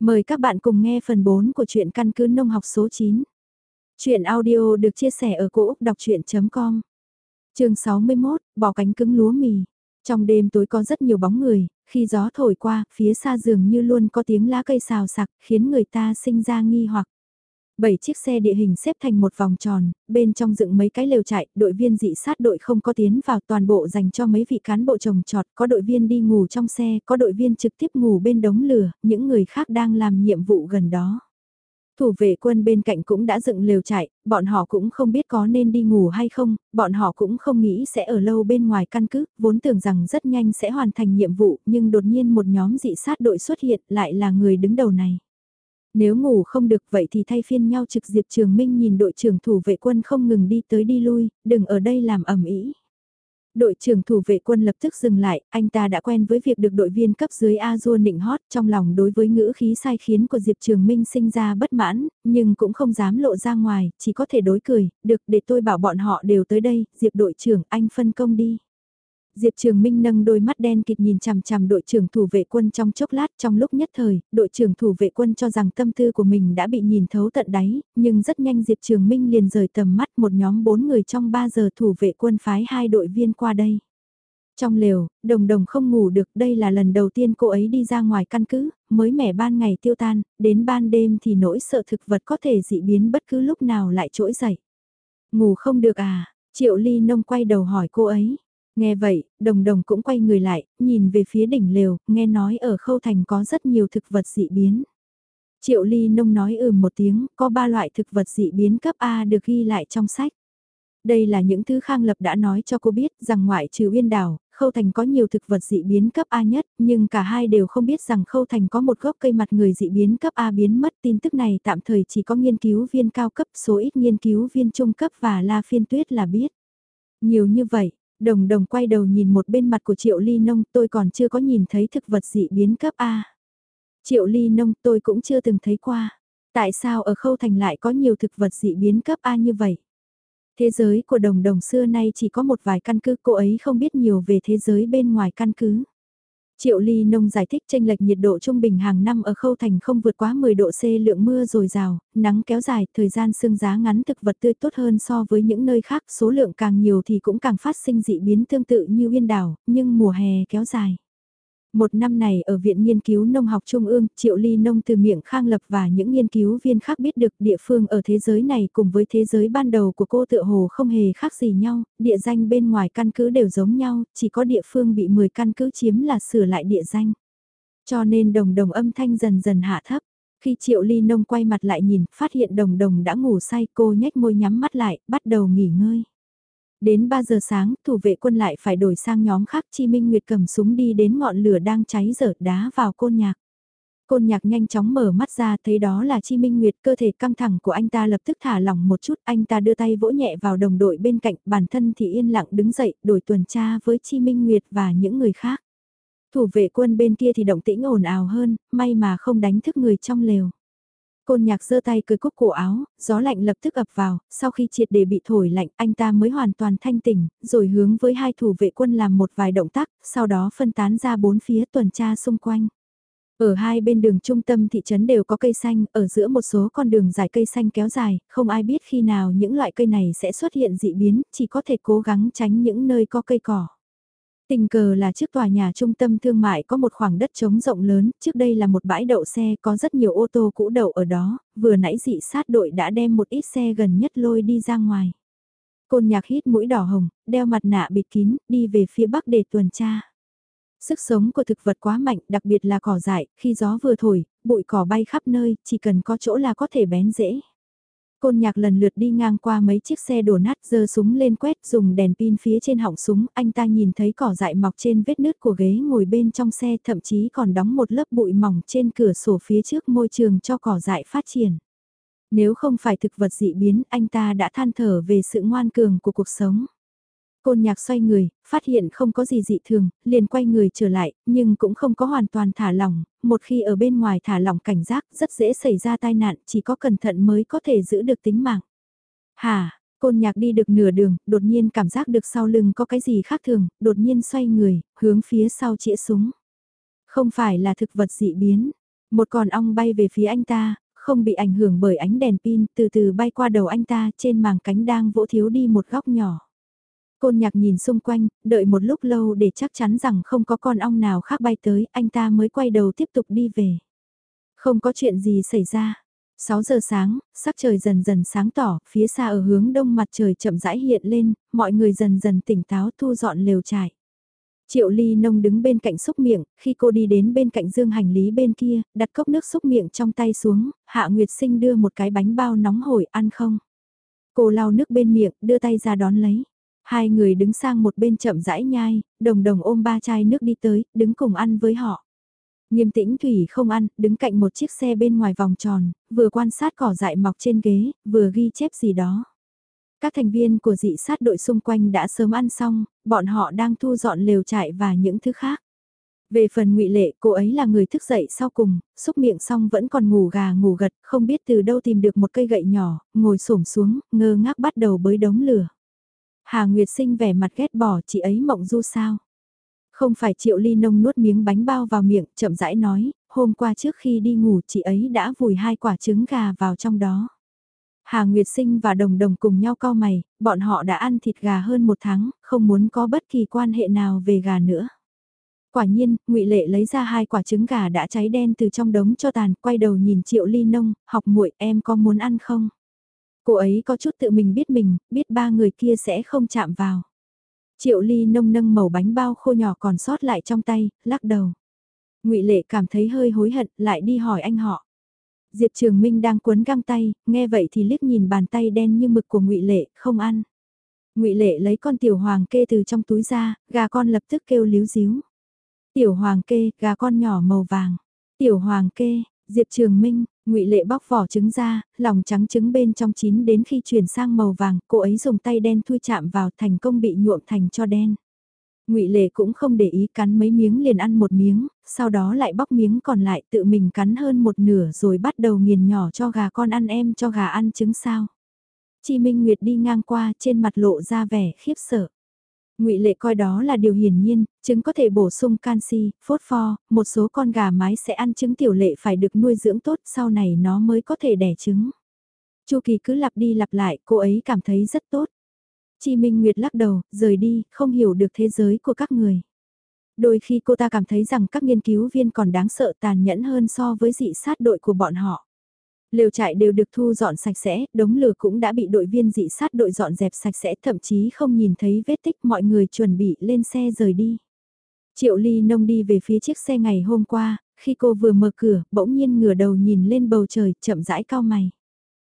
Mời các bạn cùng nghe phần 4 của truyện căn cứ nông học số 9. Chuyện audio được chia sẻ ở cỗ đọc chuyện.com Trường 61, bỏ cánh cứng lúa mì. Trong đêm tối có rất nhiều bóng người, khi gió thổi qua, phía xa giường như luôn có tiếng lá cây xào sạc, khiến người ta sinh ra nghi hoặc. Bảy chiếc xe địa hình xếp thành một vòng tròn, bên trong dựng mấy cái lều chạy, đội viên dị sát đội không có tiến vào toàn bộ dành cho mấy vị cán bộ trồng trọt, có đội viên đi ngủ trong xe, có đội viên trực tiếp ngủ bên đống lửa, những người khác đang làm nhiệm vụ gần đó. Thủ vệ quân bên cạnh cũng đã dựng lều chạy, bọn họ cũng không biết có nên đi ngủ hay không, bọn họ cũng không nghĩ sẽ ở lâu bên ngoài căn cứ, vốn tưởng rằng rất nhanh sẽ hoàn thành nhiệm vụ, nhưng đột nhiên một nhóm dị sát đội xuất hiện lại là người đứng đầu này. Nếu ngủ không được vậy thì thay phiên nhau trực Diệp Trường Minh nhìn đội trưởng thủ vệ quân không ngừng đi tới đi lui, đừng ở đây làm ẩm ý. Đội trưởng thủ vệ quân lập tức dừng lại, anh ta đã quen với việc được đội viên cấp dưới A-dua nịnh hót trong lòng đối với ngữ khí sai khiến của Diệp Trường Minh sinh ra bất mãn, nhưng cũng không dám lộ ra ngoài, chỉ có thể đối cười, được để tôi bảo bọn họ đều tới đây, Diệp đội trưởng anh phân công đi. Diệp Trường Minh nâng đôi mắt đen kịt nhìn chằm chằm đội trưởng thủ vệ quân trong chốc lát trong lúc nhất thời, đội trưởng thủ vệ quân cho rằng tâm tư của mình đã bị nhìn thấu tận đáy, nhưng rất nhanh Diệp Trường Minh liền rời tầm mắt một nhóm bốn người trong 3 giờ thủ vệ quân phái hai đội viên qua đây. Trong lều, đồng đồng không ngủ được đây là lần đầu tiên cô ấy đi ra ngoài căn cứ, mới mẻ ban ngày tiêu tan, đến ban đêm thì nỗi sợ thực vật có thể dị biến bất cứ lúc nào lại trỗi dậy. Ngủ không được à, Triệu Ly Nông quay đầu hỏi cô ấy. Nghe vậy, đồng đồng cũng quay người lại, nhìn về phía đỉnh lều, nghe nói ở khâu thành có rất nhiều thực vật dị biến. Triệu ly nông nói ừ một tiếng, có ba loại thực vật dị biến cấp A được ghi lại trong sách. Đây là những thứ Khang Lập đã nói cho cô biết rằng ngoại trừ uyên đảo, Khâu Thành có nhiều thực vật dị biến cấp A nhất, nhưng cả hai đều không biết rằng Khâu Thành có một gốc cây mặt người dị biến cấp A biến mất. Tin tức này tạm thời chỉ có nghiên cứu viên cao cấp, số ít nghiên cứu viên trung cấp và La Phiên Tuyết là biết. Nhiều như vậy, Đồng đồng quay đầu nhìn một bên mặt của Triệu Ly Nông, tôi còn chưa có nhìn thấy thực vật dị biến cấp A. Triệu Ly Nông, tôi cũng chưa từng thấy qua. Tại sao ở khâu thành lại có nhiều thực vật dị biến cấp A như vậy? Thế giới của đồng đồng xưa nay chỉ có một vài căn cứ, cô ấy không biết nhiều về thế giới bên ngoài căn cứ. Triệu Ly Nông giải thích tranh lệch nhiệt độ trung bình hàng năm ở khâu thành không vượt quá 10 độ C lượng mưa dồi dào, nắng kéo dài, thời gian sương giá ngắn thực vật tươi tốt hơn so với những nơi khác, số lượng càng nhiều thì cũng càng phát sinh dị biến tương tự như yên đảo, nhưng mùa hè kéo dài. Một năm này ở Viện Nghiên cứu Nông học Trung ương, Triệu Ly Nông từ miệng Khang Lập và những nghiên cứu viên khác biết được địa phương ở thế giới này cùng với thế giới ban đầu của cô tựa hồ không hề khác gì nhau, địa danh bên ngoài căn cứ đều giống nhau, chỉ có địa phương bị 10 căn cứ chiếm là sửa lại địa danh. Cho nên đồng đồng âm thanh dần dần hạ thấp. Khi Triệu Ly Nông quay mặt lại nhìn, phát hiện đồng đồng đã ngủ say cô nhếch môi nhắm mắt lại, bắt đầu nghỉ ngơi. Đến 3 giờ sáng, thủ vệ quân lại phải đổi sang nhóm khác Chi Minh Nguyệt cầm súng đi đến ngọn lửa đang cháy dở đá vào côn nhạc. Côn nhạc nhanh chóng mở mắt ra thấy đó là Chi Minh Nguyệt cơ thể căng thẳng của anh ta lập tức thả lỏng một chút anh ta đưa tay vỗ nhẹ vào đồng đội bên cạnh bản thân thì yên lặng đứng dậy đổi tuần tra với Chi Minh Nguyệt và những người khác. Thủ vệ quân bên kia thì động tĩnh ồn ào hơn, may mà không đánh thức người trong lều. Côn nhạc giơ tay cười cúc cổ áo, gió lạnh lập tức ập vào, sau khi triệt để bị thổi lạnh anh ta mới hoàn toàn thanh tỉnh, rồi hướng với hai thủ vệ quân làm một vài động tác, sau đó phân tán ra bốn phía tuần tra xung quanh. Ở hai bên đường trung tâm thị trấn đều có cây xanh, ở giữa một số con đường dài cây xanh kéo dài, không ai biết khi nào những loại cây này sẽ xuất hiện dị biến, chỉ có thể cố gắng tránh những nơi có cây cỏ. Tình cờ là trước tòa nhà trung tâm thương mại có một khoảng đất trống rộng lớn, trước đây là một bãi đậu xe có rất nhiều ô tô cũ đậu ở đó, vừa nãy dị sát đội đã đem một ít xe gần nhất lôi đi ra ngoài. Côn nhạc hít mũi đỏ hồng, đeo mặt nạ bịt kín, đi về phía bắc để tuần tra. Sức sống của thực vật quá mạnh, đặc biệt là cỏ dại, khi gió vừa thổi, bụi cỏ bay khắp nơi, chỉ cần có chỗ là có thể bén dễ. Côn nhạc lần lượt đi ngang qua mấy chiếc xe đổ nát giơ súng lên quét dùng đèn pin phía trên họng súng, anh ta nhìn thấy cỏ dại mọc trên vết nứt của ghế ngồi bên trong xe thậm chí còn đóng một lớp bụi mỏng trên cửa sổ phía trước môi trường cho cỏ dại phát triển. Nếu không phải thực vật dị biến, anh ta đã than thở về sự ngoan cường của cuộc sống. Côn nhạc xoay người, phát hiện không có gì dị thường, liền quay người trở lại, nhưng cũng không có hoàn toàn thả lỏng, một khi ở bên ngoài thả lỏng cảnh giác rất dễ xảy ra tai nạn, chỉ có cẩn thận mới có thể giữ được tính mạng. Hà, côn nhạc đi được nửa đường, đột nhiên cảm giác được sau lưng có cái gì khác thường, đột nhiên xoay người, hướng phía sau chĩa súng. Không phải là thực vật dị biến, Một con ong bay về phía anh ta, không bị ảnh hưởng bởi ánh đèn pin, từ từ bay qua đầu anh ta trên màng cánh đang vỗ thiếu đi một góc nhỏ. Côn nhạc nhìn xung quanh, đợi một lúc lâu để chắc chắn rằng không có con ong nào khác bay tới, anh ta mới quay đầu tiếp tục đi về. Không có chuyện gì xảy ra. 6 giờ sáng, sắc trời dần dần sáng tỏ, phía xa ở hướng đông mặt trời chậm rãi hiện lên, mọi người dần dần tỉnh táo thu dọn lều trại. Triệu Ly Nông đứng bên cạnh xúc miệng, khi cô đi đến bên cạnh dương hành lý bên kia, đặt cốc nước xúc miệng trong tay xuống, Hạ Nguyệt Sinh đưa một cái bánh bao nóng hổi ăn không. Cô lau nước bên miệng, đưa tay ra đón lấy. Hai người đứng sang một bên chậm rãi nhai, đồng đồng ôm ba chai nước đi tới, đứng cùng ăn với họ. Nghiêm tĩnh Thủy không ăn, đứng cạnh một chiếc xe bên ngoài vòng tròn, vừa quan sát cỏ dại mọc trên ghế, vừa ghi chép gì đó. Các thành viên của dị sát đội xung quanh đã sớm ăn xong, bọn họ đang thu dọn lều trại và những thứ khác. Về phần ngụy Lệ, cô ấy là người thức dậy sau cùng, xúc miệng xong vẫn còn ngủ gà ngủ gật, không biết từ đâu tìm được một cây gậy nhỏ, ngồi xổm xuống, ngơ ngác bắt đầu bới đống lửa. Hà Nguyệt Sinh vẻ mặt ghét bỏ chị ấy mộng du sao. Không phải Triệu Ly Nông nuốt miếng bánh bao vào miệng, chậm rãi nói, hôm qua trước khi đi ngủ chị ấy đã vùi hai quả trứng gà vào trong đó. Hà Nguyệt Sinh và Đồng Đồng cùng nhau cau mày, bọn họ đã ăn thịt gà hơn một tháng, không muốn có bất kỳ quan hệ nào về gà nữa. Quả nhiên, ngụy Lệ lấy ra hai quả trứng gà đã cháy đen từ trong đống cho tàn, quay đầu nhìn Triệu Ly Nông, học muội em có muốn ăn không? Cô ấy có chút tự mình biết mình, biết ba người kia sẽ không chạm vào. Triệu Ly Nông nâng mẩu bánh bao khô nhỏ còn sót lại trong tay, lắc đầu. ngụy Lệ cảm thấy hơi hối hận, lại đi hỏi anh họ. Diệp Trường Minh đang cuốn găng tay, nghe vậy thì liếc nhìn bàn tay đen như mực của Ngụy Lệ, không ăn. Ngụy Lệ lấy con tiểu hoàng kê từ trong túi ra, gà con lập tức kêu líu díu. Tiểu hoàng kê, gà con nhỏ màu vàng. Tiểu hoàng kê, Diệp Trường Minh, Ngụy Lệ bóc vỏ trứng ra, lòng trắng trứng bên trong chín đến khi chuyển sang màu vàng, cô ấy dùng tay đen thui chạm vào thành công bị nhuộm thành cho đen ngụy Lệ cũng không để ý cắn mấy miếng liền ăn một miếng, sau đó lại bóc miếng còn lại tự mình cắn hơn một nửa rồi bắt đầu nghiền nhỏ cho gà con ăn em cho gà ăn trứng sao. Chi Minh Nguyệt đi ngang qua trên mặt lộ ra vẻ khiếp sợ. Ngụy Lệ coi đó là điều hiển nhiên, trứng có thể bổ sung canxi, phốt pho, một số con gà mái sẽ ăn trứng tiểu lệ phải được nuôi dưỡng tốt sau này nó mới có thể đẻ trứng. Chu Kỳ cứ lặp đi lặp lại, cô ấy cảm thấy rất tốt. Chi Minh Nguyệt lắc đầu, rời đi, không hiểu được thế giới của các người. Đôi khi cô ta cảm thấy rằng các nghiên cứu viên còn đáng sợ tàn nhẫn hơn so với dị sát đội của bọn họ. Lều trại đều được thu dọn sạch sẽ, đống lửa cũng đã bị đội viên dị sát đội dọn dẹp sạch sẽ thậm chí không nhìn thấy vết tích mọi người chuẩn bị lên xe rời đi. Triệu Ly Nông đi về phía chiếc xe ngày hôm qua, khi cô vừa mở cửa, bỗng nhiên ngửa đầu nhìn lên bầu trời, chậm rãi cao mày.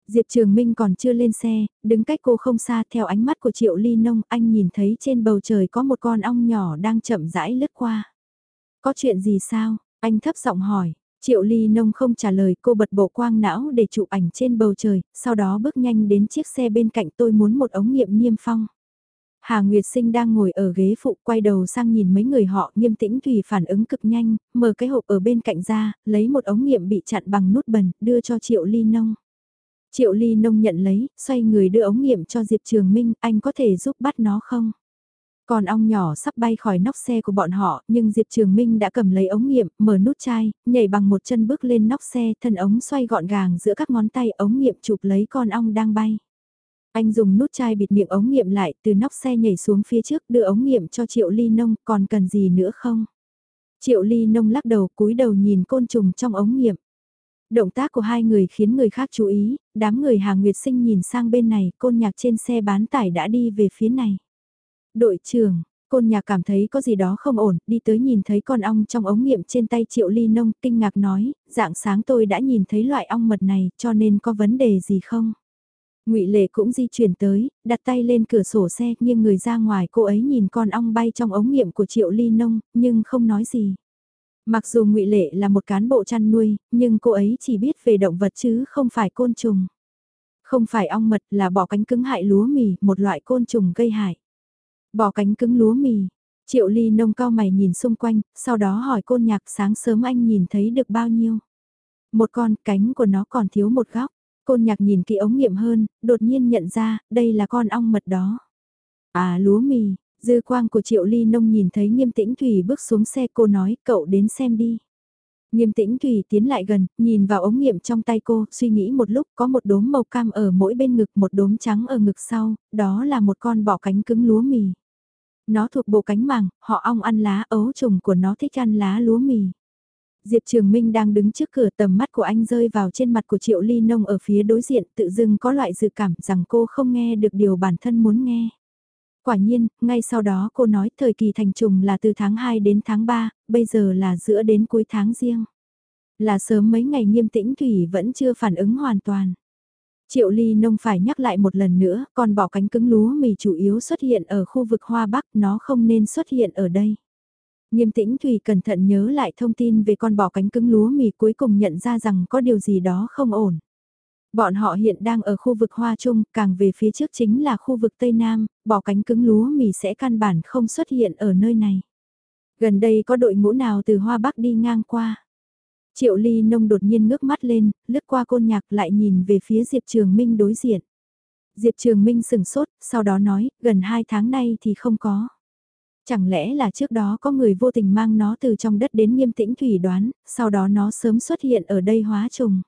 Diệp Trường Minh còn chưa lên xe, đứng cách cô không xa theo ánh mắt của Triệu Ly Nông, anh nhìn thấy trên bầu trời có một con ong nhỏ đang chậm rãi lướt qua. Có chuyện gì sao? Anh thấp giọng hỏi. Triệu Ly Nông không trả lời cô bật bộ quang não để chụp ảnh trên bầu trời, sau đó bước nhanh đến chiếc xe bên cạnh tôi muốn một ống nghiệm niêm phong. Hà Nguyệt Sinh đang ngồi ở ghế phụ quay đầu sang nhìn mấy người họ nghiêm tĩnh tùy phản ứng cực nhanh, mở cái hộp ở bên cạnh ra, lấy một ống nghiệm bị chặn bằng nút bẩn, đưa cho Triệu Ly Nông. Triệu Ly Nông nhận lấy, xoay người đưa ống nghiệm cho Diệp Trường Minh, anh có thể giúp bắt nó không? Còn ong nhỏ sắp bay khỏi nóc xe của bọn họ, nhưng Diệp Trường Minh đã cầm lấy ống nghiệm, mở nút chai, nhảy bằng một chân bước lên nóc xe, thân ống xoay gọn gàng giữa các ngón tay ống nghiệm chụp lấy con ong đang bay. Anh dùng nút chai bịt miệng ống nghiệm lại, từ nóc xe nhảy xuống phía trước đưa ống nghiệm cho Triệu Ly Nông, còn cần gì nữa không? Triệu Ly Nông lắc đầu cúi đầu nhìn côn trùng trong ống nghiệm. Động tác của hai người khiến người khác chú ý, đám người Hà Nguyệt Sinh nhìn sang bên này, côn nhạc trên xe bán tải đã đi về phía này. Đội trưởng, côn nhạc cảm thấy có gì đó không ổn, đi tới nhìn thấy con ong trong ống nghiệm trên tay triệu ly nông, kinh ngạc nói, dạng sáng tôi đã nhìn thấy loại ong mật này, cho nên có vấn đề gì không? ngụy Lệ cũng di chuyển tới, đặt tay lên cửa sổ xe, nghiêng người ra ngoài cô ấy nhìn con ong bay trong ống nghiệm của triệu ly nông, nhưng không nói gì. Mặc dù ngụy Lệ là một cán bộ chăn nuôi, nhưng cô ấy chỉ biết về động vật chứ không phải côn trùng. Không phải ong mật là bỏ cánh cứng hại lúa mì, một loại côn trùng gây hại. Bỏ cánh cứng lúa mì. Triệu ly nông cao mày nhìn xung quanh, sau đó hỏi côn nhạc sáng sớm anh nhìn thấy được bao nhiêu. Một con cánh của nó còn thiếu một góc. Côn nhạc nhìn kỹ ống nghiệm hơn, đột nhiên nhận ra, đây là con ong mật đó. À lúa mì, Dư quang của Triệu Ly Nông nhìn thấy nghiêm tĩnh Thủy bước xuống xe cô nói cậu đến xem đi. Nghiêm tĩnh Thủy tiến lại gần, nhìn vào ống nghiệm trong tay cô, suy nghĩ một lúc có một đốm màu cam ở mỗi bên ngực, một đốm trắng ở ngực sau, đó là một con bọ cánh cứng lúa mì. Nó thuộc bộ cánh màng, họ ong ăn lá ấu trùng của nó thích ăn lá lúa mì. Diệp Trường Minh đang đứng trước cửa tầm mắt của anh rơi vào trên mặt của Triệu Ly Nông ở phía đối diện tự dưng có loại dự cảm rằng cô không nghe được điều bản thân muốn nghe. Quả nhiên, ngay sau đó cô nói thời kỳ thành trùng là từ tháng 2 đến tháng 3, bây giờ là giữa đến cuối tháng riêng. Là sớm mấy ngày nghiêm tĩnh Thủy vẫn chưa phản ứng hoàn toàn. Triệu ly nông phải nhắc lại một lần nữa, còn bỏ cánh cứng lúa mì chủ yếu xuất hiện ở khu vực Hoa Bắc, nó không nên xuất hiện ở đây. Nghiêm tĩnh Thủy cẩn thận nhớ lại thông tin về con bò cánh cứng lúa mì cuối cùng nhận ra rằng có điều gì đó không ổn. Bọn họ hiện đang ở khu vực Hoa Trung, càng về phía trước chính là khu vực Tây Nam, bỏ cánh cứng lúa mì sẽ căn bản không xuất hiện ở nơi này. Gần đây có đội ngũ nào từ Hoa Bắc đi ngang qua. Triệu Ly Nông đột nhiên ngước mắt lên, lướt qua côn nhạc lại nhìn về phía Diệp Trường Minh đối diện. Diệp Trường Minh sừng sốt, sau đó nói, gần hai tháng nay thì không có. Chẳng lẽ là trước đó có người vô tình mang nó từ trong đất đến nghiêm tĩnh thủy đoán, sau đó nó sớm xuất hiện ở đây hóa trùng.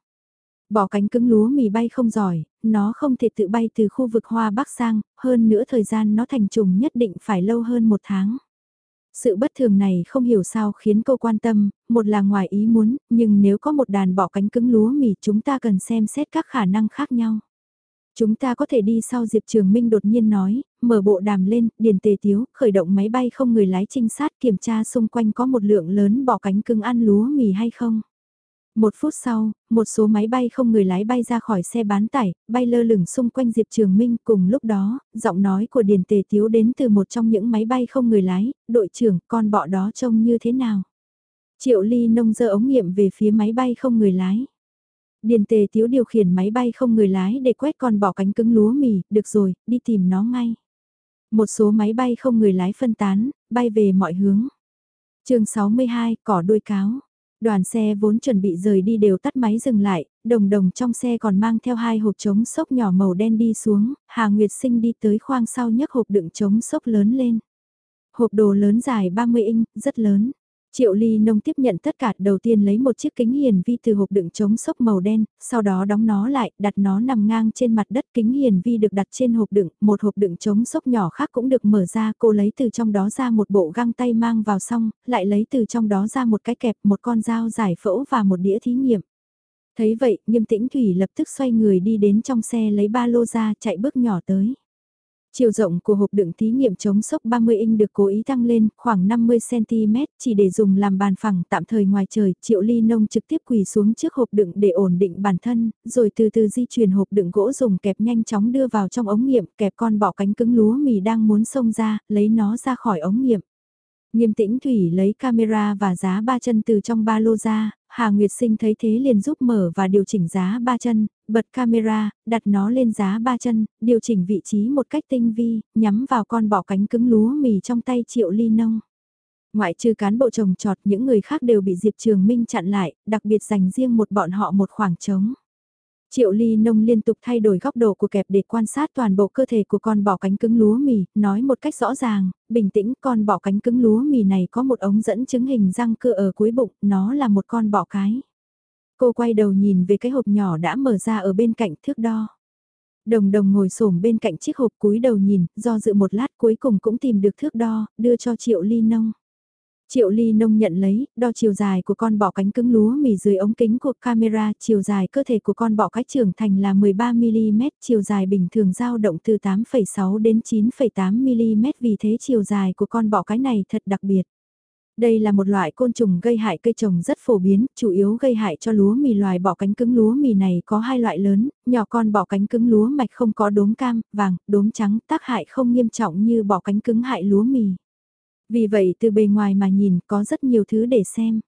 Bỏ cánh cứng lúa mì bay không giỏi, nó không thể tự bay từ khu vực hoa bắc sang, hơn nữa thời gian nó thành trùng nhất định phải lâu hơn một tháng. Sự bất thường này không hiểu sao khiến cô quan tâm, một là ngoài ý muốn, nhưng nếu có một đàn bỏ cánh cứng lúa mì chúng ta cần xem xét các khả năng khác nhau. Chúng ta có thể đi sau Diệp Trường Minh đột nhiên nói, mở bộ đàm lên, điền tề tiếu, khởi động máy bay không người lái trinh sát kiểm tra xung quanh có một lượng lớn bỏ cánh cứng ăn lúa mì hay không. Một phút sau, một số máy bay không người lái bay ra khỏi xe bán tải, bay lơ lửng xung quanh Diệp Trường Minh cùng lúc đó, giọng nói của Điền Tề Tiếu đến từ một trong những máy bay không người lái, đội trưởng, con bọ đó trông như thế nào? Triệu Ly nông dơ ống nghiệm về phía máy bay không người lái. Điền Tề Tiếu điều khiển máy bay không người lái để quét con bọ cánh cứng lúa mì, được rồi, đi tìm nó ngay. Một số máy bay không người lái phân tán, bay về mọi hướng. chương 62, cỏ đuôi cáo. Đoàn xe vốn chuẩn bị rời đi đều tắt máy dừng lại, đồng đồng trong xe còn mang theo hai hộp chống sốc nhỏ màu đen đi xuống, Hà Nguyệt Sinh đi tới khoang sau nhấc hộp đựng chống sốc lớn lên. Hộp đồ lớn dài 30 inch, rất lớn. Triệu Ly Nông tiếp nhận tất cả đầu tiên lấy một chiếc kính hiển vi từ hộp đựng chống sốc màu đen, sau đó đóng nó lại, đặt nó nằm ngang trên mặt đất kính hiển vi được đặt trên hộp đựng, một hộp đựng chống sốc nhỏ khác cũng được mở ra, cô lấy từ trong đó ra một bộ găng tay mang vào xong, lại lấy từ trong đó ra một cái kẹp, một con dao giải phẫu và một đĩa thí nghiệm. Thấy vậy, nghiêm tĩnh Thủy lập tức xoay người đi đến trong xe lấy ba lô ra chạy bước nhỏ tới. Chiều rộng của hộp đựng thí nghiệm chống sốc 30 inch được cố ý tăng lên khoảng 50cm chỉ để dùng làm bàn phẳng tạm thời ngoài trời. Triệu ly nông trực tiếp quỳ xuống trước hộp đựng để ổn định bản thân, rồi từ từ di chuyển hộp đựng gỗ dùng kẹp nhanh chóng đưa vào trong ống nghiệm kẹp con bọ cánh cứng lúa mì đang muốn xông ra, lấy nó ra khỏi ống nghiệm. Nghiêm tĩnh Thủy lấy camera và giá ba chân từ trong ba lô ra, Hà Nguyệt Sinh thấy thế liền giúp mở và điều chỉnh giá ba chân, bật camera, đặt nó lên giá ba chân, điều chỉnh vị trí một cách tinh vi, nhắm vào con bọ cánh cứng lúa mì trong tay Triệu Ly Nông. Ngoại trừ cán bộ trồng trọt những người khác đều bị Diệp Trường Minh chặn lại, đặc biệt dành riêng một bọn họ một khoảng trống. Triệu ly nông liên tục thay đổi góc độ của kẹp để quan sát toàn bộ cơ thể của con bọ cánh cứng lúa mì, nói một cách rõ ràng, bình tĩnh con bọ cánh cứng lúa mì này có một ống dẫn chứng hình răng cưa ở cuối bụng, nó là một con bọ cái. Cô quay đầu nhìn về cái hộp nhỏ đã mở ra ở bên cạnh thước đo. Đồng đồng ngồi xổm bên cạnh chiếc hộp cúi đầu nhìn, do dự một lát cuối cùng cũng tìm được thước đo, đưa cho triệu ly nông. Triệu ly nông nhận lấy, đo chiều dài của con bọ cánh cứng lúa mì dưới ống kính của camera, chiều dài cơ thể của con bọ cái trưởng thành là 13mm, chiều dài bình thường dao động từ 8,6 đến 9,8mm vì thế chiều dài của con bọ cái này thật đặc biệt. Đây là một loại côn trùng gây hại cây trồng rất phổ biến, chủ yếu gây hại cho lúa mì loài bọ cánh cứng lúa mì này có hai loại lớn, nhỏ con bọ cánh cứng lúa mạch không có đốm cam, vàng, đốm trắng, tác hại không nghiêm trọng như bọ cánh cứng hại lúa mì. Vì vậy từ bề ngoài mà nhìn có rất nhiều thứ để xem.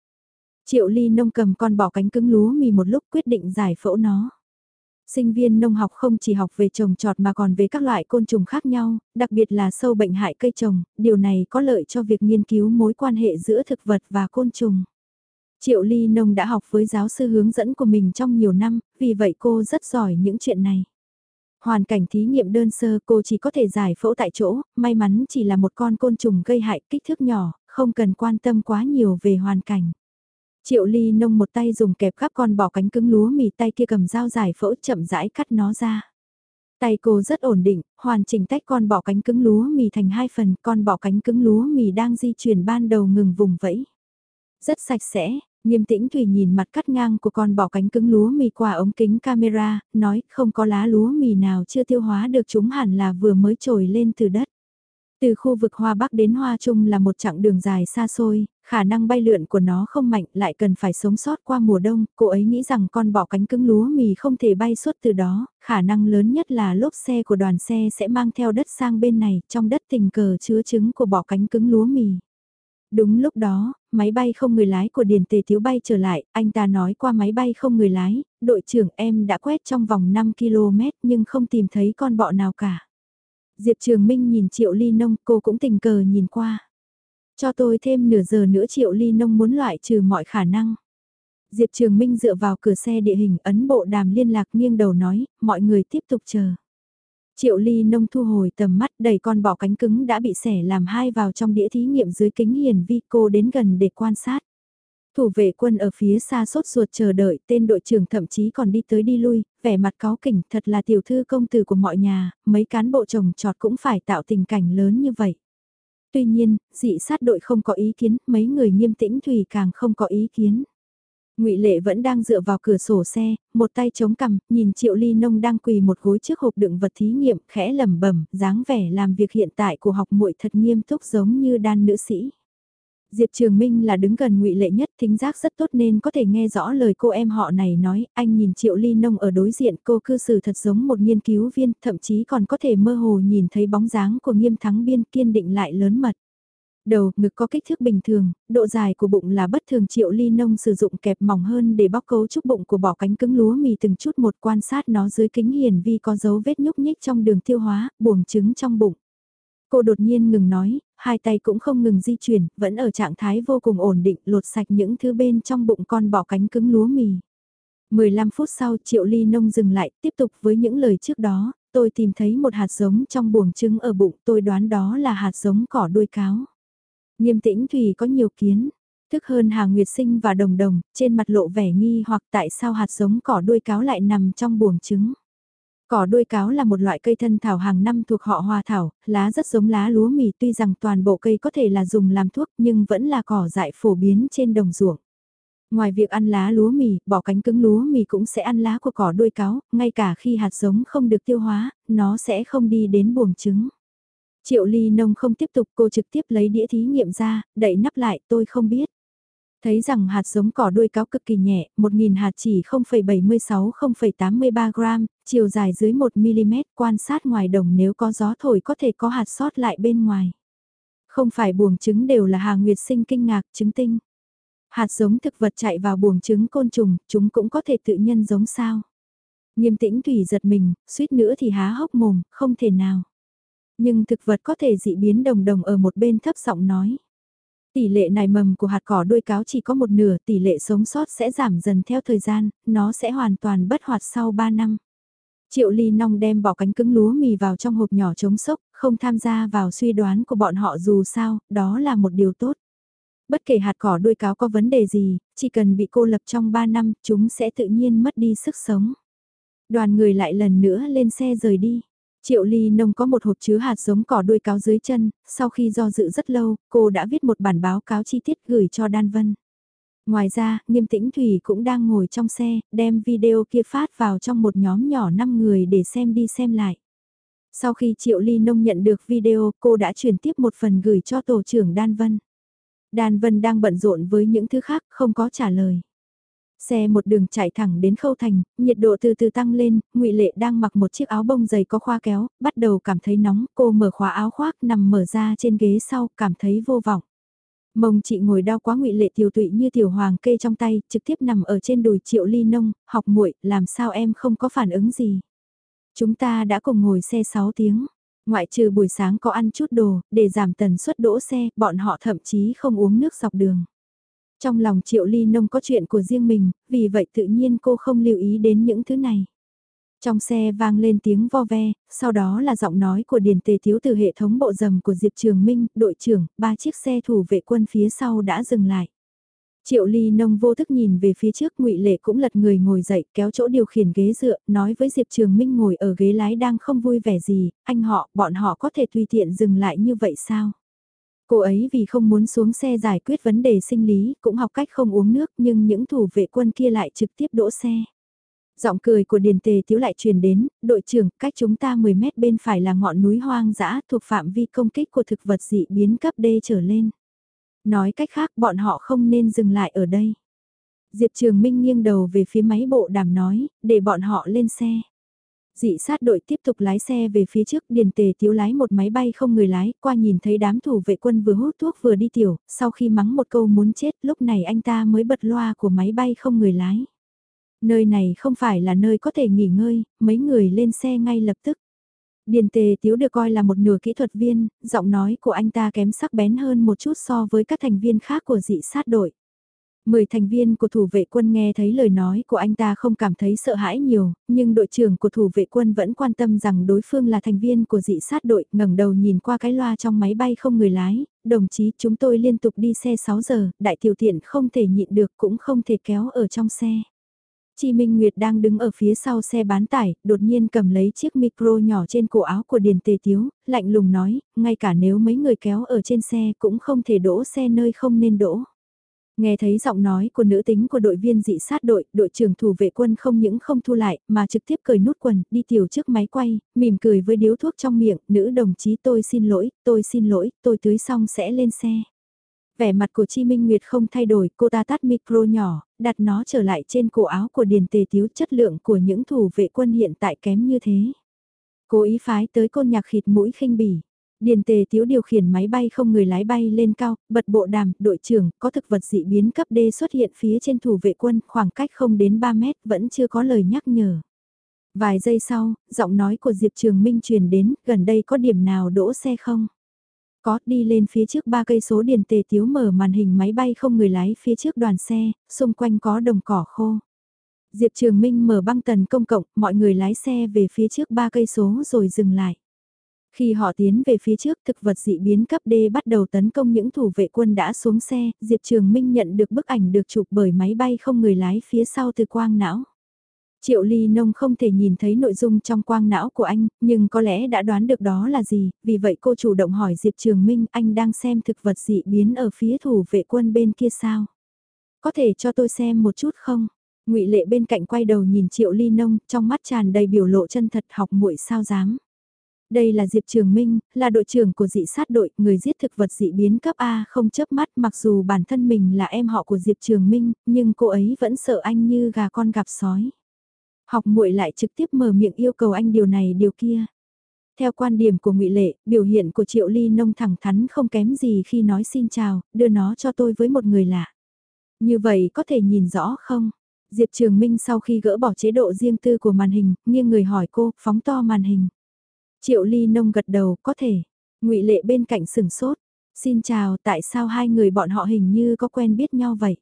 Triệu ly nông cầm con bỏ cánh cứng lúa mì một lúc quyết định giải phẫu nó. Sinh viên nông học không chỉ học về trồng trọt mà còn về các loại côn trùng khác nhau, đặc biệt là sâu bệnh hại cây trồng, điều này có lợi cho việc nghiên cứu mối quan hệ giữa thực vật và côn trùng. Triệu Ly Nông đã học với giáo sư hướng dẫn của mình trong nhiều năm, vì vậy cô rất giỏi những chuyện này. Hoàn cảnh thí nghiệm đơn sơ cô chỉ có thể giải phẫu tại chỗ, may mắn chỉ là một con côn trùng gây hại kích thước nhỏ, không cần quan tâm quá nhiều về hoàn cảnh. Triệu ly nông một tay dùng kẹp gắp con bỏ cánh cứng lúa mì tay kia cầm dao giải phẫu chậm rãi cắt nó ra. Tay cô rất ổn định, hoàn chỉnh tách con bọ cánh cứng lúa mì thành hai phần, con bọ cánh cứng lúa mì đang di chuyển ban đầu ngừng vùng vẫy. Rất sạch sẽ, nghiêm tĩnh Thủy nhìn mặt cắt ngang của con bọ cánh cứng lúa mì qua ống kính camera, nói không có lá lúa mì nào chưa tiêu hóa được chúng hẳn là vừa mới trồi lên từ đất. Từ khu vực Hoa Bắc đến Hoa Trung là một chặng đường dài xa xôi, khả năng bay lượn của nó không mạnh lại cần phải sống sót qua mùa đông, cô ấy nghĩ rằng con bọ cánh cứng lúa mì không thể bay suốt từ đó, khả năng lớn nhất là lốp xe của đoàn xe sẽ mang theo đất sang bên này, trong đất tình cờ chứa trứng của bọ cánh cứng lúa mì. Đúng lúc đó, máy bay không người lái của Điền Tề Thiếu bay trở lại, anh ta nói qua máy bay không người lái, đội trưởng em đã quét trong vòng 5 km nhưng không tìm thấy con bọ nào cả. Diệp Trường Minh nhìn Triệu Ly Nông, cô cũng tình cờ nhìn qua. Cho tôi thêm nửa giờ nữa Triệu Ly Nông muốn loại trừ mọi khả năng. Diệp Trường Minh dựa vào cửa xe địa hình ấn bộ đàm liên lạc nghiêng đầu nói, mọi người tiếp tục chờ. Triệu Ly Nông thu hồi tầm mắt đẩy con bọ cánh cứng đã bị xẻ làm hai vào trong đĩa thí nghiệm dưới kính hiển vi cô đến gần để quan sát. Thủ vệ quân ở phía xa sốt ruột chờ đợi, tên đội trưởng thậm chí còn đi tới đi lui, vẻ mặt có kỉnh thật là tiểu thư công tử của mọi nhà, mấy cán bộ chồng trọt cũng phải tạo tình cảnh lớn như vậy. Tuy nhiên, dị sát đội không có ý kiến, mấy người nghiêm tĩnh Thùy càng không có ý kiến ngụy Lệ vẫn đang dựa vào cửa sổ xe, một tay chống cằm, nhìn Triệu Ly Nông đang quỳ một gối trước hộp đựng vật thí nghiệm, khẽ lẩm bẩm, dáng vẻ làm việc hiện tại của học muội thật nghiêm túc giống như đan nữ sĩ. Diệp Trường Minh là đứng gần ngụy Lệ nhất, thính giác rất tốt nên có thể nghe rõ lời cô em họ này nói, anh nhìn Triệu Ly Nông ở đối diện cô cư xử thật giống một nghiên cứu viên, thậm chí còn có thể mơ hồ nhìn thấy bóng dáng của nghiêm thắng biên kiên định lại lớn mật. Đầu, ngực có kích thước bình thường, độ dài của bụng là bất thường Triệu Ly Nông sử dụng kẹp mỏng hơn để bóc cấu trúc bụng của bỏ cánh cứng lúa mì từng chút một quan sát nó dưới kính hiển vi có dấu vết nhúc nhích trong đường tiêu hóa, buồng trứng trong bụng. Cô đột nhiên ngừng nói, hai tay cũng không ngừng di chuyển, vẫn ở trạng thái vô cùng ổn định lột sạch những thứ bên trong bụng con bọ cánh cứng lúa mì. 15 phút sau Triệu Ly Nông dừng lại, tiếp tục với những lời trước đó, tôi tìm thấy một hạt giống trong buồng trứng ở bụng, tôi đoán đó là hạt giống cỏ đuôi cáo. Nghiêm tĩnh Thủy có nhiều kiến, thức hơn Hà Nguyệt Sinh và Đồng Đồng, trên mặt lộ vẻ nghi hoặc tại sao hạt giống cỏ đuôi cáo lại nằm trong buồng trứng. Cỏ đuôi cáo là một loại cây thân thảo hàng năm thuộc họ hoa thảo, lá rất giống lá lúa mì tuy rằng toàn bộ cây có thể là dùng làm thuốc nhưng vẫn là cỏ dại phổ biến trên đồng ruộng. Ngoài việc ăn lá lúa mì, bỏ cánh cứng lúa mì cũng sẽ ăn lá của cỏ đuôi cáo, ngay cả khi hạt giống không được tiêu hóa, nó sẽ không đi đến buồng trứng. Triệu ly nông không tiếp tục cô trực tiếp lấy đĩa thí nghiệm ra, đậy nắp lại tôi không biết. Thấy rằng hạt giống cỏ đuôi cáo cực kỳ nhẹ, 1.000 hạt chỉ 0,76-0,83 gram, chiều dài dưới 1mm, quan sát ngoài đồng nếu có gió thổi có thể có hạt sót lại bên ngoài. Không phải buồng trứng đều là hàng nguyệt sinh kinh ngạc trứng tinh. Hạt giống thực vật chạy vào buồng trứng côn trùng, chúng cũng có thể tự nhân giống sao. Nghiêm tĩnh Thủy giật mình, suýt nữa thì há hốc mồm, không thể nào. Nhưng thực vật có thể dị biến đồng đồng ở một bên thấp giọng nói. Tỷ lệ nảy mầm của hạt cỏ đuôi cáo chỉ có một nửa, tỷ lệ sống sót sẽ giảm dần theo thời gian, nó sẽ hoàn toàn bất hoạt sau 3 năm. Triệu Ly Nong đem bỏ cánh cứng lúa mì vào trong hộp nhỏ chống sốc, không tham gia vào suy đoán của bọn họ dù sao, đó là một điều tốt. Bất kể hạt cỏ đuôi cáo có vấn đề gì, chỉ cần bị cô lập trong 3 năm, chúng sẽ tự nhiên mất đi sức sống. Đoàn người lại lần nữa lên xe rời đi. Triệu Ly Nông có một hộp chứa hạt giống cỏ đuôi cáo dưới chân, sau khi do dự rất lâu, cô đã viết một bản báo cáo chi tiết gửi cho Đan Vân. Ngoài ra, Nghiêm Tĩnh Thủy cũng đang ngồi trong xe, đem video kia phát vào trong một nhóm nhỏ 5 người để xem đi xem lại. Sau khi Triệu Ly Nông nhận được video, cô đã chuyển tiếp một phần gửi cho tổ trưởng Đan Vân. Đan Vân đang bận rộn với những thứ khác, không có trả lời. Xe một đường chạy thẳng đến khâu thành, nhiệt độ từ từ tăng lên, ngụy Lệ đang mặc một chiếc áo bông dày có khoa kéo, bắt đầu cảm thấy nóng, cô mở khóa áo khoác nằm mở ra trên ghế sau, cảm thấy vô vọng. Mông chị ngồi đau quá ngụy Lệ tiểu tụy như tiểu hoàng kê trong tay, trực tiếp nằm ở trên đùi Triệu Ly Nông, học muội, làm sao em không có phản ứng gì. Chúng ta đã cùng ngồi xe 6 tiếng. Ngoại trừ buổi sáng có ăn chút đồ, để giảm tần suất đỗ xe, bọn họ thậm chí không uống nước dọc đường. Trong lòng Triệu Ly Nông có chuyện của riêng mình, vì vậy tự nhiên cô không lưu ý đến những thứ này. Trong xe vang lên tiếng vo ve, sau đó là giọng nói của Điền Tề Thiếu từ hệ thống bộ dầm của Diệp Trường Minh, đội trưởng, ba chiếc xe thủ vệ quân phía sau đã dừng lại. Triệu Ly Nông vô thức nhìn về phía trước, Ngụy Lệ cũng lật người ngồi dậy, kéo chỗ điều khiển ghế dựa, nói với Diệp Trường Minh ngồi ở ghế lái đang không vui vẻ gì, anh họ, bọn họ có thể tùy tiện dừng lại như vậy sao? Cô ấy vì không muốn xuống xe giải quyết vấn đề sinh lý, cũng học cách không uống nước, nhưng những thủ vệ quân kia lại trực tiếp đỗ xe. Giọng cười của Điền Tề Tiếu lại truyền đến, đội trưởng, cách chúng ta 10 mét bên phải là ngọn núi hoang dã thuộc phạm vi công kích của thực vật dị biến cấp D trở lên. Nói cách khác bọn họ không nên dừng lại ở đây. Diệp Trường Minh nghiêng đầu về phía máy bộ đàm nói, để bọn họ lên xe. Dị sát đội tiếp tục lái xe về phía trước điền tề tiếu lái một máy bay không người lái, qua nhìn thấy đám thủ vệ quân vừa hút thuốc vừa đi tiểu, sau khi mắng một câu muốn chết lúc này anh ta mới bật loa của máy bay không người lái. Nơi này không phải là nơi có thể nghỉ ngơi, mấy người lên xe ngay lập tức. Điền tề tiếu được coi là một nửa kỹ thuật viên, giọng nói của anh ta kém sắc bén hơn một chút so với các thành viên khác của dị sát đội. Mười thành viên của thủ vệ quân nghe thấy lời nói của anh ta không cảm thấy sợ hãi nhiều, nhưng đội trưởng của thủ vệ quân vẫn quan tâm rằng đối phương là thành viên của dị sát đội, ngẩng đầu nhìn qua cái loa trong máy bay không người lái, đồng chí chúng tôi liên tục đi xe 6 giờ, đại tiểu tiện không thể nhịn được cũng không thể kéo ở trong xe. Chi Minh Nguyệt đang đứng ở phía sau xe bán tải, đột nhiên cầm lấy chiếc micro nhỏ trên cổ áo của Điền Tề Tiếu, lạnh lùng nói, ngay cả nếu mấy người kéo ở trên xe cũng không thể đỗ xe nơi không nên đỗ. Nghe thấy giọng nói của nữ tính của đội viên dị sát đội, đội trưởng thủ vệ quân không những không thu lại, mà trực tiếp cởi nút quần, đi tiểu trước máy quay, mỉm cười với điếu thuốc trong miệng, nữ đồng chí tôi xin lỗi, tôi xin lỗi, tôi tưới xong sẽ lên xe. Vẻ mặt của Chi Minh Nguyệt không thay đổi, cô ta tắt micro nhỏ, đặt nó trở lại trên cổ áo của Điền Tề Tiếu chất lượng của những thủ vệ quân hiện tại kém như thế. Cố ý phái tới côn nhạc khịt mũi khinh bỉ. Điền tề tiếu điều khiển máy bay không người lái bay lên cao, bật bộ đàm, đội trưởng, có thực vật dị biến cấp D xuất hiện phía trên thủ vệ quân, khoảng cách không đến 3 mét, vẫn chưa có lời nhắc nhở. Vài giây sau, giọng nói của Diệp Trường Minh truyền đến, gần đây có điểm nào đỗ xe không? Có, đi lên phía trước ba cây số điền tề tiếu mở màn hình máy bay không người lái phía trước đoàn xe, xung quanh có đồng cỏ khô. Diệp Trường Minh mở băng tần công cộng, mọi người lái xe về phía trước ba cây số rồi dừng lại. Khi họ tiến về phía trước thực vật dị biến cấp D bắt đầu tấn công những thủ vệ quân đã xuống xe, Diệp Trường Minh nhận được bức ảnh được chụp bởi máy bay không người lái phía sau từ quang não. Triệu Ly Nông không thể nhìn thấy nội dung trong quang não của anh, nhưng có lẽ đã đoán được đó là gì, vì vậy cô chủ động hỏi Diệp Trường Minh anh đang xem thực vật dị biến ở phía thủ vệ quân bên kia sao? Có thể cho tôi xem một chút không? ngụy Lệ bên cạnh quay đầu nhìn Triệu Ly Nông, trong mắt tràn đầy biểu lộ chân thật học muội sao dám. Đây là Diệp Trường Minh, là đội trưởng của dị sát đội, người giết thực vật dị biến cấp A không chớp mắt mặc dù bản thân mình là em họ của Diệp Trường Minh, nhưng cô ấy vẫn sợ anh như gà con gặp sói. Học muội lại trực tiếp mở miệng yêu cầu anh điều này điều kia. Theo quan điểm của ngụy Lệ, biểu hiện của Triệu Ly nông thẳng thắn không kém gì khi nói xin chào, đưa nó cho tôi với một người lạ. Như vậy có thể nhìn rõ không? Diệp Trường Minh sau khi gỡ bỏ chế độ riêng tư của màn hình, nghiêng người hỏi cô, phóng to màn hình. Triệu Ly Nông gật đầu, có thể. ngụy Lệ bên cạnh sừng sốt. Xin chào, tại sao hai người bọn họ hình như có quen biết nhau vậy?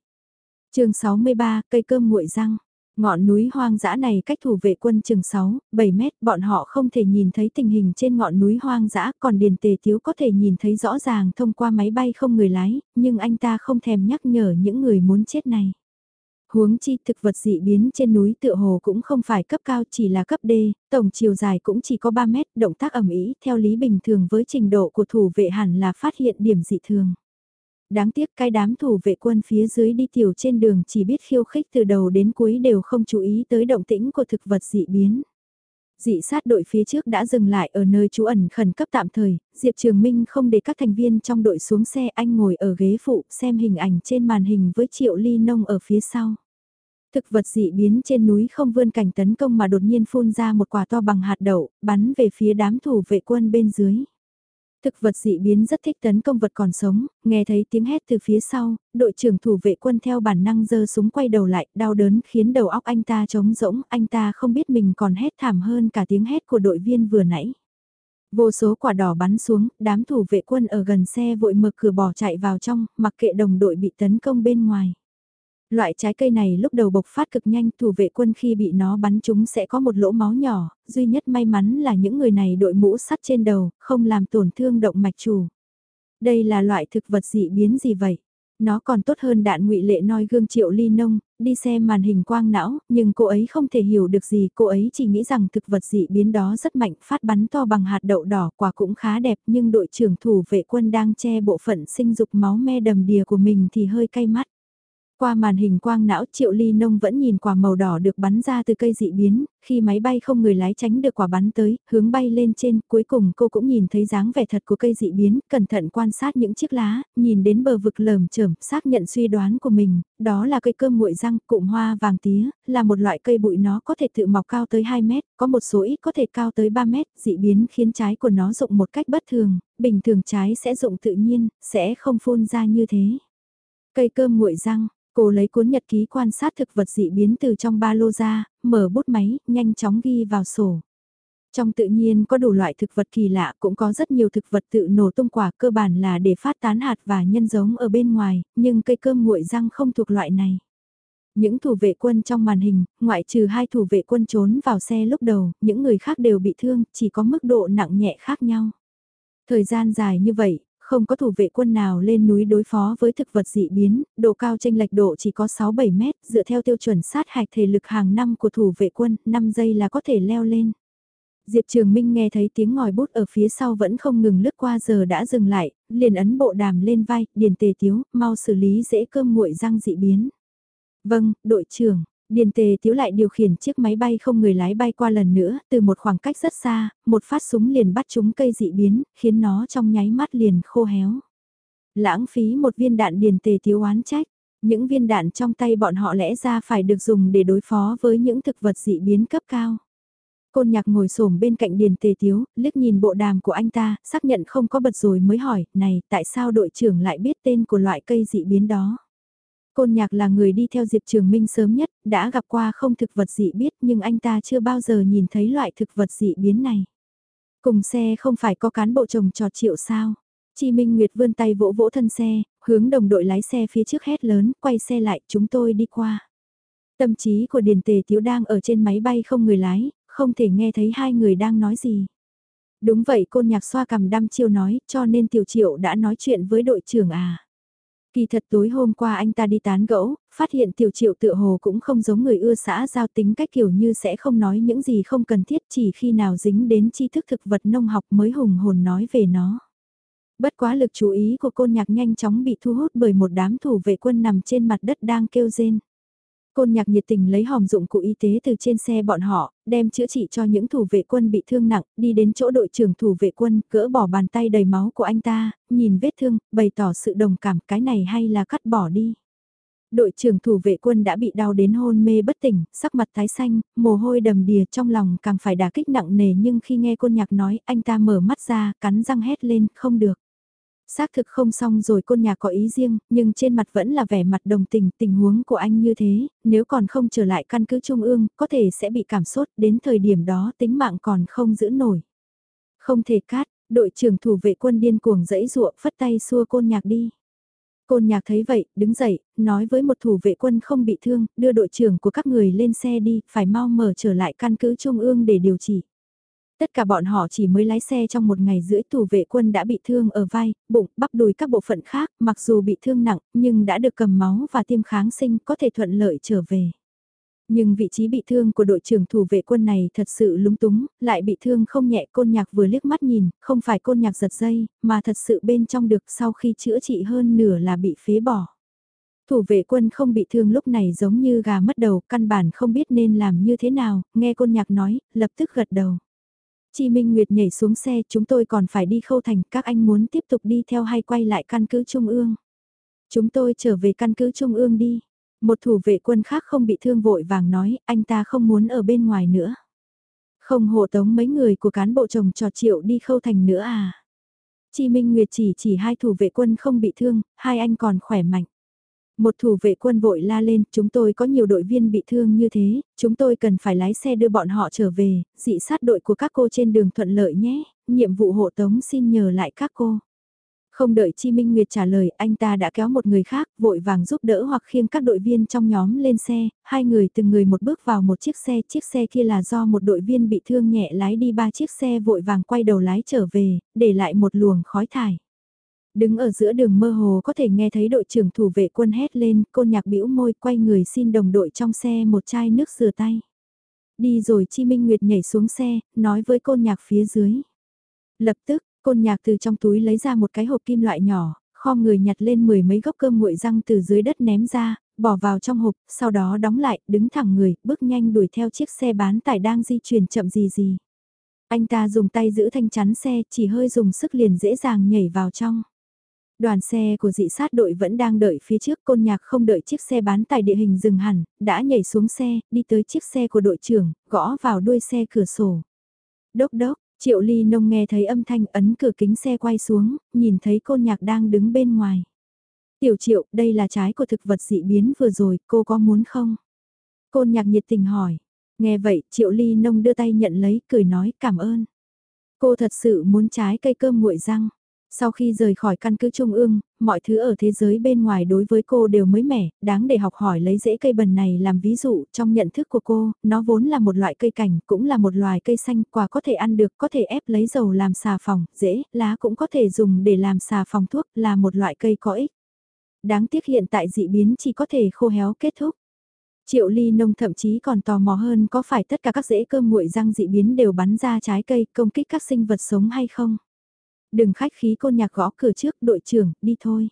chương 63, cây cơm nguội răng. Ngọn núi hoang dã này cách thủ vệ quân chừng 6, 7 mét, bọn họ không thể nhìn thấy tình hình trên ngọn núi hoang dã, còn Điền Tề Tiếu có thể nhìn thấy rõ ràng thông qua máy bay không người lái, nhưng anh ta không thèm nhắc nhở những người muốn chết này. Huống chi thực vật dị biến trên núi tựa hồ cũng không phải cấp cao chỉ là cấp D, tổng chiều dài cũng chỉ có 3 mét, động tác ẩm ý theo lý bình thường với trình độ của thủ vệ hẳn là phát hiện điểm dị thường. Đáng tiếc cái đám thủ vệ quân phía dưới đi tiểu trên đường chỉ biết khiêu khích từ đầu đến cuối đều không chú ý tới động tĩnh của thực vật dị biến dị sát đội phía trước đã dừng lại ở nơi trú ẩn khẩn cấp tạm thời, Diệp Trường Minh không để các thành viên trong đội xuống xe anh ngồi ở ghế phụ xem hình ảnh trên màn hình với triệu ly nông ở phía sau. Thực vật dị biến trên núi không vươn cảnh tấn công mà đột nhiên phun ra một quả to bằng hạt đậu, bắn về phía đám thủ vệ quân bên dưới. Thực vật dị biến rất thích tấn công vật còn sống, nghe thấy tiếng hét từ phía sau, đội trưởng thủ vệ quân theo bản năng giơ súng quay đầu lại, đau đớn khiến đầu óc anh ta trống rỗng, anh ta không biết mình còn hét thảm hơn cả tiếng hét của đội viên vừa nãy. Vô số quả đỏ bắn xuống, đám thủ vệ quân ở gần xe vội mở cửa bỏ chạy vào trong, mặc kệ đồng đội bị tấn công bên ngoài. Loại trái cây này lúc đầu bộc phát cực nhanh thủ vệ quân khi bị nó bắn chúng sẽ có một lỗ máu nhỏ, duy nhất may mắn là những người này đội mũ sắt trên đầu, không làm tổn thương động mạch chủ. Đây là loại thực vật dị biến gì vậy? Nó còn tốt hơn đạn ngụy lệ noi gương triệu ly nông, đi xem màn hình quang não, nhưng cô ấy không thể hiểu được gì, cô ấy chỉ nghĩ rằng thực vật dị biến đó rất mạnh, phát bắn to bằng hạt đậu đỏ, quả cũng khá đẹp, nhưng đội trưởng thủ vệ quân đang che bộ phận sinh dục máu me đầm đìa của mình thì hơi cay mắt. Qua màn hình quang não Triệu Ly Nông vẫn nhìn quả màu đỏ được bắn ra từ cây dị biến, khi máy bay không người lái tránh được quả bắn tới, hướng bay lên trên, cuối cùng cô cũng nhìn thấy dáng vẻ thật của cây dị biến, cẩn thận quan sát những chiếc lá, nhìn đến bờ vực lởm chởm, xác nhận suy đoán của mình, đó là cây cơm nguội răng, cụm hoa vàng tía, là một loại cây bụi nó có thể tự mọc cao tới 2 mét, có một số ít có thể cao tới 3 mét, dị biến khiến trái của nó rụng một cách bất thường, bình thường trái sẽ rụng tự nhiên, sẽ không phun ra như thế. Cây cơm nguội răng, Cô lấy cuốn nhật ký quan sát thực vật dị biến từ trong ba lô ra, mở bút máy, nhanh chóng ghi vào sổ. Trong tự nhiên có đủ loại thực vật kỳ lạ cũng có rất nhiều thực vật tự nổ tung quả cơ bản là để phát tán hạt và nhân giống ở bên ngoài, nhưng cây cơm nguội răng không thuộc loại này. Những thủ vệ quân trong màn hình, ngoại trừ hai thủ vệ quân trốn vào xe lúc đầu, những người khác đều bị thương, chỉ có mức độ nặng nhẹ khác nhau. Thời gian dài như vậy, không có thủ vệ quân nào lên núi đối phó với thực vật dị biến, độ cao tranh lệch độ chỉ có 6-7 mét, dựa theo tiêu chuẩn sát hạch thể lực hàng năm của thủ vệ quân, 5 giây là có thể leo lên. Diệp Trường Minh nghe thấy tiếng ngòi bút ở phía sau vẫn không ngừng lướt qua giờ đã dừng lại, liền ấn bộ đàm lên vai, điền tề tiếu, mau xử lý dễ cơm nguội răng dị biến. Vâng, đội trưởng, Điền tề thiếu lại điều khiển chiếc máy bay không người lái bay qua lần nữa, từ một khoảng cách rất xa, một phát súng liền bắt chúng cây dị biến, khiến nó trong nháy mắt liền khô héo. Lãng phí một viên đạn điền tề thiếu oán trách, những viên đạn trong tay bọn họ lẽ ra phải được dùng để đối phó với những thực vật dị biến cấp cao. Côn nhạc ngồi xổm bên cạnh điền tề thiếu liếc nhìn bộ đàm của anh ta, xác nhận không có bật rồi mới hỏi, này, tại sao đội trưởng lại biết tên của loại cây dị biến đó? Côn nhạc là người đi theo Diệp Trường Minh sớm nhất, đã gặp qua không thực vật dị biết nhưng anh ta chưa bao giờ nhìn thấy loại thực vật dị biến này. Cùng xe không phải có cán bộ chồng trò triệu sao. Chi Minh Nguyệt vươn tay vỗ vỗ thân xe, hướng đồng đội lái xe phía trước hét lớn, quay xe lại, chúng tôi đi qua. Tâm trí của Điền Tề Tiếu đang ở trên máy bay không người lái, không thể nghe thấy hai người đang nói gì. Đúng vậy côn nhạc xoa cầm đăm chiêu nói, cho nên Tiểu Triệu đã nói chuyện với đội trưởng à. Kỳ thật tối hôm qua anh ta đi tán gẫu, phát hiện tiểu triệu tựa hồ cũng không giống người ưa xã giao tính cách kiểu như sẽ không nói những gì không cần thiết chỉ khi nào dính đến tri thức thực vật nông học mới hùng hồn nói về nó. Bất quá lực chú ý của côn nhạc nhanh chóng bị thu hút bởi một đám thủ vệ quân nằm trên mặt đất đang kêu rên. Côn nhạc nhiệt tình lấy hòm dụng cụ y tế từ trên xe bọn họ, đem chữa trị cho những thủ vệ quân bị thương nặng, đi đến chỗ đội trưởng thủ vệ quân, cỡ bỏ bàn tay đầy máu của anh ta, nhìn vết thương, bày tỏ sự đồng cảm cái này hay là cắt bỏ đi. Đội trưởng thủ vệ quân đã bị đau đến hôn mê bất tỉnh, sắc mặt tái xanh, mồ hôi đầm đìa trong lòng càng phải đả kích nặng nề nhưng khi nghe côn nhạc nói anh ta mở mắt ra, cắn răng hét lên, không được. Xác thực không xong rồi côn nhạc có ý riêng, nhưng trên mặt vẫn là vẻ mặt đồng tình, tình huống của anh như thế, nếu còn không trở lại căn cứ trung ương, có thể sẽ bị cảm sốt, đến thời điểm đó tính mạng còn không giữ nổi. Không thể cát, đội trưởng thủ vệ quân điên cuồng dẫy ruộng phất tay xua côn nhạc đi. Côn nhạc thấy vậy, đứng dậy, nói với một thủ vệ quân không bị thương, đưa đội trưởng của các người lên xe đi, phải mau mở trở lại căn cứ trung ương để điều trị. Tất cả bọn họ chỉ mới lái xe trong một ngày rưỡi thủ vệ quân đã bị thương ở vai, bụng, bắp đùi các bộ phận khác, mặc dù bị thương nặng, nhưng đã được cầm máu và tiêm kháng sinh có thể thuận lợi trở về. Nhưng vị trí bị thương của đội trưởng thủ vệ quân này thật sự lúng túng, lại bị thương không nhẹ côn nhạc vừa liếc mắt nhìn, không phải côn nhạc giật dây, mà thật sự bên trong được sau khi chữa trị hơn nửa là bị phế bỏ. Thủ vệ quân không bị thương lúc này giống như gà mất đầu, căn bản không biết nên làm như thế nào, nghe côn nhạc nói, lập tức gật đầu. Chi Minh Nguyệt nhảy xuống xe, chúng tôi còn phải đi khâu thành, các anh muốn tiếp tục đi theo hay quay lại căn cứ Trung ương. Chúng tôi trở về căn cứ Trung ương đi. Một thủ vệ quân khác không bị thương vội vàng nói, anh ta không muốn ở bên ngoài nữa. Không hộ tống mấy người của cán bộ chồng trò triệu đi khâu thành nữa à. Chi Minh Nguyệt chỉ chỉ hai thủ vệ quân không bị thương, hai anh còn khỏe mạnh. Một thủ vệ quân vội la lên, chúng tôi có nhiều đội viên bị thương như thế, chúng tôi cần phải lái xe đưa bọn họ trở về, dị sát đội của các cô trên đường thuận lợi nhé, nhiệm vụ hộ tống xin nhờ lại các cô. Không đợi Chi Minh Nguyệt trả lời, anh ta đã kéo một người khác, vội vàng giúp đỡ hoặc khiêng các đội viên trong nhóm lên xe, hai người từng người một bước vào một chiếc xe, chiếc xe kia là do một đội viên bị thương nhẹ lái đi ba chiếc xe vội vàng quay đầu lái trở về, để lại một luồng khói thải. Đứng ở giữa đường mơ hồ có thể nghe thấy đội trưởng thủ vệ quân hét lên, côn nhạc bĩu môi quay người xin đồng đội trong xe một chai nước rửa tay. Đi rồi Chi Minh Nguyệt nhảy xuống xe, nói với côn nhạc phía dưới. Lập tức, côn nhạc từ trong túi lấy ra một cái hộp kim loại nhỏ, kho người nhặt lên mười mấy gốc cơm nguội răng từ dưới đất ném ra, bỏ vào trong hộp, sau đó đóng lại, đứng thẳng người, bước nhanh đuổi theo chiếc xe bán tải đang di chuyển chậm gì gì. Anh ta dùng tay giữ thanh chắn xe, chỉ hơi dùng sức liền dễ dàng nhảy vào trong. Đoàn xe của dị sát đội vẫn đang đợi phía trước côn nhạc không đợi chiếc xe bán tải địa hình dừng hẳn, đã nhảy xuống xe, đi tới chiếc xe của đội trưởng, gõ vào đuôi xe cửa sổ. Đốc đốc, triệu ly nông nghe thấy âm thanh ấn cửa kính xe quay xuống, nhìn thấy côn nhạc đang đứng bên ngoài. Tiểu triệu, đây là trái của thực vật dị biến vừa rồi, cô có muốn không? Côn nhạc nhiệt tình hỏi. Nghe vậy, triệu ly nông đưa tay nhận lấy, cười nói cảm ơn. Cô thật sự muốn trái cây cơm nguội răng. Sau khi rời khỏi căn cứ Trung ương, mọi thứ ở thế giới bên ngoài đối với cô đều mới mẻ, đáng để học hỏi lấy rễ cây bần này làm ví dụ, trong nhận thức của cô, nó vốn là một loại cây cảnh, cũng là một loài cây xanh, quả có thể ăn được, có thể ép lấy dầu làm xà phòng, rễ, lá cũng có thể dùng để làm xà phòng thuốc, là một loại cây có ích. Đáng tiếc hiện tại dị biến chỉ có thể khô héo kết thúc. Triệu ly nông thậm chí còn tò mò hơn có phải tất cả các rễ cơm nguội răng dị biến đều bắn ra trái cây công kích các sinh vật sống hay không? Đừng khách khí côn nhạc gõ cửa trước, đội trưởng, đi thôi.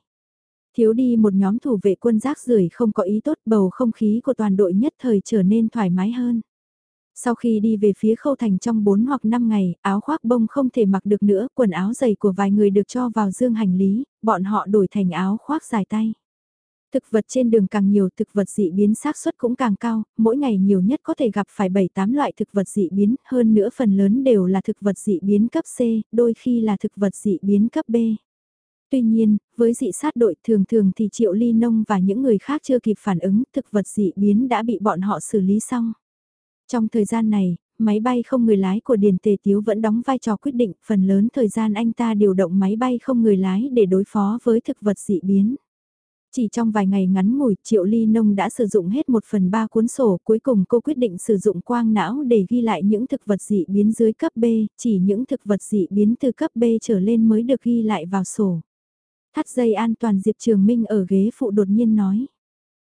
Thiếu đi một nhóm thủ vệ quân rác rưởi không có ý tốt bầu không khí của toàn đội nhất thời trở nên thoải mái hơn. Sau khi đi về phía khâu thành trong 4 hoặc 5 ngày, áo khoác bông không thể mặc được nữa, quần áo dày của vài người được cho vào dương hành lý, bọn họ đổi thành áo khoác dài tay. Thực vật trên đường càng nhiều thực vật dị biến xác suất cũng càng cao, mỗi ngày nhiều nhất có thể gặp phải 7-8 loại thực vật dị biến, hơn nữa phần lớn đều là thực vật dị biến cấp C, đôi khi là thực vật dị biến cấp B. Tuy nhiên, với dị sát đội thường thường thì Triệu Ly Nông và những người khác chưa kịp phản ứng, thực vật dị biến đã bị bọn họ xử lý xong. Trong thời gian này, máy bay không người lái của Điền Tề Tiếu vẫn đóng vai trò quyết định, phần lớn thời gian anh ta điều động máy bay không người lái để đối phó với thực vật dị biến. Chỉ trong vài ngày ngắn ngủi, Triệu Ly Nông đã sử dụng hết một phần ba cuốn sổ, cuối cùng cô quyết định sử dụng quang não để ghi lại những thực vật dị biến dưới cấp B, chỉ những thực vật dị biến từ cấp B trở lên mới được ghi lại vào sổ. Thắt dây an toàn Diệp Trường Minh ở ghế phụ đột nhiên nói.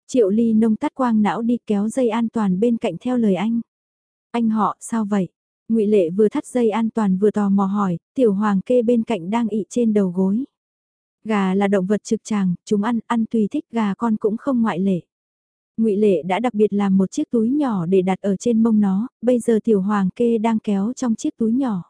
Triệu Ly Nông tắt quang não đi kéo dây an toàn bên cạnh theo lời anh. Anh họ, sao vậy? ngụy Lệ vừa thắt dây an toàn vừa tò mò hỏi, tiểu hoàng kê bên cạnh đang ị trên đầu gối. Gà là động vật trực tràng, chúng ăn, ăn tùy thích gà con cũng không ngoại lệ. ngụy Lệ đã đặc biệt làm một chiếc túi nhỏ để đặt ở trên mông nó, bây giờ tiểu hoàng kê đang kéo trong chiếc túi nhỏ.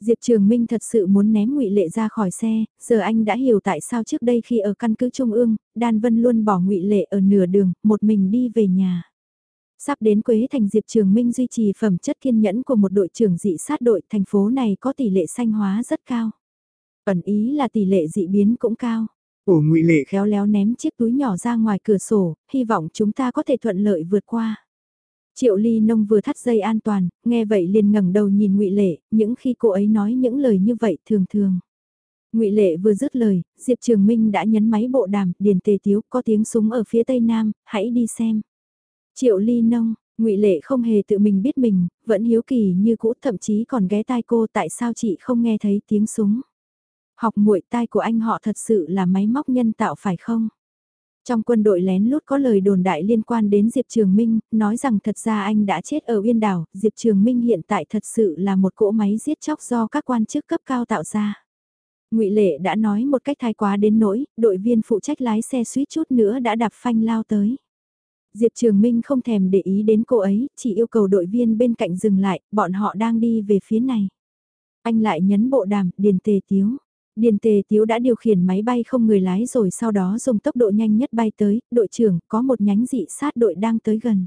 Diệp Trường Minh thật sự muốn ném ngụy Lệ ra khỏi xe, giờ anh đã hiểu tại sao trước đây khi ở căn cứ Trung ương, Đan Vân luôn bỏ ngụy Lệ ở nửa đường, một mình đi về nhà. Sắp đến Quế Thành Diệp Trường Minh duy trì phẩm chất kiên nhẫn của một đội trưởng dị sát đội, thành phố này có tỷ lệ xanh hóa rất cao. Ẩn ý là tỷ lệ dị biến cũng cao. Ổ ngụy lệ khéo léo ném chiếc túi nhỏ ra ngoài cửa sổ, hy vọng chúng ta có thể thuận lợi vượt qua. Triệu Ly Nông vừa thắt dây an toàn, nghe vậy liền ngẩng đầu nhìn Ngụy Lệ, những khi cô ấy nói những lời như vậy thường thường. Ngụy Lệ vừa dứt lời, Diệp Trường Minh đã nhấn máy bộ đàm, điền tề tiếu, có tiếng súng ở phía tây nam, hãy đi xem. Triệu Ly Nông, Ngụy Lệ không hề tự mình biết mình, vẫn hiếu kỳ như cũ, thậm chí còn ghé tai cô tại sao chị không nghe thấy tiếng súng. Học muội tai của anh họ thật sự là máy móc nhân tạo phải không? Trong quân đội lén lút có lời đồn đại liên quan đến Diệp Trường Minh, nói rằng thật ra anh đã chết ở Uyên Đảo, Diệp Trường Minh hiện tại thật sự là một cỗ máy giết chóc do các quan chức cấp cao tạo ra. ngụy Lệ đã nói một cách thái quá đến nỗi, đội viên phụ trách lái xe suýt chút nữa đã đạp phanh lao tới. Diệp Trường Minh không thèm để ý đến cô ấy, chỉ yêu cầu đội viên bên cạnh dừng lại, bọn họ đang đi về phía này. Anh lại nhấn bộ đàm, điền tề tiếu. Điền tề tiếu đã điều khiển máy bay không người lái rồi sau đó dùng tốc độ nhanh nhất bay tới, đội trưởng có một nhánh dị sát đội đang tới gần.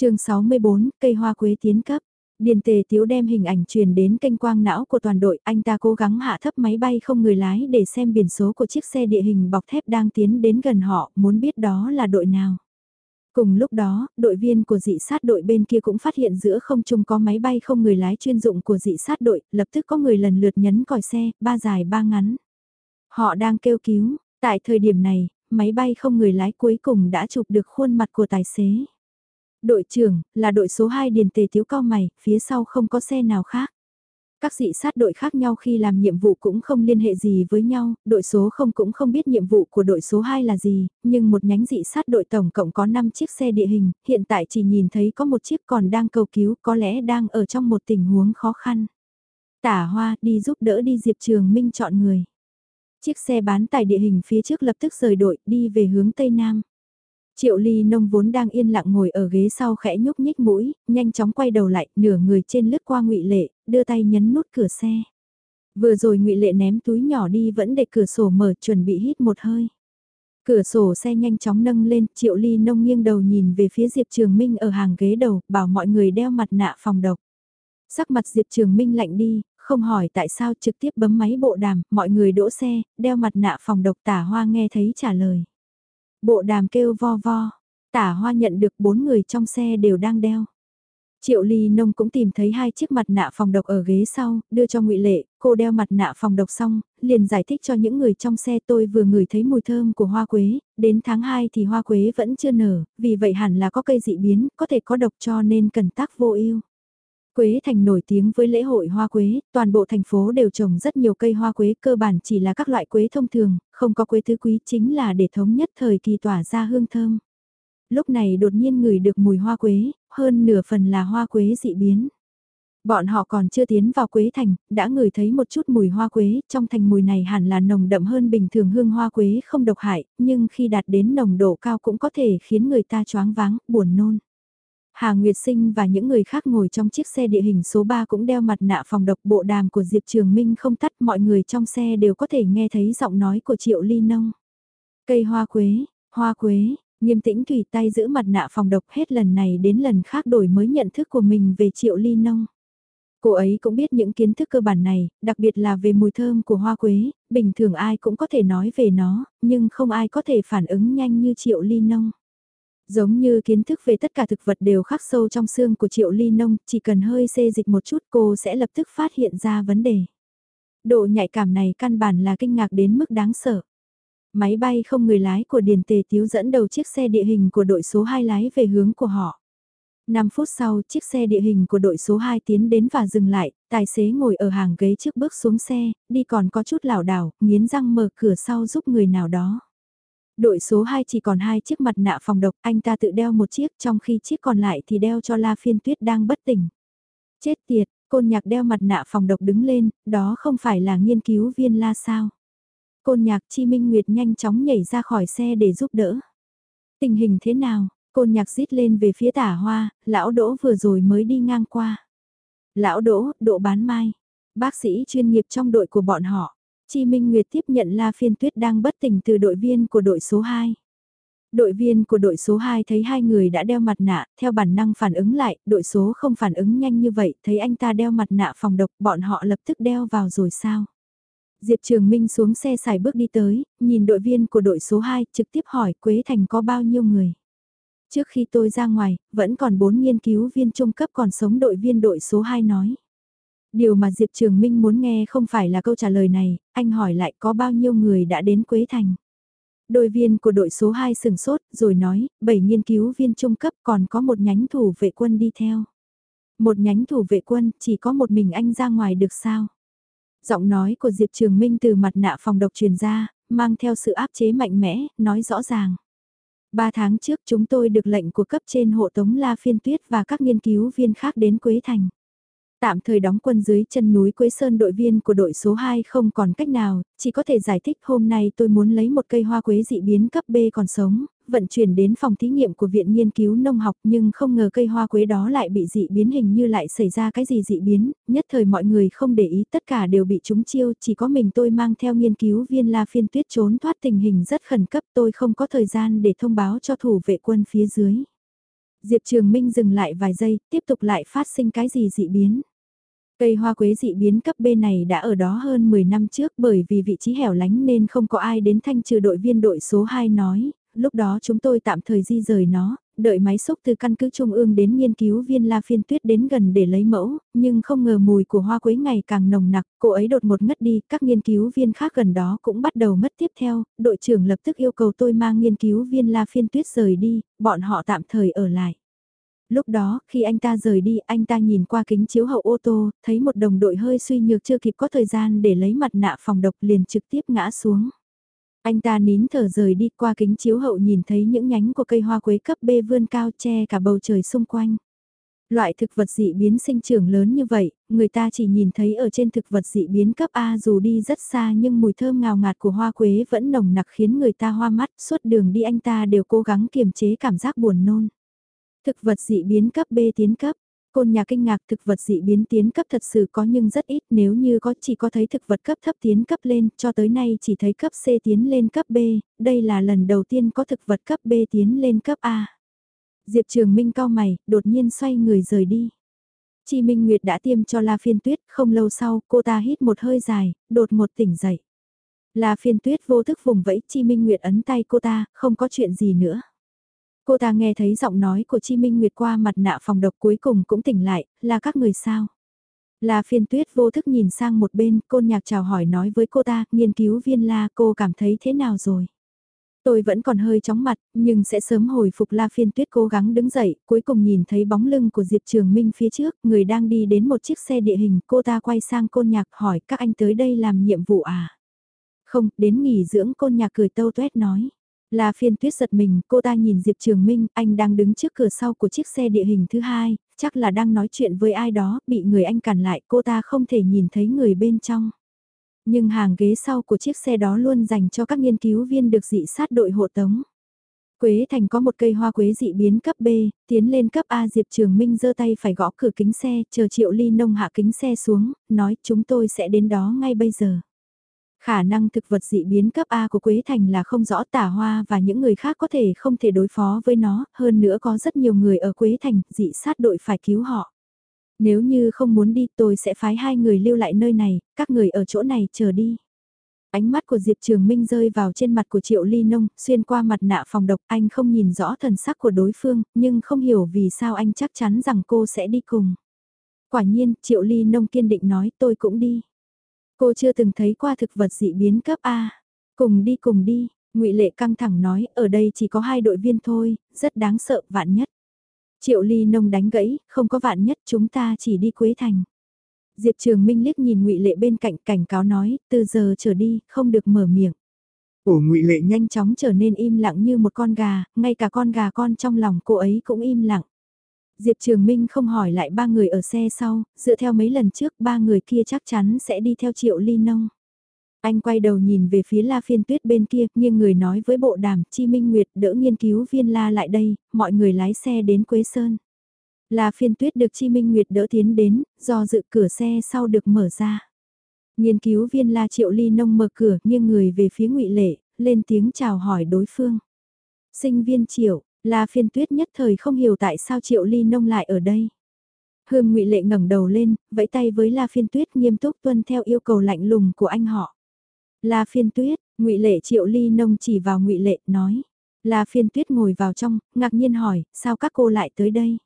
chương 64, cây hoa quế tiến cấp. Điền tề tiếu đem hình ảnh truyền đến kênh quang não của toàn đội, anh ta cố gắng hạ thấp máy bay không người lái để xem biển số của chiếc xe địa hình bọc thép đang tiến đến gần họ, muốn biết đó là đội nào. Cùng lúc đó, đội viên của dị sát đội bên kia cũng phát hiện giữa không trung có máy bay không người lái chuyên dụng của dị sát đội, lập tức có người lần lượt nhấn còi xe, ba dài ba ngắn. Họ đang kêu cứu, tại thời điểm này, máy bay không người lái cuối cùng đã chụp được khuôn mặt của tài xế. Đội trưởng, là đội số 2 điền tề thiếu cao mày, phía sau không có xe nào khác. Các dị sát đội khác nhau khi làm nhiệm vụ cũng không liên hệ gì với nhau, đội số 0 cũng không biết nhiệm vụ của đội số 2 là gì, nhưng một nhánh dị sát đội tổng cộng có 5 chiếc xe địa hình, hiện tại chỉ nhìn thấy có một chiếc còn đang cầu cứu, có lẽ đang ở trong một tình huống khó khăn. Tả Hoa đi giúp đỡ đi Diệp Trường Minh chọn người. Chiếc xe bán tải địa hình phía trước lập tức rời đội đi về hướng Tây Nam. Triệu Ly Nông vốn đang yên lặng ngồi ở ghế sau khẽ nhúc nhích mũi, nhanh chóng quay đầu lại, nửa người trên lướt qua Ngụy Lệ, đưa tay nhấn nút cửa xe. Vừa rồi Ngụy Lệ ném túi nhỏ đi vẫn để cửa sổ mở, chuẩn bị hít một hơi. Cửa sổ xe nhanh chóng nâng lên, Triệu Ly Nông nghiêng đầu nhìn về phía Diệp Trường Minh ở hàng ghế đầu, bảo mọi người đeo mặt nạ phòng độc. Sắc mặt Diệp Trường Minh lạnh đi, không hỏi tại sao trực tiếp bấm máy bộ đàm, mọi người đỗ xe, đeo mặt nạ phòng độc tả hoa nghe thấy trả lời. Bộ đàm kêu vo vo, tả hoa nhận được bốn người trong xe đều đang đeo. Triệu Ly Nông cũng tìm thấy hai chiếc mặt nạ phòng độc ở ghế sau, đưa cho ngụy Lệ, cô đeo mặt nạ phòng độc xong, liền giải thích cho những người trong xe tôi vừa ngửi thấy mùi thơm của hoa quế, đến tháng 2 thì hoa quế vẫn chưa nở, vì vậy hẳn là có cây dị biến, có thể có độc cho nên cần tác vô ưu. Quế Thành nổi tiếng với lễ hội hoa quế, toàn bộ thành phố đều trồng rất nhiều cây hoa quế cơ bản chỉ là các loại quế thông thường, không có quế thứ quý chính là để thống nhất thời kỳ tỏa ra hương thơm. Lúc này đột nhiên ngửi được mùi hoa quế, hơn nửa phần là hoa quế dị biến. Bọn họ còn chưa tiến vào Quế Thành, đã ngửi thấy một chút mùi hoa quế, trong thành mùi này hẳn là nồng đậm hơn bình thường hương hoa quế không độc hại, nhưng khi đạt đến nồng độ cao cũng có thể khiến người ta choáng váng, buồn nôn. Hà Nguyệt Sinh và những người khác ngồi trong chiếc xe địa hình số 3 cũng đeo mặt nạ phòng độc bộ đàm của Diệp Trường Minh không tắt mọi người trong xe đều có thể nghe thấy giọng nói của Triệu Ly Nông. Cây hoa quế, hoa quế, nghiêm tĩnh thủy tay giữ mặt nạ phòng độc hết lần này đến lần khác đổi mới nhận thức của mình về Triệu Ly Nông. Cô ấy cũng biết những kiến thức cơ bản này, đặc biệt là về mùi thơm của hoa quế, bình thường ai cũng có thể nói về nó, nhưng không ai có thể phản ứng nhanh như Triệu Ly Nông. Giống như kiến thức về tất cả thực vật đều khắc sâu trong xương của Triệu Ly Nông, chỉ cần hơi xê dịch một chút cô sẽ lập tức phát hiện ra vấn đề. Độ nhạy cảm này căn bản là kinh ngạc đến mức đáng sợ. Máy bay không người lái của Điền Tề Tiếu dẫn đầu chiếc xe địa hình của đội số 2 lái về hướng của họ. 5 phút sau, chiếc xe địa hình của đội số 2 tiến đến và dừng lại, tài xế ngồi ở hàng ghế trước bước xuống xe, đi còn có chút lảo đảo, nghiến răng mở cửa sau giúp người nào đó. Đội số 2 chỉ còn hai chiếc mặt nạ phòng độc, anh ta tự đeo một chiếc trong khi chiếc còn lại thì đeo cho La Phiên Tuyết đang bất tỉnh. Chết tiệt, côn nhạc đeo mặt nạ phòng độc đứng lên, đó không phải là nghiên cứu viên La sao. Côn nhạc Chi Minh Nguyệt nhanh chóng nhảy ra khỏi xe để giúp đỡ. Tình hình thế nào? Côn nhạc rít lên về phía tả hoa, lão đỗ vừa rồi mới đi ngang qua. Lão đỗ, độ bán mai. Bác sĩ chuyên nghiệp trong đội của bọn họ. Chi Minh Nguyệt tiếp nhận La Phiên Tuyết đang bất tỉnh từ đội viên của đội số 2. Đội viên của đội số 2 thấy hai người đã đeo mặt nạ, theo bản năng phản ứng lại, đội số không phản ứng nhanh như vậy, thấy anh ta đeo mặt nạ phòng độc, bọn họ lập tức đeo vào rồi sao? Diệp Trường Minh xuống xe xài bước đi tới, nhìn đội viên của đội số 2, trực tiếp hỏi Quế Thành có bao nhiêu người? Trước khi tôi ra ngoài, vẫn còn 4 nghiên cứu viên trung cấp còn sống đội viên đội số 2 nói. Điều mà Diệp Trường Minh muốn nghe không phải là câu trả lời này, anh hỏi lại có bao nhiêu người đã đến Quế Thành. Đội viên của đội số 2 sừng sốt, rồi nói, 7 nghiên cứu viên trung cấp còn có một nhánh thủ vệ quân đi theo. Một nhánh thủ vệ quân, chỉ có một mình anh ra ngoài được sao? Giọng nói của Diệp Trường Minh từ mặt nạ phòng độc truyền ra, mang theo sự áp chế mạnh mẽ, nói rõ ràng. Ba tháng trước chúng tôi được lệnh của cấp trên hộ tống La Phiên Tuyết và các nghiên cứu viên khác đến Quế Thành. Tạm thời đóng quân dưới chân núi Quế Sơn đội viên của đội số 2 không còn cách nào, chỉ có thể giải thích hôm nay tôi muốn lấy một cây hoa quế dị biến cấp B còn sống, vận chuyển đến phòng thí nghiệm của Viện Nghiên cứu Nông học nhưng không ngờ cây hoa quế đó lại bị dị biến hình như lại xảy ra cái gì dị biến, nhất thời mọi người không để ý tất cả đều bị trúng chiêu, chỉ có mình tôi mang theo nghiên cứu viên La Phiên Tuyết trốn thoát tình hình rất khẩn cấp tôi không có thời gian để thông báo cho thủ vệ quân phía dưới. Diệp Trường Minh dừng lại vài giây, tiếp tục lại phát sinh cái gì dị biến. Cây hoa quế dị biến cấp B này đã ở đó hơn 10 năm trước bởi vì vị trí hẻo lánh nên không có ai đến thanh trừ đội viên đội số 2 nói, lúc đó chúng tôi tạm thời di rời nó, đợi máy xúc từ căn cứ trung ương đến nghiên cứu viên La Phiên Tuyết đến gần để lấy mẫu, nhưng không ngờ mùi của hoa quế ngày càng nồng nặc, cô ấy đột một ngất đi, các nghiên cứu viên khác gần đó cũng bắt đầu mất tiếp theo, đội trưởng lập tức yêu cầu tôi mang nghiên cứu viên La Phiên Tuyết rời đi, bọn họ tạm thời ở lại. Lúc đó, khi anh ta rời đi, anh ta nhìn qua kính chiếu hậu ô tô, thấy một đồng đội hơi suy nhược chưa kịp có thời gian để lấy mặt nạ phòng độc liền trực tiếp ngã xuống. Anh ta nín thở rời đi qua kính chiếu hậu nhìn thấy những nhánh của cây hoa quế cấp B vươn cao che cả bầu trời xung quanh. Loại thực vật dị biến sinh trưởng lớn như vậy, người ta chỉ nhìn thấy ở trên thực vật dị biến cấp A dù đi rất xa nhưng mùi thơm ngào ngạt của hoa quế vẫn nồng nặc khiến người ta hoa mắt, suốt đường đi anh ta đều cố gắng kiềm chế cảm giác buồn nôn. Thực vật dị biến cấp B tiến cấp. Côn nhà kinh ngạc thực vật dị biến tiến cấp thật sự có nhưng rất ít nếu như có chỉ có thấy thực vật cấp thấp tiến cấp lên cho tới nay chỉ thấy cấp C tiến lên cấp B, đây là lần đầu tiên có thực vật cấp B tiến lên cấp A. Diệp Trường Minh cao mày, đột nhiên xoay người rời đi. Chi Minh Nguyệt đã tiêm cho La Phiên Tuyết, không lâu sau cô ta hít một hơi dài, đột một tỉnh dậy. La Phiên Tuyết vô thức vùng vẫy Chi Minh Nguyệt ấn tay cô ta, không có chuyện gì nữa. Cô ta nghe thấy giọng nói của Chi Minh Nguyệt qua mặt nạ phòng độc cuối cùng cũng tỉnh lại, là các người sao? La phiên tuyết vô thức nhìn sang một bên, côn nhạc chào hỏi nói với cô ta, nghiên cứu viên la cô cảm thấy thế nào rồi? Tôi vẫn còn hơi chóng mặt, nhưng sẽ sớm hồi phục La Phiên Tuyết cố gắng đứng dậy, cuối cùng nhìn thấy bóng lưng của Diệp Trường Minh phía trước, người đang đi đến một chiếc xe địa hình, cô ta quay sang côn nhạc hỏi các anh tới đây làm nhiệm vụ à? Không, đến nghỉ dưỡng côn nhạc cười tâu tuét nói. La phiên tuyết giật mình, cô ta nhìn Diệp Trường Minh, anh đang đứng trước cửa sau của chiếc xe địa hình thứ hai, chắc là đang nói chuyện với ai đó, bị người anh cản lại, cô ta không thể nhìn thấy người bên trong. Nhưng hàng ghế sau của chiếc xe đó luôn dành cho các nghiên cứu viên được dị sát đội hộ tống. Quế Thành có một cây hoa quế dị biến cấp B, tiến lên cấp A Diệp Trường Minh giơ tay phải gõ cửa kính xe, chờ Triệu Ly Nông hạ kính xe xuống, nói chúng tôi sẽ đến đó ngay bây giờ. Khả năng thực vật dị biến cấp A của Quế Thành là không rõ tả hoa và những người khác có thể không thể đối phó với nó, hơn nữa có rất nhiều người ở Quế Thành, dị sát đội phải cứu họ. Nếu như không muốn đi tôi sẽ phái hai người lưu lại nơi này, các người ở chỗ này chờ đi. Ánh mắt của Diệp Trường Minh rơi vào trên mặt của Triệu Ly Nông, xuyên qua mặt nạ phòng độc, anh không nhìn rõ thần sắc của đối phương, nhưng không hiểu vì sao anh chắc chắn rằng cô sẽ đi cùng. Quả nhiên, Triệu Ly Nông kiên định nói tôi cũng đi. Cô chưa từng thấy qua thực vật dị biến cấp A. Cùng đi cùng đi, ngụy Lệ căng thẳng nói, ở đây chỉ có hai đội viên thôi, rất đáng sợ, vạn nhất. Triệu Ly nông đánh gãy, không có vạn nhất chúng ta chỉ đi Quế Thành. Diệp Trường Minh liếc nhìn ngụy Lệ bên cạnh cảnh cáo nói, từ giờ trở đi, không được mở miệng. Ổ ngụy Lệ nhanh chóng trở nên im lặng như một con gà, ngay cả con gà con trong lòng cô ấy cũng im lặng. Diệp Trường Minh không hỏi lại ba người ở xe sau, dựa theo mấy lần trước ba người kia chắc chắn sẽ đi theo triệu ly nông. Anh quay đầu nhìn về phía La Phiên Tuyết bên kia, nhưng người nói với bộ đàm, Chi Minh Nguyệt đỡ nghiên cứu viên La lại đây, mọi người lái xe đến Quế Sơn. La Phiên Tuyết được Chi Minh Nguyệt đỡ tiến đến, do dự cửa xe sau được mở ra. Nghiên cứu viên La Triệu Ly Nông mở cửa, nghiêng người về phía ngụy Lệ, lên tiếng chào hỏi đối phương. Sinh viên Triệu, La phiên tuyết nhất thời không hiểu tại sao triệu ly nông lại ở đây. Hương ngụy Lệ ngẩng đầu lên, vẫy tay với La Phiên Tuyết nghiêm túc tuân theo yêu cầu lạnh lùng của anh họ. La Phiên Tuyết, ngụy Lệ Triệu Ly nông chỉ vào ngụy Lệ, nói. La Phiên Tuyết ngồi vào trong, ngạc nhiên hỏi, sao các cô lại tới đây?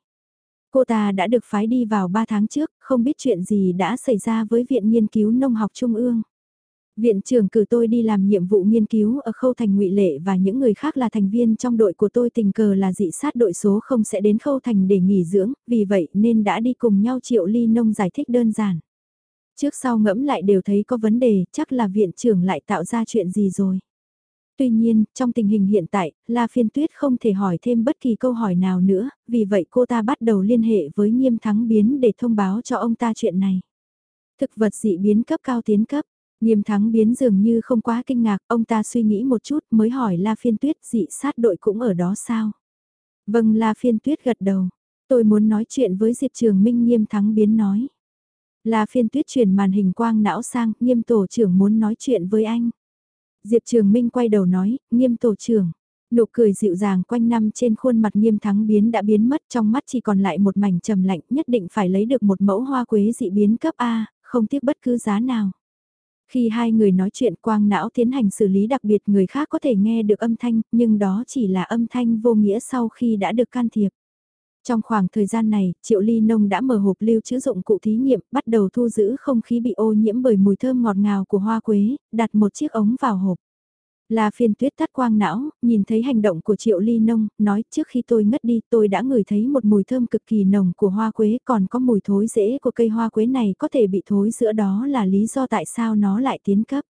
Cô ta đã được phái đi vào 3 tháng trước, không biết chuyện gì đã xảy ra với Viện Nghiên cứu Nông học Trung ương. Viện trưởng cử tôi đi làm nhiệm vụ nghiên cứu ở khâu thành ngụy lệ và những người khác là thành viên trong đội của tôi tình cờ là dị sát đội số không sẽ đến khâu thành để nghỉ dưỡng, vì vậy nên đã đi cùng nhau triệu ly nông giải thích đơn giản. Trước sau ngẫm lại đều thấy có vấn đề, chắc là viện trưởng lại tạo ra chuyện gì rồi. Tuy nhiên, trong tình hình hiện tại, La Phiên Tuyết không thể hỏi thêm bất kỳ câu hỏi nào nữa, vì vậy cô ta bắt đầu liên hệ với nghiêm thắng biến để thông báo cho ông ta chuyện này. Thực vật dị biến cấp cao tiến cấp, Nghiêm thắng biến dường như không quá kinh ngạc, ông ta suy nghĩ một chút mới hỏi La Phiên Tuyết dị sát đội cũng ở đó sao? Vâng La Phiên Tuyết gật đầu, tôi muốn nói chuyện với Diệp Trường Minh nghiêm thắng biến nói. La Phiên Tuyết chuyển màn hình quang não sang, nghiêm tổ trưởng muốn nói chuyện với anh. Diệp Trường Minh quay đầu nói, nghiêm tổ trưởng. Nụ cười dịu dàng quanh năm trên khuôn mặt nghiêm thắng biến đã biến mất trong mắt chỉ còn lại một mảnh trầm lạnh nhất định phải lấy được một mẫu hoa quế dị biến cấp A, không tiếc bất cứ giá nào. Khi hai người nói chuyện quang não tiến hành xử lý đặc biệt người khác có thể nghe được âm thanh, nhưng đó chỉ là âm thanh vô nghĩa sau khi đã được can thiệp. Trong khoảng thời gian này, Triệu Ly Nông đã mở hộp lưu trữ dụng cụ thí nghiệm, bắt đầu thu giữ không khí bị ô nhiễm bởi mùi thơm ngọt ngào của hoa quế, đặt một chiếc ống vào hộp. La phiên tuyết tắt quang não, nhìn thấy hành động của triệu ly nông, nói trước khi tôi ngất đi tôi đã ngửi thấy một mùi thơm cực kỳ nồng của hoa quế còn có mùi thối rễ của cây hoa quế này có thể bị thối giữa đó là lý do tại sao nó lại tiến cấp.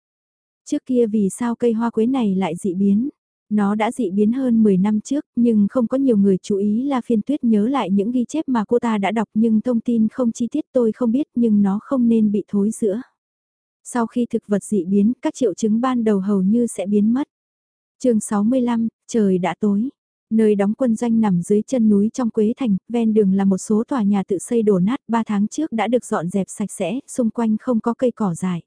Trước kia vì sao cây hoa quế này lại dị biến? Nó đã dị biến hơn 10 năm trước, nhưng không có nhiều người chú ý La Phiên Tuyết nhớ lại những ghi chép mà cô ta đã đọc nhưng thông tin không chi tiết tôi không biết nhưng nó không nên bị thối giữa. Sau khi thực vật dị biến, các triệu chứng ban đầu hầu như sẽ biến mất. chương 65, trời đã tối. Nơi đóng quân doanh nằm dưới chân núi trong Quế Thành, ven đường là một số tòa nhà tự xây đổ nát 3 tháng trước đã được dọn dẹp sạch sẽ, xung quanh không có cây cỏ dài.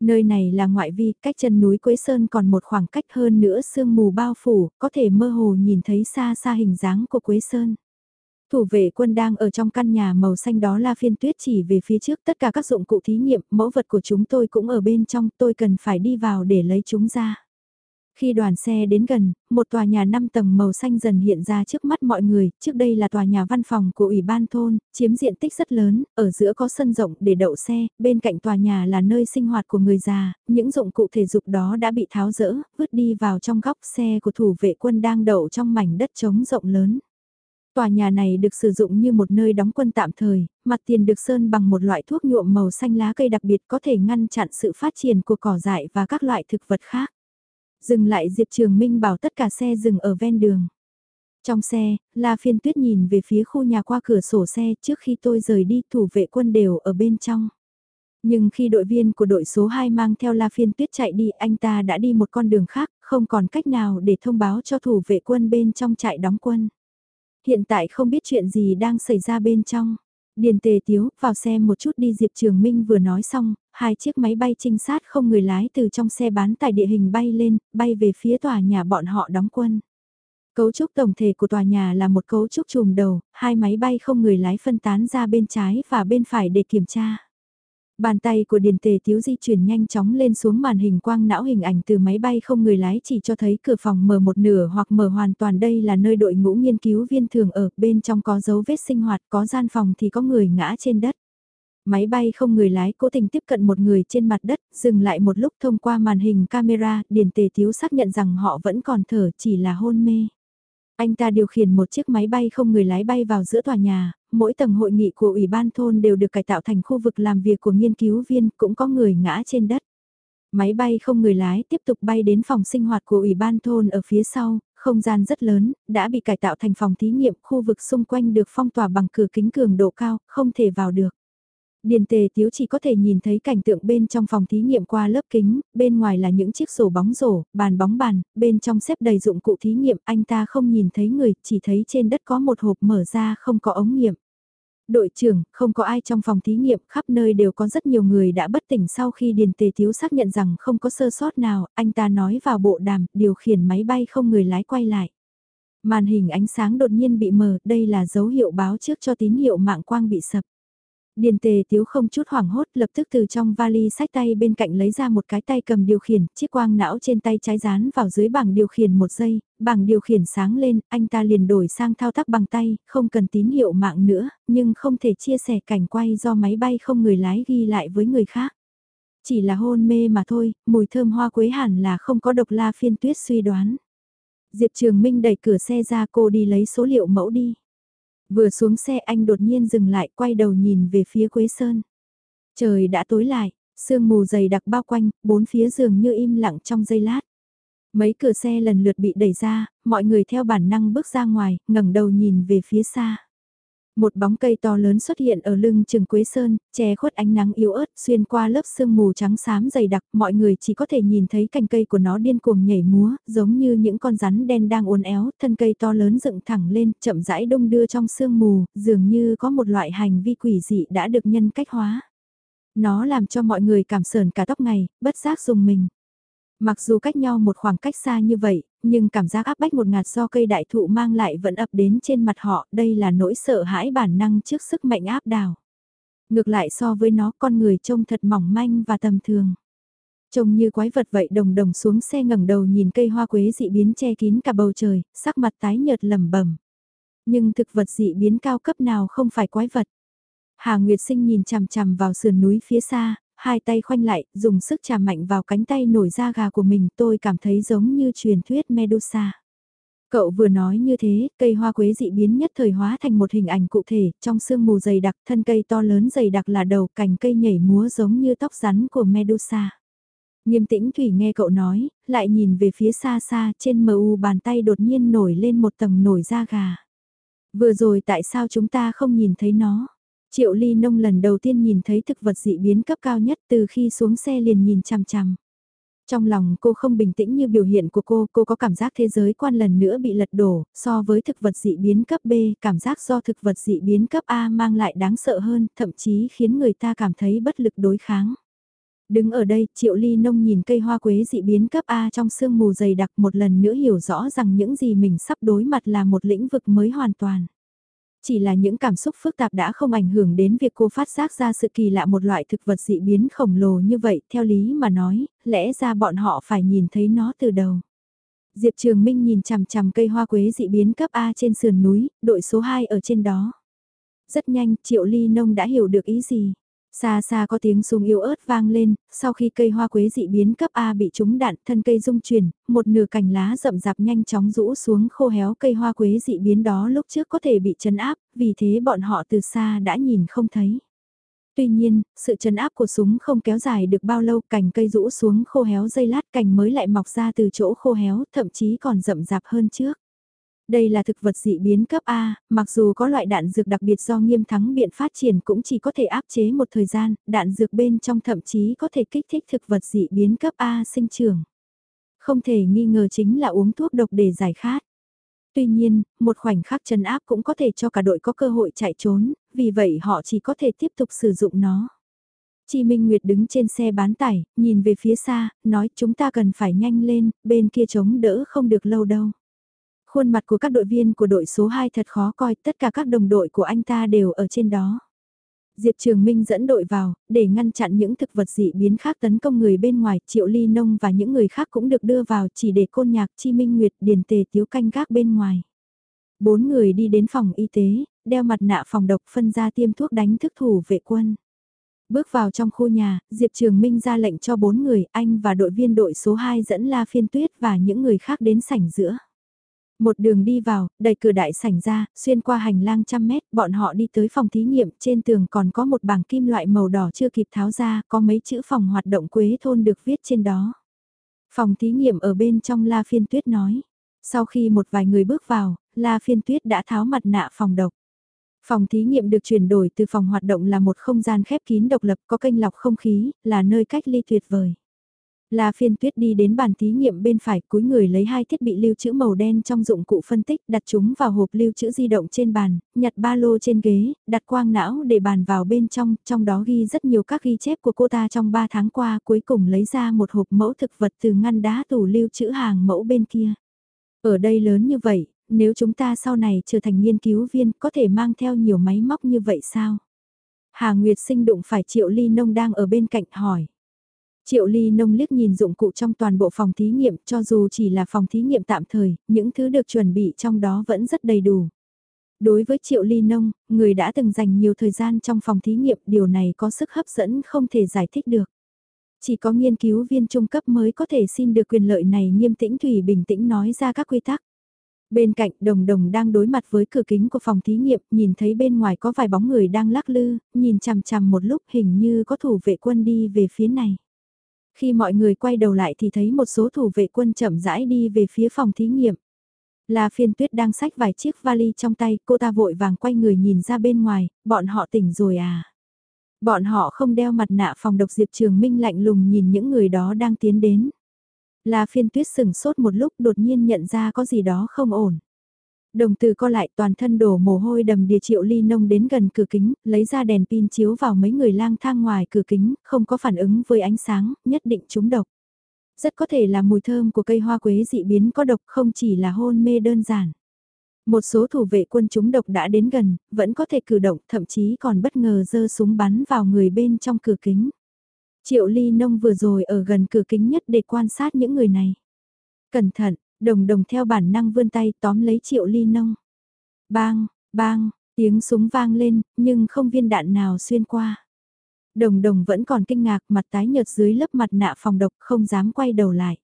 Nơi này là ngoại vi, cách chân núi Quế Sơn còn một khoảng cách hơn nữa sương mù bao phủ, có thể mơ hồ nhìn thấy xa xa hình dáng của Quế Sơn. Thủ vệ quân đang ở trong căn nhà màu xanh đó là phiên tuyết chỉ về phía trước tất cả các dụng cụ thí nghiệm, mẫu vật của chúng tôi cũng ở bên trong, tôi cần phải đi vào để lấy chúng ra. Khi đoàn xe đến gần, một tòa nhà 5 tầng màu xanh dần hiện ra trước mắt mọi người, trước đây là tòa nhà văn phòng của Ủy ban thôn, chiếm diện tích rất lớn, ở giữa có sân rộng để đậu xe, bên cạnh tòa nhà là nơi sinh hoạt của người già, những dụng cụ thể dục đó đã bị tháo rỡ, vứt đi vào trong góc xe của thủ vệ quân đang đậu trong mảnh đất trống rộng lớn. Tòa nhà này được sử dụng như một nơi đóng quân tạm thời, mặt tiền được sơn bằng một loại thuốc nhuộm màu xanh lá cây đặc biệt có thể ngăn chặn sự phát triển của cỏ dại và các loại thực vật khác. Dừng lại Diệp Trường Minh bảo tất cả xe dừng ở ven đường. Trong xe, La Phiên Tuyết nhìn về phía khu nhà qua cửa sổ xe trước khi tôi rời đi thủ vệ quân đều ở bên trong. Nhưng khi đội viên của đội số 2 mang theo La Phiên Tuyết chạy đi anh ta đã đi một con đường khác, không còn cách nào để thông báo cho thủ vệ quân bên trong trại đóng quân. Hiện tại không biết chuyện gì đang xảy ra bên trong. Điền tề tiếu, vào xe một chút đi Diệp Trường Minh vừa nói xong, hai chiếc máy bay trinh sát không người lái từ trong xe bán tải địa hình bay lên, bay về phía tòa nhà bọn họ đóng quân. Cấu trúc tổng thể của tòa nhà là một cấu trúc trùm đầu, hai máy bay không người lái phân tán ra bên trái và bên phải để kiểm tra. Bàn tay của Điền Tề Tiếu di chuyển nhanh chóng lên xuống màn hình quang não hình ảnh từ máy bay không người lái chỉ cho thấy cửa phòng mở một nửa hoặc mở hoàn toàn đây là nơi đội ngũ nghiên cứu viên thường ở, bên trong có dấu vết sinh hoạt, có gian phòng thì có người ngã trên đất. Máy bay không người lái cố tình tiếp cận một người trên mặt đất, dừng lại một lúc thông qua màn hình camera, Điền Tề Tiếu xác nhận rằng họ vẫn còn thở chỉ là hôn mê. Anh ta điều khiển một chiếc máy bay không người lái bay vào giữa tòa nhà, mỗi tầng hội nghị của Ủy ban thôn đều được cải tạo thành khu vực làm việc của nghiên cứu viên, cũng có người ngã trên đất. Máy bay không người lái tiếp tục bay đến phòng sinh hoạt của Ủy ban thôn ở phía sau, không gian rất lớn, đã bị cải tạo thành phòng thí nghiệm, khu vực xung quanh được phong tỏa bằng cửa kính cường độ cao, không thể vào được. Điền tề tiếu chỉ có thể nhìn thấy cảnh tượng bên trong phòng thí nghiệm qua lớp kính, bên ngoài là những chiếc sổ bóng rổ, bàn bóng bàn, bên trong xếp đầy dụng cụ thí nghiệm, anh ta không nhìn thấy người, chỉ thấy trên đất có một hộp mở ra không có ống nghiệm. Đội trưởng, không có ai trong phòng thí nghiệm, khắp nơi đều có rất nhiều người đã bất tỉnh sau khi Điền Tề thiếu xác nhận rằng không có sơ sót nào, anh ta nói vào bộ đàm, điều khiển máy bay không người lái quay lại. Màn hình ánh sáng đột nhiên bị mờ, đây là dấu hiệu báo trước cho tín hiệu mạng quang bị sập. Điền tề tiếu không chút hoảng hốt lập tức từ trong vali sách tay bên cạnh lấy ra một cái tay cầm điều khiển, chiếc quang não trên tay trái dán vào dưới bảng điều khiển một giây, bảng điều khiển sáng lên, anh ta liền đổi sang thao tác bằng tay, không cần tín hiệu mạng nữa, nhưng không thể chia sẻ cảnh quay do máy bay không người lái ghi lại với người khác. Chỉ là hôn mê mà thôi, mùi thơm hoa quế hẳn là không có độc la phiên tuyết suy đoán. Diệp Trường Minh đẩy cửa xe ra cô đi lấy số liệu mẫu đi. Vừa xuống xe anh đột nhiên dừng lại quay đầu nhìn về phía Quế Sơn. Trời đã tối lại, sương mù dày đặc bao quanh, bốn phía giường như im lặng trong giây lát. Mấy cửa xe lần lượt bị đẩy ra, mọi người theo bản năng bước ra ngoài, ngẩng đầu nhìn về phía xa. Một bóng cây to lớn xuất hiện ở lưng Trường Quế Sơn, che khuất ánh nắng yếu ớt xuyên qua lớp sương mù trắng xám dày đặc, mọi người chỉ có thể nhìn thấy cành cây của nó điên cuồng nhảy múa, giống như những con rắn đen đang uốn éo, thân cây to lớn dựng thẳng lên, chậm rãi đông đưa trong sương mù, dường như có một loại hành vi quỷ dị đã được nhân cách hóa. Nó làm cho mọi người cảm sờn cả tóc ngày, bất giác dùng mình. Mặc dù cách nhau một khoảng cách xa như vậy, nhưng cảm giác áp bách một ngạt do cây đại thụ mang lại vẫn ập đến trên mặt họ, đây là nỗi sợ hãi bản năng trước sức mạnh áp đảo. Ngược lại so với nó con người trông thật mỏng manh và tầm thường. Trông như quái vật vậy đồng đồng xuống xe ngẩng đầu nhìn cây hoa quế dị biến che kín cả bầu trời, sắc mặt tái nhợt lầm bẩm Nhưng thực vật dị biến cao cấp nào không phải quái vật. Hà Nguyệt Sinh nhìn chằm chằm vào sườn núi phía xa, hai tay khoanh lại, dùng sức chà mạnh vào cánh tay nổi da gà của mình tôi cảm thấy giống như truyền thuyết Medusa. Cậu vừa nói như thế, cây hoa quế dị biến nhất thời hóa thành một hình ảnh cụ thể, trong sương mù dày đặc, thân cây to lớn dày đặc là đầu, cành cây nhảy múa giống như tóc rắn của Medusa. Nghiêm tĩnh Thủy nghe cậu nói, lại nhìn về phía xa xa, trên mờ u bàn tay đột nhiên nổi lên một tầng nổi da gà. Vừa rồi tại sao chúng ta không nhìn thấy nó? Triệu Ly Nông lần đầu tiên nhìn thấy thực vật dị biến cấp cao nhất từ khi xuống xe liền nhìn chằm chằm. Trong lòng cô không bình tĩnh như biểu hiện của cô, cô có cảm giác thế giới quan lần nữa bị lật đổ, so với thực vật dị biến cấp B, cảm giác do thực vật dị biến cấp A mang lại đáng sợ hơn, thậm chí khiến người ta cảm thấy bất lực đối kháng. Đứng ở đây, Triệu Ly Nông nhìn cây hoa quế dị biến cấp A trong sương mù dày đặc một lần nữa hiểu rõ rằng những gì mình sắp đối mặt là một lĩnh vực mới hoàn toàn. Chỉ là những cảm xúc phức tạp đã không ảnh hưởng đến việc cô phát giác ra sự kỳ lạ một loại thực vật dị biến khổng lồ như vậy, theo lý mà nói, lẽ ra bọn họ phải nhìn thấy nó từ đầu. Diệp Trường Minh nhìn chằm chằm cây hoa quế dị biến cấp A trên sườn núi, đội số 2 ở trên đó. Rất nhanh, Triệu Ly Nông đã hiểu được ý gì. Xa xa có tiếng súng yếu ớt vang lên, sau khi cây hoa quế dị biến cấp A bị trúng đạn, thân cây rung chuyển, một nửa cành lá rậm rạp nhanh chóng rũ xuống khô héo cây hoa quế dị biến đó lúc trước có thể bị chấn áp, vì thế bọn họ từ xa đã nhìn không thấy. Tuy nhiên, sự chấn áp của súng không kéo dài được bao lâu, cành cây rũ xuống khô héo dây lát cành mới lại mọc ra từ chỗ khô héo, thậm chí còn rậm rạp hơn trước. Đây là thực vật dị biến cấp A, mặc dù có loại đạn dược đặc biệt do nghiêm thắng biện phát triển cũng chỉ có thể áp chế một thời gian, đạn dược bên trong thậm chí có thể kích thích thực vật dị biến cấp A sinh trưởng. Không thể nghi ngờ chính là uống thuốc độc để giải khát. Tuy nhiên, một khoảnh khắc chân áp cũng có thể cho cả đội có cơ hội chạy trốn, vì vậy họ chỉ có thể tiếp tục sử dụng nó. Chi Minh Nguyệt đứng trên xe bán tải, nhìn về phía xa, nói chúng ta cần phải nhanh lên, bên kia chống đỡ không được lâu đâu. Khuôn mặt của các đội viên của đội số 2 thật khó coi, tất cả các đồng đội của anh ta đều ở trên đó. Diệp Trường Minh dẫn đội vào, để ngăn chặn những thực vật dị biến khác tấn công người bên ngoài, Triệu Ly Nông và những người khác cũng được đưa vào chỉ để côn nhạc Chi Minh Nguyệt điền tề tiếu canh gác bên ngoài. Bốn người đi đến phòng y tế, đeo mặt nạ phòng độc phân ra tiêm thuốc đánh thức thủ vệ quân. Bước vào trong khu nhà, Diệp Trường Minh ra lệnh cho bốn người, anh và đội viên đội số 2 dẫn La Phiên Tuyết và những người khác đến sảnh giữa. Một đường đi vào, đẩy cửa đại sảnh ra, xuyên qua hành lang trăm mét, bọn họ đi tới phòng thí nghiệm, trên tường còn có một bảng kim loại màu đỏ chưa kịp tháo ra, có mấy chữ phòng hoạt động quế thôn được viết trên đó. Phòng thí nghiệm ở bên trong La Phiên Tuyết nói. Sau khi một vài người bước vào, La Phiên Tuyết đã tháo mặt nạ phòng độc. Phòng thí nghiệm được chuyển đổi từ phòng hoạt động là một không gian khép kín độc lập có kênh lọc không khí, là nơi cách ly tuyệt vời. La phiên tuyết đi đến bàn thí nghiệm bên phải cúi người lấy hai thiết bị lưu trữ màu đen trong dụng cụ phân tích đặt chúng vào hộp lưu trữ di động trên bàn, nhặt ba lô trên ghế, đặt quang não để bàn vào bên trong, trong đó ghi rất nhiều các ghi chép của cô ta trong 3 tháng qua cuối cùng lấy ra một hộp mẫu thực vật từ ngăn đá tủ lưu trữ hàng mẫu bên kia. Ở đây lớn như vậy, nếu chúng ta sau này trở thành nghiên cứu viên có thể mang theo nhiều máy móc như vậy sao? Hà Nguyệt sinh đụng phải Triệu Ly Nông đang ở bên cạnh hỏi. Triệu Ly nông liếc nhìn dụng cụ trong toàn bộ phòng thí nghiệm cho dù chỉ là phòng thí nghiệm tạm thời, những thứ được chuẩn bị trong đó vẫn rất đầy đủ. Đối với Triệu Ly Nông, người đã từng dành nhiều thời gian trong phòng thí nghiệm điều này có sức hấp dẫn không thể giải thích được. Chỉ có nghiên cứu viên trung cấp mới có thể xin được quyền lợi này nghiêm tĩnh Thủy bình tĩnh nói ra các quy tắc. Bên cạnh đồng đồng đang đối mặt với cửa kính của phòng thí nghiệm, nhìn thấy bên ngoài có vài bóng người đang lắc lư, nhìn chằm chằm một lúc hình như có thủ vệ quân đi về phía này. Khi mọi người quay đầu lại thì thấy một số thủ vệ quân chậm rãi đi về phía phòng thí nghiệm. Là phiên tuyết đang xách vài chiếc vali trong tay, cô ta vội vàng quay người nhìn ra bên ngoài, bọn họ tỉnh rồi à. Bọn họ không đeo mặt nạ phòng độc Diệp Trường Minh lạnh lùng nhìn những người đó đang tiến đến. Là phiên tuyết sừng sốt một lúc đột nhiên nhận ra có gì đó không ổn. Đồng từ co lại toàn thân đổ mồ hôi đầm đìa triệu ly nông đến gần cửa kính, lấy ra đèn pin chiếu vào mấy người lang thang ngoài cửa kính, không có phản ứng với ánh sáng, nhất định chúng độc. Rất có thể là mùi thơm của cây hoa quế dị biến có độc không chỉ là hôn mê đơn giản. Một số thủ vệ quân chúng độc đã đến gần, vẫn có thể cử động, thậm chí còn bất ngờ giơ súng bắn vào người bên trong cửa kính. Triệu ly nông vừa rồi ở gần cửa kính nhất để quan sát những người này. Cẩn thận, Đồng đồng theo bản năng vươn tay tóm lấy triệu ly nông. Bang, bang, tiếng súng vang lên, nhưng không viên đạn nào xuyên qua. Đồng đồng vẫn còn kinh ngạc mặt tái nhợt dưới lớp mặt nạ phòng độc không dám quay đầu lại.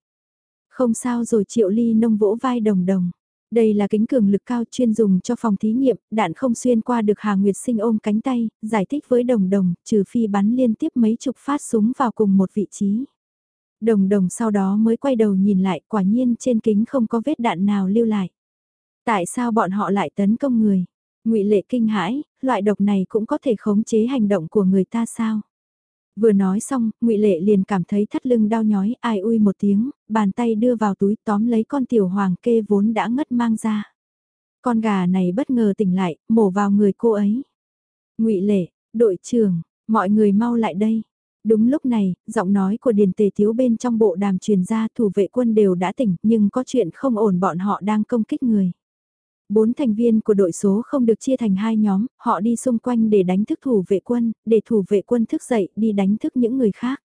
Không sao rồi triệu ly nông vỗ vai đồng đồng. Đây là kính cường lực cao chuyên dùng cho phòng thí nghiệm, đạn không xuyên qua được Hà Nguyệt Sinh ôm cánh tay, giải thích với đồng đồng, trừ phi bắn liên tiếp mấy chục phát súng vào cùng một vị trí. Đồng đồng sau đó mới quay đầu nhìn lại, quả nhiên trên kính không có vết đạn nào lưu lại. Tại sao bọn họ lại tấn công người? ngụy Lệ kinh hãi, loại độc này cũng có thể khống chế hành động của người ta sao? Vừa nói xong, ngụy Lệ liền cảm thấy thắt lưng đau nhói, ai ui một tiếng, bàn tay đưa vào túi tóm lấy con tiểu hoàng kê vốn đã ngất mang ra. Con gà này bất ngờ tỉnh lại, mổ vào người cô ấy. ngụy Lệ, đội trưởng, mọi người mau lại đây. Đúng lúc này, giọng nói của Điền Tề thiếu bên trong bộ đàm truyền ra thủ vệ quân đều đã tỉnh nhưng có chuyện không ổn bọn họ đang công kích người. Bốn thành viên của đội số không được chia thành hai nhóm, họ đi xung quanh để đánh thức thủ vệ quân, để thủ vệ quân thức dậy đi đánh thức những người khác.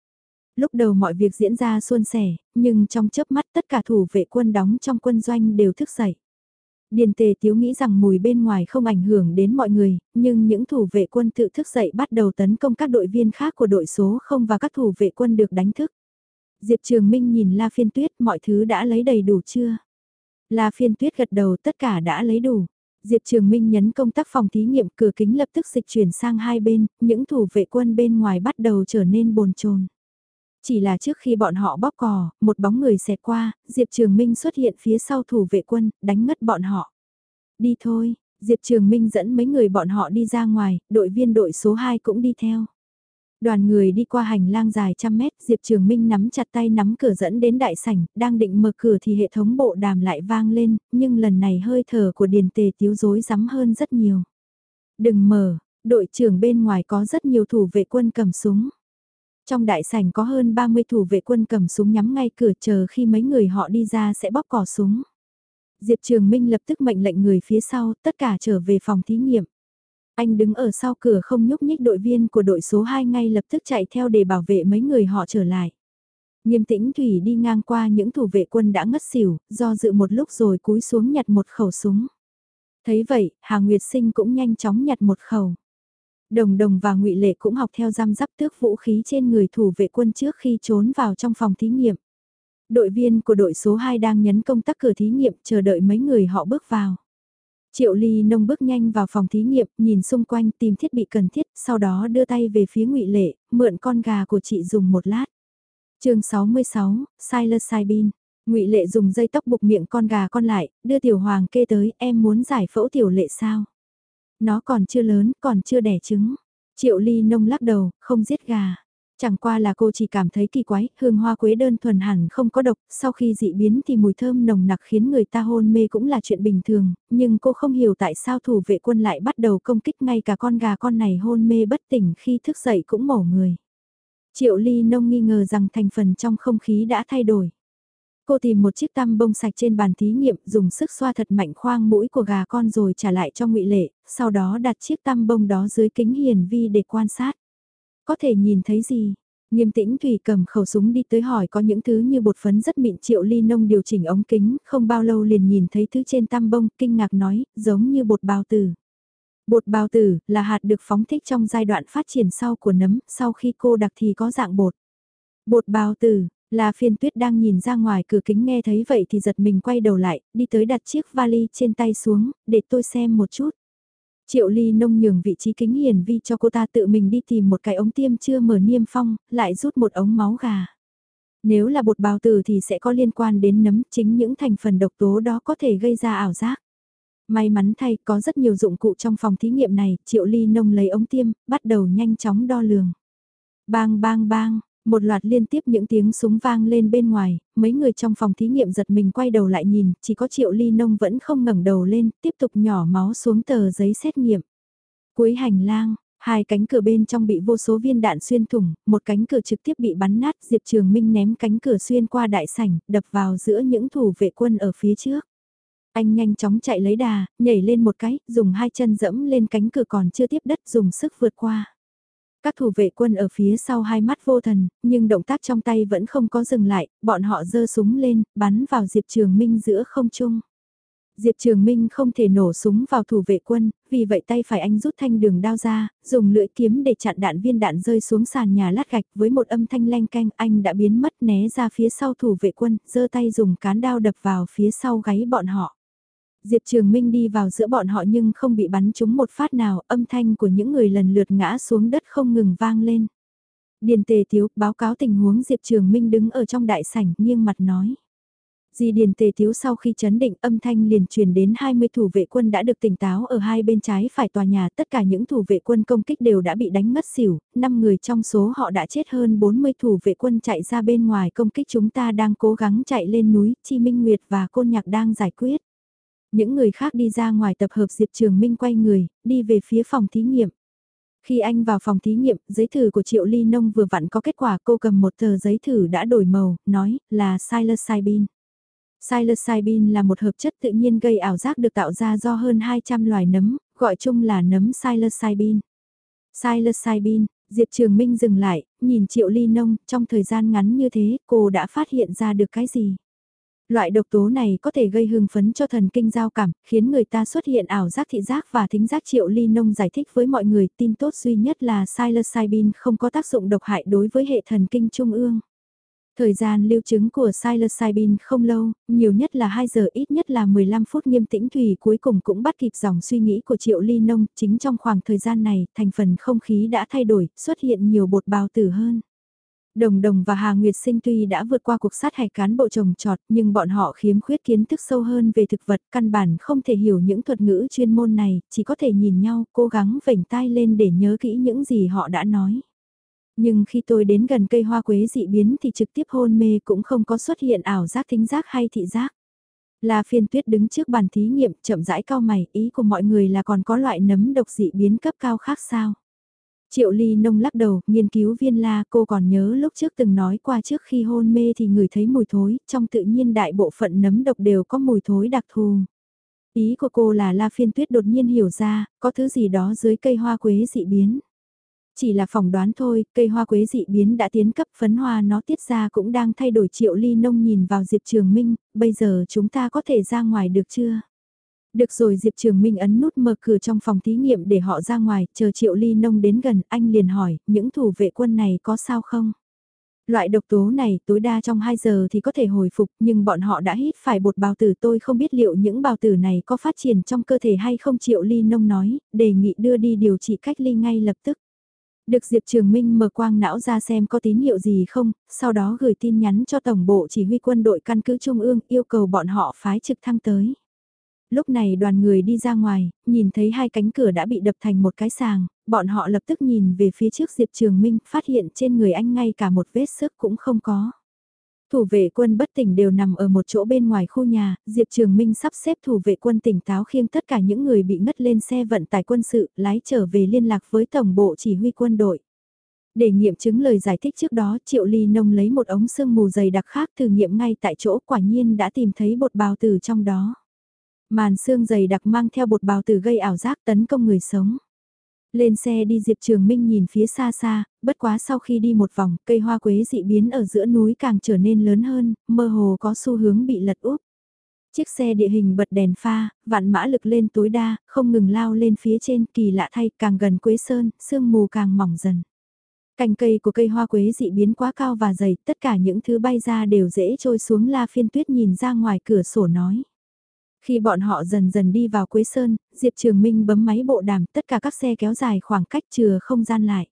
Lúc đầu mọi việc diễn ra suôn sẻ, nhưng trong chớp mắt tất cả thủ vệ quân đóng trong quân doanh đều thức dậy. Điền tề tiếu nghĩ rằng mùi bên ngoài không ảnh hưởng đến mọi người, nhưng những thủ vệ quân tự thức dậy bắt đầu tấn công các đội viên khác của đội số không và các thủ vệ quân được đánh thức. Diệp Trường Minh nhìn La Phiên Tuyết mọi thứ đã lấy đầy đủ chưa? La phiên tuyết gật đầu tất cả đã lấy đủ. Diệp Trường Minh nhấn công tác phòng thí nghiệm cửa kính lập tức dịch chuyển sang hai bên, những thủ vệ quân bên ngoài bắt đầu trở nên bồn chồn. Chỉ là trước khi bọn họ bóp cò, một bóng người xẹt qua, Diệp Trường Minh xuất hiện phía sau thủ vệ quân, đánh ngất bọn họ. Đi thôi, Diệp Trường Minh dẫn mấy người bọn họ đi ra ngoài, đội viên đội số 2 cũng đi theo. Đoàn người đi qua hành lang dài trăm mét, Diệp Trường Minh nắm chặt tay nắm cửa dẫn đến đại sảnh, đang định mở cửa thì hệ thống bộ đàm lại vang lên, nhưng lần này hơi thở của Điền Tề tiếu rối rắm hơn rất nhiều. Đừng mở, đội trưởng bên ngoài có rất nhiều thủ vệ quân cầm súng. Trong đại sảnh có hơn 30 thủ vệ quân cầm súng nhắm ngay cửa chờ khi mấy người họ đi ra sẽ bóp cò súng. Diệp Trường Minh lập tức mệnh lệnh người phía sau tất cả trở về phòng thí nghiệm. Anh đứng ở sau cửa không nhúc nhích đội viên của đội số 2 ngay lập tức chạy theo để bảo vệ mấy người họ trở lại. Nghiêm tĩnh Thủy đi ngang qua những thủ vệ quân đã ngất xỉu, do dự một lúc rồi cúi xuống nhặt một khẩu súng. Thấy vậy, Hà Nguyệt Sinh cũng nhanh chóng nhặt một khẩu. Đồng đồng và ngụy Lệ cũng học theo giam giáp tước vũ khí trên người thủ vệ quân trước khi trốn vào trong phòng thí nghiệm. Đội viên của đội số 2 đang nhấn công tắc cửa thí nghiệm chờ đợi mấy người họ bước vào. Triệu Ly Nông bước nhanh vào phòng thí nghiệm, nhìn xung quanh tìm thiết bị cần thiết, sau đó đưa tay về phía ngụy Lệ, mượn con gà của chị dùng một lát. chương 66, Psilocybin. ngụy Lệ dùng dây tóc buộc miệng con gà con lại, đưa Tiểu Hoàng kê tới, em muốn giải phẫu Tiểu Lệ sao? Nó còn chưa lớn, còn chưa đẻ trứng. Triệu Ly Nông lắc đầu, không giết gà. Chẳng qua là cô chỉ cảm thấy kỳ quái, hương hoa quế đơn thuần hẳn không có độc, sau khi dị biến thì mùi thơm nồng nặc khiến người ta hôn mê cũng là chuyện bình thường, nhưng cô không hiểu tại sao thủ vệ quân lại bắt đầu công kích ngay cả con gà con này hôn mê bất tỉnh khi thức dậy cũng mổ người. Triệu ly nông nghi ngờ rằng thành phần trong không khí đã thay đổi. Cô tìm một chiếc tăm bông sạch trên bàn thí nghiệm dùng sức xoa thật mạnh khoang mũi của gà con rồi trả lại cho ngụy Lệ, sau đó đặt chiếc tăm bông đó dưới kính hiển vi để quan sát. Có thể nhìn thấy gì? Nghiêm tĩnh Thủy cầm khẩu súng đi tới hỏi có những thứ như bột phấn rất mịn triệu ly nông điều chỉnh ống kính, không bao lâu liền nhìn thấy thứ trên tăm bông, kinh ngạc nói, giống như bột bào tử. Bột bào tử là hạt được phóng thích trong giai đoạn phát triển sau của nấm, sau khi cô đặc thì có dạng bột. Bột bào tử, là phiên tuyết đang nhìn ra ngoài cửa kính nghe thấy vậy thì giật mình quay đầu lại, đi tới đặt chiếc vali trên tay xuống, để tôi xem một chút. Triệu ly nông nhường vị trí kính hiển vi cho cô ta tự mình đi tìm một cái ống tiêm chưa mở niêm phong, lại rút một ống máu gà. Nếu là bột bào tử thì sẽ có liên quan đến nấm chính những thành phần độc tố đó có thể gây ra ảo giác. May mắn thay có rất nhiều dụng cụ trong phòng thí nghiệm này, triệu ly nông lấy ống tiêm, bắt đầu nhanh chóng đo lường. Bang bang bang, một loạt liên tiếp những tiếng súng vang lên bên ngoài, mấy người trong phòng thí nghiệm giật mình quay đầu lại nhìn, chỉ có triệu ly nông vẫn không ngẩng đầu lên, tiếp tục nhỏ máu xuống tờ giấy xét nghiệm. Cuối hành lang, hai cánh cửa bên trong bị vô số viên đạn xuyên thủng, một cánh cửa trực tiếp bị bắn nát, Diệp Trường Minh ném cánh cửa xuyên qua đại sảnh, đập vào giữa những thủ vệ quân ở phía trước. Anh nhanh chóng chạy lấy đà, nhảy lên một cái, dùng hai chân dẫm lên cánh cửa còn chưa tiếp đất dùng sức vượt qua. Các thủ vệ quân ở phía sau hai mắt vô thần, nhưng động tác trong tay vẫn không có dừng lại, bọn họ giơ súng lên, bắn vào Diệp Trường Minh giữa không trung. Diệp Trường Minh không thể nổ súng vào thủ vệ quân, vì vậy tay phải anh rút thanh đường đao ra, dùng lưỡi kiếm để chặn đạn viên đạn rơi xuống sàn nhà lát gạch với một âm thanh leng canh anh đã biến mất né ra phía sau thủ vệ quân, giơ tay dùng cán đao đập vào phía sau gáy bọn họ. Diệp Trường Minh đi vào giữa bọn họ nhưng không bị bắn trúng một phát nào, âm thanh của những người lần lượt ngã xuống đất không ngừng vang lên. Điền Tề Tiếu báo cáo tình huống Diệp Trường Minh đứng ở trong đại sảnh nghiêng mặt nói. Di Điền Tề Tiếu sau khi chấn định âm thanh liền truyền đến 20 thủ vệ quân đã được tỉnh táo ở hai bên trái phải tòa nhà tất cả những thủ vệ quân công kích đều đã bị đánh mất xỉu, 5 người trong số họ đã chết hơn 40 thủ vệ quân chạy ra bên ngoài công kích chúng ta đang cố gắng chạy lên núi, Chi Minh Nguyệt và Côn Nhạc đang giải quyết. Những người khác đi ra ngoài tập hợp Diệp Trường Minh quay người, đi về phía phòng thí nghiệm. Khi anh vào phòng thí nghiệm, giấy thử của Triệu Ly Nông vừa vặn có kết quả cô cầm một tờ giấy thử đã đổi màu, nói là psilocybin. Psilocybin là một hợp chất tự nhiên gây ảo giác được tạo ra do hơn 200 loài nấm, gọi chung là nấm psilocybin. Psilocybin, Diệp Trường Minh dừng lại, nhìn Triệu Ly Nông, trong thời gian ngắn như thế, cô đã phát hiện ra được cái gì? Loại độc tố này có thể gây hưng phấn cho thần kinh giao cảm, khiến người ta xuất hiện ảo giác thị giác và thính giác triệu ly nông giải thích với mọi người. Tin tốt duy nhất là psilocybin không có tác dụng độc hại đối với hệ thần kinh trung ương. Thời gian lưu chứng của psilocybin không lâu, nhiều nhất là 2 giờ ít nhất là 15 phút nghiêm tĩnh thủy cuối cùng cũng bắt kịp dòng suy nghĩ của triệu ly nông. Chính trong khoảng thời gian này, thành phần không khí đã thay đổi, xuất hiện nhiều bột bào tử hơn. Đồng Đồng và Hà Nguyệt Sinh tuy đã vượt qua cuộc sát hạch cán bộ trồng trọt nhưng bọn họ khiếm khuyết kiến thức sâu hơn về thực vật căn bản không thể hiểu những thuật ngữ chuyên môn này, chỉ có thể nhìn nhau cố gắng vểnh tai lên để nhớ kỹ những gì họ đã nói. Nhưng khi tôi đến gần cây hoa quế dị biến thì trực tiếp hôn mê cũng không có xuất hiện ảo giác thính giác hay thị giác. La phiên tuyết đứng trước bàn thí nghiệm chậm rãi cao mày, ý của mọi người là còn có loại nấm độc dị biến cấp cao khác sao? Triệu Ly Nông lắc đầu, nghiên cứu viên la cô còn nhớ lúc trước từng nói qua trước khi hôn mê thì người thấy mùi thối, trong tự nhiên đại bộ phận nấm độc đều có mùi thối đặc thù. Ý của cô là La Phiên Tuyết đột nhiên hiểu ra, có thứ gì đó dưới cây hoa quế dị biến. Chỉ là phỏng đoán thôi, cây hoa quế dị biến đã tiến cấp phấn hoa nó tiết ra cũng đang thay đổi triệu ly nông nhìn vào Diệp Trường Minh, bây giờ chúng ta có thể ra ngoài được chưa? Được rồi Diệp Trường Minh ấn nút mở cửa trong phòng thí nghiệm để họ ra ngoài, chờ Triệu Ly Nông đến gần, anh liền hỏi, những thủ vệ quân này có sao không? Loại độc tố này tối đa trong 2 giờ thì có thể hồi phục nhưng bọn họ đã hít phải bột bào tử tôi không biết liệu những bào tử này có phát triển trong cơ thể hay không Triệu Ly Nông nói, đề nghị đưa đi điều trị cách ly ngay lập tức. Được Diệp Trường Minh mở quang não ra xem có tín hiệu gì không, sau đó gửi tin nhắn cho Tổng bộ chỉ huy quân đội căn cứ Trung ương yêu cầu bọn họ phái trực thăng tới. Lúc này đoàn người đi ra ngoài, nhìn thấy hai cánh cửa đã bị đập thành một cái sàng, bọn họ lập tức nhìn về phía trước Diệp Trường Minh, phát hiện trên người anh ngay cả một vết sức cũng không có. Thủ vệ quân bất tỉnh đều nằm ở một chỗ bên ngoài khu nhà, Diệp Trường Minh sắp xếp thủ vệ quân tỉnh táo khiêng tất cả những người bị ngất lên xe vận tải quân sự, lái trở về liên lạc với Tổng bộ chỉ huy quân đội. Để nghiệm chứng lời giải thích trước đó, Triệu Ly Nông lấy một ống sương mù dày đặc khác thử nghiệm ngay tại chỗ quả nhiên đã tìm thấy bột bào tử trong đó. Màn xương dày đặc mang theo bột bào tử gây ảo giác tấn công người sống. Lên xe đi Diệp Trường Minh nhìn phía xa xa, bất quá sau khi đi một vòng, cây hoa quế dị biến ở giữa núi càng trở nên lớn hơn, mơ hồ có xu hướng bị lật úp. Chiếc xe địa hình bật đèn pha, vạn mã lực lên tối đa, không ngừng lao lên phía trên, kỳ lạ thay, càng gần Quế Sơn, sương mù càng mỏng dần. Cành cây của cây hoa quế dị biến quá cao và dày, tất cả những thứ bay ra đều dễ trôi xuống la phiên tuyết nhìn ra ngoài cửa sổ nói. Khi bọn họ dần dần đi vào Quế Sơn, Diệp Trường Minh bấm máy bộ đàm tất cả các xe kéo dài khoảng cách chừa không gian lại.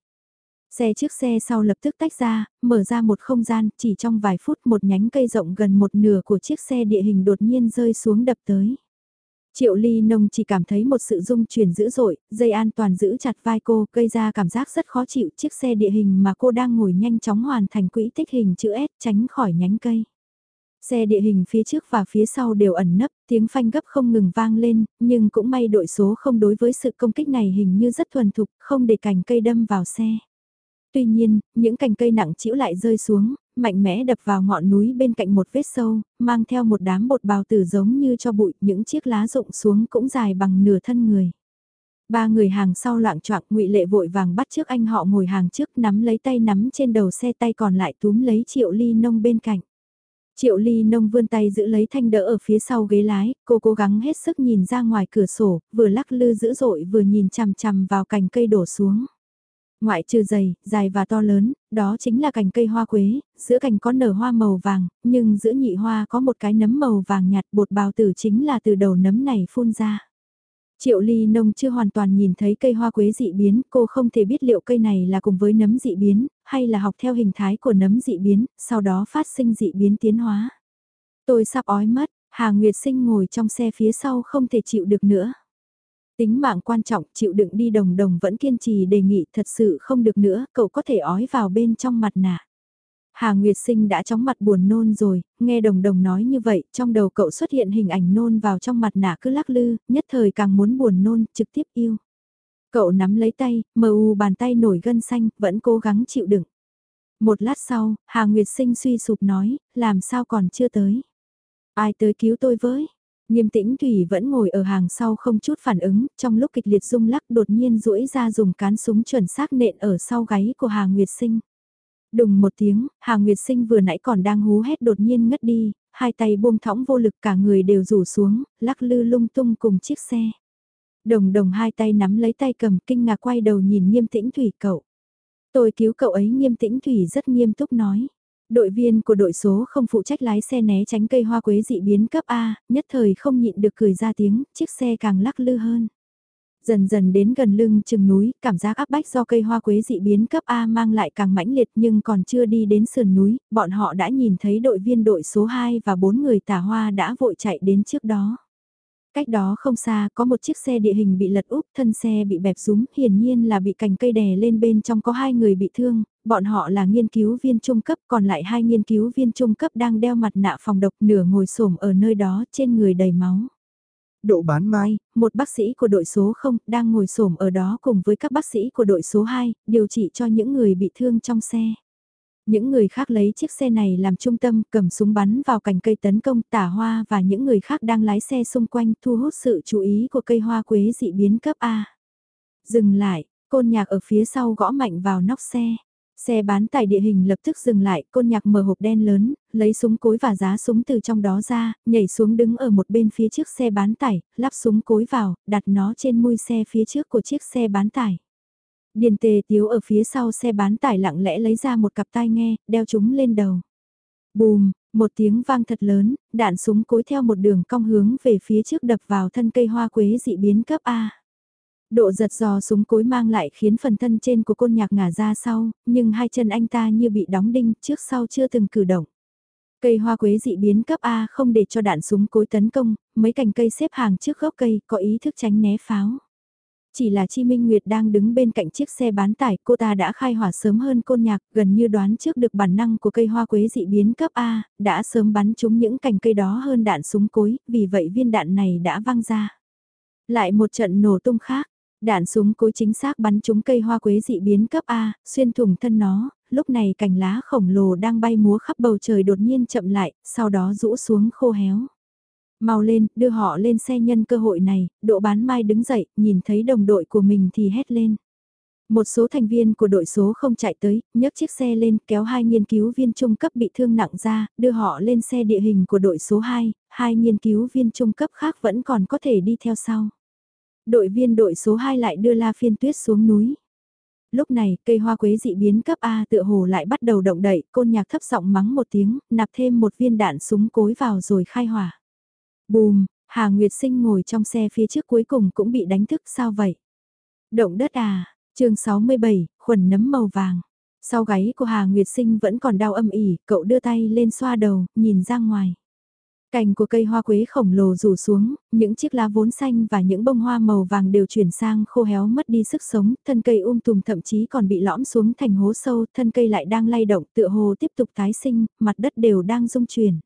Xe trước xe sau lập tức tách ra, mở ra một không gian, chỉ trong vài phút một nhánh cây rộng gần một nửa của chiếc xe địa hình đột nhiên rơi xuống đập tới. Triệu Ly Nông chỉ cảm thấy một sự rung chuyển dữ dội, dây an toàn giữ chặt vai cô, gây ra cảm giác rất khó chịu chiếc xe địa hình mà cô đang ngồi nhanh chóng hoàn thành quỹ tích hình chữ S tránh khỏi nhánh cây. Xe địa hình phía trước và phía sau đều ẩn nấp, tiếng phanh gấp không ngừng vang lên, nhưng cũng may đội số không đối với sự công kích này hình như rất thuần thục, không để cành cây đâm vào xe. Tuy nhiên, những cành cây nặng chĩu lại rơi xuống, mạnh mẽ đập vào ngọn núi bên cạnh một vết sâu, mang theo một đám bột bào tử giống như cho bụi, những chiếc lá rụng xuống cũng dài bằng nửa thân người. Ba người hàng sau loạn choạng ngụy lệ vội vàng bắt trước anh họ ngồi hàng trước nắm lấy tay nắm trên đầu xe tay còn lại túm lấy triệu ly nông bên cạnh. Triệu ly nông vươn tay giữ lấy thanh đỡ ở phía sau ghế lái, cô cố gắng hết sức nhìn ra ngoài cửa sổ, vừa lắc lư dữ dội vừa nhìn chằm chằm vào cành cây đổ xuống. Ngoại trừ dày, dài và to lớn, đó chính là cành cây hoa quế, giữa cành có nở hoa màu vàng, nhưng giữa nhị hoa có một cái nấm màu vàng nhạt bột bào tử chính là từ đầu nấm này phun ra. Triệu ly nông chưa hoàn toàn nhìn thấy cây hoa quế dị biến, cô không thể biết liệu cây này là cùng với nấm dị biến, hay là học theo hình thái của nấm dị biến, sau đó phát sinh dị biến tiến hóa. Tôi sắp ói mất, Hà Nguyệt Sinh ngồi trong xe phía sau không thể chịu được nữa. Tính mạng quan trọng, chịu đựng đi đồng đồng vẫn kiên trì đề nghị thật sự không được nữa, cậu có thể ói vào bên trong mặt nạ. Hà Nguyệt Sinh đã chóng mặt buồn nôn rồi, nghe đồng đồng nói như vậy, trong đầu cậu xuất hiện hình ảnh nôn vào trong mặt nạ cứ lắc lư, nhất thời càng muốn buồn nôn, trực tiếp yêu. Cậu nắm lấy tay, mờ u bàn tay nổi gân xanh, vẫn cố gắng chịu đựng. Một lát sau, Hà Nguyệt Sinh suy sụp nói, làm sao còn chưa tới. Ai tới cứu tôi với? Nghiêm tĩnh Thủy vẫn ngồi ở hàng sau không chút phản ứng, trong lúc kịch liệt rung lắc đột nhiên duỗi ra dùng cán súng chuẩn xác nện ở sau gáy của Hà Nguyệt Sinh. Đùng một tiếng, Hà Nguyệt Sinh vừa nãy còn đang hú hét đột nhiên ngất đi, hai tay buông thõng vô lực cả người đều rủ xuống, lắc lư lung tung cùng chiếc xe. Đồng đồng hai tay nắm lấy tay cầm kinh ngạc quay đầu nhìn nghiêm tĩnh Thủy cậu. Tôi cứu cậu ấy nghiêm tĩnh Thủy rất nghiêm túc nói. Đội viên của đội số không phụ trách lái xe né tránh cây hoa quế dị biến cấp A, nhất thời không nhịn được cười ra tiếng, chiếc xe càng lắc lư hơn. Dần dần đến gần lưng chừng núi, cảm giác áp bách do cây hoa quế dị biến cấp A mang lại càng mãnh liệt nhưng còn chưa đi đến sườn núi, bọn họ đã nhìn thấy đội viên đội số 2 và 4 người tả hoa đã vội chạy đến trước đó. Cách đó không xa có một chiếc xe địa hình bị lật úp, thân xe bị bẹp rúm, hiển nhiên là bị cành cây đè lên bên trong có hai người bị thương, bọn họ là nghiên cứu viên trung cấp, còn lại hai nghiên cứu viên trung cấp đang đeo mặt nạ phòng độc nửa ngồi xổm ở nơi đó trên người đầy máu. Độ bán mai, một bác sĩ của đội số 0 đang ngồi xổm ở đó cùng với các bác sĩ của đội số 2, điều trị cho những người bị thương trong xe. Những người khác lấy chiếc xe này làm trung tâm cầm súng bắn vào cành cây tấn công tả hoa và những người khác đang lái xe xung quanh thu hút sự chú ý của cây hoa quế dị biến cấp A. Dừng lại, côn nhạc ở phía sau gõ mạnh vào nóc xe. Xe bán tải địa hình lập tức dừng lại, côn nhạc mở hộp đen lớn, lấy súng cối và giá súng từ trong đó ra, nhảy xuống đứng ở một bên phía trước xe bán tải, lắp súng cối vào, đặt nó trên mui xe phía trước của chiếc xe bán tải. Điền tề tiếu ở phía sau xe bán tải lặng lẽ lấy ra một cặp tai nghe, đeo chúng lên đầu. Bùm, một tiếng vang thật lớn, đạn súng cối theo một đường cong hướng về phía trước đập vào thân cây hoa quế dị biến cấp A. Độ giật giò súng cối mang lại khiến phần thân trên của côn nhạc ngả ra sau, nhưng hai chân anh ta như bị đóng đinh trước sau chưa từng cử động. Cây hoa quế dị biến cấp A không để cho đạn súng cối tấn công, mấy cành cây xếp hàng trước gốc cây có ý thức tránh né pháo. Chỉ là Chi Minh Nguyệt đang đứng bên cạnh chiếc xe bán tải, cô ta đã khai hỏa sớm hơn côn nhạc, gần như đoán trước được bản năng của cây hoa quế dị biến cấp A, đã sớm bắn trúng những cành cây đó hơn đạn súng cối, vì vậy viên đạn này đã văng ra. Lại một trận nổ tung khác, đạn súng cối chính xác bắn trúng cây hoa quế dị biến cấp A, xuyên thủng thân nó, lúc này cành lá khổng lồ đang bay múa khắp bầu trời đột nhiên chậm lại, sau đó rũ xuống khô héo. Mau lên, đưa họ lên xe nhân cơ hội này, độ bán mai đứng dậy, nhìn thấy đồng đội của mình thì hét lên. Một số thành viên của đội số không chạy tới, nhấc chiếc xe lên kéo hai nghiên cứu viên trung cấp bị thương nặng ra, đưa họ lên xe địa hình của đội số 2, hai nghiên cứu viên trung cấp khác vẫn còn có thể đi theo sau. Đội viên đội số 2 lại đưa La Phiên Tuyết xuống núi. Lúc này, cây hoa quế dị biến cấp A tựa hồ lại bắt đầu động đậy, côn nhạc thấp giọng mắng một tiếng, nạp thêm một viên đạn súng cối vào rồi khai hỏa. Bùm, Hà Nguyệt Sinh ngồi trong xe phía trước cuối cùng cũng bị đánh thức sao vậy? Động đất à, chương 67, khuẩn nấm màu vàng. Sau gáy của Hà Nguyệt Sinh vẫn còn đau âm ỉ, cậu đưa tay lên xoa đầu, nhìn ra ngoài. Cành của cây hoa quế khổng lồ rủ xuống, những chiếc lá vốn xanh và những bông hoa màu vàng đều chuyển sang khô héo mất đi sức sống, thân cây um tùm thậm chí còn bị lõm xuống thành hố sâu, thân cây lại đang lay động tựa hồ tiếp tục tái sinh, mặt đất đều đang rung chuyển.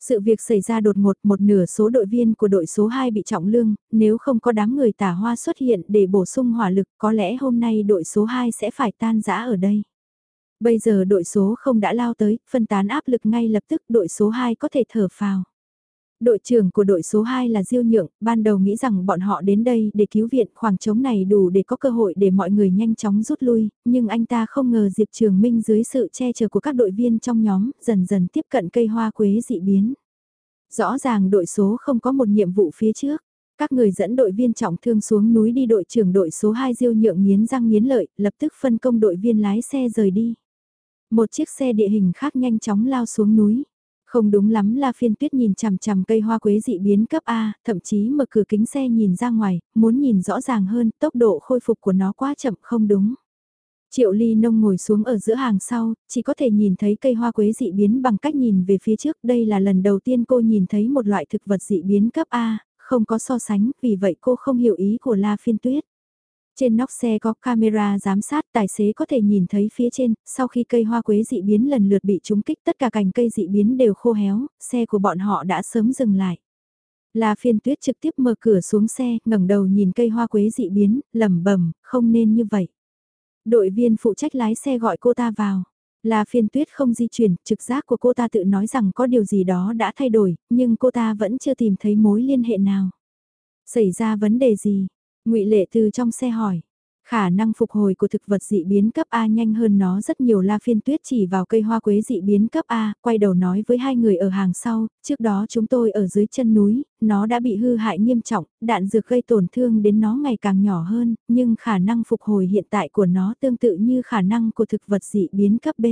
Sự việc xảy ra đột ngột một nửa số đội viên của đội số 2 bị trọng lương, nếu không có đám người tả hoa xuất hiện để bổ sung hỏa lực có lẽ hôm nay đội số 2 sẽ phải tan rã ở đây. Bây giờ đội số không đã lao tới, phân tán áp lực ngay lập tức đội số 2 có thể thở phào. Đội trưởng của đội số 2 là Diêu Nhượng, ban đầu nghĩ rằng bọn họ đến đây để cứu viện khoảng trống này đủ để có cơ hội để mọi người nhanh chóng rút lui, nhưng anh ta không ngờ Diệp Trường Minh dưới sự che chở của các đội viên trong nhóm dần dần tiếp cận cây hoa quế dị biến. Rõ ràng đội số không có một nhiệm vụ phía trước. Các người dẫn đội viên trọng thương xuống núi đi đội trưởng đội số 2 Diêu Nhượng nghiến răng nghiến lợi, lập tức phân công đội viên lái xe rời đi. Một chiếc xe địa hình khác nhanh chóng lao xuống núi. Không đúng lắm là phiên tuyết nhìn chằm chằm cây hoa quế dị biến cấp A, thậm chí mở cửa kính xe nhìn ra ngoài, muốn nhìn rõ ràng hơn, tốc độ khôi phục của nó quá chậm không đúng. Triệu ly nông ngồi xuống ở giữa hàng sau, chỉ có thể nhìn thấy cây hoa quế dị biến bằng cách nhìn về phía trước. Đây là lần đầu tiên cô nhìn thấy một loại thực vật dị biến cấp A, không có so sánh, vì vậy cô không hiểu ý của La Phiên Tuyết. Trên nóc xe có camera giám sát, tài xế có thể nhìn thấy phía trên, sau khi cây hoa quế dị biến lần lượt bị trúng kích tất cả cành cây dị biến đều khô héo, xe của bọn họ đã sớm dừng lại. La phiên tuyết trực tiếp mở cửa xuống xe, ngẩng đầu nhìn cây hoa quế dị biến, lẩm bẩm, không nên như vậy. Đội viên phụ trách lái xe gọi cô ta vào. La phiên tuyết không di chuyển, trực giác của cô ta tự nói rằng có điều gì đó đã thay đổi, nhưng cô ta vẫn chưa tìm thấy mối liên hệ nào. Xảy ra vấn đề gì? Ngụy Lệ từ trong xe hỏi. Khả năng phục hồi của thực vật dị biến cấp A nhanh hơn nó rất nhiều La Phiên Tuyết chỉ vào cây hoa quế dị biến cấp A, quay đầu nói với hai người ở hàng sau, trước đó chúng tôi ở dưới chân núi, nó đã bị hư hại nghiêm trọng, đạn dược gây tổn thương đến nó ngày càng nhỏ hơn, nhưng khả năng phục hồi hiện tại của nó tương tự như khả năng của thực vật dị biến cấp B.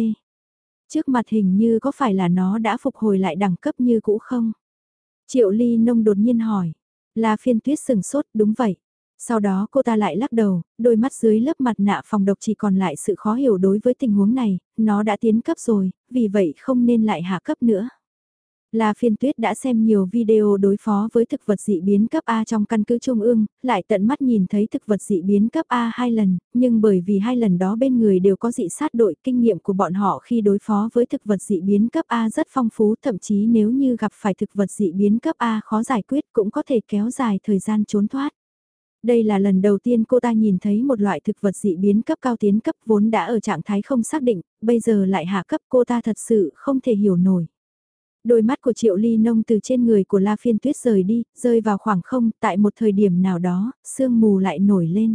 Trước mặt hình như có phải là nó đã phục hồi lại đẳng cấp như cũ không? Triệu Ly Nông đột nhiên hỏi. La Phiên Tuyết sừng sốt, đúng vậy. Sau đó cô ta lại lắc đầu, đôi mắt dưới lớp mặt nạ phòng độc chỉ còn lại sự khó hiểu đối với tình huống này, nó đã tiến cấp rồi, vì vậy không nên lại hạ cấp nữa. La Phiên Tuyết đã xem nhiều video đối phó với thực vật dị biến cấp A trong căn cứ Trung ương, lại tận mắt nhìn thấy thực vật dị biến cấp A hai lần, nhưng bởi vì hai lần đó bên người đều có dị sát đội, kinh nghiệm của bọn họ khi đối phó với thực vật dị biến cấp A rất phong phú, thậm chí nếu như gặp phải thực vật dị biến cấp A khó giải quyết cũng có thể kéo dài thời gian trốn thoát. Đây là lần đầu tiên cô ta nhìn thấy một loại thực vật dị biến cấp cao tiến cấp vốn đã ở trạng thái không xác định, bây giờ lại hạ cấp cô ta thật sự không thể hiểu nổi. Đôi mắt của Triệu Ly Nông từ trên người của La Phiên Tuyết rời đi, rơi vào khoảng không, tại một thời điểm nào đó, sương mù lại nổi lên.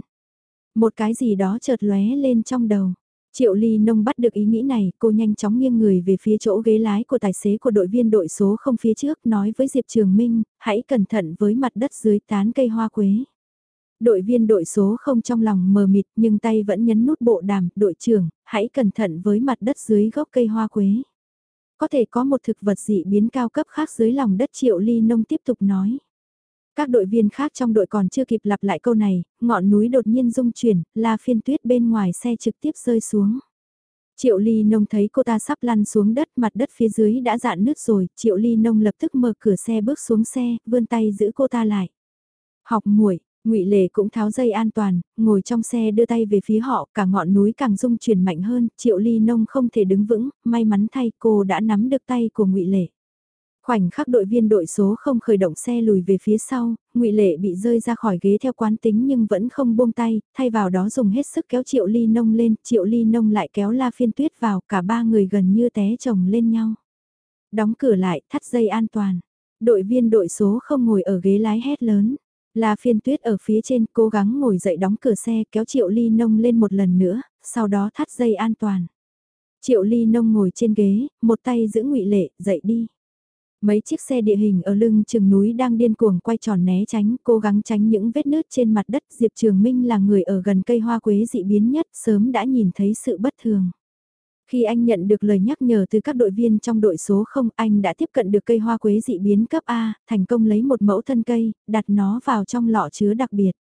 Một cái gì đó chợt lóe lên trong đầu. Triệu Ly Nông bắt được ý nghĩ này, cô nhanh chóng nghiêng người về phía chỗ ghế lái của tài xế của đội viên đội số không phía trước nói với Diệp Trường Minh, hãy cẩn thận với mặt đất dưới tán cây hoa quế. Đội viên đội số không trong lòng mờ mịt nhưng tay vẫn nhấn nút bộ đàm, đội trưởng, hãy cẩn thận với mặt đất dưới gốc cây hoa quế. Có thể có một thực vật dị biến cao cấp khác dưới lòng đất triệu ly nông tiếp tục nói. Các đội viên khác trong đội còn chưa kịp lặp lại câu này, ngọn núi đột nhiên rung chuyển, la phiên tuyết bên ngoài xe trực tiếp rơi xuống. Triệu Ly Nông thấy cô ta sắp lăn xuống đất, mặt đất phía dưới đã dạn nứt rồi, Triệu Ly Nông lập tức mở cửa xe bước xuống xe, vươn tay giữ cô ta lại. Học muội ngụy Lệ cũng tháo dây an toàn, ngồi trong xe đưa tay về phía họ, cả ngọn núi càng rung chuyển mạnh hơn, Triệu Ly Nông không thể đứng vững, may mắn thay cô đã nắm được tay của ngụy Lệ. Khoảnh khắc đội viên đội số không khởi động xe lùi về phía sau, ngụy Lệ bị rơi ra khỏi ghế theo quán tính nhưng vẫn không buông tay, thay vào đó dùng hết sức kéo Triệu Ly Nông lên, Triệu Ly Nông lại kéo La Phiên Tuyết vào, cả ba người gần như té chồng lên nhau. Đóng cửa lại, thắt dây an toàn. Đội viên đội số không ngồi ở ghế lái hét lớn. La phiên tuyết ở phía trên cố gắng ngồi dậy đóng cửa xe kéo triệu ly nông lên một lần nữa, sau đó thắt dây an toàn. Triệu ly nông ngồi trên ghế, một tay giữ ngụy lệ, dậy đi. Mấy chiếc xe địa hình ở lưng chừng núi đang điên cuồng quay tròn né tránh, cố gắng tránh những vết nứt trên mặt đất. Diệp Trường Minh là người ở gần cây hoa quế dị biến nhất, sớm đã nhìn thấy sự bất thường. Khi anh nhận được lời nhắc nhở từ các đội viên trong đội số 0, anh đã tiếp cận được cây hoa quế dị biến cấp A, thành công lấy một mẫu thân cây, đặt nó vào trong lọ chứa đặc biệt.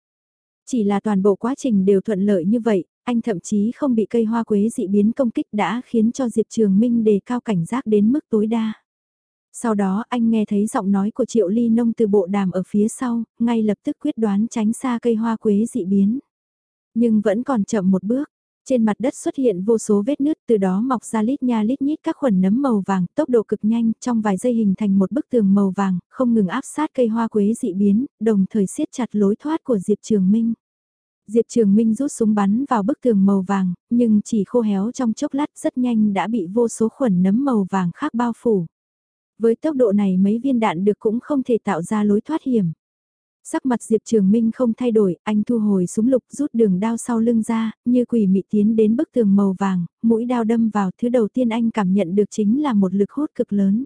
Chỉ là toàn bộ quá trình đều thuận lợi như vậy, anh thậm chí không bị cây hoa quế dị biến công kích đã khiến cho Diệp Trường Minh đề cao cảnh giác đến mức tối đa. Sau đó anh nghe thấy giọng nói của Triệu Ly Nông từ bộ đàm ở phía sau, ngay lập tức quyết đoán tránh xa cây hoa quế dị biến. Nhưng vẫn còn chậm một bước, trên mặt đất xuất hiện vô số vết nứt từ đó mọc ra lít nha lít nhít các khuẩn nấm màu vàng, tốc độ cực nhanh, trong vài giây hình thành một bức tường màu vàng, không ngừng áp sát cây hoa quế dị biến, đồng thời siết chặt lối thoát của Diệp Trường Minh. Diệp Trường Minh rút súng bắn vào bức tường màu vàng, nhưng chỉ khô héo trong chốc lát rất nhanh đã bị vô số khuẩn nấm màu vàng khác bao phủ. Với tốc độ này mấy viên đạn được cũng không thể tạo ra lối thoát hiểm. Sắc mặt Diệp Trường Minh không thay đổi, anh thu hồi súng lục rút đường đao sau lưng ra, như quỷ mị tiến đến bức tường màu vàng, mũi đao đâm vào thứ đầu tiên anh cảm nhận được chính là một lực hút cực lớn.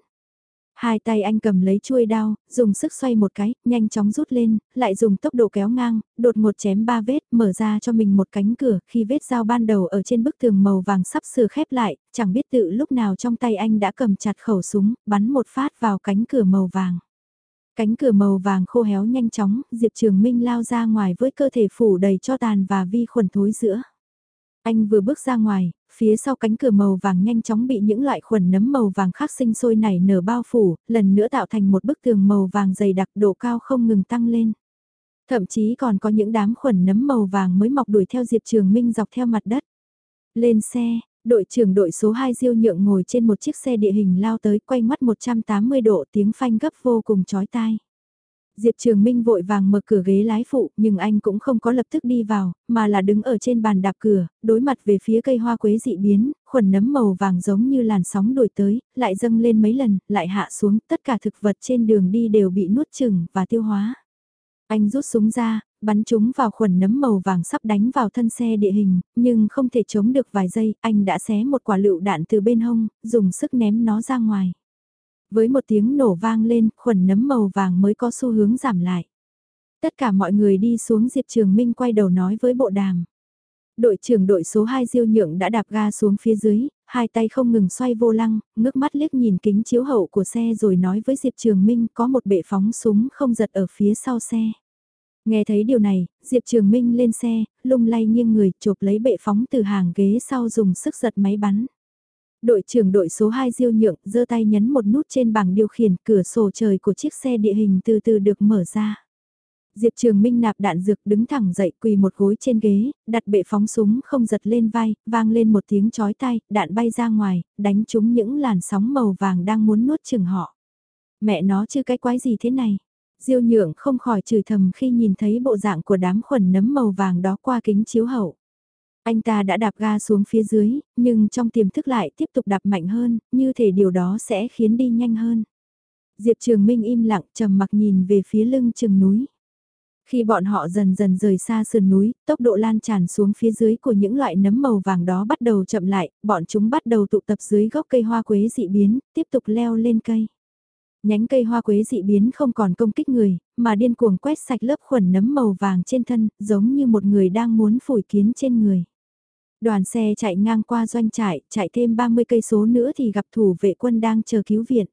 Hai tay anh cầm lấy chuôi đao, dùng sức xoay một cái, nhanh chóng rút lên, lại dùng tốc độ kéo ngang, đột ngột chém ba vết, mở ra cho mình một cánh cửa, khi vết dao ban đầu ở trên bức tường màu vàng sắp sửa khép lại, chẳng biết tự lúc nào trong tay anh đã cầm chặt khẩu súng, bắn một phát vào cánh cửa màu vàng. Cánh cửa màu vàng khô héo nhanh chóng, Diệp Trường Minh lao ra ngoài với cơ thể phủ đầy cho tàn và vi khuẩn thối giữa. Anh vừa bước ra ngoài, phía sau cánh cửa màu vàng nhanh chóng bị những loại khuẩn nấm màu vàng khác sinh sôi nảy nở bao phủ, lần nữa tạo thành một bức tường màu vàng dày đặc độ cao không ngừng tăng lên. Thậm chí còn có những đám khuẩn nấm màu vàng mới mọc đuổi theo Diệp Trường Minh dọc theo mặt đất. Lên xe, đội trưởng đội số 2 Diêu Nhượng ngồi trên một chiếc xe địa hình lao tới quay mắt 180 độ tiếng phanh gấp vô cùng chói tai. Diệp Trường Minh vội vàng mở cửa ghế lái phụ, nhưng anh cũng không có lập tức đi vào, mà là đứng ở trên bàn đạp cửa, đối mặt về phía cây hoa quế dị biến, khuẩn nấm màu vàng giống như làn sóng đuổi tới, lại dâng lên mấy lần, lại hạ xuống, tất cả thực vật trên đường đi đều bị nuốt chừng và tiêu hóa. Anh rút súng ra, bắn chúng vào khuẩn nấm màu vàng sắp đánh vào thân xe địa hình, nhưng không thể chống được vài giây, anh đã xé một quả lựu đạn từ bên hông, dùng sức ném nó ra ngoài. Với một tiếng nổ vang lên, khuẩn nấm màu vàng mới có xu hướng giảm lại. Tất cả mọi người đi xuống Diệp Trường Minh quay đầu nói với bộ đàm. Đội trưởng đội số 2 Diêu Nhượng đã đạp ga xuống phía dưới, hai tay không ngừng xoay vô lăng, ngước mắt liếc nhìn kính chiếu hậu của xe rồi nói với Diệp Trường Minh có một bệ phóng súng không giật ở phía sau xe. Nghe thấy điều này, Diệp Trường Minh lên xe, lung lay nghiêng người, chộp lấy bệ phóng từ hàng ghế sau dùng sức giật máy bắn. Đội trưởng đội số 2 Diêu Nhượng giơ tay nhấn một nút trên bảng điều khiển cửa sổ trời của chiếc xe địa hình từ từ được mở ra. Diệp Trường Minh nạp đạn dược đứng thẳng dậy quỳ một gối trên ghế, đặt bệ phóng súng không giật lên vai, vang lên một tiếng chói tai, đạn bay ra ngoài, đánh trúng những làn sóng màu vàng đang muốn nuốt chừng họ. Mẹ nó chứ cái quái gì thế này? Diêu nhượng không khỏi chửi thầm khi nhìn thấy bộ dạng của đám khuẩn nấm màu vàng đó qua kính chiếu hậu. Anh ta đã đạp ga xuống phía dưới, nhưng trong tiềm thức lại tiếp tục đạp mạnh hơn, như thể điều đó sẽ khiến đi nhanh hơn. Diệp Trường Minh im lặng trầm mặc nhìn về phía lưng chừng núi. Khi bọn họ dần dần rời xa sườn núi, tốc độ lan tràn xuống phía dưới của những loại nấm màu vàng đó bắt đầu chậm lại, bọn chúng bắt đầu tụ tập dưới gốc cây hoa quế dị biến, tiếp tục leo lên cây. Nhánh cây hoa quế dị biến không còn công kích người, mà điên cuồng quét sạch lớp khuẩn nấm màu vàng trên thân, giống như một người đang muốn phủi kiến trên người. Đoàn xe chạy ngang qua doanh trại, chạy thêm 30 cây số nữa thì gặp thủ vệ quân đang chờ cứu viện.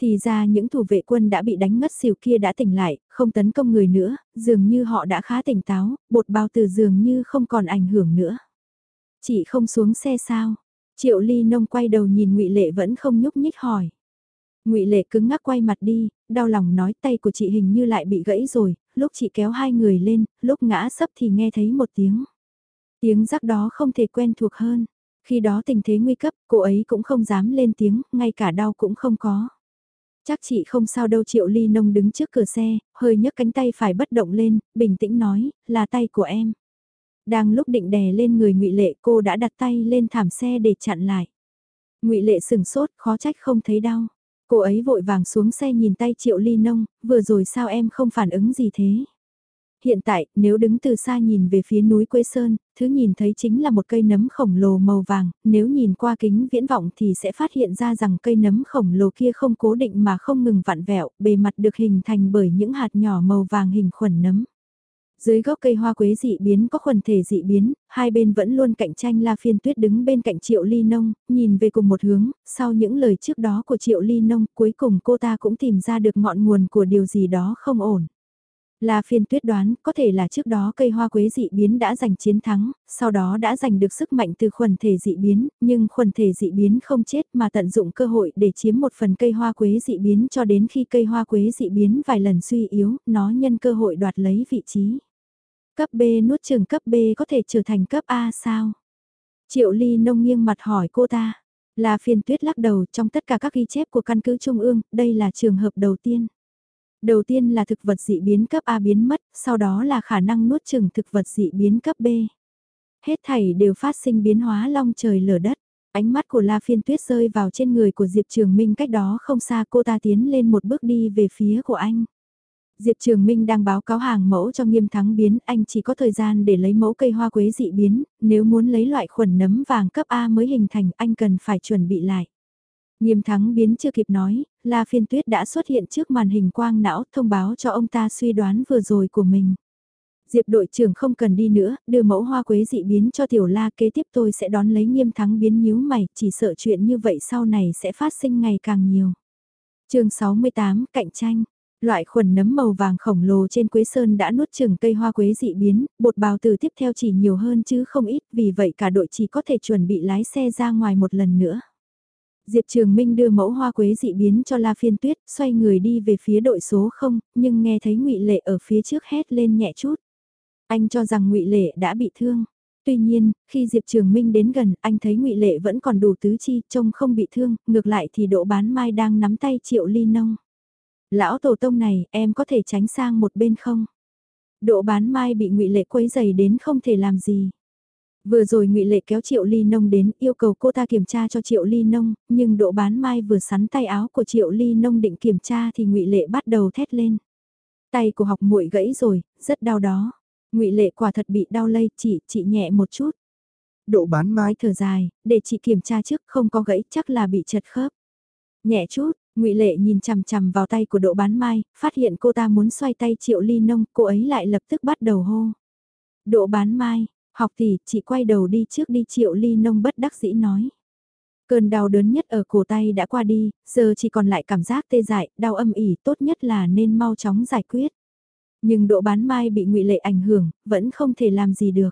Thì ra những thủ vệ quân đã bị đánh ngất xỉu kia đã tỉnh lại, không tấn công người nữa, dường như họ đã khá tỉnh táo, bột bao từ dường như không còn ảnh hưởng nữa. Chị không xuống xe sao? Triệu ly nông quay đầu nhìn ngụy Lệ vẫn không nhúc nhích hỏi ngụy Lệ cứng ngắc quay mặt đi, đau lòng nói tay của chị hình như lại bị gãy rồi, lúc chị kéo hai người lên, lúc ngã sấp thì nghe thấy một tiếng. Tiếng rắc đó không thể quen thuộc hơn. Khi đó tình thế nguy cấp, cô ấy cũng không dám lên tiếng, ngay cả đau cũng không có. Chắc chị không sao đâu Triệu Ly Nông đứng trước cửa xe, hơi nhấc cánh tay phải bất động lên, bình tĩnh nói, là tay của em. Đang lúc định đè lên người ngụy Lệ cô đã đặt tay lên thảm xe để chặn lại. ngụy Lệ sừng sốt, khó trách không thấy đau. Cô ấy vội vàng xuống xe nhìn tay Triệu Ly Nông, vừa rồi sao em không phản ứng gì thế? Hiện tại, nếu đứng từ xa nhìn về phía núi Quế Sơn, thứ nhìn thấy chính là một cây nấm khổng lồ màu vàng, nếu nhìn qua kính viễn vọng thì sẽ phát hiện ra rằng cây nấm khổng lồ kia không cố định mà không ngừng vặn vẹo, bề mặt được hình thành bởi những hạt nhỏ màu vàng hình khuẩn nấm. Dưới gốc cây hoa quế dị biến có khuẩn thể dị biến, hai bên vẫn luôn cạnh tranh La Phiên Tuyết đứng bên cạnh Triệu Ly Nông, nhìn về cùng một hướng, sau những lời trước đó của Triệu Ly Nông, cuối cùng cô ta cũng tìm ra được ngọn nguồn của điều gì đó không ổn. La phiên tuyết đoán có thể là trước đó cây hoa quế dị biến đã giành chiến thắng, sau đó đã giành được sức mạnh từ khuẩn thể dị biến, nhưng khuẩn thể dị biến không chết mà tận dụng cơ hội để chiếm một phần cây hoa quế dị biến cho đến khi cây hoa quế dị biến vài lần suy yếu, nó nhân cơ hội đoạt lấy vị trí. Cấp B nuốt trường cấp B có thể trở thành cấp A sao? Triệu Ly nông nghiêng mặt hỏi cô ta. La phiên tuyết lắc đầu trong tất cả các ghi chép của căn cứ Trung ương, đây là trường hợp đầu tiên. Đầu tiên là thực vật dị biến cấp A biến mất, sau đó là khả năng nuốt chừng thực vật dị biến cấp B. Hết thảy đều phát sinh biến hóa long trời lở đất. Ánh mắt của La Phiên Tuyết rơi vào trên người của Diệp Trường Minh cách đó không xa cô ta tiến lên một bước đi về phía của anh. Diệp Trường Minh đang báo cáo hàng mẫu cho nghiêm thắng biến, anh chỉ có thời gian để lấy mẫu cây hoa quế dị biến, nếu muốn lấy loại khuẩn nấm vàng cấp A mới hình thành anh cần phải chuẩn bị lại. Nghiêm thắng biến chưa kịp nói, La Phiên Tuyết đã xuất hiện trước màn hình quang não thông báo cho ông ta suy đoán vừa rồi của mình. Diệp đội trưởng không cần đi nữa, đưa mẫu hoa quế dị biến cho tiểu la kế tiếp tôi sẽ đón lấy nghiêm thắng biến nhíu mày, chỉ sợ chuyện như vậy sau này sẽ phát sinh ngày càng nhiều. chương 68, cạnh tranh. Loại khuẩn nấm màu vàng khổng lồ trên quế sơn đã nuốt chừng cây hoa quế dị biến, bột bào từ tiếp theo chỉ nhiều hơn chứ không ít, vì vậy cả đội chỉ có thể chuẩn bị lái xe ra ngoài một lần nữa. Diệp Trường Minh đưa mẫu hoa quế dị biến cho La Phiên Tuyết, xoay người đi về phía đội số 0, nhưng nghe thấy ngụy Lệ ở phía trước hét lên nhẹ chút. Anh cho rằng ngụy Lệ đã bị thương. Tuy nhiên, khi Diệp Trường Minh đến gần, anh thấy ngụy Lệ vẫn còn đủ tứ chi, trông không bị thương, ngược lại thì Đỗ bán mai đang nắm tay Triệu Ly Nông. Lão tổ tông này, em có thể tránh sang một bên không? Độ bán mai bị ngụy Lệ quấy dày đến không thể làm gì. Vừa rồi ngụy Lệ kéo Triệu Ly Nông đến yêu cầu cô ta kiểm tra cho Triệu Ly Nông, nhưng độ bán mai vừa sắn tay áo của Triệu Ly Nông định kiểm tra thì ngụy Lệ bắt đầu thét lên. Tay của học muội gãy rồi, rất đau đó ngụy Lệ quả thật bị đau lây, chỉ, chị nhẹ một chút. Độ bán mái thở dài, để chị kiểm tra trước không có gãy chắc là bị chật khớp. Nhẹ chút, ngụy Lệ nhìn chằm chằm vào tay của Đỗ bán mai, phát hiện cô ta muốn xoay tay triệu ly nông, cô ấy lại lập tức bắt đầu hô. Đỗ bán mai, học tỷ, chị quay đầu đi trước đi triệu ly nông bất đắc dĩ nói. Cơn đau đớn nhất ở cổ tay đã qua đi, giờ chỉ còn lại cảm giác tê dại, đau âm ỉ, tốt nhất là nên mau chóng giải quyết. Nhưng Đỗ bán mai bị ngụy Lệ ảnh hưởng, vẫn không thể làm gì được.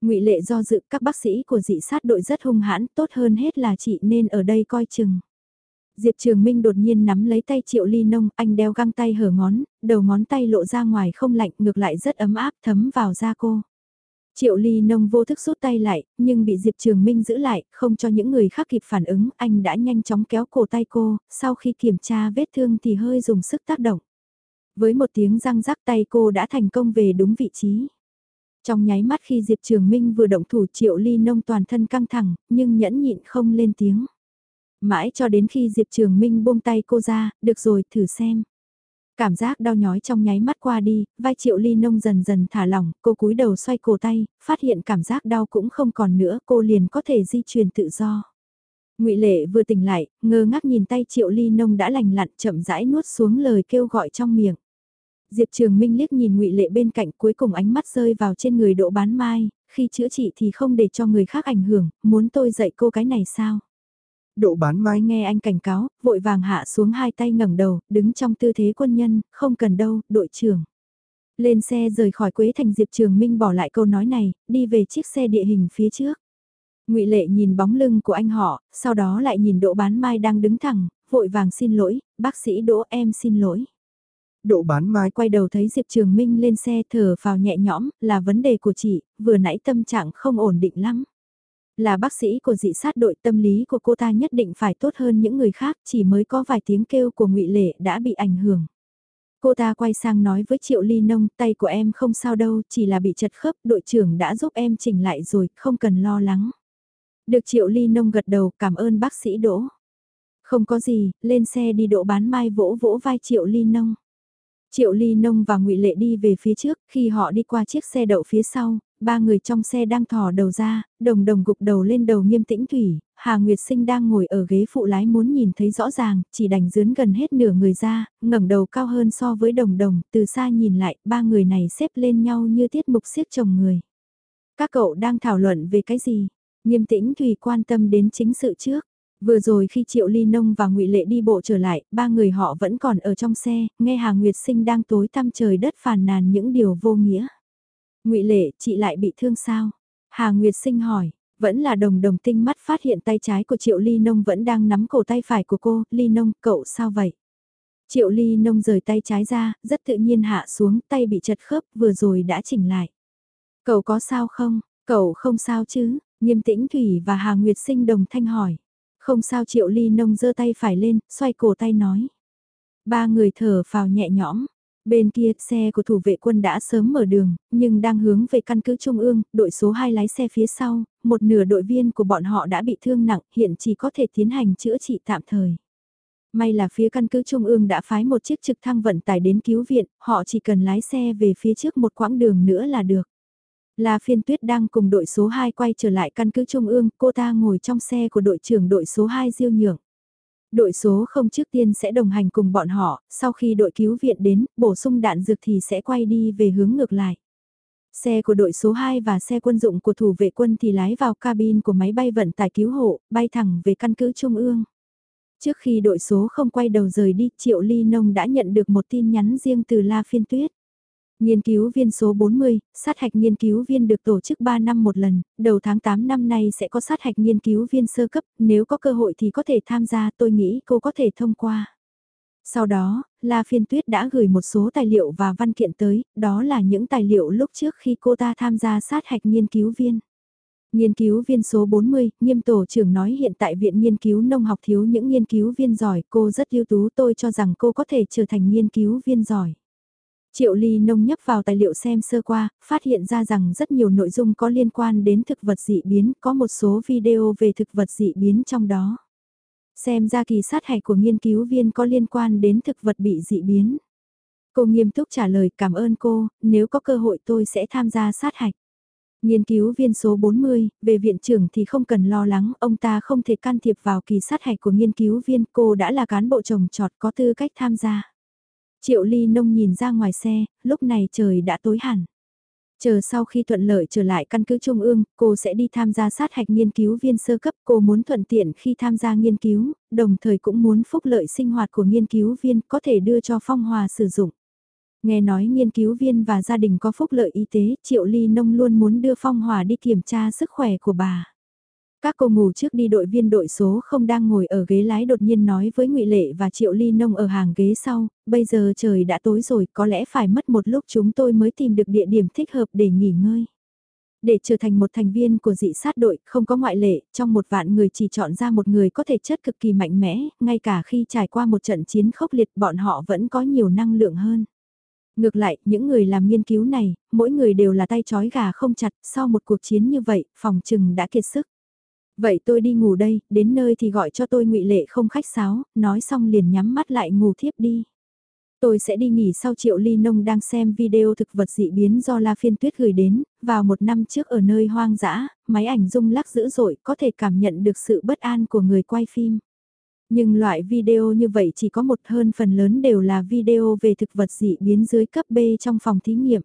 ngụy Lệ do dự các bác sĩ của dị sát đội rất hung hãn, tốt hơn hết là chị nên ở đây coi chừng. Diệp Trường Minh đột nhiên nắm lấy tay Triệu Ly Nông, anh đeo găng tay hở ngón, đầu ngón tay lộ ra ngoài không lạnh, ngược lại rất ấm áp thấm vào da cô. Triệu Ly Nông vô thức rút tay lại, nhưng bị Diệp Trường Minh giữ lại, không cho những người khác kịp phản ứng, anh đã nhanh chóng kéo cổ tay cô, sau khi kiểm tra vết thương thì hơi dùng sức tác động. Với một tiếng răng rắc tay cô đã thành công về đúng vị trí. Trong nháy mắt khi Diệp Trường Minh vừa động thủ triệu ly nông toàn thân căng thẳng, nhưng nhẫn nhịn không lên tiếng. Mãi cho đến khi Diệp Trường Minh buông tay cô ra, được rồi thử xem. Cảm giác đau nhói trong nháy mắt qua đi, vai triệu ly nông dần dần thả lỏng, cô cúi đầu xoay cổ tay, phát hiện cảm giác đau cũng không còn nữa, cô liền có thể di chuyển tự do. ngụy Lệ vừa tỉnh lại, ngơ ngác nhìn tay triệu ly nông đã lành lặn chậm rãi nuốt xuống lời kêu gọi trong miệng. Diệp Trường Minh liếc nhìn ngụy Lệ bên cạnh cuối cùng ánh mắt rơi vào trên người độ bán mai, khi chữa trị thì không để cho người khác ảnh hưởng, muốn tôi dạy cô cái này sao? Độ bán mai nghe anh cảnh cáo, vội vàng hạ xuống hai tay ngẩng đầu, đứng trong tư thế quân nhân, không cần đâu, đội trưởng. Lên xe rời khỏi Quế Thành Diệp Trường Minh bỏ lại câu nói này, đi về chiếc xe địa hình phía trước. ngụy Lệ nhìn bóng lưng của anh họ, sau đó lại nhìn Đỗ Bán Mai đang đứng thẳng, vội vàng xin lỗi, bác sĩ Đỗ em xin lỗi. Độ bán mai quay đầu thấy Diệp Trường Minh lên xe thở vào nhẹ nhõm, là vấn đề của chị, vừa nãy tâm trạng không ổn định lắm. Là bác sĩ của dị sát đội tâm lý của cô ta nhất định phải tốt hơn những người khác, chỉ mới có vài tiếng kêu của ngụy Lệ đã bị ảnh hưởng. Cô ta quay sang nói với Triệu Ly Nông, tay của em không sao đâu, chỉ là bị chật khớp, đội trưởng đã giúp em chỉnh lại rồi, không cần lo lắng. Được Triệu Ly Nông gật đầu, cảm ơn bác sĩ Đỗ. Không có gì, lên xe đi độ bán mai vỗ vỗ vai Triệu Ly Nông. Triệu Ly Nông và Ngụy Lệ đi về phía trước, khi họ đi qua chiếc xe đậu phía sau, ba người trong xe đang thò đầu ra, đồng đồng gục đầu lên đầu nghiêm tĩnh thủy, Hà Nguyệt Sinh đang ngồi ở ghế phụ lái muốn nhìn thấy rõ ràng, chỉ đành dướn gần hết nửa người ra, ngẩng đầu cao hơn so với đồng đồng, từ xa nhìn lại, ba người này xếp lên nhau như tiết mục siết chồng người. Các cậu đang thảo luận về cái gì? Nghiêm tĩnh Thủy quan tâm đến chính sự trước. Vừa rồi khi Triệu Ly Nông và ngụy Lệ đi bộ trở lại, ba người họ vẫn còn ở trong xe, nghe Hà Nguyệt Sinh đang tối tăm trời đất phàn nàn những điều vô nghĩa ngụy Lệ, chị lại bị thương sao? Hà Nguyệt Sinh hỏi, vẫn là đồng đồng tinh mắt phát hiện tay trái của Triệu Ly Nông vẫn đang nắm cổ tay phải của cô, Ly Nông, cậu sao vậy? Triệu Ly Nông rời tay trái ra, rất tự nhiên hạ xuống, tay bị chật khớp, vừa rồi đã chỉnh lại. Cậu có sao không? Cậu không sao chứ? Nghiêm tĩnh Thủy và Hà Nguyệt Sinh đồng thanh hỏi. Không sao triệu ly nông giơ tay phải lên, xoay cổ tay nói. Ba người thở vào nhẹ nhõm. Bên kia, xe của thủ vệ quân đã sớm mở đường, nhưng đang hướng về căn cứ Trung ương, đội số 2 lái xe phía sau, một nửa đội viên của bọn họ đã bị thương nặng, hiện chỉ có thể tiến hành chữa trị tạm thời. May là phía căn cứ Trung ương đã phái một chiếc trực thăng vận tải đến cứu viện, họ chỉ cần lái xe về phía trước một quãng đường nữa là được. là Phiên Tuyết đang cùng đội số 2 quay trở lại căn cứ Trung ương, cô ta ngồi trong xe của đội trưởng đội số 2 Diêu Nhượng. Đội số không trước tiên sẽ đồng hành cùng bọn họ, sau khi đội cứu viện đến, bổ sung đạn dược thì sẽ quay đi về hướng ngược lại. Xe của đội số 2 và xe quân dụng của thủ vệ quân thì lái vào cabin của máy bay vận tải cứu hộ, bay thẳng về căn cứ Trung ương. Trước khi đội số không quay đầu rời đi, Triệu Ly Nông đã nhận được một tin nhắn riêng từ La Phiên Tuyết. Nghiên cứu viên số 40, sát hạch nghiên cứu viên được tổ chức 3 năm một lần, đầu tháng 8 năm nay sẽ có sát hạch nghiên cứu viên sơ cấp, nếu có cơ hội thì có thể tham gia, tôi nghĩ cô có thể thông qua. Sau đó, La Phiên Tuyết đã gửi một số tài liệu và văn kiện tới, đó là những tài liệu lúc trước khi cô ta tham gia sát hạch nghiên cứu viên. Nghiên cứu viên số 40, nghiêm tổ trưởng nói hiện tại Viện Nghiên cứu Nông học thiếu những nghiên cứu viên giỏi, cô rất ưu tú tôi cho rằng cô có thể trở thành nghiên cứu viên giỏi. Triệu Ly Nông nhấp vào tài liệu xem sơ qua, phát hiện ra rằng rất nhiều nội dung có liên quan đến thực vật dị biến, có một số video về thực vật dị biến trong đó. Xem ra kỳ sát hạch của nghiên cứu viên có liên quan đến thực vật bị dị biến. Cô nghiêm túc trả lời cảm ơn cô, nếu có cơ hội tôi sẽ tham gia sát hạch. Nghiên cứu viên số 40, về viện trưởng thì không cần lo lắng, ông ta không thể can thiệp vào kỳ sát hạch của nghiên cứu viên, cô đã là cán bộ trồng trọt có tư cách tham gia. Triệu Ly Nông nhìn ra ngoài xe, lúc này trời đã tối hẳn. Chờ sau khi thuận lợi trở lại căn cứ Trung ương, cô sẽ đi tham gia sát hạch nghiên cứu viên sơ cấp. Cô muốn thuận tiện khi tham gia nghiên cứu, đồng thời cũng muốn phúc lợi sinh hoạt của nghiên cứu viên có thể đưa cho Phong Hòa sử dụng. Nghe nói nghiên cứu viên và gia đình có phúc lợi y tế, Triệu Ly Nông luôn muốn đưa Phong Hòa đi kiểm tra sức khỏe của bà. Các cô ngủ trước đi đội viên đội số không đang ngồi ở ghế lái đột nhiên nói với ngụy Lệ và Triệu Ly Nông ở hàng ghế sau, bây giờ trời đã tối rồi có lẽ phải mất một lúc chúng tôi mới tìm được địa điểm thích hợp để nghỉ ngơi. Để trở thành một thành viên của dị sát đội không có ngoại lệ, trong một vạn người chỉ chọn ra một người có thể chất cực kỳ mạnh mẽ, ngay cả khi trải qua một trận chiến khốc liệt bọn họ vẫn có nhiều năng lượng hơn. Ngược lại, những người làm nghiên cứu này, mỗi người đều là tay chói gà không chặt, sau một cuộc chiến như vậy, phòng trừng đã kiệt sức. Vậy tôi đi ngủ đây, đến nơi thì gọi cho tôi ngụy Lệ không khách sáo, nói xong liền nhắm mắt lại ngủ thiếp đi. Tôi sẽ đi nghỉ sau Triệu Ly Nông đang xem video thực vật dị biến do La Phiên Tuyết gửi đến, vào một năm trước ở nơi hoang dã, máy ảnh rung lắc dữ dội có thể cảm nhận được sự bất an của người quay phim. Nhưng loại video như vậy chỉ có một hơn phần lớn đều là video về thực vật dị biến dưới cấp B trong phòng thí nghiệm.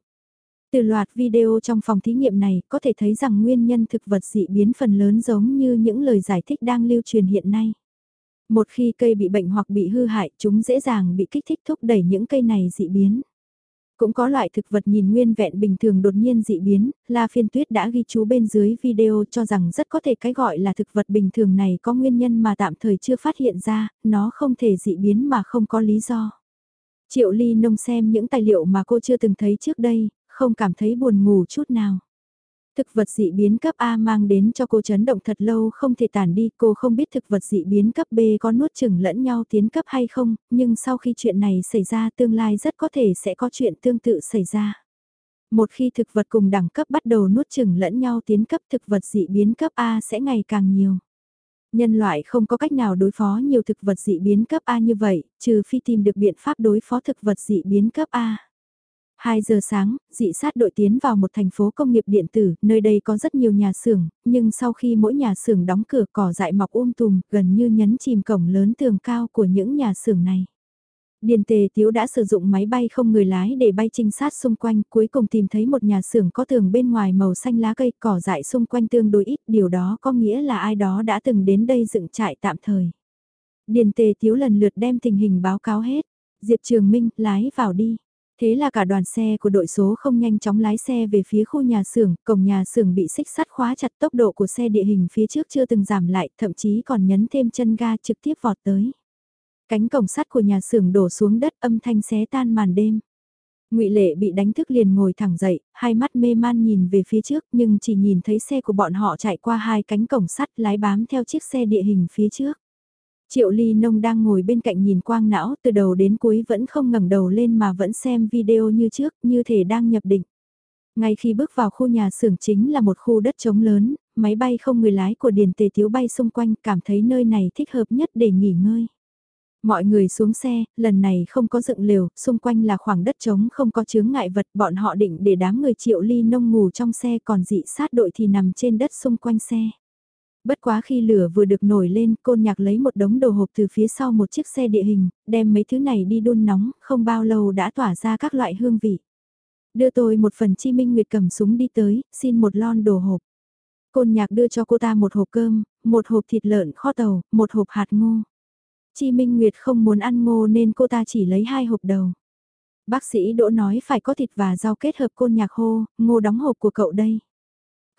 Từ loạt video trong phòng thí nghiệm này có thể thấy rằng nguyên nhân thực vật dị biến phần lớn giống như những lời giải thích đang lưu truyền hiện nay. Một khi cây bị bệnh hoặc bị hư hại chúng dễ dàng bị kích thích thúc đẩy những cây này dị biến. Cũng có loại thực vật nhìn nguyên vẹn bình thường đột nhiên dị biến, La Phiên Tuyết đã ghi chú bên dưới video cho rằng rất có thể cái gọi là thực vật bình thường này có nguyên nhân mà tạm thời chưa phát hiện ra, nó không thể dị biến mà không có lý do. Triệu Ly Nông xem những tài liệu mà cô chưa từng thấy trước đây, không cảm thấy buồn ngủ chút nào. Thực vật dị biến cấp A mang đến cho cô chấn động thật lâu không thể tản đi, cô không biết thực vật dị biến cấp B có nuốt chừng lẫn nhau tiến cấp hay không, nhưng sau khi chuyện này xảy ra tương lai rất có thể sẽ có chuyện tương tự xảy ra. Một khi thực vật cùng đẳng cấp bắt đầu nuốt chừng lẫn nhau tiến cấp thực vật dị biến cấp A sẽ ngày càng nhiều. Nhân loại không có cách nào đối phó nhiều thực vật dị biến cấp A như vậy, trừ phi tìm được biện pháp đối phó thực vật dị biến cấp A. 2 giờ sáng, dị sát đội tiến vào một thành phố công nghiệp điện tử, nơi đây có rất nhiều nhà xưởng, nhưng sau khi mỗi nhà xưởng đóng cửa cỏ dại mọc um tùm, gần như nhấn chìm cổng lớn tường cao của những nhà xưởng này. Điền tề tiếu đã sử dụng máy bay không người lái để bay trinh sát xung quanh, cuối cùng tìm thấy một nhà xưởng có tường bên ngoài màu xanh lá cây cỏ dại xung quanh tương đối ít, điều đó có nghĩa là ai đó đã từng đến đây dựng trại tạm thời. Điền tề tiếu lần lượt đem tình hình báo cáo hết, Diệp Trường Minh lái vào đi. Thế là cả đoàn xe của đội số không nhanh chóng lái xe về phía khu nhà xưởng, cổng nhà xưởng bị xích sắt khóa chặt tốc độ của xe địa hình phía trước chưa từng giảm lại, thậm chí còn nhấn thêm chân ga trực tiếp vọt tới. Cánh cổng sắt của nhà xưởng đổ xuống đất âm thanh xé tan màn đêm. Ngụy Lệ bị đánh thức liền ngồi thẳng dậy, hai mắt mê man nhìn về phía trước nhưng chỉ nhìn thấy xe của bọn họ chạy qua hai cánh cổng sắt lái bám theo chiếc xe địa hình phía trước. Triệu Ly Nông đang ngồi bên cạnh nhìn quang não từ đầu đến cuối vẫn không ngẩng đầu lên mà vẫn xem video như trước, như thể đang nhập định. Ngay khi bước vào khu nhà xưởng chính là một khu đất trống lớn, máy bay không người lái của Điền Tề Thiếu bay xung quanh cảm thấy nơi này thích hợp nhất để nghỉ ngơi. Mọi người xuống xe, lần này không có dựng lều, xung quanh là khoảng đất trống không có chướng ngại vật, bọn họ định để đám người triệu ly nông ngủ trong xe còn dị sát đội thì nằm trên đất xung quanh xe. Bất quá khi lửa vừa được nổi lên, côn nhạc lấy một đống đồ hộp từ phía sau một chiếc xe địa hình, đem mấy thứ này đi đun nóng, không bao lâu đã tỏa ra các loại hương vị. Đưa tôi một phần chi minh nguyệt cầm súng đi tới, xin một lon đồ hộp. Côn nhạc đưa cho cô ta một hộp cơm, một hộp thịt lợn kho tàu, một hộp hạt ngô. Chi Minh Nguyệt không muốn ăn ngô nên cô ta chỉ lấy hai hộp đầu. Bác sĩ Đỗ nói phải có thịt và rau kết hợp côn nhạc hô, ngô đóng hộp của cậu đây.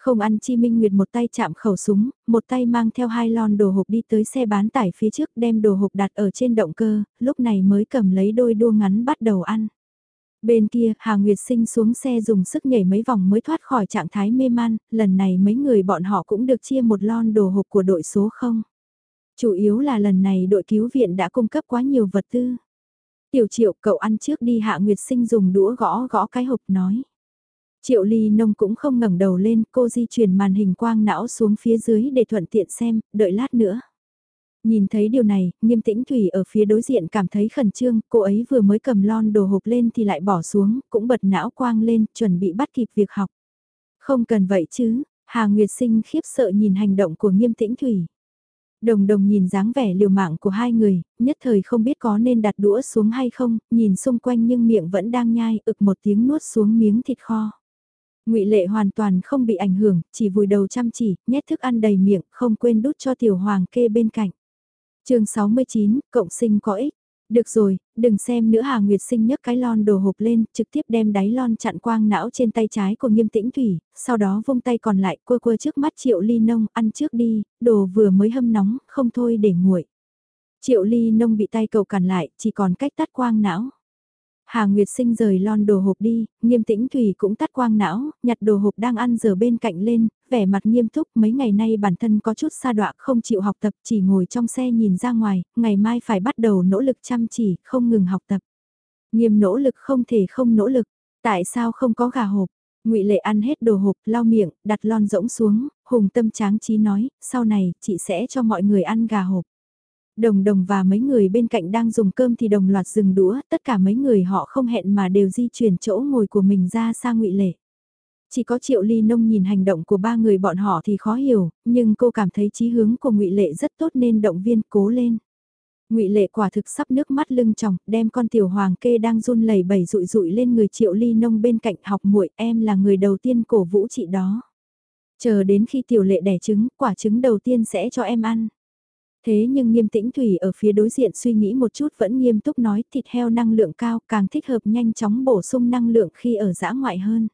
Không ăn Chi Minh Nguyệt một tay chạm khẩu súng, một tay mang theo hai lon đồ hộp đi tới xe bán tải phía trước đem đồ hộp đặt ở trên động cơ, lúc này mới cầm lấy đôi đua ngắn bắt đầu ăn. Bên kia, Hà Nguyệt Sinh xuống xe dùng sức nhảy mấy vòng mới thoát khỏi trạng thái mê man, lần này mấy người bọn họ cũng được chia một lon đồ hộp của đội số 0. Chủ yếu là lần này đội cứu viện đã cung cấp quá nhiều vật tư. Tiểu triệu cậu ăn trước đi Hạ Nguyệt Sinh dùng đũa gõ gõ cái hộp nói. Triệu ly nông cũng không ngẩng đầu lên, cô di chuyển màn hình quang não xuống phía dưới để thuận tiện xem, đợi lát nữa. Nhìn thấy điều này, nghiêm tĩnh Thủy ở phía đối diện cảm thấy khẩn trương, cô ấy vừa mới cầm lon đồ hộp lên thì lại bỏ xuống, cũng bật não quang lên, chuẩn bị bắt kịp việc học. Không cần vậy chứ, Hà Nguyệt Sinh khiếp sợ nhìn hành động của nghiêm tĩnh Thủy. Đồng đồng nhìn dáng vẻ liều mạng của hai người, nhất thời không biết có nên đặt đũa xuống hay không, nhìn xung quanh nhưng miệng vẫn đang nhai, ực một tiếng nuốt xuống miếng thịt kho ngụy Lệ hoàn toàn không bị ảnh hưởng, chỉ vùi đầu chăm chỉ, nhét thức ăn đầy miệng, không quên đút cho tiểu hoàng kê bên cạnh. chương 69, cộng sinh có ích. Được rồi, đừng xem nữa Hà Nguyệt Sinh nhấc cái lon đồ hộp lên, trực tiếp đem đáy lon chặn quang não trên tay trái của nghiêm tĩnh thủy, sau đó vung tay còn lại quơ quơ trước mắt Triệu Ly Nông, ăn trước đi, đồ vừa mới hâm nóng, không thôi để nguội. Triệu Ly Nông bị tay cậu cản lại, chỉ còn cách tắt quang não. Hà Nguyệt Sinh rời lon đồ hộp đi, nghiêm tĩnh Thủy cũng tắt quang não, nhặt đồ hộp đang ăn giờ bên cạnh lên, vẻ mặt nghiêm túc mấy ngày nay bản thân có chút xa đọa không chịu học tập chỉ ngồi trong xe nhìn ra ngoài, ngày mai phải bắt đầu nỗ lực chăm chỉ, không ngừng học tập. Nghiêm nỗ lực không thể không nỗ lực, tại sao không có gà hộp? ngụy Lệ ăn hết đồ hộp, lau miệng, đặt lon rỗng xuống, hùng tâm tráng trí nói, sau này chị sẽ cho mọi người ăn gà hộp. Đồng đồng và mấy người bên cạnh đang dùng cơm thì đồng loạt dừng đũa, tất cả mấy người họ không hẹn mà đều di chuyển chỗ ngồi của mình ra sang ngụy Lệ. Chỉ có Triệu Ly Nông nhìn hành động của ba người bọn họ thì khó hiểu, nhưng cô cảm thấy chí hướng của ngụy Lệ rất tốt nên động viên cố lên. Ngụy Lệ quả thực sắp nước mắt lưng tròng, đem con tiểu hoàng kê đang run lẩy bẩy rụi rụi lên người Triệu Ly Nông bên cạnh học muội, em là người đầu tiên cổ vũ chị đó. Chờ đến khi tiểu lệ đẻ trứng, quả trứng đầu tiên sẽ cho em ăn. Thế nhưng nghiêm tĩnh Thủy ở phía đối diện suy nghĩ một chút vẫn nghiêm túc nói thịt heo năng lượng cao càng thích hợp nhanh chóng bổ sung năng lượng khi ở giã ngoại hơn.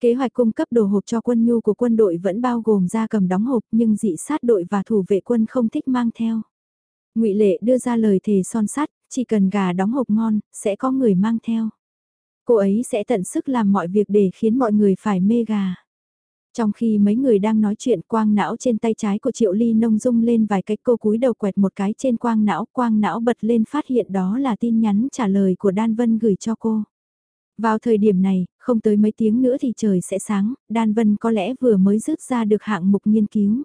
Kế hoạch cung cấp đồ hộp cho quân nhu của quân đội vẫn bao gồm ra cầm đóng hộp nhưng dị sát đội và thủ vệ quân không thích mang theo. ngụy Lệ đưa ra lời thề son sắt, chỉ cần gà đóng hộp ngon, sẽ có người mang theo. Cô ấy sẽ tận sức làm mọi việc để khiến mọi người phải mê gà. Trong khi mấy người đang nói chuyện quang não trên tay trái của Triệu Ly nông rung lên vài cái cô cúi đầu quẹt một cái trên quang não, quang não bật lên phát hiện đó là tin nhắn trả lời của Đan Vân gửi cho cô. Vào thời điểm này, không tới mấy tiếng nữa thì trời sẽ sáng, Đan Vân có lẽ vừa mới rước ra được hạng mục nghiên cứu.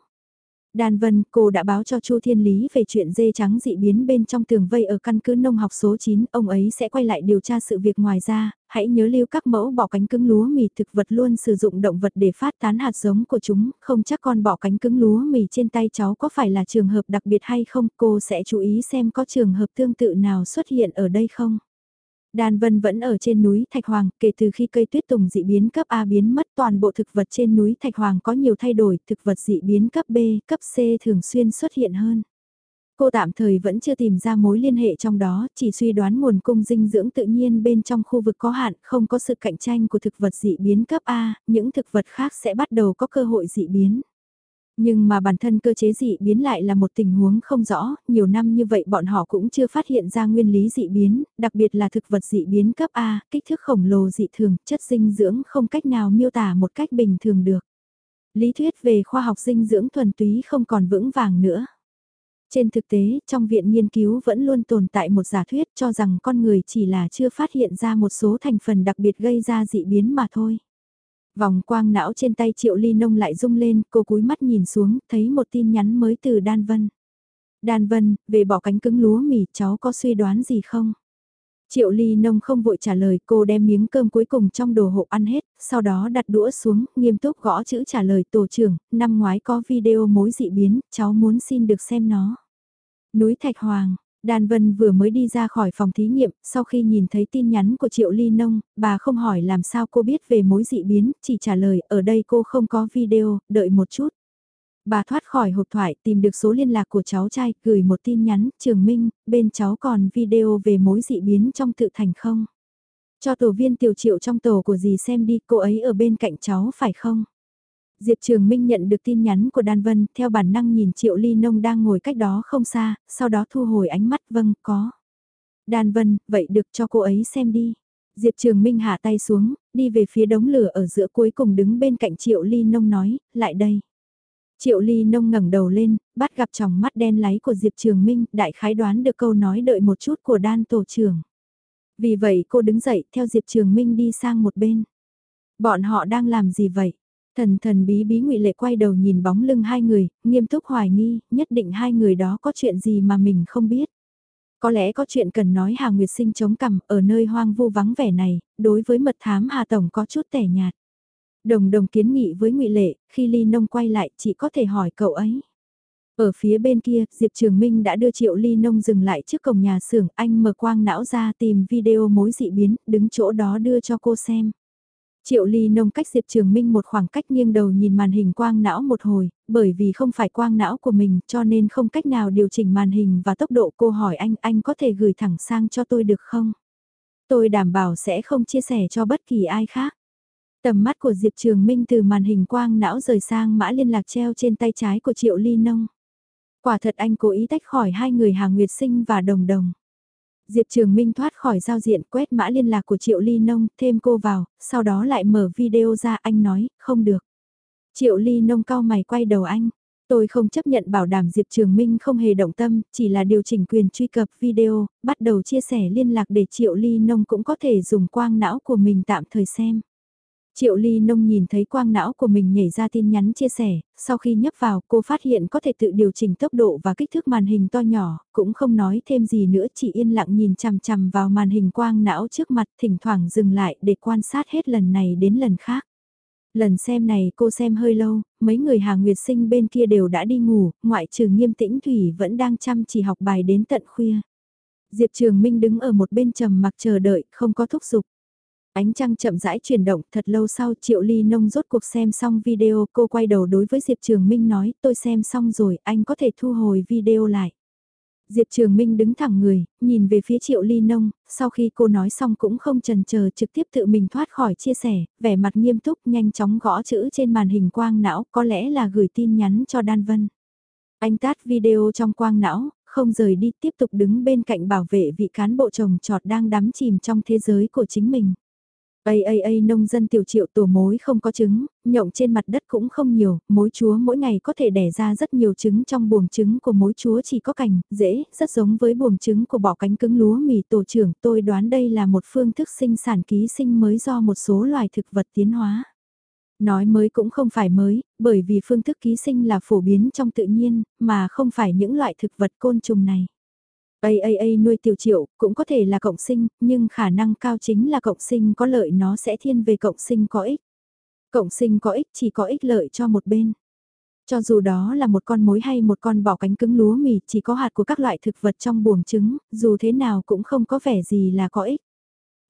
Đan Vân, cô đã báo cho Chu Thiên Lý về chuyện dê trắng dị biến bên trong tường vây ở căn cứ nông học số 9, ông ấy sẽ quay lại điều tra sự việc ngoài ra, hãy nhớ lưu các mẫu bỏ cánh cứng lúa mì thực vật luôn sử dụng động vật để phát tán hạt giống của chúng, không chắc con bỏ cánh cứng lúa mì trên tay cháu có phải là trường hợp đặc biệt hay không, cô sẽ chú ý xem có trường hợp tương tự nào xuất hiện ở đây không. Đan Vân vẫn ở trên núi Thạch Hoàng, kể từ khi cây tuyết tùng dị biến cấp A biến mất toàn bộ thực vật trên núi Thạch Hoàng có nhiều thay đổi, thực vật dị biến cấp B, cấp C thường xuyên xuất hiện hơn. Cô tạm thời vẫn chưa tìm ra mối liên hệ trong đó, chỉ suy đoán nguồn cung dinh dưỡng tự nhiên bên trong khu vực có hạn, không có sự cạnh tranh của thực vật dị biến cấp A, những thực vật khác sẽ bắt đầu có cơ hội dị biến. Nhưng mà bản thân cơ chế dị biến lại là một tình huống không rõ, nhiều năm như vậy bọn họ cũng chưa phát hiện ra nguyên lý dị biến, đặc biệt là thực vật dị biến cấp A, kích thước khổng lồ dị thường, chất dinh dưỡng không cách nào miêu tả một cách bình thường được. Lý thuyết về khoa học dinh dưỡng thuần túy không còn vững vàng nữa. Trên thực tế, trong viện nghiên cứu vẫn luôn tồn tại một giả thuyết cho rằng con người chỉ là chưa phát hiện ra một số thành phần đặc biệt gây ra dị biến mà thôi. Vòng quang não trên tay Triệu Ly Nông lại rung lên, cô cúi mắt nhìn xuống, thấy một tin nhắn mới từ Đan Vân. Đan Vân, về bỏ cánh cứng lúa mì, cháu có suy đoán gì không? Triệu Ly Nông không vội trả lời, cô đem miếng cơm cuối cùng trong đồ hộp ăn hết, sau đó đặt đũa xuống, nghiêm túc gõ chữ trả lời tổ trưởng, năm ngoái có video mối dị biến, cháu muốn xin được xem nó. Núi Thạch Hoàng, Đan Vân vừa mới đi ra khỏi phòng thí nghiệm, sau khi nhìn thấy tin nhắn của Triệu Ly Nông, bà không hỏi làm sao cô biết về mối dị biến, chỉ trả lời ở đây cô không có video, đợi một chút. Bà thoát khỏi hộp thoại tìm được số liên lạc của cháu trai, gửi một tin nhắn, Trường Minh, bên cháu còn video về mối dị biến trong tự thành không? Cho tổ viên tiểu triệu trong tổ của dì xem đi, cô ấy ở bên cạnh cháu phải không? Diệp Trường Minh nhận được tin nhắn của Đan Vân, theo bản năng nhìn Triệu Ly Nông đang ngồi cách đó không xa, sau đó thu hồi ánh mắt, vâng, có. Đan Vân, vậy được cho cô ấy xem đi. Diệp Trường Minh hạ tay xuống, đi về phía đống lửa ở giữa cuối cùng đứng bên cạnh Triệu Ly Nông nói, lại đây. Triệu Ly Nông ngẩng đầu lên, bắt gặp tròng mắt đen láy của Diệp Trường Minh, đại khái đoán được câu nói đợi một chút của đan tổ trưởng. Vì vậy cô đứng dậy theo Diệp Trường Minh đi sang một bên. Bọn họ đang làm gì vậy? Thần thần bí bí ngụy Lệ quay đầu nhìn bóng lưng hai người, nghiêm túc hoài nghi, nhất định hai người đó có chuyện gì mà mình không biết. Có lẽ có chuyện cần nói Hà Nguyệt Sinh chống cằm ở nơi hoang vu vắng vẻ này, đối với mật thám Hà Tổng có chút tẻ nhạt. Đồng đồng kiến nghị với ngụy Lệ, khi Ly Nông quay lại chỉ có thể hỏi cậu ấy. Ở phía bên kia, Diệp Trường Minh đã đưa Triệu Ly Nông dừng lại trước cổng nhà xưởng, anh mở quang não ra tìm video mối dị biến, đứng chỗ đó đưa cho cô xem. Triệu Ly nông cách Diệp Trường Minh một khoảng cách nghiêng đầu nhìn màn hình quang não một hồi, bởi vì không phải quang não của mình cho nên không cách nào điều chỉnh màn hình và tốc độ cô hỏi anh, anh có thể gửi thẳng sang cho tôi được không? Tôi đảm bảo sẽ không chia sẻ cho bất kỳ ai khác. Tầm mắt của Diệp Trường Minh từ màn hình quang não rời sang mã liên lạc treo trên tay trái của Triệu Ly Nông. Quả thật anh cố ý tách khỏi hai người Hà Nguyệt Sinh và Đồng Đồng. Diệp Trường Minh thoát khỏi giao diện quét mã liên lạc của Triệu Ly Nông, thêm cô vào, sau đó lại mở video ra anh nói, không được. Triệu Ly Nông cao mày quay đầu anh. Tôi không chấp nhận bảo đảm Diệp Trường Minh không hề động tâm, chỉ là điều chỉnh quyền truy cập video, bắt đầu chia sẻ liên lạc để Triệu Ly Nông cũng có thể dùng quang não của mình tạm thời xem. Triệu Ly Nông nhìn thấy quang não của mình nhảy ra tin nhắn chia sẻ, sau khi nhấp vào cô phát hiện có thể tự điều chỉnh tốc độ và kích thước màn hình to nhỏ, cũng không nói thêm gì nữa chỉ yên lặng nhìn chằm chằm vào màn hình quang não trước mặt thỉnh thoảng dừng lại để quan sát hết lần này đến lần khác. Lần xem này cô xem hơi lâu, mấy người Hà Nguyệt Sinh bên kia đều đã đi ngủ, ngoại trừ nghiêm tĩnh Thủy vẫn đang chăm chỉ học bài đến tận khuya. Diệp Trường Minh đứng ở một bên trầm mặc chờ đợi, không có thúc giục. Ánh trăng chậm rãi chuyển động, thật lâu sau Triệu Ly Nông rốt cuộc xem xong video, cô quay đầu đối với Diệp Trường Minh nói, tôi xem xong rồi, anh có thể thu hồi video lại. Diệp Trường Minh đứng thẳng người, nhìn về phía Triệu Ly Nông, sau khi cô nói xong cũng không chần chờ trực tiếp tự mình thoát khỏi chia sẻ, vẻ mặt nghiêm túc nhanh chóng gõ chữ trên màn hình quang não, có lẽ là gửi tin nhắn cho Đan Vân. Anh tắt video trong quang não, không rời đi tiếp tục đứng bên cạnh bảo vệ vị cán bộ chồng trọt đang đắm chìm trong thế giới của chính mình. Ây ây ây nông dân tiểu triệu tổ mối không có trứng, nhộng trên mặt đất cũng không nhiều, mối chúa mỗi ngày có thể đẻ ra rất nhiều trứng trong buồng trứng của mối chúa chỉ có cành, dễ, rất giống với buồng trứng của bọ cánh cứng lúa mì tổ trưởng. Tôi đoán đây là một phương thức sinh sản ký sinh mới do một số loài thực vật tiến hóa. Nói mới cũng không phải mới, bởi vì phương thức ký sinh là phổ biến trong tự nhiên, mà không phải những loại thực vật côn trùng này. AAA nuôi tiểu triệu cũng có thể là cộng sinh, nhưng khả năng cao chính là cộng sinh có lợi nó sẽ thiên về cộng sinh có ích. Cộng sinh có ích chỉ có ích lợi cho một bên. Cho dù đó là một con mối hay một con bọ cánh cứng lúa mì chỉ có hạt của các loại thực vật trong buồng trứng, dù thế nào cũng không có vẻ gì là có ích.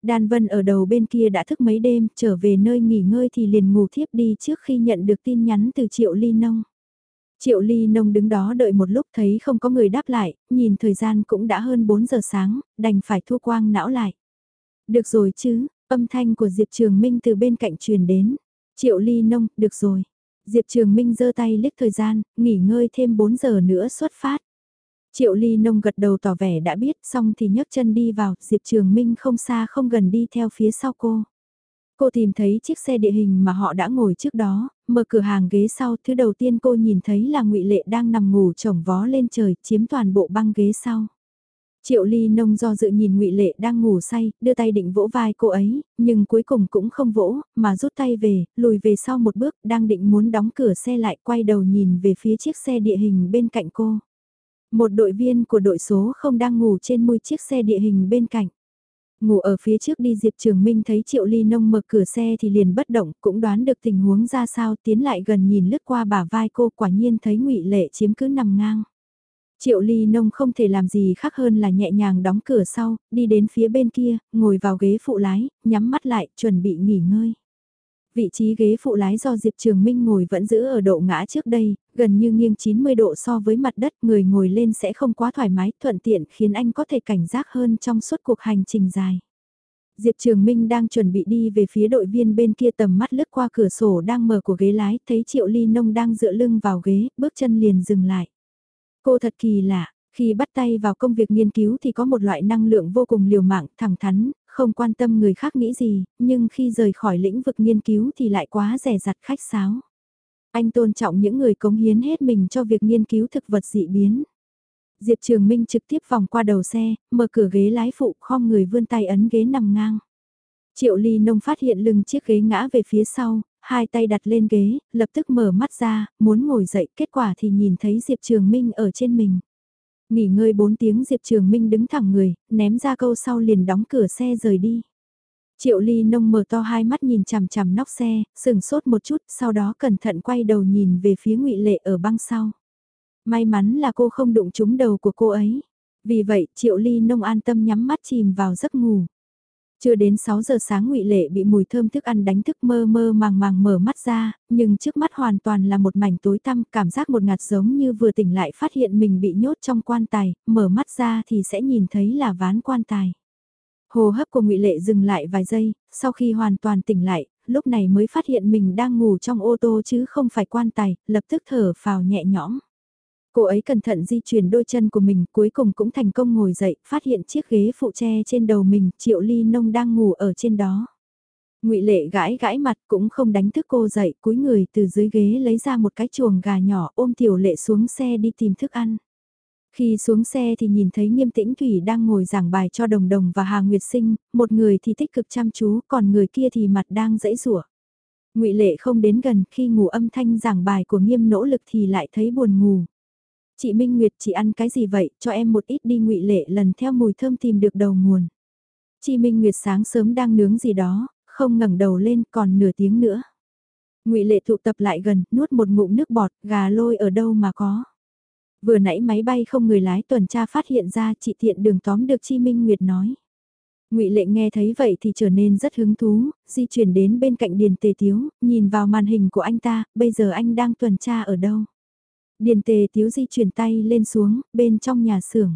Đan Vân ở đầu bên kia đã thức mấy đêm, trở về nơi nghỉ ngơi thì liền ngủ thiếp đi trước khi nhận được tin nhắn từ Triệu Ly Nông. Triệu Ly Nông đứng đó đợi một lúc thấy không có người đáp lại, nhìn thời gian cũng đã hơn 4 giờ sáng, đành phải thu quang não lại. Được rồi chứ, âm thanh của Diệp Trường Minh từ bên cạnh truyền đến. Triệu Ly Nông, được rồi. Diệp Trường Minh giơ tay liếc thời gian, nghỉ ngơi thêm 4 giờ nữa xuất phát. Triệu Ly Nông gật đầu tỏ vẻ đã biết, xong thì nhấc chân đi vào, Diệp Trường Minh không xa không gần đi theo phía sau cô. Cô tìm thấy chiếc xe địa hình mà họ đã ngồi trước đó, mở cửa hàng ghế sau, thứ đầu tiên cô nhìn thấy là ngụy Lệ đang nằm ngủ chồng vó lên trời, chiếm toàn bộ băng ghế sau. Triệu Ly nông do dự nhìn ngụy Lệ đang ngủ say, đưa tay định vỗ vai cô ấy, nhưng cuối cùng cũng không vỗ, mà rút tay về, lùi về sau một bước, đang định muốn đóng cửa xe lại, quay đầu nhìn về phía chiếc xe địa hình bên cạnh cô. Một đội viên của đội số không đang ngủ trên môi chiếc xe địa hình bên cạnh. Ngủ ở phía trước đi Diệp Trường Minh thấy Triệu Ly Nông mở cửa xe thì liền bất động, cũng đoán được tình huống ra sao, tiến lại gần nhìn lướt qua bả vai cô quả nhiên thấy ngụy Lệ chiếm cứ nằm ngang. Triệu Ly Nông không thể làm gì khác hơn là nhẹ nhàng đóng cửa sau, đi đến phía bên kia, ngồi vào ghế phụ lái, nhắm mắt lại, chuẩn bị nghỉ ngơi. Vị trí ghế phụ lái do Diệp Trường Minh ngồi vẫn giữ ở độ ngã trước đây, gần như nghiêng 90 độ so với mặt đất, người ngồi lên sẽ không quá thoải mái, thuận tiện khiến anh có thể cảnh giác hơn trong suốt cuộc hành trình dài. Diệp Trường Minh đang chuẩn bị đi về phía đội viên bên kia tầm mắt lướt qua cửa sổ đang mở của ghế lái, thấy Triệu Ly Nông đang dựa lưng vào ghế, bước chân liền dừng lại. Cô thật kỳ lạ, khi bắt tay vào công việc nghiên cứu thì có một loại năng lượng vô cùng liều mạng, thẳng thắn, không quan tâm người khác nghĩ gì, nhưng khi rời khỏi lĩnh vực nghiên cứu thì lại quá rẻ rặt khách sáo. Anh tôn trọng những người cống hiến hết mình cho việc nghiên cứu thực vật dị biến. Diệp Trường Minh trực tiếp vòng qua đầu xe, mở cửa ghế lái phụ khom người vươn tay ấn ghế nằm ngang. Triệu Ly Nông phát hiện lưng chiếc ghế ngã về phía sau, hai tay đặt lên ghế, lập tức mở mắt ra, muốn ngồi dậy, kết quả thì nhìn thấy Diệp Trường Minh ở trên mình. Nghỉ ngơi 4 tiếng Diệp Trường Minh đứng thẳng người, ném ra câu sau liền đóng cửa xe rời đi. Triệu Ly nông mở to hai mắt nhìn chằm chằm nóc xe, sừng sốt một chút, sau đó cẩn thận quay đầu nhìn về phía ngụy Lệ ở băng sau. May mắn là cô không đụng trúng đầu của cô ấy. Vì vậy, Triệu Ly nông an tâm nhắm mắt chìm vào giấc ngủ. Chưa đến 6 giờ sáng ngụy Lệ bị mùi thơm thức ăn đánh thức mơ mơ màng màng mở mắt ra, nhưng trước mắt hoàn toàn là một mảnh tối tăm, cảm giác một ngạt giống như vừa tỉnh lại phát hiện mình bị nhốt trong quan tài, mở mắt ra thì sẽ nhìn thấy là ván quan tài. Hồ hấp của ngụy Lệ dừng lại vài giây, sau khi hoàn toàn tỉnh lại, lúc này mới phát hiện mình đang ngủ trong ô tô chứ không phải quan tài, lập tức thở phào nhẹ nhõm. Cô ấy cẩn thận di chuyển đôi chân của mình cuối cùng cũng thành công ngồi dậy, phát hiện chiếc ghế phụ tre trên đầu mình, triệu ly nông đang ngủ ở trên đó. ngụy Lệ gãi gãi mặt cũng không đánh thức cô dậy, cúi người từ dưới ghế lấy ra một cái chuồng gà nhỏ ôm tiểu lệ xuống xe đi tìm thức ăn. Khi xuống xe thì nhìn thấy nghiêm tĩnh Thủy đang ngồi giảng bài cho Đồng Đồng và Hà Nguyệt Sinh, một người thì tích cực chăm chú, còn người kia thì mặt đang dãy rủa. ngụy Lệ không đến gần, khi ngủ âm thanh giảng bài của nghiêm nỗ lực thì lại thấy buồn ngủ. Chị Minh Nguyệt chị ăn cái gì vậy, cho em một ít đi ngụy Lệ lần theo mùi thơm tìm được đầu nguồn. Chị Minh Nguyệt sáng sớm đang nướng gì đó, không ngẩng đầu lên còn nửa tiếng nữa. ngụy Lệ tụ tập lại gần, nuốt một ngụm nước bọt, gà lôi ở đâu mà có. Vừa nãy máy bay không người lái tuần tra phát hiện ra chị thiện đường tóm được Chi Minh Nguyệt nói. ngụy Lệ nghe thấy vậy thì trở nên rất hứng thú, di chuyển đến bên cạnh Điền Tề Tiếu, nhìn vào màn hình của anh ta, bây giờ anh đang tuần tra ở đâu. Điền Tề Tiếu di chuyển tay lên xuống, bên trong nhà xưởng.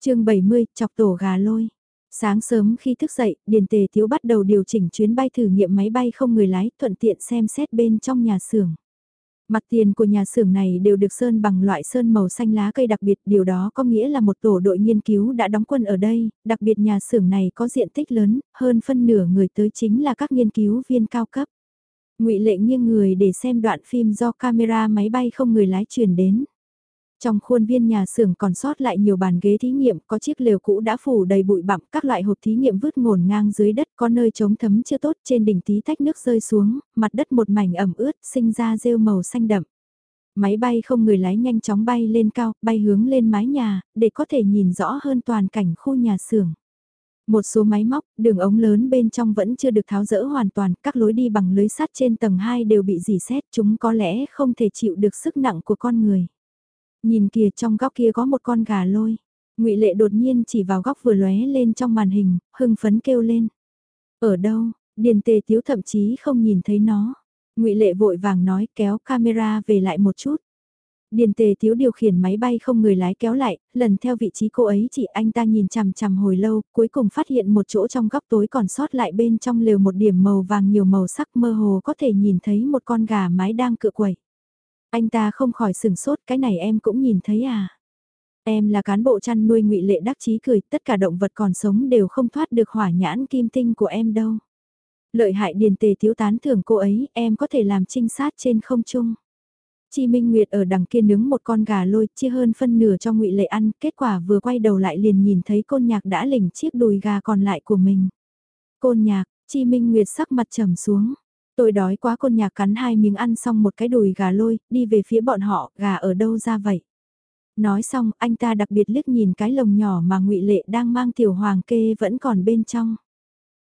chương 70, chọc tổ gà lôi. Sáng sớm khi thức dậy, Điền Tề Tiếu bắt đầu điều chỉnh chuyến bay thử nghiệm máy bay không người lái, thuận tiện xem xét bên trong nhà xưởng. Mặt tiền của nhà xưởng này đều được sơn bằng loại sơn màu xanh lá cây đặc biệt, điều đó có nghĩa là một tổ đội nghiên cứu đã đóng quân ở đây, đặc biệt nhà xưởng này có diện tích lớn, hơn phân nửa người tới chính là các nghiên cứu viên cao cấp ngụy Lệ nghiêng người để xem đoạn phim do camera máy bay không người lái truyền đến. Trong khuôn viên nhà xưởng còn sót lại nhiều bàn ghế thí nghiệm, có chiếc lều cũ đã phủ đầy bụi bặm, các loại hộp thí nghiệm vứt ngổn ngang dưới đất, có nơi chống thấm chưa tốt, trên đỉnh tí tách nước rơi xuống, mặt đất một mảnh ẩm ướt, sinh ra rêu màu xanh đậm. Máy bay không người lái nhanh chóng bay lên cao, bay hướng lên mái nhà, để có thể nhìn rõ hơn toàn cảnh khu nhà xưởng. Một số máy móc, đường ống lớn bên trong vẫn chưa được tháo rỡ hoàn toàn, các lối đi bằng lưới sắt trên tầng 2 đều bị dì xét, chúng có lẽ không thể chịu được sức nặng của con người. Nhìn kìa trong góc kia có một con gà lôi. ngụy Lệ đột nhiên chỉ vào góc vừa lóe lên trong màn hình, hưng phấn kêu lên. Ở đâu, Điền Tề Tiếu thậm chí không nhìn thấy nó. ngụy Lệ vội vàng nói kéo camera về lại một chút. Điền Tề Tiếu điều khiển máy bay không người lái kéo lại, lần theo vị trí cô ấy chỉ anh ta nhìn chằm chằm hồi lâu, cuối cùng phát hiện một chỗ trong góc tối còn sót lại bên trong lều một điểm màu vàng nhiều màu sắc mơ hồ có thể nhìn thấy một con gà mái đang cựa quẩy. Anh ta không khỏi sừng sốt cái này em cũng nhìn thấy à. Em là cán bộ chăn nuôi ngụy lệ đắc chí cười, tất cả động vật còn sống đều không thoát được hỏa nhãn kim tinh của em đâu. Lợi hại điền tề thiếu tán thưởng cô ấy, em có thể làm trinh sát trên không trung. Chi Minh Nguyệt ở đằng kia nướng một con gà lôi chia hơn phân nửa cho ngụy Lệ ăn, kết quả vừa quay đầu lại liền nhìn thấy côn nhạc đã lỉnh chiếc đùi gà còn lại của mình. Côn nhạc, Chi Minh Nguyệt sắc mặt trầm xuống. Tôi đói quá côn nhạc cắn hai miếng ăn xong một cái đùi gà lôi, đi về phía bọn họ, gà ở đâu ra vậy? Nói xong, anh ta đặc biệt liếc nhìn cái lồng nhỏ mà ngụy Lệ đang mang tiểu hoàng kê vẫn còn bên trong.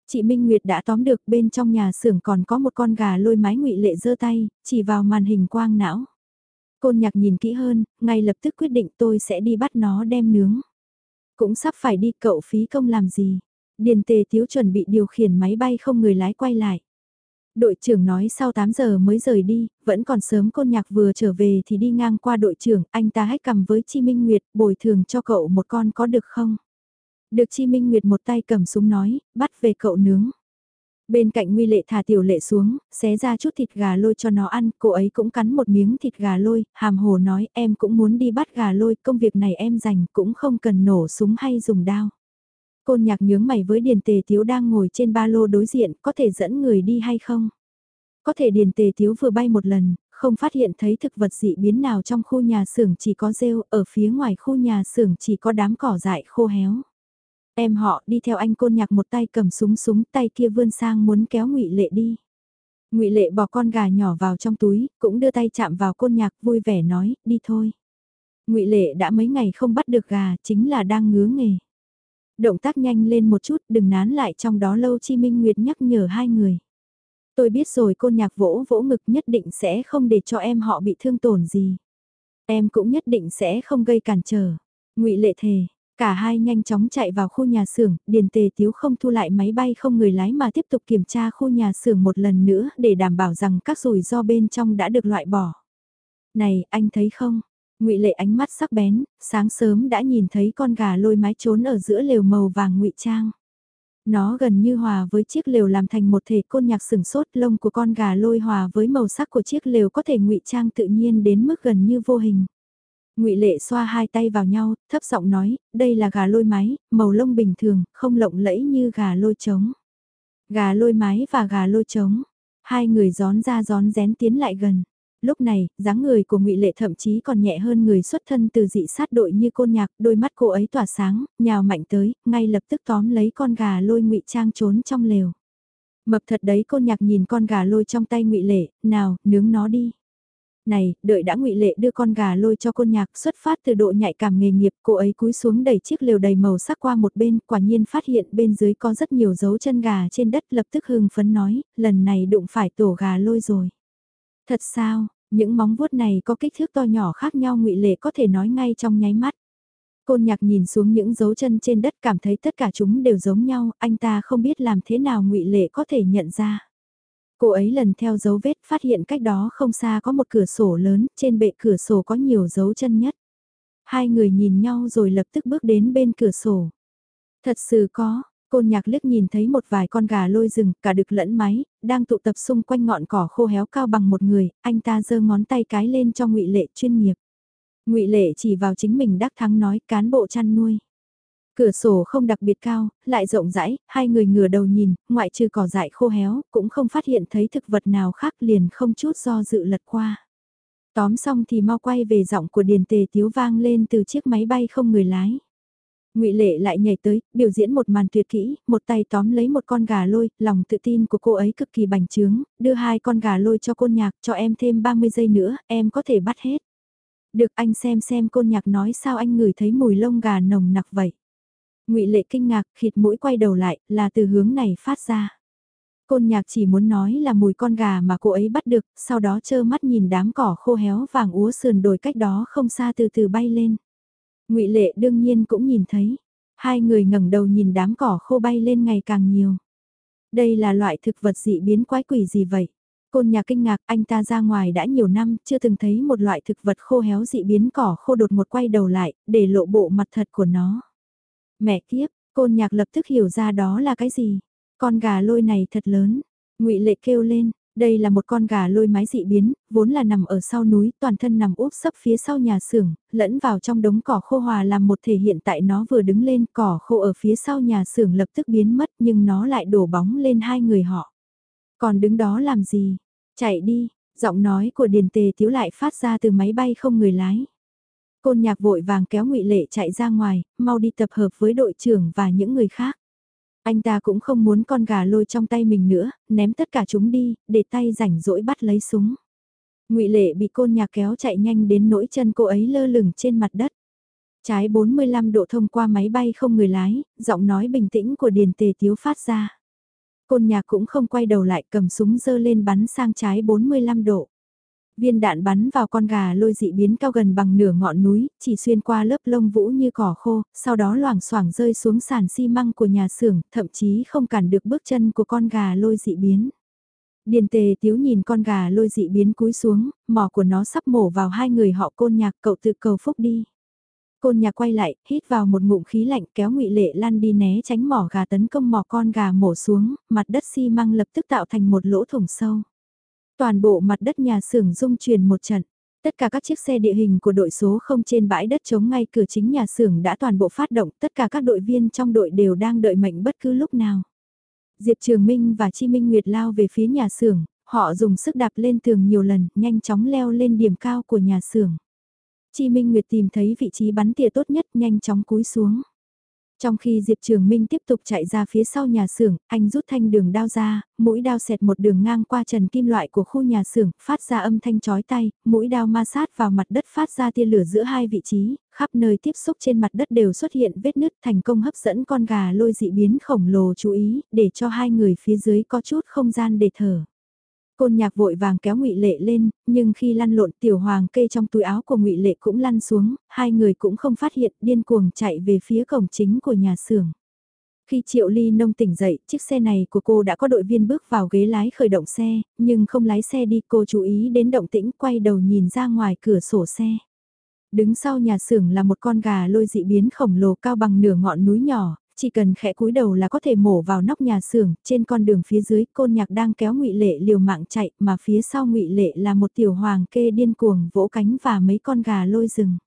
Chị Minh Nguyệt đã tóm được bên trong nhà xưởng còn có một con gà lôi mái ngụy Lệ giơ tay, chỉ vào màn hình quang não. Côn nhạc nhìn kỹ hơn, ngay lập tức quyết định tôi sẽ đi bắt nó đem nướng. Cũng sắp phải đi cậu phí công làm gì. Điền tề thiếu chuẩn bị điều khiển máy bay không người lái quay lại. Đội trưởng nói sau 8 giờ mới rời đi, vẫn còn sớm côn nhạc vừa trở về thì đi ngang qua đội trưởng, anh ta hách cầm với Chi Minh Nguyệt, bồi thường cho cậu một con có được không? Được Chi Minh Nguyệt một tay cầm súng nói, bắt về cậu nướng. Bên cạnh Nguy Lệ thả tiểu lệ xuống, xé ra chút thịt gà lôi cho nó ăn, cô ấy cũng cắn một miếng thịt gà lôi, hàm hồ nói em cũng muốn đi bắt gà lôi, công việc này em dành cũng không cần nổ súng hay dùng đao. Côn nhạc nhướng mày với Điền Tề Tiếu đang ngồi trên ba lô đối diện, có thể dẫn người đi hay không? Có thể Điền Tề Tiếu vừa bay một lần, không phát hiện thấy thực vật dị biến nào trong khu nhà xưởng chỉ có rêu, ở phía ngoài khu nhà xưởng chỉ có đám cỏ dại khô héo. Em họ đi theo anh côn nhạc một tay cầm súng súng tay kia vươn sang muốn kéo ngụy Lệ đi. ngụy Lệ bỏ con gà nhỏ vào trong túi, cũng đưa tay chạm vào côn nhạc vui vẻ nói, đi thôi. ngụy Lệ đã mấy ngày không bắt được gà, chính là đang ngứa nghề. Động tác nhanh lên một chút, đừng nán lại trong đó lâu Chi Minh Nguyệt nhắc nhở hai người. Tôi biết rồi côn nhạc vỗ vỗ ngực nhất định sẽ không để cho em họ bị thương tổn gì. Em cũng nhất định sẽ không gây cản trở. ngụy Lệ thề, Cả hai nhanh chóng chạy vào khu nhà xưởng, Điền Tề Tiếu không thu lại máy bay không người lái mà tiếp tục kiểm tra khu nhà xưởng một lần nữa để đảm bảo rằng các rủi ro bên trong đã được loại bỏ. Này, anh thấy không? Ngụy Lệ ánh mắt sắc bén, sáng sớm đã nhìn thấy con gà lôi mái trốn ở giữa lều màu vàng ngụy trang. Nó gần như hòa với chiếc lều làm thành một thể côn nhạc sừng sốt lông của con gà lôi hòa với màu sắc của chiếc lều có thể ngụy trang tự nhiên đến mức gần như vô hình ngụy Lệ xoa hai tay vào nhau, thấp giọng nói, đây là gà lôi mái, màu lông bình thường, không lộng lẫy như gà lôi trống. Gà lôi mái và gà lôi trống, hai người gión ra gión rén tiến lại gần. Lúc này, dáng người của ngụy Lệ thậm chí còn nhẹ hơn người xuất thân từ dị sát đội như côn nhạc, đôi mắt cô ấy tỏa sáng, nhào mạnh tới, ngay lập tức tóm lấy con gà lôi ngụy trang trốn trong lều. Mập thật đấy côn nhạc nhìn con gà lôi trong tay ngụy Lệ, nào, nướng nó đi này, đợi đã ngụy Lệ đưa con gà lôi cho côn nhạc xuất phát từ độ nhạy cảm nghề nghiệp, cô ấy cúi xuống đẩy chiếc lều đầy màu sắc qua một bên, quả nhiên phát hiện bên dưới có rất nhiều dấu chân gà trên đất lập tức hưng phấn nói, lần này đụng phải tổ gà lôi rồi. Thật sao, những móng vuốt này có kích thước to nhỏ khác nhau ngụy Lệ có thể nói ngay trong nháy mắt. Côn nhạc nhìn xuống những dấu chân trên đất cảm thấy tất cả chúng đều giống nhau, anh ta không biết làm thế nào ngụy Lệ có thể nhận ra. Cô ấy lần theo dấu vết phát hiện cách đó không xa có một cửa sổ lớn, trên bệ cửa sổ có nhiều dấu chân nhất. Hai người nhìn nhau rồi lập tức bước đến bên cửa sổ. Thật sự có, côn nhạc liếc nhìn thấy một vài con gà lôi rừng, cả đực lẫn máy, đang tụ tập xung quanh ngọn cỏ khô héo cao bằng một người, anh ta giơ ngón tay cái lên cho ngụy Lệ chuyên nghiệp. ngụy Lệ chỉ vào chính mình đắc thắng nói cán bộ chăn nuôi. Cửa sổ không đặc biệt cao, lại rộng rãi, hai người ngửa đầu nhìn, ngoại trừ cỏ dại khô héo, cũng không phát hiện thấy thực vật nào khác liền không chút do dự lật qua. Tóm xong thì mau quay về giọng của Điền Tề Tiếu vang lên từ chiếc máy bay không người lái. ngụy Lệ lại nhảy tới, biểu diễn một màn tuyệt kỹ, một tay tóm lấy một con gà lôi, lòng tự tin của cô ấy cực kỳ bành trướng, đưa hai con gà lôi cho côn nhạc, cho em thêm 30 giây nữa, em có thể bắt hết. Được anh xem xem côn nhạc nói sao anh ngửi thấy mùi lông gà nồng nặc vậy ngụy Lệ kinh ngạc, khịt mũi quay đầu lại, là từ hướng này phát ra. Côn nhạc chỉ muốn nói là mùi con gà mà cô ấy bắt được, sau đó trơ mắt nhìn đám cỏ khô héo vàng úa sườn đồi cách đó không xa từ từ bay lên. ngụy Lệ đương nhiên cũng nhìn thấy. Hai người ngẩng đầu nhìn đám cỏ khô bay lên ngày càng nhiều. Đây là loại thực vật dị biến quái quỷ gì vậy? Côn nhà kinh ngạc, anh ta ra ngoài đã nhiều năm, chưa từng thấy một loại thực vật khô héo dị biến cỏ khô đột một quay đầu lại, để lộ bộ mặt thật của nó. Mẹ kiếp, côn nhạc lập tức hiểu ra đó là cái gì. Con gà lôi này thật lớn. ngụy Lệ kêu lên, đây là một con gà lôi mái dị biến, vốn là nằm ở sau núi, toàn thân nằm úp sấp phía sau nhà xưởng, lẫn vào trong đống cỏ khô hòa làm một thể hiện tại nó vừa đứng lên, cỏ khô ở phía sau nhà xưởng lập tức biến mất nhưng nó lại đổ bóng lên hai người họ. Còn đứng đó làm gì? Chạy đi, giọng nói của Điền Tề Tiếu lại phát ra từ máy bay không người lái. Côn nhạc vội vàng kéo ngụy Lệ chạy ra ngoài, mau đi tập hợp với đội trưởng và những người khác. Anh ta cũng không muốn con gà lôi trong tay mình nữa, ném tất cả chúng đi, để tay rảnh rỗi bắt lấy súng. ngụy Lệ bị côn nhạc kéo chạy nhanh đến nỗi chân cô ấy lơ lửng trên mặt đất. Trái 45 độ thông qua máy bay không người lái, giọng nói bình tĩnh của Điền Tề Tiếu phát ra. Côn nhạc cũng không quay đầu lại cầm súng dơ lên bắn sang trái 45 độ. Viên đạn bắn vào con gà lôi dị biến cao gần bằng nửa ngọn núi, chỉ xuyên qua lớp lông vũ như cỏ khô, sau đó loảng xoảng rơi xuống sàn xi măng của nhà xưởng, thậm chí không cản được bước chân của con gà lôi dị biến. Điền tề tiếu nhìn con gà lôi dị biến cúi xuống, mỏ của nó sắp mổ vào hai người họ côn nhạc cậu tự cầu phúc đi. Côn nhạc quay lại, hít vào một ngụm khí lạnh kéo ngụy Lệ Lan đi né tránh mỏ gà tấn công mỏ con gà mổ xuống, mặt đất xi măng lập tức tạo thành một lỗ thủng sâu. Toàn bộ mặt đất nhà xưởng rung chuyển một trận. Tất cả các chiếc xe địa hình của đội số không trên bãi đất chống ngay cửa chính nhà xưởng đã toàn bộ phát động, tất cả các đội viên trong đội đều đang đợi mệnh bất cứ lúc nào. Diệp Trường Minh và Chi Minh Nguyệt lao về phía nhà xưởng, họ dùng sức đạp lên tường nhiều lần, nhanh chóng leo lên điểm cao của nhà xưởng. Chi Minh Nguyệt tìm thấy vị trí bắn tỉa tốt nhất nhanh chóng cúi xuống. Trong khi Diệp Trường Minh tiếp tục chạy ra phía sau nhà xưởng, anh rút thanh đường đao ra, mũi đao xẹt một đường ngang qua trần kim loại của khu nhà xưởng, phát ra âm thanh chói tay, mũi đao ma sát vào mặt đất phát ra tia lửa giữa hai vị trí, khắp nơi tiếp xúc trên mặt đất đều xuất hiện vết nứt thành công hấp dẫn con gà lôi dị biến khổng lồ chú ý, để cho hai người phía dưới có chút không gian để thở. Côn nhạc vội vàng kéo ngụy Lệ lên, nhưng khi lăn lộn tiểu hoàng kê trong túi áo của ngụy Lệ cũng lăn xuống, hai người cũng không phát hiện điên cuồng chạy về phía cổng chính của nhà xưởng. Khi Triệu Ly Nông tỉnh dậy, chiếc xe này của cô đã có đội viên bước vào ghế lái khởi động xe, nhưng không lái xe đi cô chú ý đến động tĩnh quay đầu nhìn ra ngoài cửa sổ xe. Đứng sau nhà xưởng là một con gà lôi dị biến khổng lồ cao bằng nửa ngọn núi nhỏ, chỉ cần khẽ cúi đầu là có thể mổ vào nóc nhà xưởng, trên con đường phía dưới côn nhạc đang kéo ngụy Lệ liều mạng chạy mà phía sau ngụy Lệ là một tiểu hoàng kê điên cuồng vỗ cánh và mấy con gà lôi rừng.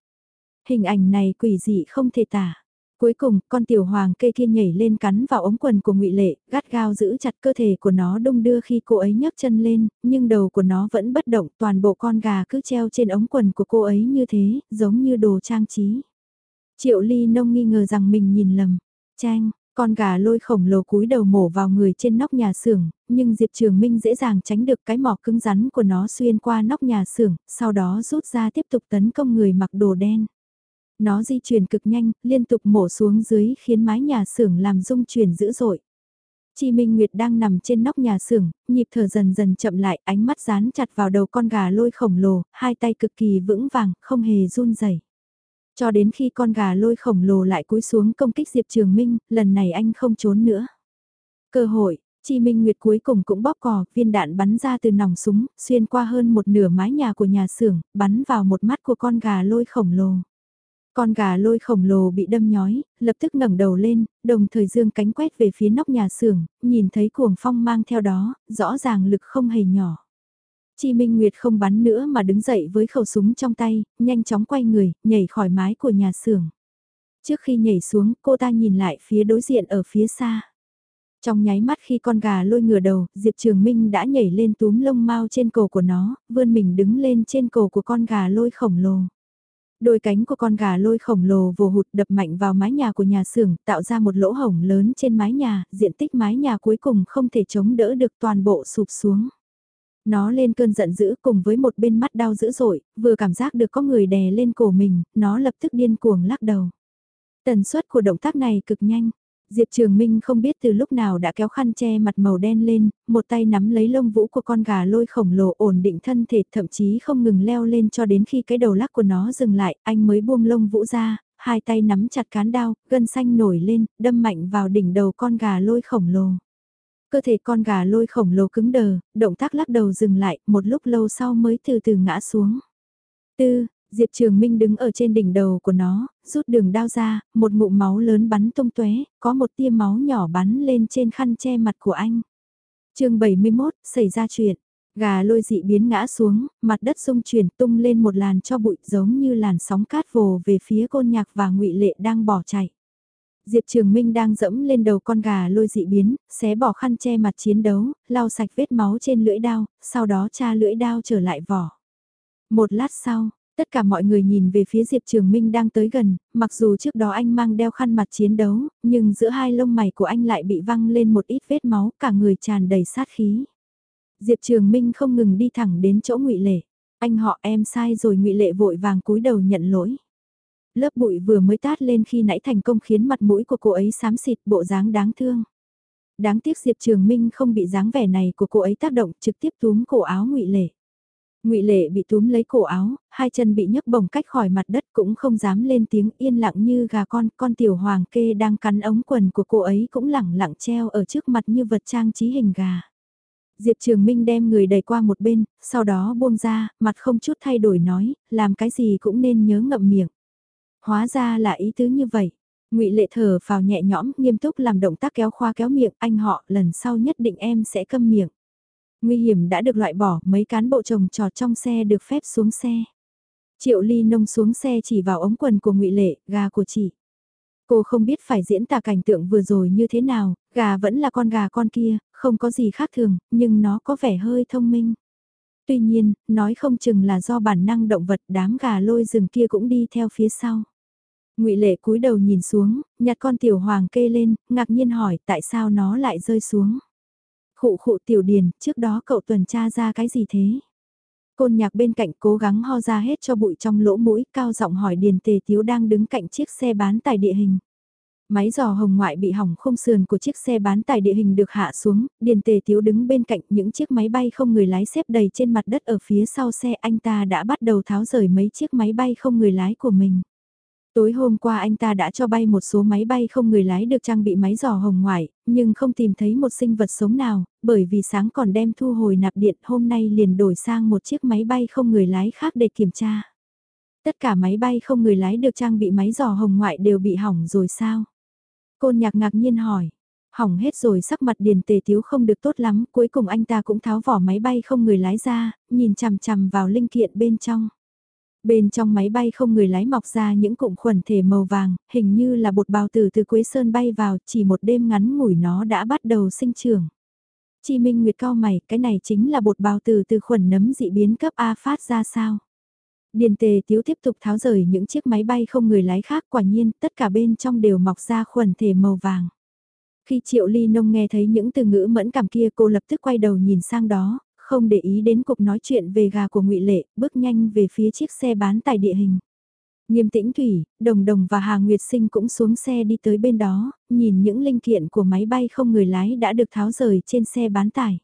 Hình ảnh này quỷ dị không thể tả. Cuối cùng, con tiểu hoàng kê kia nhảy lên cắn vào ống quần của ngụy Lệ, gắt gao giữ chặt cơ thể của nó đông đưa khi cô ấy nhấc chân lên, nhưng đầu của nó vẫn bất động, toàn bộ con gà cứ treo trên ống quần của cô ấy như thế, giống như đồ trang trí. Triệu Ly Nông nghi ngờ rằng mình nhìn lầm. Chanh, con gà lôi khổng lồ cúi đầu mổ vào người trên nóc nhà xưởng, nhưng Diệp Trường Minh dễ dàng tránh được cái mỏ cứng rắn của nó xuyên qua nóc nhà xưởng, sau đó rút ra tiếp tục tấn công người mặc đồ đen. Nó di chuyển cực nhanh, liên tục mổ xuống dưới khiến mái nhà xưởng làm rung chuyển dữ dội. Chi Minh Nguyệt đang nằm trên nóc nhà xưởng, nhịp thở dần dần chậm lại, ánh mắt dán chặt vào đầu con gà lôi khổng lồ, hai tay cực kỳ vững vàng, không hề run rẩy. Cho đến khi con gà lôi khổng lồ lại cúi xuống công kích Diệp Trường Minh, lần này anh không trốn nữa. Cơ hội, Chi Minh Nguyệt cuối cùng cũng bóp cò, viên đạn bắn ra từ nòng súng, xuyên qua hơn một nửa mái nhà của nhà xưởng, bắn vào một mắt của con gà lôi khổng lồ. Con gà lôi khổng lồ bị đâm nhói, lập tức ngẩng đầu lên, đồng thời dương cánh quét về phía nóc nhà xưởng, nhìn thấy cuồng phong mang theo đó, rõ ràng lực không hề nhỏ. Chi Minh Nguyệt không bắn nữa mà đứng dậy với khẩu súng trong tay, nhanh chóng quay người, nhảy khỏi mái của nhà xưởng. Trước khi nhảy xuống, cô ta nhìn lại phía đối diện ở phía xa. Trong nháy mắt khi con gà lôi ngửa đầu, Diệp Trường Minh đã nhảy lên túm lông mau trên cổ của nó, vươn mình đứng lên trên cổ của con gà lôi khổng lồ. Đôi cánh của con gà lôi khổng lồ vồ hụt đập mạnh vào mái nhà của nhà xưởng, tạo ra một lỗ hổng lớn trên mái nhà, diện tích mái nhà cuối cùng không thể chống đỡ được toàn bộ sụp xuống. Nó lên cơn giận dữ cùng với một bên mắt đau dữ dội, vừa cảm giác được có người đè lên cổ mình, nó lập tức điên cuồng lắc đầu. Tần suất của động tác này cực nhanh. Diệp Trường Minh không biết từ lúc nào đã kéo khăn che mặt màu đen lên, một tay nắm lấy lông vũ của con gà lôi khổng lồ ổn định thân thể thậm chí không ngừng leo lên cho đến khi cái đầu lắc của nó dừng lại, anh mới buông lông vũ ra, hai tay nắm chặt cán đao, gân xanh nổi lên, đâm mạnh vào đỉnh đầu con gà lôi khổng lồ. Cơ thể con gà lôi khổng lồ cứng đờ, động tác lắc đầu dừng lại, một lúc lâu sau mới từ từ ngã xuống. Tư, Diệp Trường Minh đứng ở trên đỉnh đầu của nó, rút đường đao ra, một ngụm máu lớn bắn tung tóe, có một tia máu nhỏ bắn lên trên khăn che mặt của anh. chương 71, xảy ra chuyện. Gà lôi dị biến ngã xuống, mặt đất rung chuyển tung lên một làn cho bụi giống như làn sóng cát vồ về phía côn nhạc và ngụy lệ đang bỏ chạy. Diệp Trường Minh đang dẫm lên đầu con gà lôi dị biến, xé bỏ khăn che mặt chiến đấu, lau sạch vết máu trên lưỡi đao, sau đó tra lưỡi đao trở lại vỏ. Một lát sau, tất cả mọi người nhìn về phía Diệp Trường Minh đang tới gần, mặc dù trước đó anh mang đeo khăn mặt chiến đấu, nhưng giữa hai lông mày của anh lại bị văng lên một ít vết máu, cả người tràn đầy sát khí. Diệp Trường Minh không ngừng đi thẳng đến chỗ ngụy Lệ. Anh họ em sai rồi ngụy Lệ vội vàng cúi đầu nhận lỗi. Lớp bụi vừa mới tát lên khi nãy thành công khiến mặt mũi của cô ấy xám xịt bộ dáng đáng thương. Đáng tiếc Diệp Trường Minh không bị dáng vẻ này của cô ấy tác động trực tiếp túm cổ áo ngụy Lệ. Ngụy Lệ bị túm lấy cổ áo, hai chân bị nhấc bổng cách khỏi mặt đất cũng không dám lên tiếng yên lặng như gà con, con tiểu hoàng kê đang cắn ống quần của cô ấy cũng lẳng lặng treo ở trước mặt như vật trang trí hình gà. Diệp Trường Minh đem người đẩy qua một bên, sau đó buông ra, mặt không chút thay đổi nói, làm cái gì cũng nên nhớ ngậm miệng. Hóa ra là ý tứ như vậy. Ngụy Lệ thở vào nhẹ nhõm, nghiêm túc làm động tác kéo khoa kéo miệng, anh họ, lần sau nhất định em sẽ câm miệng. Nguy hiểm đã được loại bỏ, mấy cán bộ trồng trọt trong xe được phép xuống xe. Triệu Ly nông xuống xe chỉ vào ống quần của Ngụy Lệ, gà của chị. Cô không biết phải diễn tả cảnh tượng vừa rồi như thế nào, gà vẫn là con gà con kia, không có gì khác thường, nhưng nó có vẻ hơi thông minh. Tuy nhiên, nói không chừng là do bản năng động vật đám gà lôi rừng kia cũng đi theo phía sau ngụy Lệ cúi đầu nhìn xuống, nhặt con tiểu hoàng kê lên, ngạc nhiên hỏi tại sao nó lại rơi xuống. Khụ khụ tiểu điền, trước đó cậu tuần tra ra cái gì thế? Côn nhạc bên cạnh cố gắng ho ra hết cho bụi trong lỗ mũi, cao giọng hỏi điền tề tiếu đang đứng cạnh chiếc xe bán tài địa hình. Máy giò hồng ngoại bị hỏng không sườn của chiếc xe bán tải địa hình được hạ xuống, Điền Tề Tiếu đứng bên cạnh những chiếc máy bay không người lái xếp đầy trên mặt đất ở phía sau xe anh ta đã bắt đầu tháo rời mấy chiếc máy bay không người lái của mình. Tối hôm qua anh ta đã cho bay một số máy bay không người lái được trang bị máy giò hồng ngoại, nhưng không tìm thấy một sinh vật sống nào, bởi vì sáng còn đem thu hồi nạp điện hôm nay liền đổi sang một chiếc máy bay không người lái khác để kiểm tra. Tất cả máy bay không người lái được trang bị máy giò hồng ngoại đều bị hỏng rồi sao? Côn nhạc ngạc nhiên hỏi. Hỏng hết rồi sắc mặt điền tề tiếu không được tốt lắm, cuối cùng anh ta cũng tháo vỏ máy bay không người lái ra, nhìn chằm chằm vào linh kiện bên trong. Bên trong máy bay không người lái mọc ra những cụm khuẩn thể màu vàng, hình như là bột bào tử từ Quế Sơn bay vào, chỉ một đêm ngắn ngủi nó đã bắt đầu sinh trưởng. Chi Minh Nguyệt cao mày, cái này chính là bột bào tử từ khuẩn nấm dị biến cấp A phát ra sao? Điền tề tiếu tiếp tục tháo rời những chiếc máy bay không người lái khác quả nhiên tất cả bên trong đều mọc ra khuẩn thể màu vàng. Khi Triệu Ly Nông nghe thấy những từ ngữ mẫn cảm kia cô lập tức quay đầu nhìn sang đó, không để ý đến cuộc nói chuyện về gà của ngụy Lệ, bước nhanh về phía chiếc xe bán tại địa hình. Nghiêm tĩnh Thủy, Đồng Đồng và Hà Nguyệt Sinh cũng xuống xe đi tới bên đó, nhìn những linh kiện của máy bay không người lái đã được tháo rời trên xe bán tải.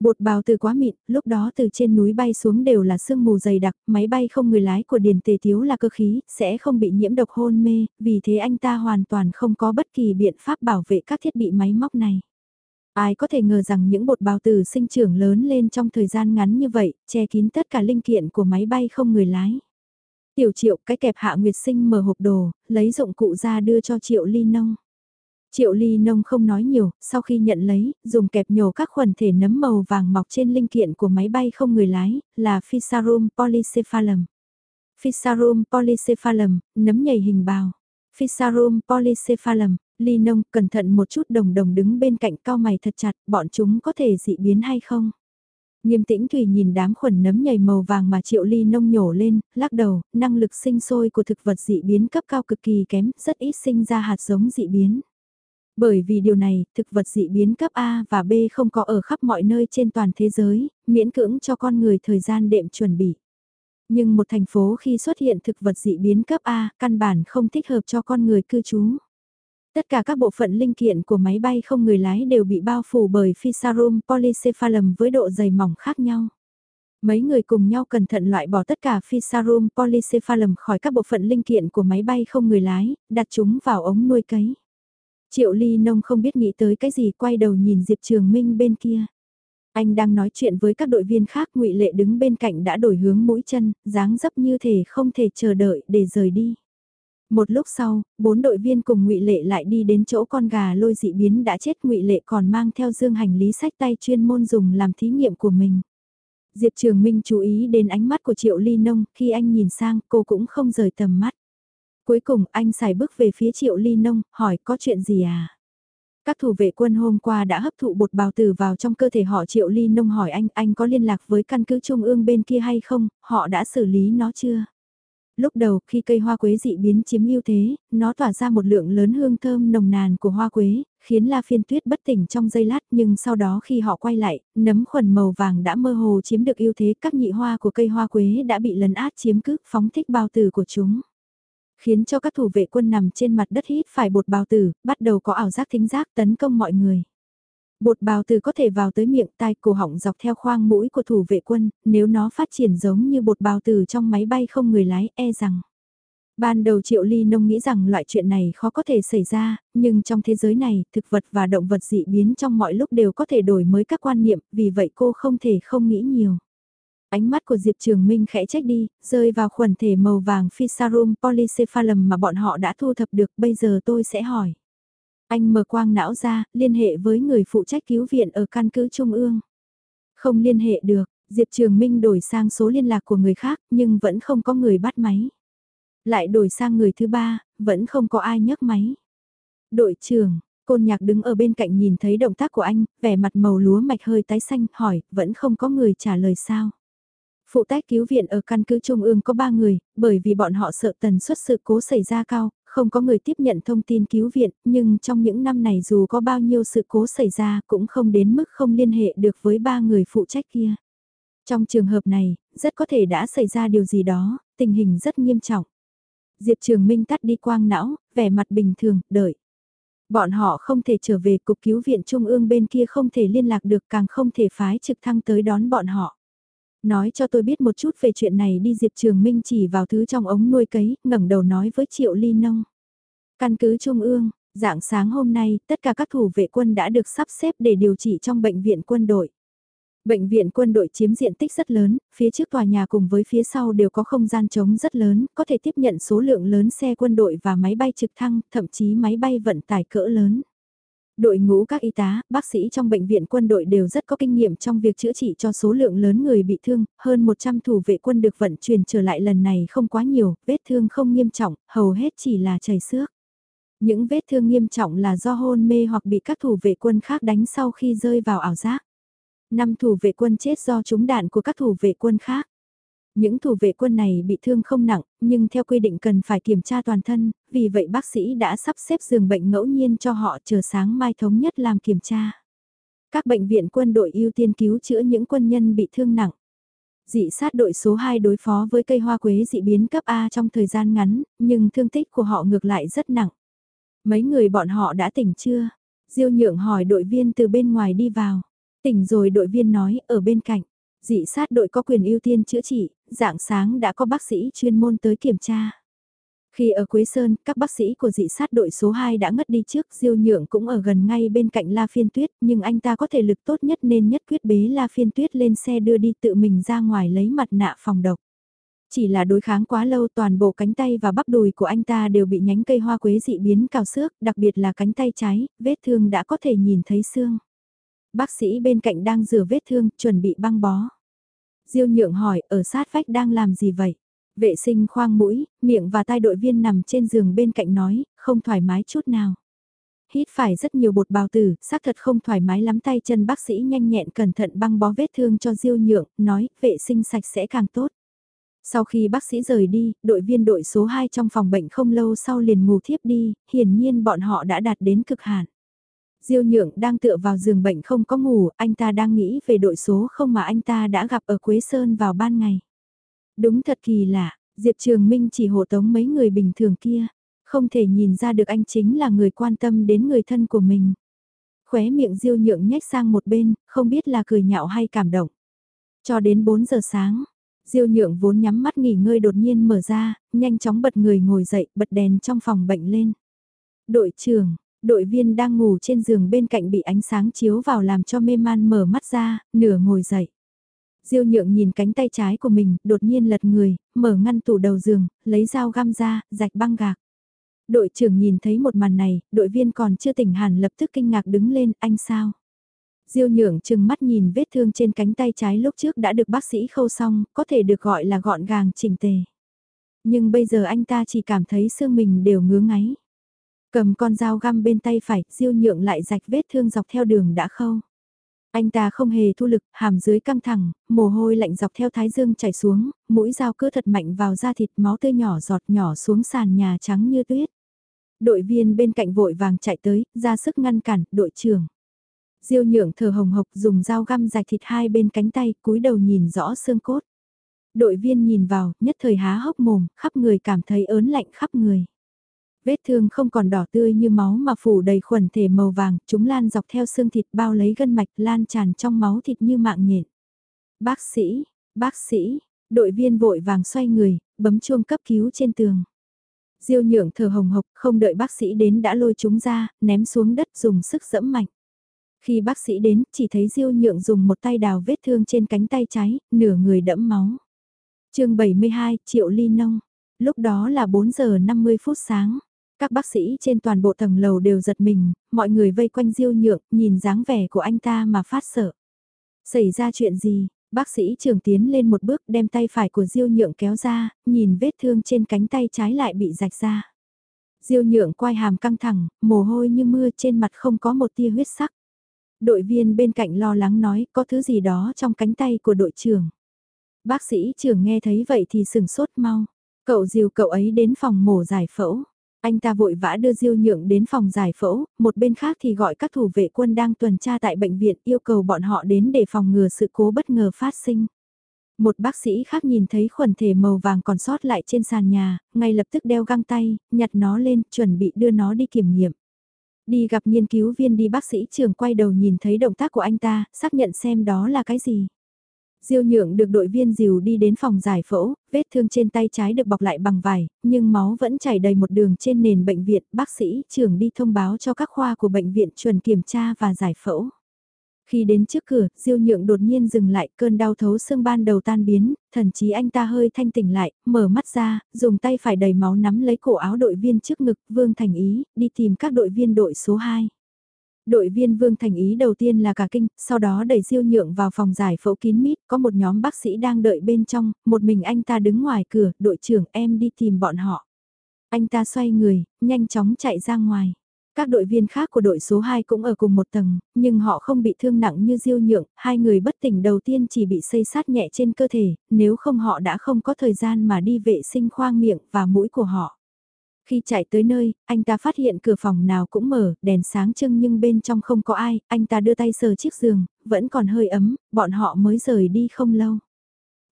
Bột bào từ quá mịn, lúc đó từ trên núi bay xuống đều là sương mù dày đặc, máy bay không người lái của Điền Tề Tiếu là cơ khí, sẽ không bị nhiễm độc hôn mê, vì thế anh ta hoàn toàn không có bất kỳ biện pháp bảo vệ các thiết bị máy móc này. Ai có thể ngờ rằng những bột bào tử sinh trưởng lớn lên trong thời gian ngắn như vậy, che kín tất cả linh kiện của máy bay không người lái. Tiểu triệu cái kẹp hạ nguyệt sinh mở hộp đồ, lấy dụng cụ ra đưa cho triệu ly nông. Triệu ly nông không nói nhiều, sau khi nhận lấy, dùng kẹp nhổ các khuẩn thể nấm màu vàng mọc trên linh kiện của máy bay không người lái, là Physarum polycephalum. Physarum polycephalum, nấm nhầy hình bào. Physarum polycephalum, ly nông cẩn thận một chút đồng đồng đứng bên cạnh cao mày thật chặt, bọn chúng có thể dị biến hay không? Nghiêm tĩnh Thủy nhìn đám khuẩn nấm nhầy màu vàng mà triệu ly nông nhổ lên, lắc đầu, năng lực sinh sôi của thực vật dị biến cấp cao cực kỳ kém, rất ít sinh ra hạt giống dị biến. Bởi vì điều này, thực vật dị biến cấp A và B không có ở khắp mọi nơi trên toàn thế giới, miễn cưỡng cho con người thời gian đệm chuẩn bị. Nhưng một thành phố khi xuất hiện thực vật dị biến cấp A, căn bản không thích hợp cho con người cư trú. Tất cả các bộ phận linh kiện của máy bay không người lái đều bị bao phủ bởi Physarum polycephalum với độ dày mỏng khác nhau. Mấy người cùng nhau cẩn thận loại bỏ tất cả Physarum polycephalum khỏi các bộ phận linh kiện của máy bay không người lái, đặt chúng vào ống nuôi cấy. Triệu Ly Nông không biết nghĩ tới cái gì quay đầu nhìn Diệp Trường Minh bên kia. Anh đang nói chuyện với các đội viên khác ngụy Lệ đứng bên cạnh đã đổi hướng mũi chân, dáng dấp như thể không thể chờ đợi để rời đi. Một lúc sau, bốn đội viên cùng ngụy Lệ lại đi đến chỗ con gà lôi dị biến đã chết ngụy Lệ còn mang theo dương hành lý sách tay chuyên môn dùng làm thí nghiệm của mình. Diệp Trường Minh chú ý đến ánh mắt của Triệu Ly Nông, khi anh nhìn sang cô cũng không rời tầm mắt. Cuối cùng anh xài bước về phía triệu ly nông, hỏi có chuyện gì à? Các thủ vệ quân hôm qua đã hấp thụ bột bào tử vào trong cơ thể họ triệu ly nông hỏi anh, anh có liên lạc với căn cứ trung ương bên kia hay không, họ đã xử lý nó chưa? Lúc đầu khi cây hoa quế dị biến chiếm ưu thế, nó tỏa ra một lượng lớn hương thơm nồng nàn của hoa quế, khiến La Phiên Tuyết bất tỉnh trong giây lát nhưng sau đó khi họ quay lại, nấm khuẩn màu vàng đã mơ hồ chiếm được ưu thế các nhị hoa của cây hoa quế đã bị lấn át chiếm cứ phóng thích bao tử của chúng khiến cho các thủ vệ quân nằm trên mặt đất hít phải bột bào tử, bắt đầu có ảo giác thính giác tấn công mọi người. Bột bào tử có thể vào tới miệng tai cổ họng dọc theo khoang mũi của thủ vệ quân, nếu nó phát triển giống như bột bào tử trong máy bay không người lái e rằng. Ban đầu Triệu Ly Nông nghĩ rằng loại chuyện này khó có thể xảy ra, nhưng trong thế giới này, thực vật và động vật dị biến trong mọi lúc đều có thể đổi mới các quan niệm, vì vậy cô không thể không nghĩ nhiều. Ánh mắt của Diệp Trường Minh khẽ trách đi, rơi vào khuẩn thể màu vàng Physarum polycephalum mà bọn họ đã thu thập được, bây giờ tôi sẽ hỏi. Anh mở quang não ra, liên hệ với người phụ trách cứu viện ở căn cứ Trung ương. Không liên hệ được, Diệp Trường Minh đổi sang số liên lạc của người khác, nhưng vẫn không có người bắt máy. Lại đổi sang người thứ ba, vẫn không có ai nhấc máy. Đội trưởng, côn nhạc đứng ở bên cạnh nhìn thấy động tác của anh, vẻ mặt màu lúa mạch hơi tái xanh, hỏi, vẫn không có người trả lời sao. Phụ trách cứu viện ở căn cứ Trung ương có 3 người, bởi vì bọn họ sợ tần suất sự cố xảy ra cao, không có người tiếp nhận thông tin cứu viện, nhưng trong những năm này dù có bao nhiêu sự cố xảy ra cũng không đến mức không liên hệ được với ba người phụ trách kia. Trong trường hợp này, rất có thể đã xảy ra điều gì đó, tình hình rất nghiêm trọng. Diệp Trường Minh tắt đi quang não, vẻ mặt bình thường, đợi. Bọn họ không thể trở về cục cứu viện trung ương bên kia không thể liên lạc được càng không thể phái trực thăng tới đón bọn họ. Nói cho tôi biết một chút về chuyện này đi Diệp Trường Minh chỉ vào thứ trong ống nuôi cấy, ngẩng đầu nói với Triệu Ly Nông. Căn cứ Trung ương, dạng sáng hôm nay, tất cả các thủ vệ quân đã được sắp xếp để điều trị trong bệnh viện quân đội. Bệnh viện quân đội chiếm diện tích rất lớn, phía trước tòa nhà cùng với phía sau đều có không gian trống rất lớn, có thể tiếp nhận số lượng lớn xe quân đội và máy bay trực thăng, thậm chí máy bay vận tải cỡ lớn. Đội ngũ các y tá, bác sĩ trong bệnh viện quân đội đều rất có kinh nghiệm trong việc chữa trị cho số lượng lớn người bị thương, hơn 100 thủ vệ quân được vận chuyển trở lại lần này không quá nhiều, vết thương không nghiêm trọng, hầu hết chỉ là chảy xước. Những vết thương nghiêm trọng là do hôn mê hoặc bị các thủ vệ quân khác đánh sau khi rơi vào ảo giác. Năm thủ vệ quân chết do trúng đạn của các thủ vệ quân khác. Những thủ vệ quân này bị thương không nặng, nhưng theo quy định cần phải kiểm tra toàn thân, vì vậy bác sĩ đã sắp xếp giường bệnh ngẫu nhiên cho họ chờ sáng mai thống nhất làm kiểm tra. Các bệnh viện quân đội ưu tiên cứu chữa những quân nhân bị thương nặng. Dị sát đội số 2 đối phó với cây hoa quế dị biến cấp A trong thời gian ngắn, nhưng thương tích của họ ngược lại rất nặng. Mấy người bọn họ đã tỉnh chưa? Diêu nhượng hỏi đội viên từ bên ngoài đi vào. Tỉnh rồi đội viên nói ở bên cạnh. Dị sát đội có quyền ưu tiên chữa trị, dạng sáng đã có bác sĩ chuyên môn tới kiểm tra. Khi ở Quế Sơn, các bác sĩ của dị sát đội số 2 đã ngất đi trước, Diêu Nhượng cũng ở gần ngay bên cạnh La Phiên Tuyết, nhưng anh ta có thể lực tốt nhất nên nhất quyết bế La Phiên Tuyết lên xe đưa đi tự mình ra ngoài lấy mặt nạ phòng độc. Chỉ là đối kháng quá lâu toàn bộ cánh tay và bắp đùi của anh ta đều bị nhánh cây hoa quế dị biến cào xước, đặc biệt là cánh tay trái, vết thương đã có thể nhìn thấy xương. Bác sĩ bên cạnh đang rửa vết thương, chuẩn bị băng bó. Diêu nhượng hỏi, ở sát vách đang làm gì vậy? Vệ sinh khoang mũi, miệng và tai đội viên nằm trên giường bên cạnh nói, không thoải mái chút nào. Hít phải rất nhiều bột bào tử, xác thật không thoải mái lắm tay chân bác sĩ nhanh nhẹn cẩn thận băng bó vết thương cho Diêu nhượng, nói, vệ sinh sạch sẽ càng tốt. Sau khi bác sĩ rời đi, đội viên đội số 2 trong phòng bệnh không lâu sau liền ngủ thiếp đi, hiển nhiên bọn họ đã đạt đến cực hạn. Diêu nhượng đang tựa vào giường bệnh không có ngủ, anh ta đang nghĩ về đội số không mà anh ta đã gặp ở Quế Sơn vào ban ngày. Đúng thật kỳ lạ, Diệp Trường Minh chỉ hộ tống mấy người bình thường kia, không thể nhìn ra được anh chính là người quan tâm đến người thân của mình. Khóe miệng Diêu nhượng nhếch sang một bên, không biết là cười nhạo hay cảm động. Cho đến 4 giờ sáng, Diêu nhượng vốn nhắm mắt nghỉ ngơi đột nhiên mở ra, nhanh chóng bật người ngồi dậy, bật đèn trong phòng bệnh lên. Đội trưởng, đội viên đang ngủ trên giường bên cạnh bị ánh sáng chiếu vào làm cho mê man mở mắt ra, nửa ngồi dậy. Diêu nhượng nhìn cánh tay trái của mình, đột nhiên lật người, mở ngăn tủ đầu giường, lấy dao găm ra, rạch băng gạc. Đội trưởng nhìn thấy một màn này, đội viên còn chưa tỉnh hẳn lập tức kinh ngạc đứng lên, anh sao? Diêu nhượng chừng mắt nhìn vết thương trên cánh tay trái lúc trước đã được bác sĩ khâu xong, có thể được gọi là gọn gàng chỉnh tề. Nhưng bây giờ anh ta chỉ cảm thấy xương mình đều ngứa ngáy. Cầm con dao găm bên tay phải, diêu nhượng lại rạch vết thương dọc theo đường đã khâu. Anh ta không hề thu lực, hàm dưới căng thẳng, mồ hôi lạnh dọc theo thái dương chảy xuống, mũi dao cứ thật mạnh vào da thịt máu tươi nhỏ giọt nhỏ xuống sàn nhà trắng như tuyết. Đội viên bên cạnh vội vàng chạy tới, ra sức ngăn cản, đội trưởng. Diêu nhượng thở hồng hộc dùng dao găm rạch thịt hai bên cánh tay, cúi đầu nhìn rõ xương cốt. Đội viên nhìn vào, nhất thời há hốc mồm, khắp người cảm thấy ớn lạnh khắp người. Vết thương không còn đỏ tươi như máu mà phủ đầy khuẩn thể màu vàng, chúng lan dọc theo xương thịt bao lấy gân mạch lan tràn trong máu thịt như mạng nhện. Bác sĩ, bác sĩ, đội viên vội vàng xoay người, bấm chuông cấp cứu trên tường. Diêu nhượng thở hồng hộc, không đợi bác sĩ đến đã lôi chúng ra, ném xuống đất dùng sức dẫm mạnh. Khi bác sĩ đến, chỉ thấy Diêu nhượng dùng một tay đào vết thương trên cánh tay trái, nửa người đẫm máu. chương 72, Triệu Ly Nông. Lúc đó là 4 giờ 50 phút sáng. Các bác sĩ trên toàn bộ tầng lầu đều giật mình, mọi người vây quanh Diêu nhượng, nhìn dáng vẻ của anh ta mà phát sợ. Xảy ra chuyện gì? Bác sĩ trường tiến lên một bước đem tay phải của Diêu nhượng kéo ra, nhìn vết thương trên cánh tay trái lại bị rạch ra. Diêu nhượng quay hàm căng thẳng, mồ hôi như mưa trên mặt không có một tia huyết sắc. Đội viên bên cạnh lo lắng nói có thứ gì đó trong cánh tay của đội trưởng. Bác sĩ trưởng nghe thấy vậy thì sừng sốt mau. Cậu diều cậu ấy đến phòng mổ giải phẫu. Anh ta vội vã đưa Diêu Nhượng đến phòng giải phẫu, một bên khác thì gọi các thủ vệ quân đang tuần tra tại bệnh viện yêu cầu bọn họ đến để phòng ngừa sự cố bất ngờ phát sinh. Một bác sĩ khác nhìn thấy khuẩn thể màu vàng còn sót lại trên sàn nhà, ngay lập tức đeo găng tay, nhặt nó lên, chuẩn bị đưa nó đi kiểm nghiệm. Đi gặp nghiên cứu viên đi bác sĩ trường quay đầu nhìn thấy động tác của anh ta, xác nhận xem đó là cái gì. Diêu nhượng được đội viên dìu đi đến phòng giải phẫu, vết thương trên tay trái được bọc lại bằng vải, nhưng máu vẫn chảy đầy một đường trên nền bệnh viện. Bác sĩ trưởng đi thông báo cho các khoa của bệnh viện chuẩn kiểm tra và giải phẫu. Khi đến trước cửa, Diêu nhượng đột nhiên dừng lại cơn đau thấu xương ban đầu tan biến, thần chí anh ta hơi thanh tỉnh lại, mở mắt ra, dùng tay phải đầy máu nắm lấy cổ áo đội viên trước ngực, Vương Thành Ý, đi tìm các đội viên đội số 2. Đội viên Vương Thành Ý đầu tiên là cả kinh, sau đó đẩy diêu nhượng vào phòng giải phẫu kín mít, có một nhóm bác sĩ đang đợi bên trong, một mình anh ta đứng ngoài cửa, đội trưởng em đi tìm bọn họ. Anh ta xoay người, nhanh chóng chạy ra ngoài. Các đội viên khác của đội số 2 cũng ở cùng một tầng, nhưng họ không bị thương nặng như diêu nhượng, hai người bất tỉnh đầu tiên chỉ bị xây sát nhẹ trên cơ thể, nếu không họ đã không có thời gian mà đi vệ sinh khoang miệng và mũi của họ. Khi chạy tới nơi, anh ta phát hiện cửa phòng nào cũng mở, đèn sáng trưng nhưng bên trong không có ai, anh ta đưa tay sờ chiếc giường, vẫn còn hơi ấm, bọn họ mới rời đi không lâu.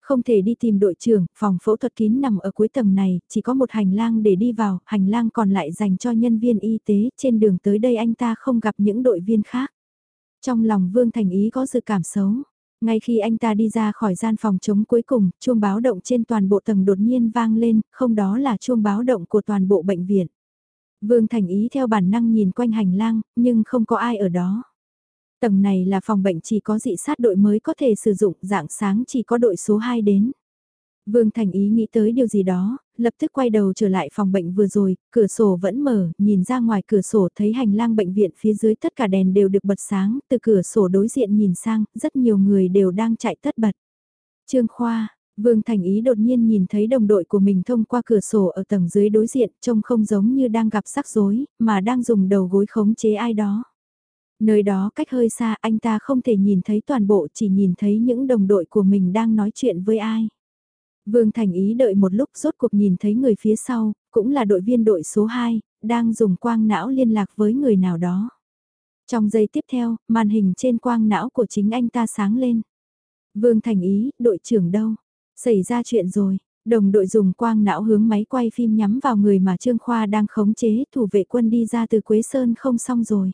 Không thể đi tìm đội trưởng, phòng phẫu thuật kín nằm ở cuối tầng này, chỉ có một hành lang để đi vào, hành lang còn lại dành cho nhân viên y tế, trên đường tới đây anh ta không gặp những đội viên khác. Trong lòng Vương Thành Ý có sự cảm xấu. Ngay khi anh ta đi ra khỏi gian phòng chống cuối cùng, chuông báo động trên toàn bộ tầng đột nhiên vang lên, không đó là chuông báo động của toàn bộ bệnh viện. Vương Thành Ý theo bản năng nhìn quanh hành lang, nhưng không có ai ở đó. Tầng này là phòng bệnh chỉ có dị sát đội mới có thể sử dụng, dạng sáng chỉ có đội số 2 đến. Vương Thành Ý nghĩ tới điều gì đó, lập tức quay đầu trở lại phòng bệnh vừa rồi, cửa sổ vẫn mở, nhìn ra ngoài cửa sổ thấy hành lang bệnh viện phía dưới tất cả đèn đều được bật sáng, từ cửa sổ đối diện nhìn sang, rất nhiều người đều đang chạy tất bật. Trương Khoa, Vương Thành Ý đột nhiên nhìn thấy đồng đội của mình thông qua cửa sổ ở tầng dưới đối diện, trông không giống như đang gặp rắc rối, mà đang dùng đầu gối khống chế ai đó. Nơi đó cách hơi xa anh ta không thể nhìn thấy toàn bộ chỉ nhìn thấy những đồng đội của mình đang nói chuyện với ai. Vương Thành Ý đợi một lúc rốt cuộc nhìn thấy người phía sau, cũng là đội viên đội số 2, đang dùng quang não liên lạc với người nào đó. Trong giây tiếp theo, màn hình trên quang não của chính anh ta sáng lên. Vương Thành Ý, đội trưởng đâu? Xảy ra chuyện rồi, đồng đội dùng quang não hướng máy quay phim nhắm vào người mà Trương Khoa đang khống chế thủ vệ quân đi ra từ Quế Sơn không xong rồi.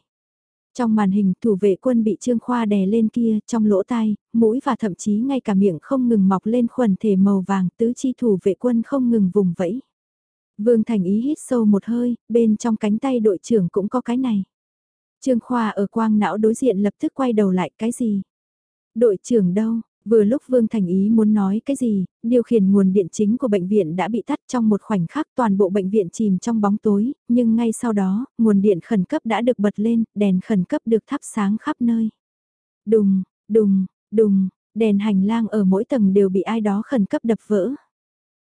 Trong màn hình thủ vệ quân bị Trương Khoa đè lên kia, trong lỗ tai, mũi và thậm chí ngay cả miệng không ngừng mọc lên khuẩn thể màu vàng, tứ chi thủ vệ quân không ngừng vùng vẫy. Vương Thành ý hít sâu một hơi, bên trong cánh tay đội trưởng cũng có cái này. Trương Khoa ở quang não đối diện lập tức quay đầu lại cái gì? Đội trưởng đâu? Vừa lúc Vương Thành Ý muốn nói cái gì, điều khiển nguồn điện chính của bệnh viện đã bị tắt trong một khoảnh khắc toàn bộ bệnh viện chìm trong bóng tối, nhưng ngay sau đó, nguồn điện khẩn cấp đã được bật lên, đèn khẩn cấp được thắp sáng khắp nơi. Đùng, đùng, đùng, đèn hành lang ở mỗi tầng đều bị ai đó khẩn cấp đập vỡ.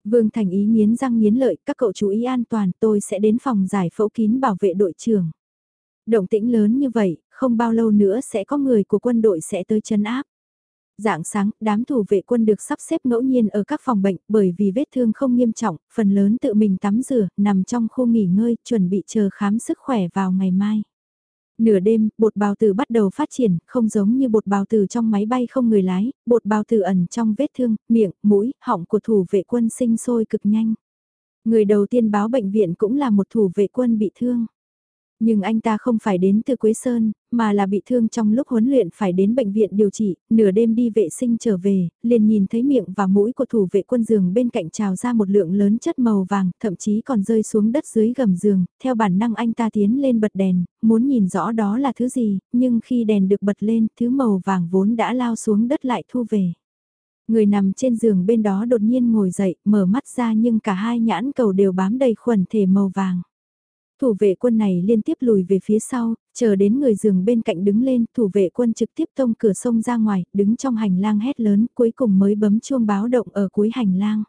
Vương Thành ý nghiến răng nghiến lợi, các cậu chú ý an toàn, tôi sẽ đến phòng giải phẫu kín bảo vệ đội trưởng. Động tĩnh lớn như vậy, không bao lâu nữa sẽ có người của quân đội sẽ tới chân áp. Dạng sáng, đám thủ vệ quân được sắp xếp ngẫu nhiên ở các phòng bệnh bởi vì vết thương không nghiêm trọng, phần lớn tự mình tắm rửa, nằm trong khu nghỉ ngơi, chuẩn bị chờ khám sức khỏe vào ngày mai. Nửa đêm, bột bào tử bắt đầu phát triển, không giống như bột bào tử trong máy bay không người lái, bột bào tử ẩn trong vết thương, miệng, mũi, họng của thủ vệ quân sinh sôi cực nhanh. Người đầu tiên báo bệnh viện cũng là một thủ vệ quân bị thương. Nhưng anh ta không phải đến từ Quế Sơn, mà là bị thương trong lúc huấn luyện phải đến bệnh viện điều trị, nửa đêm đi vệ sinh trở về, liền nhìn thấy miệng và mũi của thủ vệ quân giường bên cạnh trào ra một lượng lớn chất màu vàng, thậm chí còn rơi xuống đất dưới gầm giường, theo bản năng anh ta tiến lên bật đèn, muốn nhìn rõ đó là thứ gì, nhưng khi đèn được bật lên, thứ màu vàng vốn đã lao xuống đất lại thu về. Người nằm trên giường bên đó đột nhiên ngồi dậy, mở mắt ra nhưng cả hai nhãn cầu đều bám đầy khuẩn thể màu vàng. Thủ vệ quân này liên tiếp lùi về phía sau, chờ đến người giường bên cạnh đứng lên, thủ vệ quân trực tiếp tông cửa sông ra ngoài, đứng trong hành lang hét lớn, cuối cùng mới bấm chuông báo động ở cuối hành lang.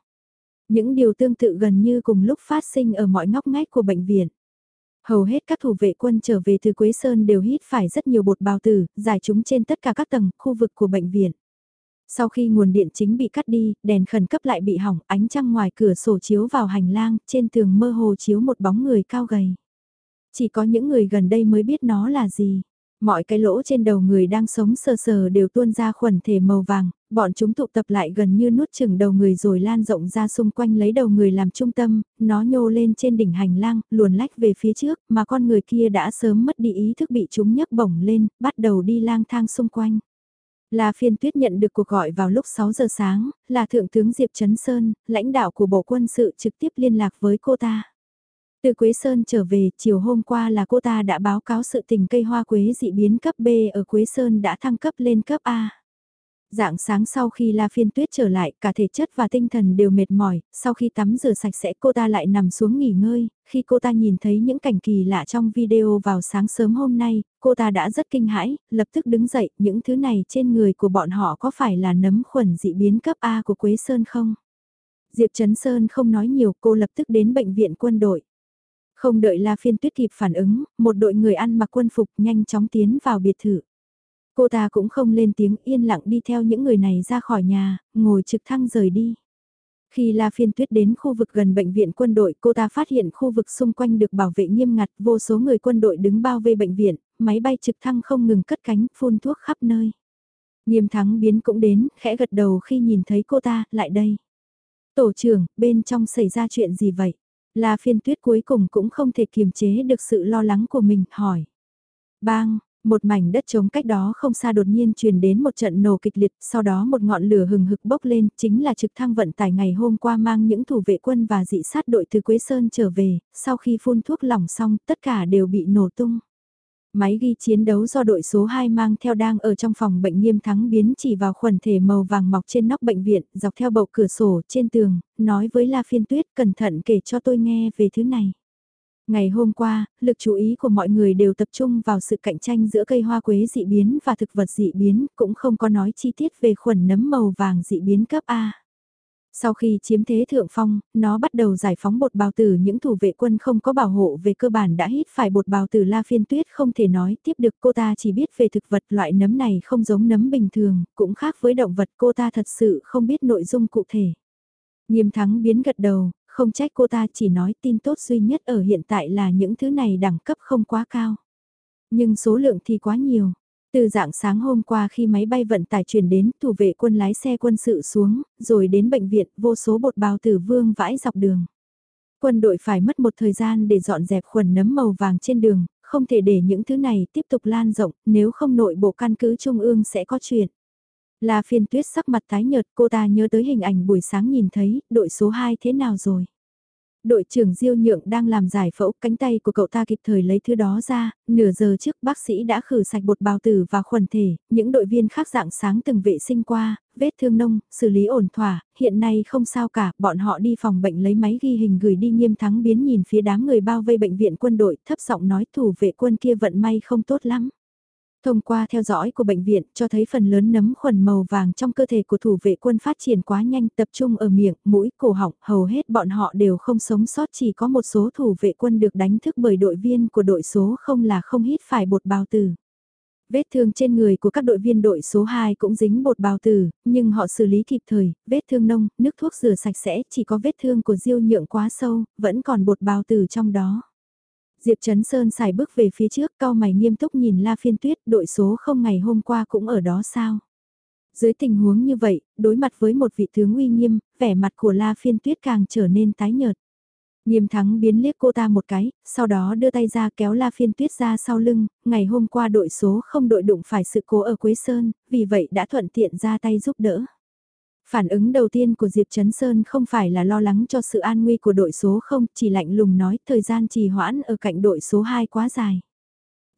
Những điều tương tự gần như cùng lúc phát sinh ở mọi ngóc ngách của bệnh viện. Hầu hết các thủ vệ quân trở về từ Quế Sơn đều hít phải rất nhiều bột bào tử, giải chúng trên tất cả các tầng, khu vực của bệnh viện. Sau khi nguồn điện chính bị cắt đi, đèn khẩn cấp lại bị hỏng, ánh trăng ngoài cửa sổ chiếu vào hành lang, trên tường mơ hồ chiếu một bóng người cao gầy. Chỉ có những người gần đây mới biết nó là gì. Mọi cái lỗ trên đầu người đang sống sờ sờ đều tuôn ra khuẩn thể màu vàng, bọn chúng tụ tập lại gần như nuốt chừng đầu người rồi lan rộng ra xung quanh lấy đầu người làm trung tâm, nó nhô lên trên đỉnh hành lang, luồn lách về phía trước, mà con người kia đã sớm mất đi ý thức bị chúng nhấc bổng lên, bắt đầu đi lang thang xung quanh. La Phiên Tuyết nhận được cuộc gọi vào lúc 6 giờ sáng, là Thượng tướng Diệp Trấn Sơn, lãnh đạo của Bộ Quân sự trực tiếp liên lạc với cô ta. Từ Quế Sơn trở về, chiều hôm qua là cô ta đã báo cáo sự tình cây hoa quế dị biến cấp B ở Quế Sơn đã thăng cấp lên cấp A. Dạng sáng sau khi La Phiên Tuyết trở lại, cả thể chất và tinh thần đều mệt mỏi, sau khi tắm rửa sạch sẽ cô ta lại nằm xuống nghỉ ngơi, khi cô ta nhìn thấy những cảnh kỳ lạ trong video vào sáng sớm hôm nay, cô ta đã rất kinh hãi, lập tức đứng dậy, những thứ này trên người của bọn họ có phải là nấm khuẩn dị biến cấp A của Quế Sơn không? Diệp Trấn Sơn không nói nhiều, cô lập tức đến bệnh viện quân đội. Không đợi La Phiên Tuyết kịp phản ứng, một đội người ăn mặc quân phục nhanh chóng tiến vào biệt thự. Cô ta cũng không lên tiếng yên lặng đi theo những người này ra khỏi nhà, ngồi trực thăng rời đi. Khi La Phiên Tuyết đến khu vực gần bệnh viện quân đội cô ta phát hiện khu vực xung quanh được bảo vệ nghiêm ngặt vô số người quân đội đứng bao vây bệnh viện, máy bay trực thăng không ngừng cất cánh phun thuốc khắp nơi. Nghiêm thắng biến cũng đến, khẽ gật đầu khi nhìn thấy cô ta, lại đây. Tổ trưởng, bên trong xảy ra chuyện gì vậy? La phiên tuyết cuối cùng cũng không thể kiềm chế được sự lo lắng của mình, hỏi. Bang, một mảnh đất trống cách đó không xa đột nhiên truyền đến một trận nổ kịch liệt, sau đó một ngọn lửa hừng hực bốc lên, chính là trực thăng vận tải ngày hôm qua mang những thủ vệ quân và dị sát đội từ Quế Sơn trở về, sau khi phun thuốc lỏng xong, tất cả đều bị nổ tung. Máy ghi chiến đấu do đội số 2 mang theo đang ở trong phòng bệnh nghiêm thắng biến chỉ vào khuẩn thể màu vàng mọc trên nóc bệnh viện, dọc theo bậu cửa sổ, trên tường, nói với La Phiên Tuyết cẩn thận kể cho tôi nghe về thứ này. Ngày hôm qua, lực chú ý của mọi người đều tập trung vào sự cạnh tranh giữa cây hoa quế dị biến và thực vật dị biến, cũng không có nói chi tiết về khuẩn nấm màu vàng dị biến cấp A. Sau khi chiếm thế thượng phong, nó bắt đầu giải phóng bột bào tử những thủ vệ quân không có bảo hộ về cơ bản đã hít phải bột bào tử la phiên tuyết không thể nói tiếp được cô ta chỉ biết về thực vật loại nấm này không giống nấm bình thường, cũng khác với động vật cô ta thật sự không biết nội dung cụ thể. Nghiêm thắng biến gật đầu, không trách cô ta chỉ nói tin tốt duy nhất ở hiện tại là những thứ này đẳng cấp không quá cao. Nhưng số lượng thì quá nhiều, từ dạng sáng hôm qua khi máy bay vận tải chuyển đến, thủ vệ quân lái xe quân sự xuống, rồi đến bệnh viện, vô số bột bào tử vương vãi dọc đường. Quân đội phải mất một thời gian để dọn dẹp khuẩn nấm màu vàng trên đường, không thể để những thứ này tiếp tục lan rộng, nếu không nội bộ căn cứ trung ương sẽ có chuyện. Là phiên tuyết sắc mặt tái nhợt cô ta nhớ tới hình ảnh buổi sáng nhìn thấy, đội số 2 thế nào rồi. Đội trưởng Diêu Nhượng đang làm giải phẫu, cánh tay của cậu ta kịp thời lấy thứ đó ra, nửa giờ trước bác sĩ đã khử sạch bột bào tử và khuẩn thể, những đội viên khác dạng sáng từng vệ sinh qua, vết thương nông, xử lý ổn thỏa, hiện nay không sao cả, bọn họ đi phòng bệnh lấy máy ghi hình gửi đi nghiêm thắng biến nhìn phía đám người bao vây bệnh viện quân đội, thấp giọng nói thủ vệ quân kia vận may không tốt lắm. Thông qua theo dõi của bệnh viện cho thấy phần lớn nấm khuẩn màu vàng trong cơ thể của thủ vệ quân phát triển quá nhanh tập trung ở miệng, mũi, cổ họng, hầu hết bọn họ đều không sống sót chỉ có một số thủ vệ quân được đánh thức bởi đội viên của đội số không là không hít phải bột bào tử. Vết thương trên người của các đội viên đội số 2 cũng dính bột bào tử, nhưng họ xử lý kịp thời, vết thương nông, nước thuốc rửa sạch sẽ, chỉ có vết thương của diêu nhượng quá sâu, vẫn còn bột bào tử trong đó. Diệp Trấn Sơn xài bước về phía trước, cao mày nghiêm túc nhìn La Phiên Tuyết, đội số không ngày hôm qua cũng ở đó sao? Dưới tình huống như vậy, đối mặt với một vị tướng uy nghiêm, vẻ mặt của La Phiên Tuyết càng trở nên tái nhợt. Nghiêm thắng biến liếc cô ta một cái, sau đó đưa tay ra kéo La Phiên Tuyết ra sau lưng, ngày hôm qua đội số không đội đụng phải sự cố ở Quế Sơn, vì vậy đã thuận tiện ra tay giúp đỡ. Phản ứng đầu tiên của Diệp Trấn Sơn không phải là lo lắng cho sự an nguy của đội số 0, chỉ lạnh lùng nói thời gian trì hoãn ở cạnh đội số 2 quá dài.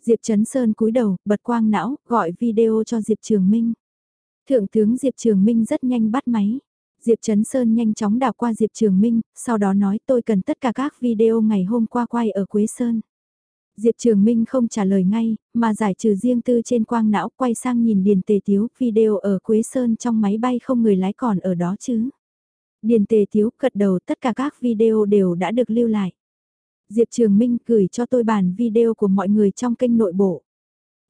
Diệp Trấn Sơn cúi đầu, bật quang não, gọi video cho Diệp Trường Minh. Thượng tướng Diệp Trường Minh rất nhanh bắt máy. Diệp Trấn Sơn nhanh chóng đào qua Diệp Trường Minh, sau đó nói tôi cần tất cả các video ngày hôm qua quay ở Quế Sơn. Diệp Trường Minh không trả lời ngay, mà giải trừ riêng tư trên quang não quay sang nhìn Điền Tề Tiếu, video ở Quế Sơn trong máy bay không người lái còn ở đó chứ. Điền Tề Tiếu gật đầu tất cả các video đều đã được lưu lại. Diệp Trường Minh gửi cho tôi bản video của mọi người trong kênh nội bộ.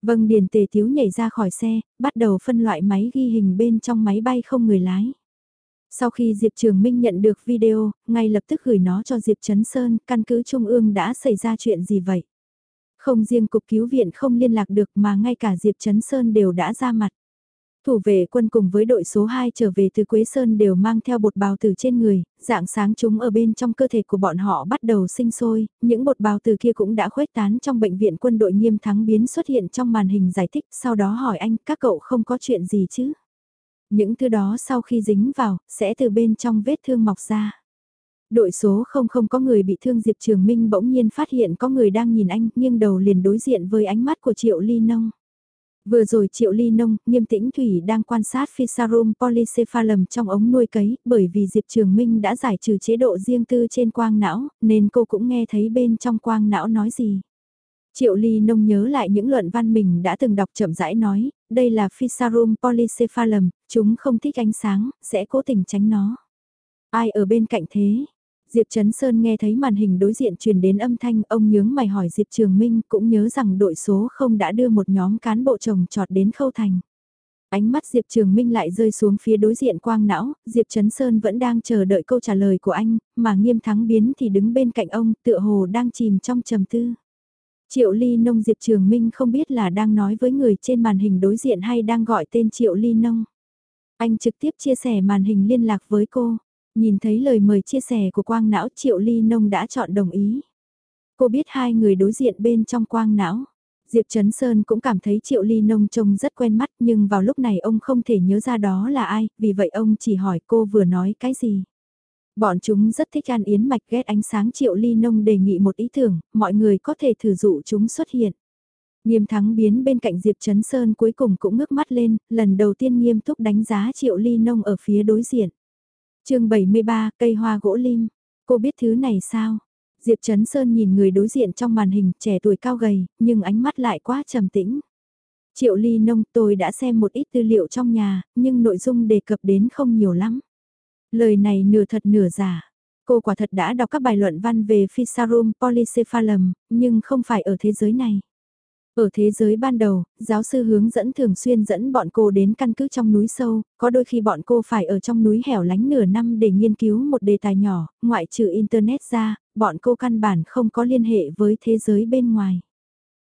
Vâng Điền Tề Tiếu nhảy ra khỏi xe, bắt đầu phân loại máy ghi hình bên trong máy bay không người lái. Sau khi Diệp Trường Minh nhận được video, ngay lập tức gửi nó cho Diệp Trấn Sơn, căn cứ Trung ương đã xảy ra chuyện gì vậy? Không riêng cục cứu viện không liên lạc được mà ngay cả Diệp Trấn Sơn đều đã ra mặt. Thủ vệ quân cùng với đội số 2 trở về từ Quế Sơn đều mang theo bột bào tử trên người, dạng sáng chúng ở bên trong cơ thể của bọn họ bắt đầu sinh sôi, những bột bào tử kia cũng đã khuếch tán trong bệnh viện quân đội nghiêm thắng biến xuất hiện trong màn hình giải thích, sau đó hỏi anh các cậu không có chuyện gì chứ. Những thứ đó sau khi dính vào, sẽ từ bên trong vết thương mọc ra. Đội số không không có người bị thương Diệp Trường Minh bỗng nhiên phát hiện có người đang nhìn anh, nghiêng đầu liền đối diện với ánh mắt của Triệu Ly Nông. Vừa rồi Triệu Ly Nông, nghiêm tĩnh Thủy đang quan sát Physarum polycephalum trong ống nuôi cấy, bởi vì Diệp Trường Minh đã giải trừ chế độ riêng tư trên quang não, nên cô cũng nghe thấy bên trong quang não nói gì. Triệu Ly Nông nhớ lại những luận văn mình đã từng đọc chậm rãi nói, đây là Physarum polycephalum, chúng không thích ánh sáng, sẽ cố tình tránh nó. Ai ở bên cạnh thế? Diệp Trấn Sơn nghe thấy màn hình đối diện truyền đến âm thanh, ông nhướng mày hỏi Diệp Trường Minh cũng nhớ rằng đội số không đã đưa một nhóm cán bộ trồng trọt đến khâu thành. Ánh mắt Diệp Trường Minh lại rơi xuống phía đối diện quang não, Diệp Trấn Sơn vẫn đang chờ đợi câu trả lời của anh, mà nghiêm thắng biến thì đứng bên cạnh ông tựa hồ đang chìm trong trầm tư. Triệu Ly Nông Diệp Trường Minh không biết là đang nói với người trên màn hình đối diện hay đang gọi tên Triệu Ly Nông. Anh trực tiếp chia sẻ màn hình liên lạc với cô. Nhìn thấy lời mời chia sẻ của quang não Triệu Ly Nông đã chọn đồng ý. Cô biết hai người đối diện bên trong quang não. Diệp Trấn Sơn cũng cảm thấy Triệu Ly Nông trông rất quen mắt nhưng vào lúc này ông không thể nhớ ra đó là ai, vì vậy ông chỉ hỏi cô vừa nói cái gì. Bọn chúng rất thích ăn yến mạch ghét ánh sáng Triệu Ly Nông đề nghị một ý tưởng, mọi người có thể thử dụ chúng xuất hiện. Nghiêm thắng biến bên cạnh Diệp Trấn Sơn cuối cùng cũng ngước mắt lên, lần đầu tiên nghiêm túc đánh giá Triệu Ly Nông ở phía đối diện chương 73, cây hoa gỗ lim. Cô biết thứ này sao? Diệp Trấn Sơn nhìn người đối diện trong màn hình, trẻ tuổi cao gầy, nhưng ánh mắt lại quá trầm tĩnh. Triệu ly nông tôi đã xem một ít tư liệu trong nhà, nhưng nội dung đề cập đến không nhiều lắm. Lời này nửa thật nửa giả. Cô quả thật đã đọc các bài luận văn về Physarum polycephalum, nhưng không phải ở thế giới này. Ở thế giới ban đầu, giáo sư hướng dẫn thường xuyên dẫn bọn cô đến căn cứ trong núi sâu, có đôi khi bọn cô phải ở trong núi hẻo lánh nửa năm để nghiên cứu một đề tài nhỏ, ngoại trừ Internet ra, bọn cô căn bản không có liên hệ với thế giới bên ngoài.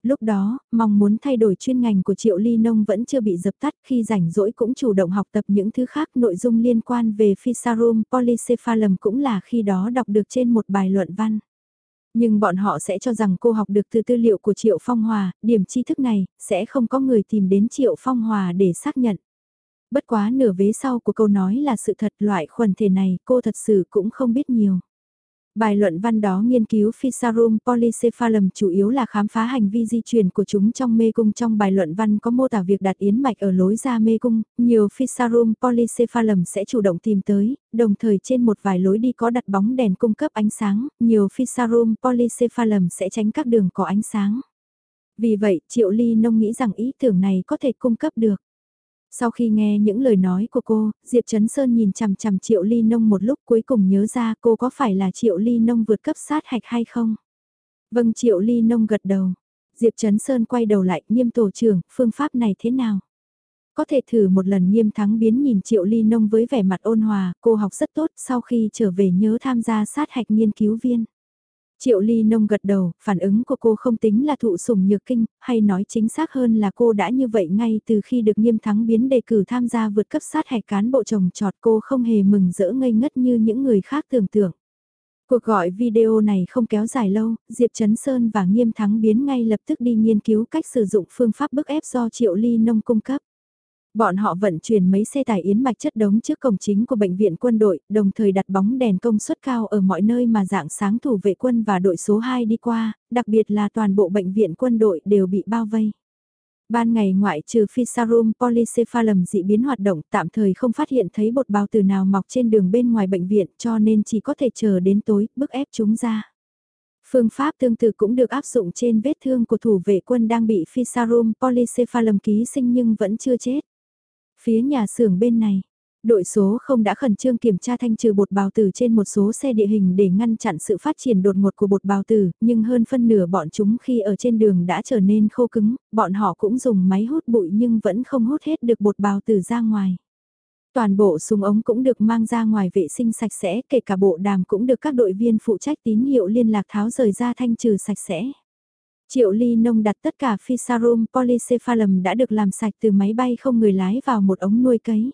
Lúc đó, mong muốn thay đổi chuyên ngành của Triệu Ly Nông vẫn chưa bị dập tắt khi rảnh rỗi cũng chủ động học tập những thứ khác nội dung liên quan về Physarum polycephalum cũng là khi đó đọc được trên một bài luận văn. Nhưng bọn họ sẽ cho rằng cô học được từ tư liệu của Triệu Phong Hòa, điểm tri thức này, sẽ không có người tìm đến Triệu Phong Hòa để xác nhận. Bất quá nửa vế sau của câu nói là sự thật loại khuẩn thể này cô thật sự cũng không biết nhiều. Bài luận văn đó nghiên cứu Physarum polycephalum chủ yếu là khám phá hành vi di chuyển của chúng trong mê cung. Trong bài luận văn có mô tả việc đặt yến mạch ở lối ra mê cung, nhiều Physarum polycephalum sẽ chủ động tìm tới, đồng thời trên một vài lối đi có đặt bóng đèn cung cấp ánh sáng, nhiều Physarum polycephalum sẽ tránh các đường có ánh sáng. Vì vậy, Triệu Ly Nông nghĩ rằng ý tưởng này có thể cung cấp được. Sau khi nghe những lời nói của cô, Diệp Trấn Sơn nhìn chằm chằm Triệu Ly Nông một lúc cuối cùng nhớ ra cô có phải là Triệu Ly Nông vượt cấp sát hạch hay không? Vâng Triệu Ly Nông gật đầu. Diệp Trấn Sơn quay đầu lại nghiêm tổ trưởng, phương pháp này thế nào? Có thể thử một lần nghiêm thắng biến nhìn Triệu Ly Nông với vẻ mặt ôn hòa, cô học rất tốt sau khi trở về nhớ tham gia sát hạch nghiên cứu viên. Triệu Ly Nông gật đầu, phản ứng của cô không tính là thụ sủng nhược kinh, hay nói chính xác hơn là cô đã như vậy ngay từ khi được nghiêm thắng biến đề cử tham gia vượt cấp sát hạch cán bộ chồng trọt cô không hề mừng rỡ ngây ngất như những người khác tưởng tượng. Cuộc gọi video này không kéo dài lâu, Diệp Trấn Sơn và Nghiêm Thắng biến ngay lập tức đi nghiên cứu cách sử dụng phương pháp bức ép do Triệu Ly Nông cung cấp. Bọn họ vận chuyển mấy xe tải yến mạch chất đống trước cổng chính của bệnh viện quân đội, đồng thời đặt bóng đèn công suất cao ở mọi nơi mà dạng sáng thủ vệ quân và đội số 2 đi qua, đặc biệt là toàn bộ bệnh viện quân đội đều bị bao vây. Ban ngày ngoại trừ Physarum polycephalum dị biến hoạt động tạm thời không phát hiện thấy bột bào từ nào mọc trên đường bên ngoài bệnh viện cho nên chỉ có thể chờ đến tối, bức ép chúng ra. Phương pháp tương tự cũng được áp dụng trên vết thương của thủ vệ quân đang bị Physarum polycephalum ký sinh nhưng vẫn chưa chết. Phía nhà xưởng bên này, đội số không đã khẩn trương kiểm tra thanh trừ bột bào tử trên một số xe địa hình để ngăn chặn sự phát triển đột ngột của bột bào tử, nhưng hơn phân nửa bọn chúng khi ở trên đường đã trở nên khô cứng, bọn họ cũng dùng máy hút bụi nhưng vẫn không hút hết được bột bào tử ra ngoài. Toàn bộ súng ống cũng được mang ra ngoài vệ sinh sạch sẽ, kể cả bộ đàm cũng được các đội viên phụ trách tín hiệu liên lạc tháo rời ra thanh trừ sạch sẽ. Triệu ly nông đặt tất cả Fisarum polycephalum đã được làm sạch từ máy bay không người lái vào một ống nuôi cấy.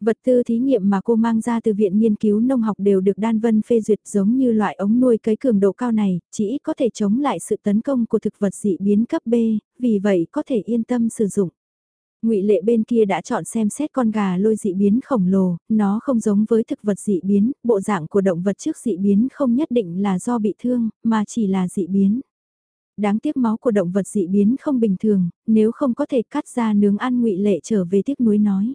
Vật tư thí nghiệm mà cô mang ra từ Viện Nghiên cứu Nông học đều được Đan Vân phê duyệt giống như loại ống nuôi cấy cường độ cao này, chỉ ít có thể chống lại sự tấn công của thực vật dị biến cấp B, vì vậy có thể yên tâm sử dụng. Ngụy Lệ bên kia đã chọn xem xét con gà lôi dị biến khổng lồ, nó không giống với thực vật dị biến, bộ dạng của động vật trước dị biến không nhất định là do bị thương, mà chỉ là dị biến đáng tiếc máu của động vật dị biến không bình thường, nếu không có thể cắt ra nướng ăn ngụy Lệ trở về tiếc nuối nói.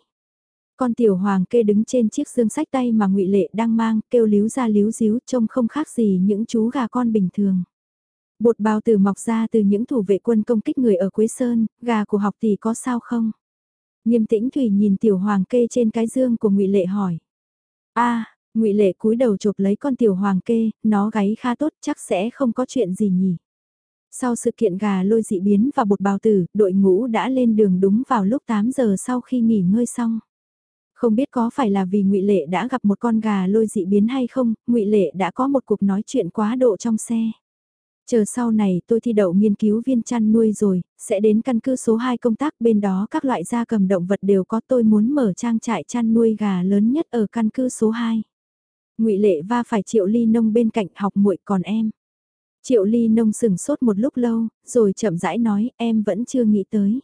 Con tiểu hoàng kê đứng trên chiếc dương sách tay mà ngụy Lệ đang mang, kêu líu ra líu díu trông không khác gì những chú gà con bình thường. Bột bào tử mọc ra từ những thủ vệ quân công kích người ở Quế Sơn, gà của học tỷ có sao không? Nghiêm tĩnh Thủy nhìn tiểu hoàng kê trên cái dương của ngụy Lệ hỏi. a ngụy Lệ cúi đầu chụp lấy con tiểu hoàng kê, nó gáy khá tốt chắc sẽ không có chuyện gì nhỉ. Sau sự kiện gà lôi dị biến và bột bào tử, đội ngũ đã lên đường đúng vào lúc 8 giờ sau khi nghỉ ngơi xong. Không biết có phải là vì ngụy Lệ đã gặp một con gà lôi dị biến hay không, ngụy Lệ đã có một cuộc nói chuyện quá độ trong xe. Chờ sau này tôi thi đậu nghiên cứu viên chăn nuôi rồi, sẽ đến căn cứ số 2 công tác bên đó các loại gia cầm động vật đều có tôi muốn mở trang trại chăn nuôi gà lớn nhất ở căn cứ số 2. ngụy Lệ va phải triệu ly nông bên cạnh học muội còn em. Triệu ly nông sừng sốt một lúc lâu, rồi chậm rãi nói em vẫn chưa nghĩ tới.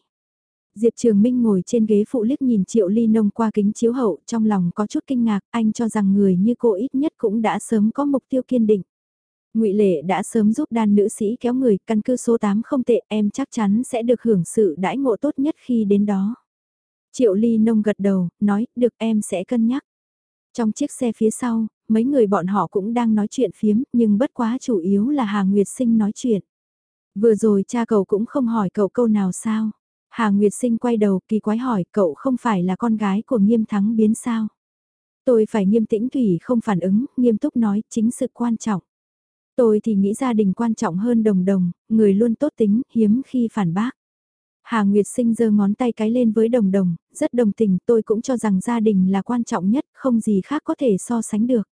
Diệp Trường Minh ngồi trên ghế phụ liếc nhìn Triệu Ly Nông qua kính chiếu hậu trong lòng có chút kinh ngạc, anh cho rằng người như cô ít nhất cũng đã sớm có mục tiêu kiên định. ngụy Lệ đã sớm giúp đàn nữ sĩ kéo người, căn cứ số 8 không tệ, em chắc chắn sẽ được hưởng sự đãi ngộ tốt nhất khi đến đó. Triệu Ly Nông gật đầu, nói, được em sẽ cân nhắc. Trong chiếc xe phía sau, mấy người bọn họ cũng đang nói chuyện phiếm, nhưng bất quá chủ yếu là Hà Nguyệt Sinh nói chuyện. Vừa rồi cha cậu cũng không hỏi cậu câu nào sao. Hà Nguyệt Sinh quay đầu kỳ quái hỏi cậu không phải là con gái của nghiêm thắng biến sao. Tôi phải nghiêm tĩnh Thủy không phản ứng, nghiêm túc nói chính sự quan trọng. Tôi thì nghĩ gia đình quan trọng hơn đồng đồng, người luôn tốt tính, hiếm khi phản bác. Hà Nguyệt Sinh giơ ngón tay cái lên với đồng đồng, rất đồng tình tôi cũng cho rằng gia đình là quan trọng nhất, không gì khác có thể so sánh được.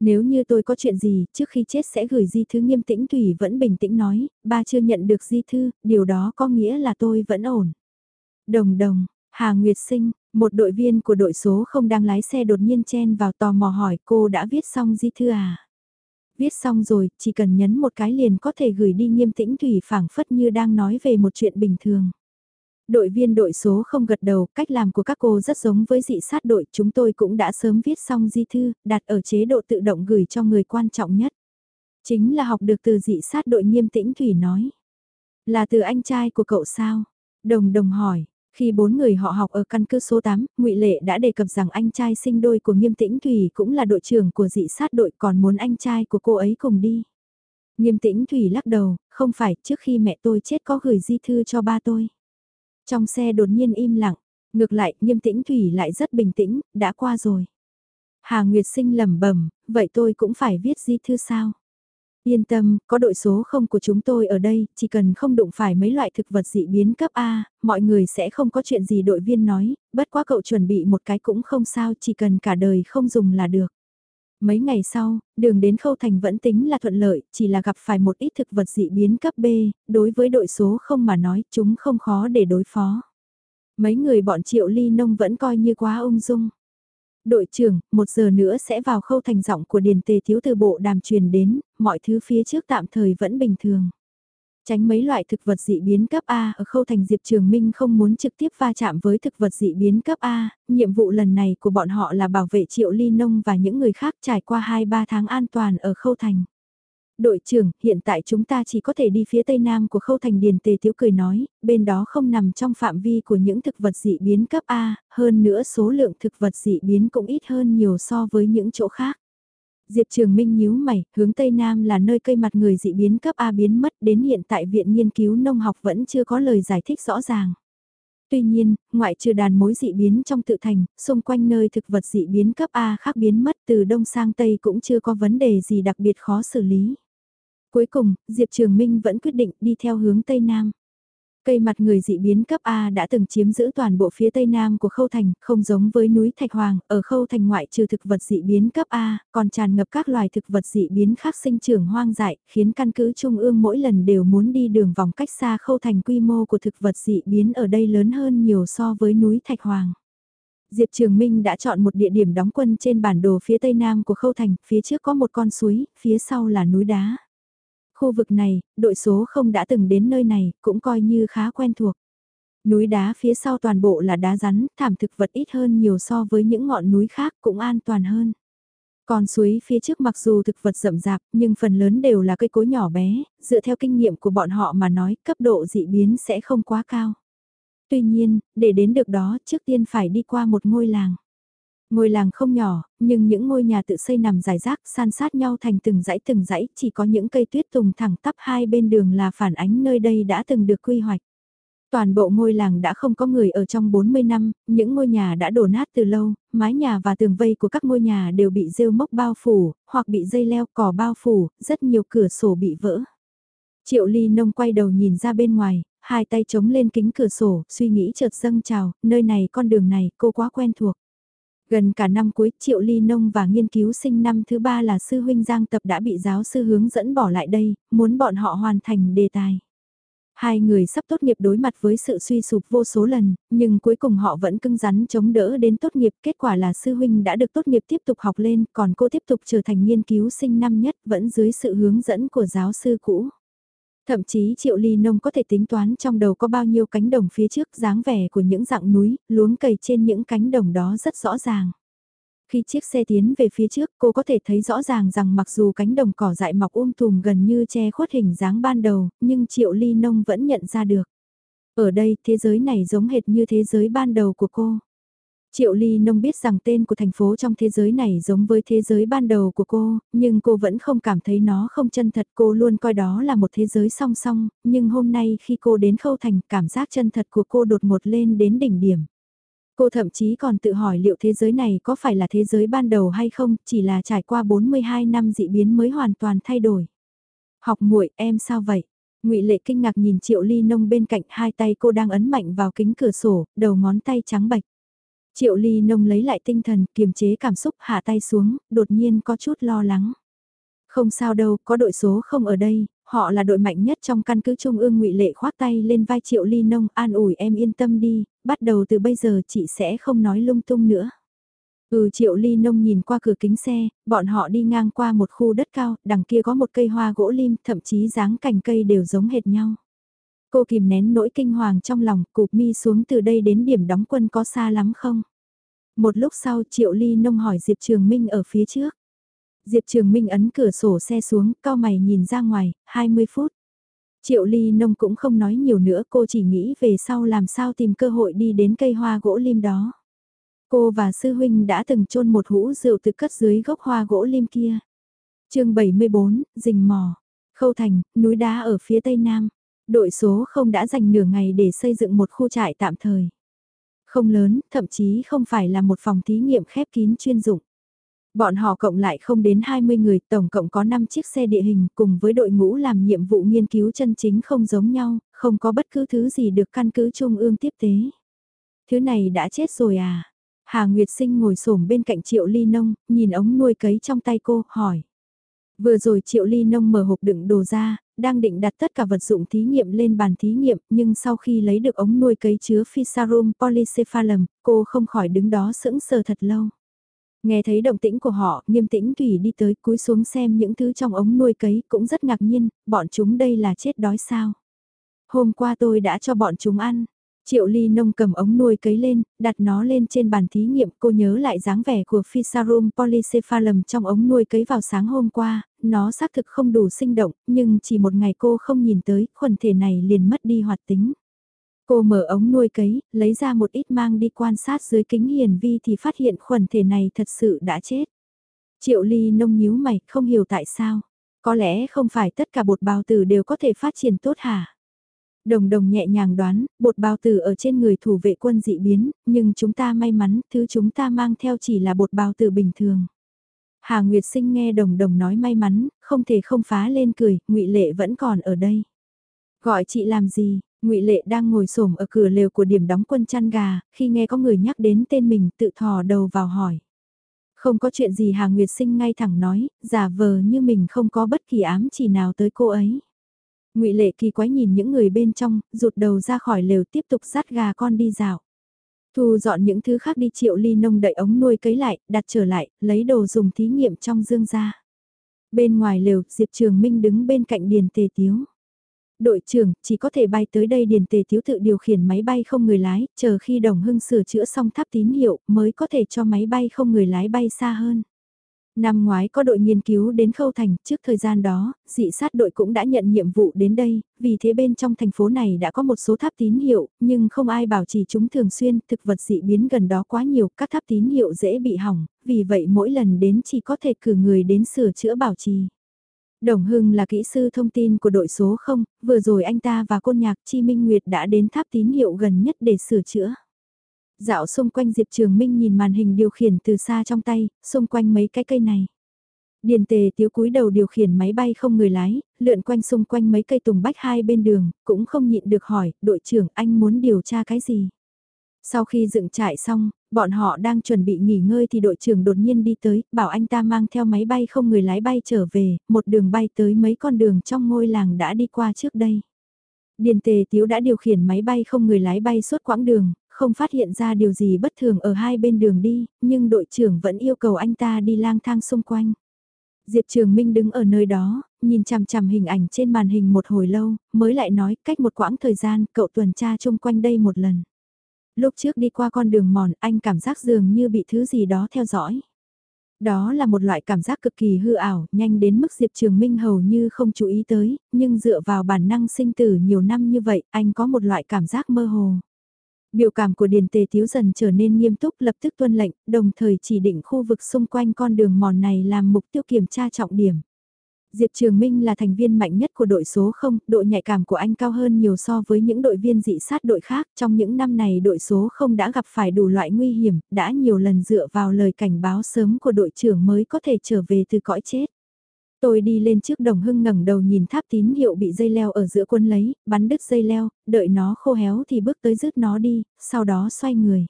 Nếu như tôi có chuyện gì, trước khi chết sẽ gửi di thư nghiêm tĩnh Thủy vẫn bình tĩnh nói, ba chưa nhận được di thư, điều đó có nghĩa là tôi vẫn ổn. Đồng đồng, Hà Nguyệt Sinh, một đội viên của đội số không đang lái xe đột nhiên chen vào tò mò hỏi cô đã viết xong di thư à? Viết xong rồi, chỉ cần nhấn một cái liền có thể gửi đi nghiêm tĩnh Thủy phảng phất như đang nói về một chuyện bình thường. Đội viên đội số không gật đầu, cách làm của các cô rất giống với dị sát đội, chúng tôi cũng đã sớm viết xong di thư, đặt ở chế độ tự động gửi cho người quan trọng nhất. Chính là học được từ dị sát đội nghiêm tĩnh Thủy nói. Là từ anh trai của cậu sao? Đồng đồng hỏi, khi bốn người họ học ở căn cứ số 8, ngụy Lệ đã đề cập rằng anh trai sinh đôi của Nghiêm Tĩnh Thủy cũng là đội trưởng của dị sát đội còn muốn anh trai của cô ấy cùng đi. Nghiêm tĩnh Thủy lắc đầu, không phải, trước khi mẹ tôi chết có gửi di thư cho ba tôi. Trong xe đột nhiên im lặng, ngược lại, nghiêm tĩnh Thủy lại rất bình tĩnh, đã qua rồi. Hà Nguyệt Sinh lẩm bẩm, vậy tôi cũng phải viết di thư sao? Yên tâm, có đội số không của chúng tôi ở đây, chỉ cần không đụng phải mấy loại thực vật dị biến cấp A, mọi người sẽ không có chuyện gì đội viên nói, bất quá cậu chuẩn bị một cái cũng không sao, chỉ cần cả đời không dùng là được. Mấy ngày sau, đường đến khâu thành vẫn tính là thuận lợi, chỉ là gặp phải một ít thực vật dị biến cấp B, đối với đội số không mà nói chúng không khó để đối phó. Mấy người bọn triệu ly nông vẫn coi như quá ung dung. Đội trưởng, một giờ nữa sẽ vào khâu thành giọng của Điền Tề Thiếu từ bộ đàm truyền đến, mọi thứ phía trước tạm thời vẫn bình thường. Tránh mấy loại thực vật dị biến cấp A ở khâu thành Diệp Trường Minh không muốn trực tiếp va chạm với thực vật dị biến cấp A, nhiệm vụ lần này của bọn họ là bảo vệ triệu ly nông và những người khác trải qua 2-3 tháng an toàn ở khâu thành. Đội trưởng, hiện tại chúng ta chỉ có thể đi phía tây nam của khâu thành điền tề Tiếu cười nói, bên đó không nằm trong phạm vi của những thực vật dị biến cấp A, hơn nữa số lượng thực vật dị biến cũng ít hơn nhiều so với những chỗ khác. Diệp Trường Minh nhíu mày, hướng Tây Nam là nơi cây mặt người dị biến cấp A biến mất đến hiện tại Viện Nghiên cứu Nông học vẫn chưa có lời giải thích rõ ràng. Tuy nhiên, ngoại trừ đàn mối dị biến trong tự thành, xung quanh nơi thực vật dị biến cấp A khác biến mất từ Đông sang Tây cũng chưa có vấn đề gì đặc biệt khó xử lý. Cuối cùng, Diệp Trường Minh vẫn quyết định đi theo hướng Tây Nam. Cây mặt người dị biến cấp A đã từng chiếm giữ toàn bộ phía tây nam của Khâu Thành, không giống với núi Thạch Hoàng, ở Khâu Thành ngoại trừ thực vật dị biến cấp A, còn tràn ngập các loài thực vật dị biến khác sinh trưởng hoang dại, khiến căn cứ Trung ương mỗi lần đều muốn đi đường vòng cách xa Khâu Thành quy mô của thực vật dị biến ở đây lớn hơn nhiều so với núi Thạch Hoàng. Diệp Trường Minh đã chọn một địa điểm đóng quân trên bản đồ phía tây nam của Khâu Thành, phía trước có một con suối, phía sau là núi đá. Khu vực này, đội số không đã từng đến nơi này, cũng coi như khá quen thuộc. Núi đá phía sau toàn bộ là đá rắn, thảm thực vật ít hơn nhiều so với những ngọn núi khác cũng an toàn hơn. Còn suối phía trước mặc dù thực vật rậm rạp nhưng phần lớn đều là cây cối nhỏ bé, dựa theo kinh nghiệm của bọn họ mà nói cấp độ dị biến sẽ không quá cao. Tuy nhiên, để đến được đó trước tiên phải đi qua một ngôi làng. Ngôi làng không nhỏ, nhưng những ngôi nhà tự xây nằm rải rác san sát nhau thành từng dãy từng dãy, chỉ có những cây tuyết tùng thẳng tắp hai bên đường là phản ánh nơi đây đã từng được quy hoạch. Toàn bộ ngôi làng đã không có người ở trong 40 năm, những ngôi nhà đã đổ nát từ lâu, mái nhà và tường vây của các ngôi nhà đều bị rêu mốc bao phủ, hoặc bị dây leo cỏ bao phủ, rất nhiều cửa sổ bị vỡ. Triệu ly nông quay đầu nhìn ra bên ngoài, hai tay chống lên kính cửa sổ, suy nghĩ chợt dâng trào, nơi này con đường này cô quá quen thuộc. Gần cả năm cuối, Triệu Ly Nông và nghiên cứu sinh năm thứ ba là sư huynh Giang Tập đã bị giáo sư hướng dẫn bỏ lại đây, muốn bọn họ hoàn thành đề tài. Hai người sắp tốt nghiệp đối mặt với sự suy sụp vô số lần, nhưng cuối cùng họ vẫn cưng rắn chống đỡ đến tốt nghiệp. Kết quả là sư huynh đã được tốt nghiệp tiếp tục học lên, còn cô tiếp tục trở thành nghiên cứu sinh năm nhất vẫn dưới sự hướng dẫn của giáo sư cũ. Thậm chí triệu ly nông có thể tính toán trong đầu có bao nhiêu cánh đồng phía trước dáng vẻ của những dạng núi, luống cầy trên những cánh đồng đó rất rõ ràng. Khi chiếc xe tiến về phía trước cô có thể thấy rõ ràng rằng mặc dù cánh đồng cỏ dại mọc um tùm gần như che khuất hình dáng ban đầu, nhưng triệu ly nông vẫn nhận ra được. Ở đây thế giới này giống hệt như thế giới ban đầu của cô. Triệu Ly Nông biết rằng tên của thành phố trong thế giới này giống với thế giới ban đầu của cô, nhưng cô vẫn không cảm thấy nó không chân thật. Cô luôn coi đó là một thế giới song song, nhưng hôm nay khi cô đến khâu thành, cảm giác chân thật của cô đột ngột lên đến đỉnh điểm. Cô thậm chí còn tự hỏi liệu thế giới này có phải là thế giới ban đầu hay không, chỉ là trải qua 42 năm dị biến mới hoàn toàn thay đổi. Học muội em sao vậy? ngụy Lệ kinh ngạc nhìn Triệu Ly Nông bên cạnh hai tay cô đang ấn mạnh vào kính cửa sổ, đầu ngón tay trắng bạch. Triệu ly nông lấy lại tinh thần, kiềm chế cảm xúc hạ tay xuống, đột nhiên có chút lo lắng. Không sao đâu, có đội số không ở đây, họ là đội mạnh nhất trong căn cứ trung ương ngụy lệ khoác tay lên vai triệu ly nông an ủi em yên tâm đi, bắt đầu từ bây giờ chị sẽ không nói lung tung nữa. Ừ triệu ly nông nhìn qua cửa kính xe, bọn họ đi ngang qua một khu đất cao, đằng kia có một cây hoa gỗ lim, thậm chí dáng cành cây đều giống hệt nhau. Cô kìm nén nỗi kinh hoàng trong lòng, cụp mi xuống từ đây đến điểm đóng quân có xa lắm không? Một lúc sau Triệu Ly Nông hỏi Diệp Trường Minh ở phía trước. Diệp Trường Minh ấn cửa sổ xe xuống, cao mày nhìn ra ngoài, 20 phút. Triệu Ly Nông cũng không nói nhiều nữa, cô chỉ nghĩ về sau làm sao tìm cơ hội đi đến cây hoa gỗ lim đó. Cô và sư huynh đã từng chôn một hũ rượu từ cất dưới gốc hoa gỗ lim kia. chương 74, rình mò. Khâu Thành, núi đá ở phía tây nam. Đội số không đã dành nửa ngày để xây dựng một khu trại tạm thời. Không lớn, thậm chí không phải là một phòng thí nghiệm khép kín chuyên dụng. Bọn họ cộng lại không đến 20 người, tổng cộng có 5 chiếc xe địa hình cùng với đội ngũ làm nhiệm vụ nghiên cứu chân chính không giống nhau, không có bất cứ thứ gì được căn cứ trung ương tiếp tế. Thứ này đã chết rồi à? Hà Nguyệt Sinh ngồi xổm bên cạnh Triệu Ly Nông, nhìn ống nuôi cấy trong tay cô, hỏi. Vừa rồi Triệu Ly Nông mở hộp đựng đồ ra, đang định đặt tất cả vật dụng thí nghiệm lên bàn thí nghiệm, nhưng sau khi lấy được ống nuôi cấy chứa Physarum polycephalum, cô không khỏi đứng đó sững sờ thật lâu. Nghe thấy động tĩnh của họ, nghiêm tĩnh Thủy đi tới cúi xuống xem những thứ trong ống nuôi cấy cũng rất ngạc nhiên, bọn chúng đây là chết đói sao. Hôm qua tôi đã cho bọn chúng ăn. Triệu ly nông cầm ống nuôi cấy lên, đặt nó lên trên bàn thí nghiệm, cô nhớ lại dáng vẻ của Physarum polycephalum trong ống nuôi cấy vào sáng hôm qua, nó xác thực không đủ sinh động, nhưng chỉ một ngày cô không nhìn tới, khuẩn thể này liền mất đi hoạt tính. Cô mở ống nuôi cấy, lấy ra một ít mang đi quan sát dưới kính hiển vi thì phát hiện khuẩn thể này thật sự đã chết. Triệu ly nông nhíu mày, không hiểu tại sao. Có lẽ không phải tất cả bột bào tử đều có thể phát triển tốt hả? Đồng đồng nhẹ nhàng đoán, bột bào tử ở trên người thủ vệ quân dị biến, nhưng chúng ta may mắn, thứ chúng ta mang theo chỉ là bột bào tử bình thường. Hà Nguyệt Sinh nghe đồng đồng nói may mắn, không thể không phá lên cười, ngụy Lệ vẫn còn ở đây. Gọi chị làm gì, ngụy Lệ đang ngồi xổm ở cửa lều của điểm đóng quân chăn gà, khi nghe có người nhắc đến tên mình tự thò đầu vào hỏi. Không có chuyện gì Hà Nguyệt Sinh ngay thẳng nói, giả vờ như mình không có bất kỳ ám chỉ nào tới cô ấy ngụy Lệ kỳ quái nhìn những người bên trong, rụt đầu ra khỏi lều tiếp tục dắt gà con đi dạo. Thu dọn những thứ khác đi triệu ly nông đậy ống nuôi cấy lại, đặt trở lại, lấy đồ dùng thí nghiệm trong dương ra. Bên ngoài lều, Diệp Trường Minh đứng bên cạnh Điền Tề Tiếu. Đội trưởng chỉ có thể bay tới đây Điền Tề Tiếu tự điều khiển máy bay không người lái, chờ khi Đồng Hưng sửa chữa xong tháp tín hiệu mới có thể cho máy bay không người lái bay xa hơn. Năm ngoái có đội nghiên cứu đến Khâu Thành, trước thời gian đó, dị sát đội cũng đã nhận nhiệm vụ đến đây, vì thế bên trong thành phố này đã có một số tháp tín hiệu, nhưng không ai bảo trì chúng thường xuyên, thực vật dị biến gần đó quá nhiều, các tháp tín hiệu dễ bị hỏng, vì vậy mỗi lần đến chỉ có thể cử người đến sửa chữa bảo trì. Đồng Hưng là kỹ sư thông tin của đội số 0, vừa rồi anh ta và côn nhạc Chi Minh Nguyệt đã đến tháp tín hiệu gần nhất để sửa chữa. Dạo xung quanh Diệp Trường Minh nhìn màn hình điều khiển từ xa trong tay, xung quanh mấy cái cây này. Điền tề tiếu cúi đầu điều khiển máy bay không người lái, lượn quanh xung quanh mấy cây tùng bách hai bên đường, cũng không nhịn được hỏi, đội trưởng anh muốn điều tra cái gì? Sau khi dựng trại xong, bọn họ đang chuẩn bị nghỉ ngơi thì đội trưởng đột nhiên đi tới, bảo anh ta mang theo máy bay không người lái bay trở về, một đường bay tới mấy con đường trong ngôi làng đã đi qua trước đây. Điền tề tiếu đã điều khiển máy bay không người lái bay suốt quãng đường, không phát hiện ra điều gì bất thường ở hai bên đường đi, nhưng đội trưởng vẫn yêu cầu anh ta đi lang thang xung quanh. Diệp Trường Minh đứng ở nơi đó, nhìn chằm chằm hình ảnh trên màn hình một hồi lâu, mới lại nói cách một quãng thời gian cậu tuần tra chung quanh đây một lần. Lúc trước đi qua con đường mòn anh cảm giác dường như bị thứ gì đó theo dõi. Đó là một loại cảm giác cực kỳ hư ảo, nhanh đến mức Diệp Trường Minh hầu như không chú ý tới, nhưng dựa vào bản năng sinh tử nhiều năm như vậy, anh có một loại cảm giác mơ hồ. Biểu cảm của Điền Tề Tiếu dần trở nên nghiêm túc lập tức tuân lệnh, đồng thời chỉ định khu vực xung quanh con đường mòn này làm mục tiêu kiểm tra trọng điểm. Diệp Trường Minh là thành viên mạnh nhất của đội số 0, độ nhạy cảm của anh cao hơn nhiều so với những đội viên dị sát đội khác. Trong những năm này đội số 0 đã gặp phải đủ loại nguy hiểm, đã nhiều lần dựa vào lời cảnh báo sớm của đội trưởng mới có thể trở về từ cõi chết. Tôi đi lên trước đồng hưng ngẩng đầu nhìn tháp tín hiệu bị dây leo ở giữa quân lấy, bắn đứt dây leo, đợi nó khô héo thì bước tới rứt nó đi, sau đó xoay người.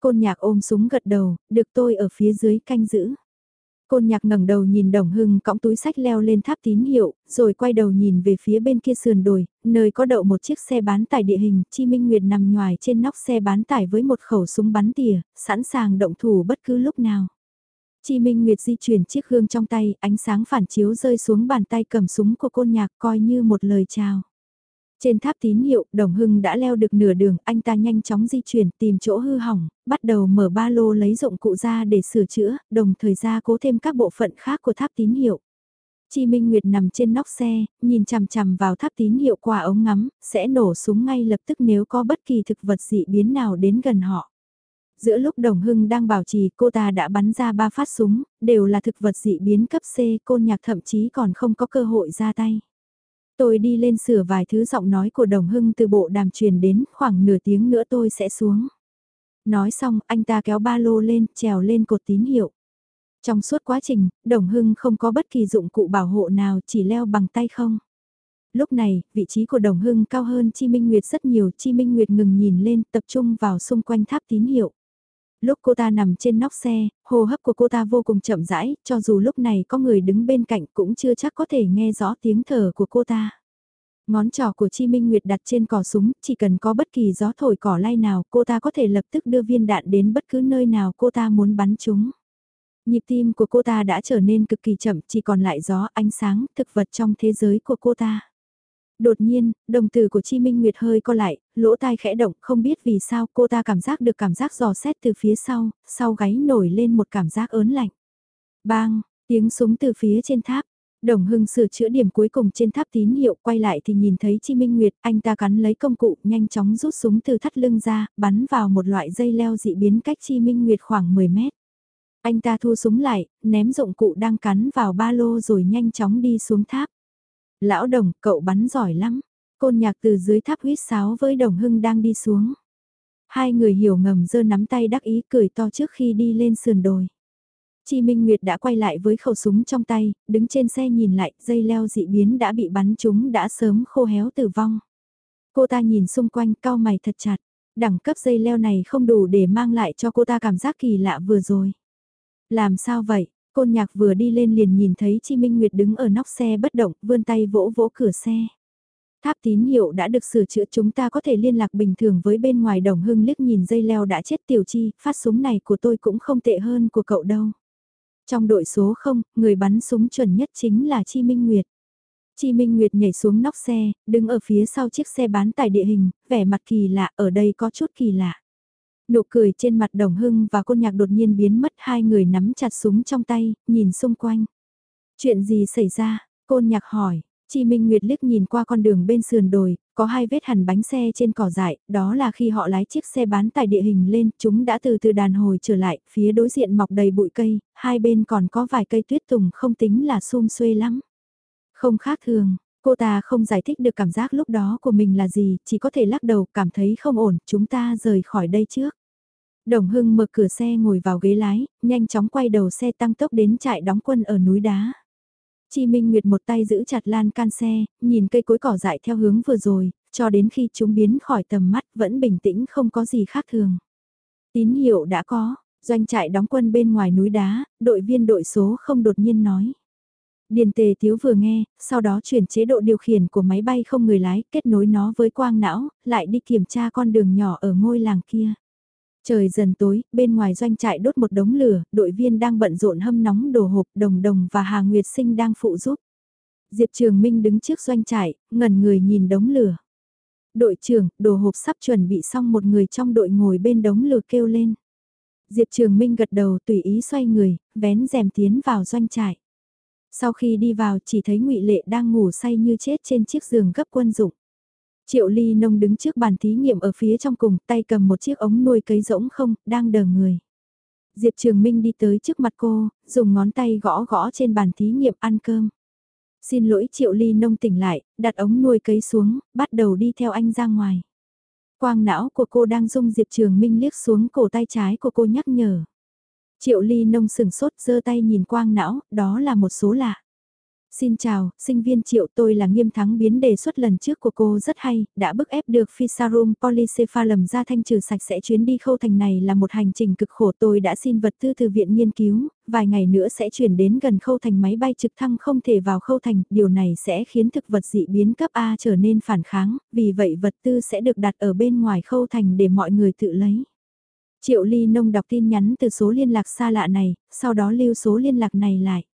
Côn nhạc ôm súng gật đầu, được tôi ở phía dưới canh giữ. Côn nhạc ngẩng đầu nhìn đồng hưng cõng túi sách leo lên tháp tín hiệu, rồi quay đầu nhìn về phía bên kia sườn đồi, nơi có đậu một chiếc xe bán tải địa hình, Chi Minh Nguyệt nằm nhoài trên nóc xe bán tải với một khẩu súng bắn tỉa, sẵn sàng động thủ bất cứ lúc nào. Chi Minh Nguyệt di chuyển chiếc hương trong tay, ánh sáng phản chiếu rơi xuống bàn tay cầm súng của côn nhạc coi như một lời chào. Trên tháp tín hiệu, Đồng Hưng đã leo được nửa đường, anh ta nhanh chóng di chuyển tìm chỗ hư hỏng, bắt đầu mở ba lô lấy dụng cụ ra để sửa chữa, đồng thời ra cố thêm các bộ phận khác của tháp tín hiệu. Chi Minh Nguyệt nằm trên nóc xe, nhìn chằm chằm vào tháp tín hiệu qua ống ngắm, sẽ nổ súng ngay lập tức nếu có bất kỳ thực vật dị biến nào đến gần họ. Giữa lúc Đồng Hưng đang bảo trì cô ta đã bắn ra ba phát súng, đều là thực vật dị biến cấp C, côn nhạc thậm chí còn không có cơ hội ra tay. Tôi đi lên sửa vài thứ giọng nói của Đồng Hưng từ bộ đàm truyền đến, khoảng nửa tiếng nữa tôi sẽ xuống. Nói xong, anh ta kéo ba lô lên, trèo lên cột tín hiệu. Trong suốt quá trình, Đồng Hưng không có bất kỳ dụng cụ bảo hộ nào, chỉ leo bằng tay không. Lúc này, vị trí của Đồng Hưng cao hơn Chi Minh Nguyệt rất nhiều, Chi Minh Nguyệt ngừng nhìn lên, tập trung vào xung quanh tháp tín hiệu. Lúc cô ta nằm trên nóc xe, hô hấp của cô ta vô cùng chậm rãi, cho dù lúc này có người đứng bên cạnh cũng chưa chắc có thể nghe rõ tiếng thở của cô ta. Ngón trỏ của Chi Minh Nguyệt đặt trên cò súng, chỉ cần có bất kỳ gió thổi cỏ lay nào cô ta có thể lập tức đưa viên đạn đến bất cứ nơi nào cô ta muốn bắn chúng. Nhịp tim của cô ta đã trở nên cực kỳ chậm, chỉ còn lại gió, ánh sáng, thực vật trong thế giới của cô ta. Đột nhiên, đồng tử của Chi Minh Nguyệt hơi co lại, lỗ tai khẽ động, không biết vì sao cô ta cảm giác được cảm giác giò xét từ phía sau, sau gáy nổi lên một cảm giác ớn lạnh. Bang, tiếng súng từ phía trên tháp. Đồng Hưng sửa chữa điểm cuối cùng trên tháp tín hiệu quay lại thì nhìn thấy Chi Minh Nguyệt, anh ta cắn lấy công cụ, nhanh chóng rút súng từ thắt lưng ra, bắn vào một loại dây leo dị biến cách Chi Minh Nguyệt khoảng 10 mét. Anh ta thu súng lại, ném dụng cụ đang cắn vào ba lô rồi nhanh chóng đi xuống tháp. Lão đồng, cậu bắn giỏi lắm. Côn nhạc từ dưới tháp huyết sáo với đồng hưng đang đi xuống. Hai người hiểu ngầm giơ nắm tay đắc ý cười to trước khi đi lên sườn đồi. Chi Minh Nguyệt đã quay lại với khẩu súng trong tay, đứng trên xe nhìn lại, dây leo dị biến đã bị bắn trúng đã sớm khô héo tử vong. Cô ta nhìn xung quanh cao mày thật chặt, đẳng cấp dây leo này không đủ để mang lại cho cô ta cảm giác kỳ lạ vừa rồi. Làm sao vậy? Côn nhạc vừa đi lên liền nhìn thấy Chi Minh Nguyệt đứng ở nóc xe bất động, vươn tay vỗ vỗ cửa xe. Tháp tín hiệu đã được sửa chữa chúng ta có thể liên lạc bình thường với bên ngoài đồng hưng liếc nhìn dây leo đã chết tiểu chi, phát súng này của tôi cũng không tệ hơn của cậu đâu. Trong đội số 0, người bắn súng chuẩn nhất chính là Chi Minh Nguyệt. Chi Minh Nguyệt nhảy xuống nóc xe, đứng ở phía sau chiếc xe bán tải địa hình, vẻ mặt kỳ lạ, ở đây có chút kỳ lạ. Nụ cười trên mặt đồng hưng và côn nhạc đột nhiên biến mất hai người nắm chặt súng trong tay, nhìn xung quanh. Chuyện gì xảy ra? Côn nhạc hỏi. Chi Minh Nguyệt liếc nhìn qua con đường bên sườn đồi, có hai vết hẳn bánh xe trên cỏ dại, đó là khi họ lái chiếc xe bán tải địa hình lên, chúng đã từ từ đàn hồi trở lại, phía đối diện mọc đầy bụi cây, hai bên còn có vài cây tuyết tùng không tính là sum xuê lắm. Không khác thường, cô ta không giải thích được cảm giác lúc đó của mình là gì, chỉ có thể lắc đầu, cảm thấy không ổn, chúng ta rời khỏi đây trước. Đồng Hưng mở cửa xe ngồi vào ghế lái, nhanh chóng quay đầu xe tăng tốc đến trại đóng quân ở núi đá. Chi Minh Nguyệt một tay giữ chặt lan can xe, nhìn cây cối cỏ dại theo hướng vừa rồi, cho đến khi chúng biến khỏi tầm mắt vẫn bình tĩnh không có gì khác thường. Tín hiệu đã có, doanh trại đóng quân bên ngoài núi đá, đội viên đội số không đột nhiên nói. Điền tề thiếu vừa nghe, sau đó chuyển chế độ điều khiển của máy bay không người lái, kết nối nó với quang não, lại đi kiểm tra con đường nhỏ ở ngôi làng kia. Trời dần tối, bên ngoài doanh trại đốt một đống lửa, đội viên đang bận rộn hâm nóng đồ hộp, đồng đồng và Hà Nguyệt Sinh đang phụ giúp. Diệp Trường Minh đứng trước doanh trại, ngẩn người nhìn đống lửa. Đội trưởng, đồ hộp sắp chuẩn bị xong một người trong đội ngồi bên đống lửa kêu lên. Diệp Trường Minh gật đầu tùy ý xoay người, vén rèm tiến vào doanh trại. Sau khi đi vào chỉ thấy ngụy Lệ đang ngủ say như chết trên chiếc giường gấp quân dụng. Triệu ly nông đứng trước bàn thí nghiệm ở phía trong cùng, tay cầm một chiếc ống nuôi cấy rỗng không, đang đờ người. Diệp Trường Minh đi tới trước mặt cô, dùng ngón tay gõ gõ trên bàn thí nghiệm ăn cơm. Xin lỗi Triệu Ly nông tỉnh lại, đặt ống nuôi cấy xuống, bắt đầu đi theo anh ra ngoài. Quang não của cô đang dung Diệp Trường Minh liếc xuống cổ tay trái của cô nhắc nhở. Triệu Ly nông sừng sốt giơ tay nhìn quang não, đó là một số lạ. Xin chào, sinh viên triệu tôi là nghiêm thắng biến đề xuất lần trước của cô rất hay, đã bức ép được Fisarum polycephalum ra thanh trừ sạch sẽ chuyến đi khâu thành này là một hành trình cực khổ tôi đã xin vật tư từ viện nghiên cứu, vài ngày nữa sẽ chuyển đến gần khâu thành máy bay trực thăng không thể vào khâu thành, điều này sẽ khiến thực vật dị biến cấp A trở nên phản kháng, vì vậy vật tư sẽ được đặt ở bên ngoài khâu thành để mọi người tự lấy. Triệu Ly Nông đọc tin nhắn từ số liên lạc xa lạ này, sau đó lưu số liên lạc này lại.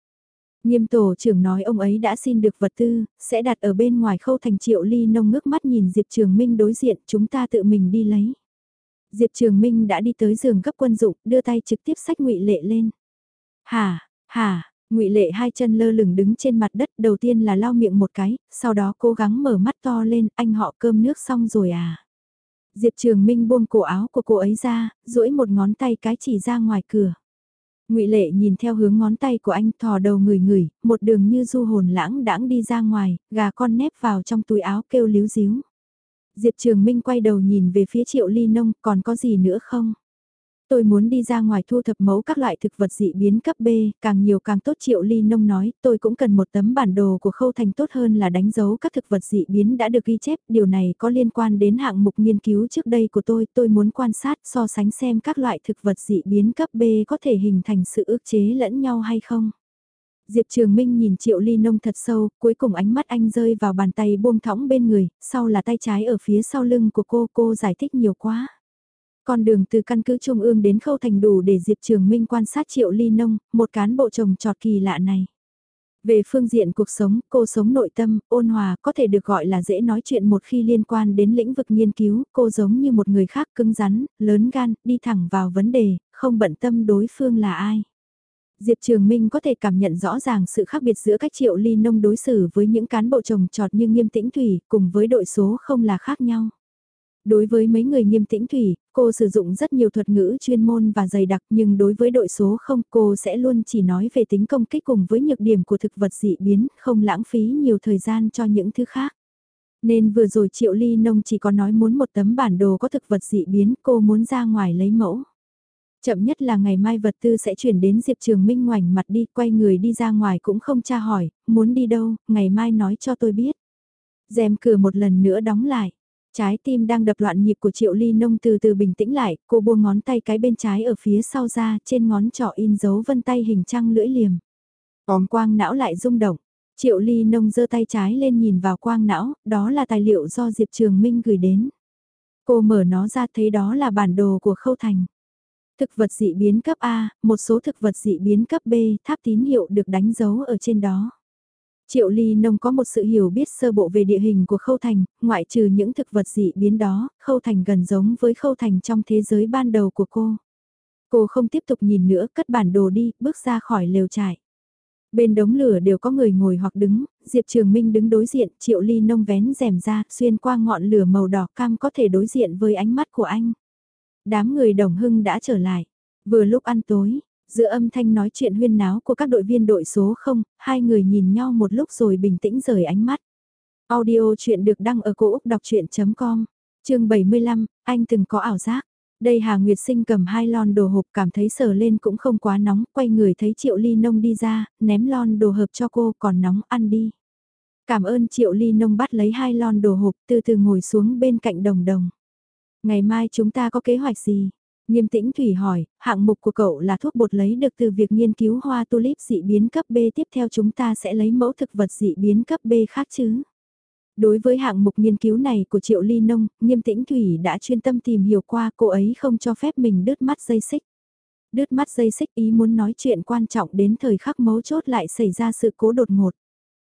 Nghiêm tổ trưởng nói ông ấy đã xin được vật tư, sẽ đặt ở bên ngoài khâu thành triệu ly nông ngước mắt nhìn Diệp Trường Minh đối diện, chúng ta tự mình đi lấy. Diệp Trường Minh đã đi tới giường cấp quân dụng, đưa tay trực tiếp sách ngụy Lệ lên. Hà, hà, ngụy Lệ hai chân lơ lửng đứng trên mặt đất, đầu tiên là lau miệng một cái, sau đó cố gắng mở mắt to lên, anh họ cơm nước xong rồi à. Diệp Trường Minh buông cổ áo của cô ấy ra, duỗi một ngón tay cái chỉ ra ngoài cửa. Ngụy Lệ nhìn theo hướng ngón tay của anh thò đầu người người, một đường như du hồn lãng đãng đi ra ngoài, gà con nép vào trong túi áo kêu líu díu. Diệp Trường Minh quay đầu nhìn về phía Triệu Ly Nông, còn có gì nữa không? Tôi muốn đi ra ngoài thu thập mẫu các loại thực vật dị biến cấp B, càng nhiều càng tốt Triệu Ly Nông nói, tôi cũng cần một tấm bản đồ của khâu thành tốt hơn là đánh dấu các thực vật dị biến đã được ghi chép, điều này có liên quan đến hạng mục nghiên cứu trước đây của tôi, tôi muốn quan sát so sánh xem các loại thực vật dị biến cấp B có thể hình thành sự ước chế lẫn nhau hay không. Diệp Trường Minh nhìn Triệu Ly Nông thật sâu, cuối cùng ánh mắt anh rơi vào bàn tay buông thõng bên người, sau là tay trái ở phía sau lưng của cô, cô giải thích nhiều quá. Con đường từ căn cứ Trung ương đến khâu thành đủ để Diệp Trường Minh quan sát Triệu Ly Nông, một cán bộ trồng trọt kỳ lạ này. Về phương diện cuộc sống, cô sống nội tâm, ôn hòa, có thể được gọi là dễ nói chuyện một khi liên quan đến lĩnh vực nghiên cứu, cô giống như một người khác cứng rắn, lớn gan, đi thẳng vào vấn đề, không bận tâm đối phương là ai. Diệp Trường Minh có thể cảm nhận rõ ràng sự khác biệt giữa cách triệu ly nông đối xử với những cán bộ trồng trọt như nghiêm tĩnh thủy cùng với đội số không là khác nhau. Đối với mấy người nghiêm tĩnh thủy, cô sử dụng rất nhiều thuật ngữ chuyên môn và dày đặc nhưng đối với đội số không cô sẽ luôn chỉ nói về tính công kích cùng với nhược điểm của thực vật dị biến, không lãng phí nhiều thời gian cho những thứ khác. Nên vừa rồi Triệu Ly Nông chỉ có nói muốn một tấm bản đồ có thực vật dị biến cô muốn ra ngoài lấy mẫu. Chậm nhất là ngày mai vật tư sẽ chuyển đến Diệp Trường Minh ngoảnh mặt đi, quay người đi ra ngoài cũng không tra hỏi, muốn đi đâu, ngày mai nói cho tôi biết. rèm cửa một lần nữa đóng lại. Trái tim đang đập loạn nhịp của Triệu Ly Nông từ từ bình tĩnh lại, cô buông ngón tay cái bên trái ở phía sau ra, trên ngón trỏ in dấu vân tay hình trăng lưỡi liềm. Còn quang não lại rung động. Triệu Ly Nông giơ tay trái lên nhìn vào quang não, đó là tài liệu do Diệp Trường Minh gửi đến. Cô mở nó ra thấy đó là bản đồ của Khâu Thành. Thực vật dị biến cấp A, một số thực vật dị biến cấp B, tháp tín hiệu được đánh dấu ở trên đó. Triệu Ly Nông có một sự hiểu biết sơ bộ về địa hình của Khâu Thành, ngoại trừ những thực vật dị biến đó, Khâu Thành gần giống với Khâu Thành trong thế giới ban đầu của cô. Cô không tiếp tục nhìn nữa, cất bản đồ đi, bước ra khỏi lều trại. Bên đống lửa đều có người ngồi hoặc đứng, Diệp Trường Minh đứng đối diện, Triệu Ly Nông vén rèm ra, xuyên qua ngọn lửa màu đỏ cam có thể đối diện với ánh mắt của anh. Đám người đồng hưng đã trở lại. Vừa lúc ăn tối, giữa âm thanh nói chuyện huyên náo của các đội viên đội số 0, hai người nhìn nhau một lúc rồi bình tĩnh rời ánh mắt. Audio chuyện được đăng ở cổ Úc đọc chuyện.com, chương 75, anh từng có ảo giác. Đây Hà Nguyệt Sinh cầm hai lon đồ hộp cảm thấy sờ lên cũng không quá nóng, quay người thấy Triệu Ly Nông đi ra, ném lon đồ hộp cho cô còn nóng ăn đi. Cảm ơn Triệu Ly Nông bắt lấy hai lon đồ hộp từ từ ngồi xuống bên cạnh đồng đồng. Ngày mai chúng ta có kế hoạch gì? Nghiêm tĩnh Thủy hỏi, hạng mục của cậu là thuốc bột lấy được từ việc nghiên cứu hoa tulip dị biến cấp B tiếp theo chúng ta sẽ lấy mẫu thực vật dị biến cấp B khác chứ? Đối với hạng mục nghiên cứu này của Triệu Ly Nông, Nghiêm tĩnh Thủy đã chuyên tâm tìm hiểu qua cô ấy không cho phép mình đứt mắt dây xích. Đứt mắt dây xích ý muốn nói chuyện quan trọng đến thời khắc mấu chốt lại xảy ra sự cố đột ngột.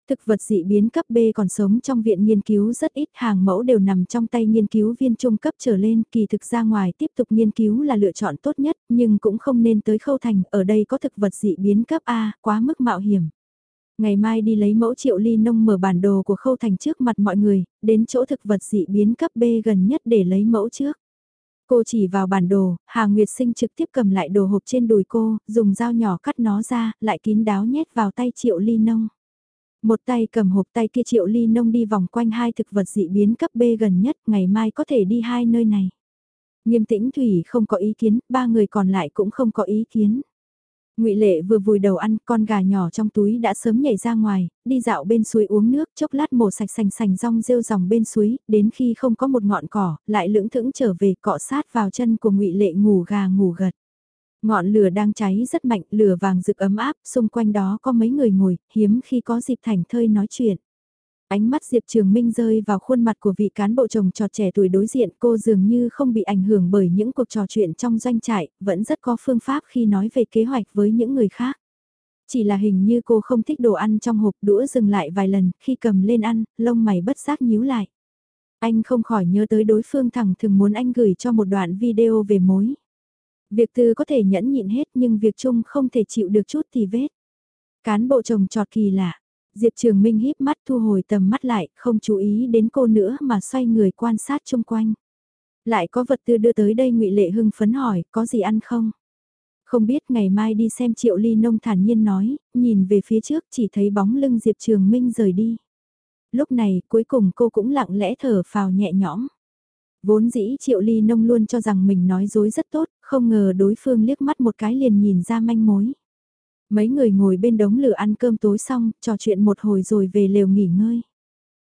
Thực vật dị biến cấp B còn sống trong viện nghiên cứu rất ít hàng mẫu đều nằm trong tay nghiên cứu viên trung cấp trở lên kỳ thực ra ngoài tiếp tục nghiên cứu là lựa chọn tốt nhất nhưng cũng không nên tới khâu thành ở đây có thực vật dị biến cấp A quá mức mạo hiểm. Ngày mai đi lấy mẫu triệu ly nông mở bản đồ của khâu thành trước mặt mọi người, đến chỗ thực vật dị biến cấp B gần nhất để lấy mẫu trước. Cô chỉ vào bản đồ, Hà Nguyệt Sinh trực tiếp cầm lại đồ hộp trên đùi cô, dùng dao nhỏ cắt nó ra, lại kín đáo nhét vào tay triệu ly nông. Một tay cầm hộp tay kia triệu ly nông đi vòng quanh hai thực vật dị biến cấp B gần nhất, ngày mai có thể đi hai nơi này. Nghiêm tĩnh Thủy không có ý kiến, ba người còn lại cũng không có ý kiến. ngụy Lệ vừa vùi đầu ăn, con gà nhỏ trong túi đã sớm nhảy ra ngoài, đi dạo bên suối uống nước, chốc lát mổ sạch sành sành rong rêu dòng bên suối, đến khi không có một ngọn cỏ, lại lưỡng thững trở về cọ sát vào chân của ngụy Lệ ngủ gà ngủ gật. Ngọn lửa đang cháy rất mạnh, lửa vàng rực ấm áp, xung quanh đó có mấy người ngồi, hiếm khi có dịp thành thơi nói chuyện. Ánh mắt Diệp Trường Minh rơi vào khuôn mặt của vị cán bộ chồng trò trẻ tuổi đối diện cô dường như không bị ảnh hưởng bởi những cuộc trò chuyện trong doanh trại, vẫn rất có phương pháp khi nói về kế hoạch với những người khác. Chỉ là hình như cô không thích đồ ăn trong hộp đũa dừng lại vài lần, khi cầm lên ăn, lông mày bất giác nhíu lại. Anh không khỏi nhớ tới đối phương thẳng thường muốn anh gửi cho một đoạn video về mối. Việc tư có thể nhẫn nhịn hết nhưng việc chung không thể chịu được chút thì vết. Cán bộ chồng trọt kỳ lạ. Diệp Trường Minh híp mắt thu hồi tầm mắt lại, không chú ý đến cô nữa mà xoay người quan sát chung quanh. Lại có vật tư đưa tới đây ngụy Lệ hưng phấn hỏi, có gì ăn không? Không biết ngày mai đi xem Triệu Ly Nông thản nhiên nói, nhìn về phía trước chỉ thấy bóng lưng Diệp Trường Minh rời đi. Lúc này cuối cùng cô cũng lặng lẽ thở phào nhẹ nhõm. Vốn dĩ Triệu Ly Nông luôn cho rằng mình nói dối rất tốt, không ngờ đối phương liếc mắt một cái liền nhìn ra manh mối. Mấy người ngồi bên đống lửa ăn cơm tối xong, trò chuyện một hồi rồi về lều nghỉ ngơi.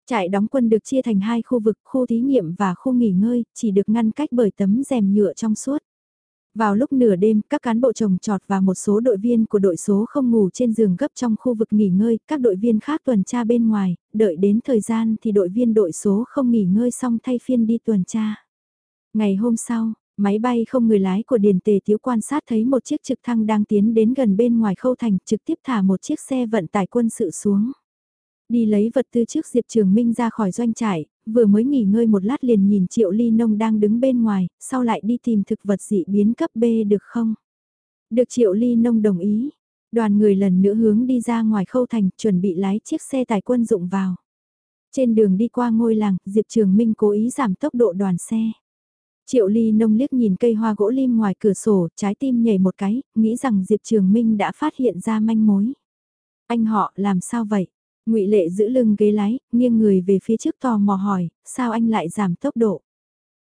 Trại đóng quân được chia thành hai khu vực, khu thí nghiệm và khu nghỉ ngơi, chỉ được ngăn cách bởi tấm rèm nhựa trong suốt. Vào lúc nửa đêm, các cán bộ trồng trọt và một số đội viên của đội số không ngủ trên giường gấp trong khu vực nghỉ ngơi, các đội viên khác tuần tra bên ngoài, đợi đến thời gian thì đội viên đội số không nghỉ ngơi xong thay phiên đi tuần tra. Ngày hôm sau, máy bay không người lái của Điền Tề Tiếu quan sát thấy một chiếc trực thăng đang tiến đến gần bên ngoài khâu thành trực tiếp thả một chiếc xe vận tải quân sự xuống. Đi lấy vật tư trước Diệp Trường Minh ra khỏi doanh trại, vừa mới nghỉ ngơi một lát liền nhìn Triệu Ly Nông đang đứng bên ngoài, sau lại đi tìm thực vật dị biến cấp B được không? Được Triệu Ly Nông đồng ý. Đoàn người lần nữa hướng đi ra ngoài khâu thành, chuẩn bị lái chiếc xe tải quân dụng vào. Trên đường đi qua ngôi làng, Diệp Trường Minh cố ý giảm tốc độ đoàn xe. Triệu Ly Nông liếc nhìn cây hoa gỗ lim ngoài cửa sổ, trái tim nhảy một cái, nghĩ rằng Diệp Trường Minh đã phát hiện ra manh mối. Anh họ làm sao vậy? Ngụy Lệ giữ lưng ghế lái, nghiêng người về phía trước tò mò hỏi, sao anh lại giảm tốc độ?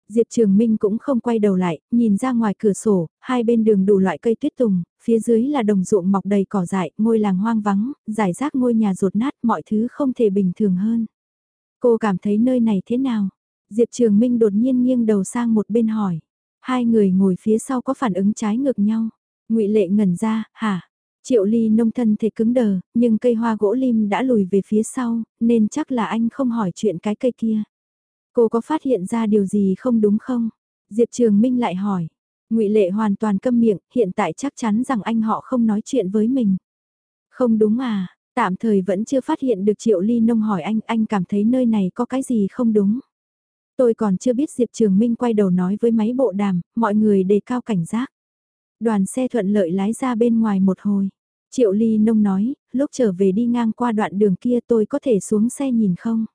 Diệp Trường Minh cũng không quay đầu lại, nhìn ra ngoài cửa sổ, hai bên đường đủ loại cây tuyết tùng, phía dưới là đồng ruộng mọc đầy cỏ dại, ngôi làng hoang vắng, giải rác ngôi nhà rột nát, mọi thứ không thể bình thường hơn. Cô cảm thấy nơi này thế nào? Diệp Trường Minh đột nhiên nghiêng đầu sang một bên hỏi. Hai người ngồi phía sau có phản ứng trái ngược nhau. ngụy Lệ ngẩn ra, hả? Triệu ly nông thân thể cứng đờ, nhưng cây hoa gỗ lim đã lùi về phía sau, nên chắc là anh không hỏi chuyện cái cây kia. Cô có phát hiện ra điều gì không đúng không? Diệp Trường Minh lại hỏi. ngụy Lệ hoàn toàn câm miệng, hiện tại chắc chắn rằng anh họ không nói chuyện với mình. Không đúng à, tạm thời vẫn chưa phát hiện được Triệu Ly Nông hỏi anh, anh cảm thấy nơi này có cái gì không đúng. Tôi còn chưa biết Diệp Trường Minh quay đầu nói với máy bộ đàm, mọi người đề cao cảnh giác. Đoàn xe thuận lợi lái ra bên ngoài một hồi. Triệu Ly Nông nói, lúc trở về đi ngang qua đoạn đường kia tôi có thể xuống xe nhìn không?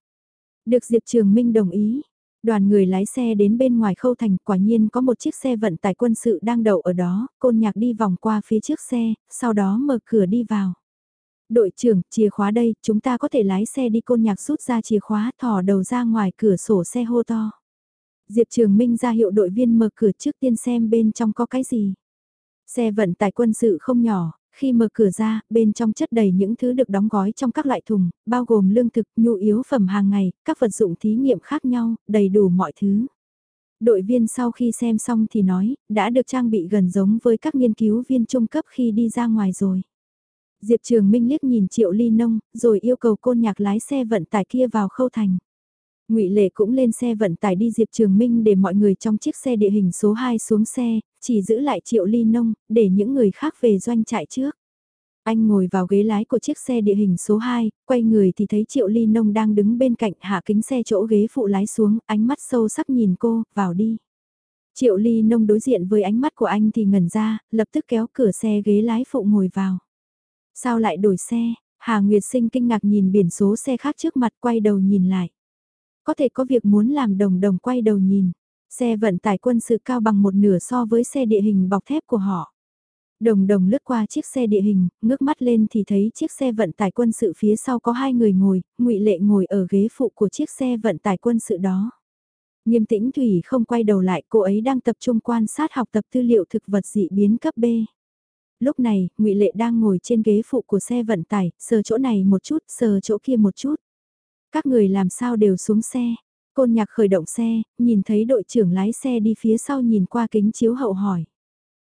Được Diệp Trường Minh đồng ý. Đoàn người lái xe đến bên ngoài khâu thành quả nhiên có một chiếc xe vận tải quân sự đang đậu ở đó, côn nhạc đi vòng qua phía trước xe, sau đó mở cửa đi vào. Đội trưởng, chìa khóa đây, chúng ta có thể lái xe đi côn nhạc rút ra chìa khóa thò đầu ra ngoài cửa sổ xe hô to. Diệp Trường Minh ra hiệu đội viên mở cửa trước tiên xem bên trong có cái gì. Xe vận tải quân sự không nhỏ, khi mở cửa ra, bên trong chất đầy những thứ được đóng gói trong các loại thùng, bao gồm lương thực, nhu yếu phẩm hàng ngày, các vật dụng thí nghiệm khác nhau, đầy đủ mọi thứ. Đội viên sau khi xem xong thì nói, đã được trang bị gần giống với các nghiên cứu viên trung cấp khi đi ra ngoài rồi. Diệp Trường Minh liếc nhìn Triệu Ly Nông, rồi yêu cầu côn nhạc lái xe vận tải kia vào khâu thành. Ngụy Lệ cũng lên xe vận tải đi Diệp Trường Minh để mọi người trong chiếc xe địa hình số 2 xuống xe, chỉ giữ lại Triệu Ly Nông, để những người khác về doanh trại trước. Anh ngồi vào ghế lái của chiếc xe địa hình số 2, quay người thì thấy Triệu Ly Nông đang đứng bên cạnh hạ kính xe chỗ ghế phụ lái xuống, ánh mắt sâu sắc nhìn cô, vào đi. Triệu Ly Nông đối diện với ánh mắt của anh thì ngẩn ra, lập tức kéo cửa xe ghế lái phụ ngồi vào. Sao lại đổi xe? Hà Nguyệt Sinh kinh ngạc nhìn biển số xe khác trước mặt quay đầu nhìn lại. Có thể có việc muốn làm đồng đồng quay đầu nhìn. Xe vận tải quân sự cao bằng một nửa so với xe địa hình bọc thép của họ. Đồng đồng lướt qua chiếc xe địa hình, ngước mắt lên thì thấy chiếc xe vận tải quân sự phía sau có hai người ngồi, ngụy Lệ ngồi ở ghế phụ của chiếc xe vận tải quân sự đó. Nghiêm tĩnh Thủy không quay đầu lại, cô ấy đang tập trung quan sát học tập tư liệu thực vật dị biến cấp B. Lúc này, ngụy Lệ đang ngồi trên ghế phụ của xe vận tải, sờ chỗ này một chút, sờ chỗ kia một chút. Các người làm sao đều xuống xe. Côn nhạc khởi động xe, nhìn thấy đội trưởng lái xe đi phía sau nhìn qua kính chiếu hậu hỏi.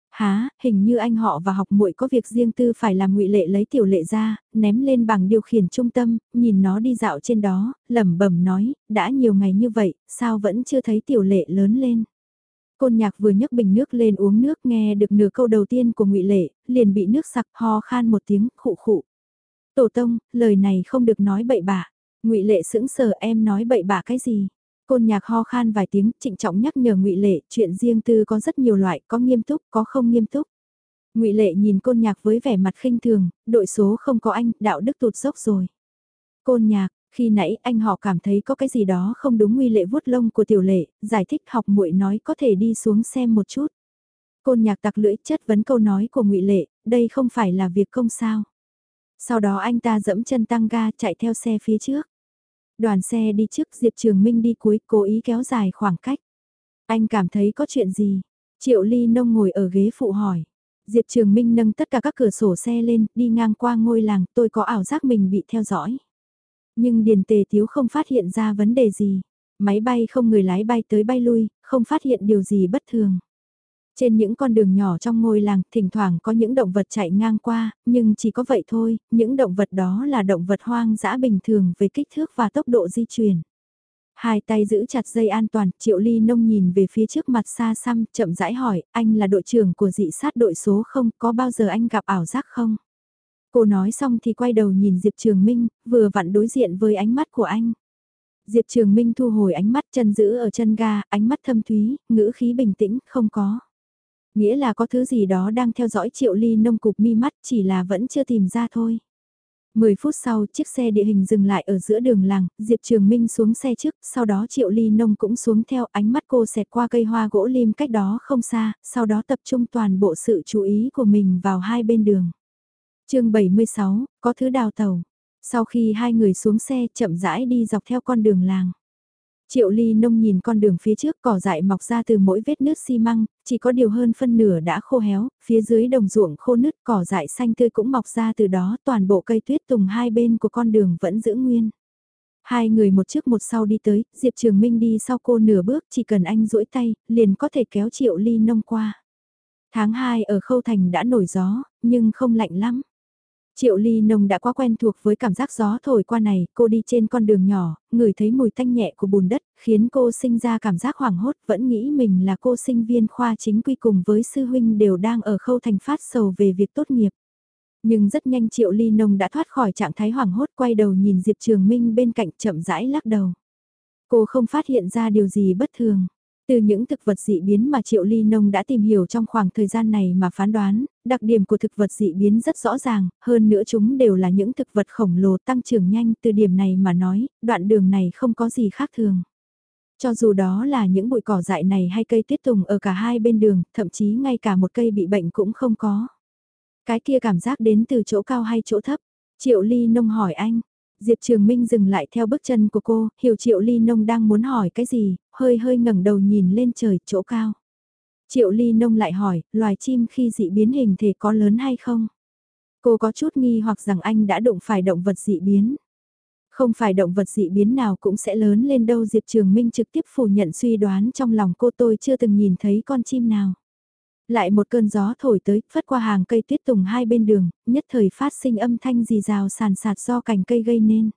Há, hình như anh họ và học muội có việc riêng tư phải làm ngụy lệ lấy tiểu lệ ra, ném lên bảng điều khiển trung tâm, nhìn nó đi dạo trên đó, lẩm bẩm nói, đã nhiều ngày như vậy, sao vẫn chưa thấy tiểu lệ lớn lên. Côn nhạc vừa nhấc bình nước lên uống nước nghe được nửa câu đầu tiên của ngụy Lệ, liền bị nước sặc ho khan một tiếng, khụ khụ. Tổ tông, lời này không được nói bậy bạ ngụy Lệ sững sờ em nói bậy bạ cái gì? Côn nhạc ho khan vài tiếng, trịnh trọng nhắc nhở ngụy Lệ, chuyện riêng tư có rất nhiều loại, có nghiêm túc, có không nghiêm túc. ngụy Lệ nhìn côn nhạc với vẻ mặt khinh thường, đội số không có anh, đạo đức tụt dốc rồi. Côn nhạc, Khi nãy anh họ cảm thấy có cái gì đó không đúng nguy lệ vuốt lông của tiểu lệ, giải thích học muội nói có thể đi xuống xem một chút. Côn nhạc tặc lưỡi chất vấn câu nói của ngụy Lệ, đây không phải là việc công sao. Sau đó anh ta dẫm chân tăng ga chạy theo xe phía trước. Đoàn xe đi trước Diệp Trường Minh đi cuối cố ý kéo dài khoảng cách. Anh cảm thấy có chuyện gì? Triệu Ly Nông ngồi ở ghế phụ hỏi. Diệp Trường Minh nâng tất cả các cửa sổ xe lên, đi ngang qua ngôi làng, tôi có ảo giác mình bị theo dõi. Nhưng Điền Tề Tiếu không phát hiện ra vấn đề gì. Máy bay không người lái bay tới bay lui, không phát hiện điều gì bất thường. Trên những con đường nhỏ trong ngôi làng, thỉnh thoảng có những động vật chạy ngang qua, nhưng chỉ có vậy thôi, những động vật đó là động vật hoang dã bình thường về kích thước và tốc độ di chuyển. Hai tay giữ chặt dây an toàn, Triệu Ly Nông nhìn về phía trước mặt xa xăm, chậm rãi hỏi, anh là đội trưởng của dị sát đội số không, có bao giờ anh gặp ảo giác không? Cô nói xong thì quay đầu nhìn Diệp Trường Minh, vừa vặn đối diện với ánh mắt của anh. Diệp Trường Minh thu hồi ánh mắt chân giữ ở chân ga, ánh mắt thâm thúy, ngữ khí bình tĩnh, không có. Nghĩa là có thứ gì đó đang theo dõi triệu ly nông cục mi mắt chỉ là vẫn chưa tìm ra thôi. 10 phút sau, chiếc xe địa hình dừng lại ở giữa đường làng, Diệp Trường Minh xuống xe trước, sau đó Triệu Ly Nông cũng xuống theo ánh mắt cô xẹt qua cây hoa gỗ lim cách đó không xa, sau đó tập trung toàn bộ sự chú ý của mình vào hai bên đường. chương 76, có thứ đào tàu. Sau khi hai người xuống xe chậm rãi đi dọc theo con đường làng. Triệu ly nông nhìn con đường phía trước cỏ dại mọc ra từ mỗi vết nước xi măng, chỉ có điều hơn phân nửa đã khô héo, phía dưới đồng ruộng khô nứt cỏ dại xanh tươi cũng mọc ra từ đó toàn bộ cây tuyết tùng hai bên của con đường vẫn giữ nguyên. Hai người một trước một sau đi tới, Diệp Trường Minh đi sau cô nửa bước chỉ cần anh duỗi tay, liền có thể kéo triệu ly nông qua. Tháng 2 ở Khâu Thành đã nổi gió, nhưng không lạnh lắm. Triệu ly nông đã quá quen thuộc với cảm giác gió thổi qua này, cô đi trên con đường nhỏ, ngửi thấy mùi tanh nhẹ của bùn đất, khiến cô sinh ra cảm giác hoảng hốt, vẫn nghĩ mình là cô sinh viên khoa chính quy cùng với sư huynh đều đang ở khâu thành phát sầu về việc tốt nghiệp. Nhưng rất nhanh Triệu ly nông đã thoát khỏi trạng thái hoảng hốt quay đầu nhìn Diệp Trường Minh bên cạnh chậm rãi lắc đầu. Cô không phát hiện ra điều gì bất thường. Từ những thực vật dị biến mà Triệu Ly Nông đã tìm hiểu trong khoảng thời gian này mà phán đoán, đặc điểm của thực vật dị biến rất rõ ràng, hơn nữa chúng đều là những thực vật khổng lồ tăng trưởng nhanh từ điểm này mà nói, đoạn đường này không có gì khác thường. Cho dù đó là những bụi cỏ dại này hay cây tuyết tùng ở cả hai bên đường, thậm chí ngay cả một cây bị bệnh cũng không có. Cái kia cảm giác đến từ chỗ cao hay chỗ thấp? Triệu Ly Nông hỏi anh, Diệp Trường Minh dừng lại theo bước chân của cô, hiểu Triệu Ly Nông đang muốn hỏi cái gì, hơi hơi ngẩng đầu nhìn lên trời, chỗ cao. Triệu Ly Nông lại hỏi, loài chim khi dị biến hình thể có lớn hay không? Cô có chút nghi hoặc rằng anh đã đụng phải động vật dị biến. Không phải động vật dị biến nào cũng sẽ lớn lên đâu Diệp Trường Minh trực tiếp phủ nhận suy đoán trong lòng cô tôi chưa từng nhìn thấy con chim nào. Lại một cơn gió thổi tới, phất qua hàng cây tuyết tùng hai bên đường, nhất thời phát sinh âm thanh rì rào sàn sạt do cành cây gây nên.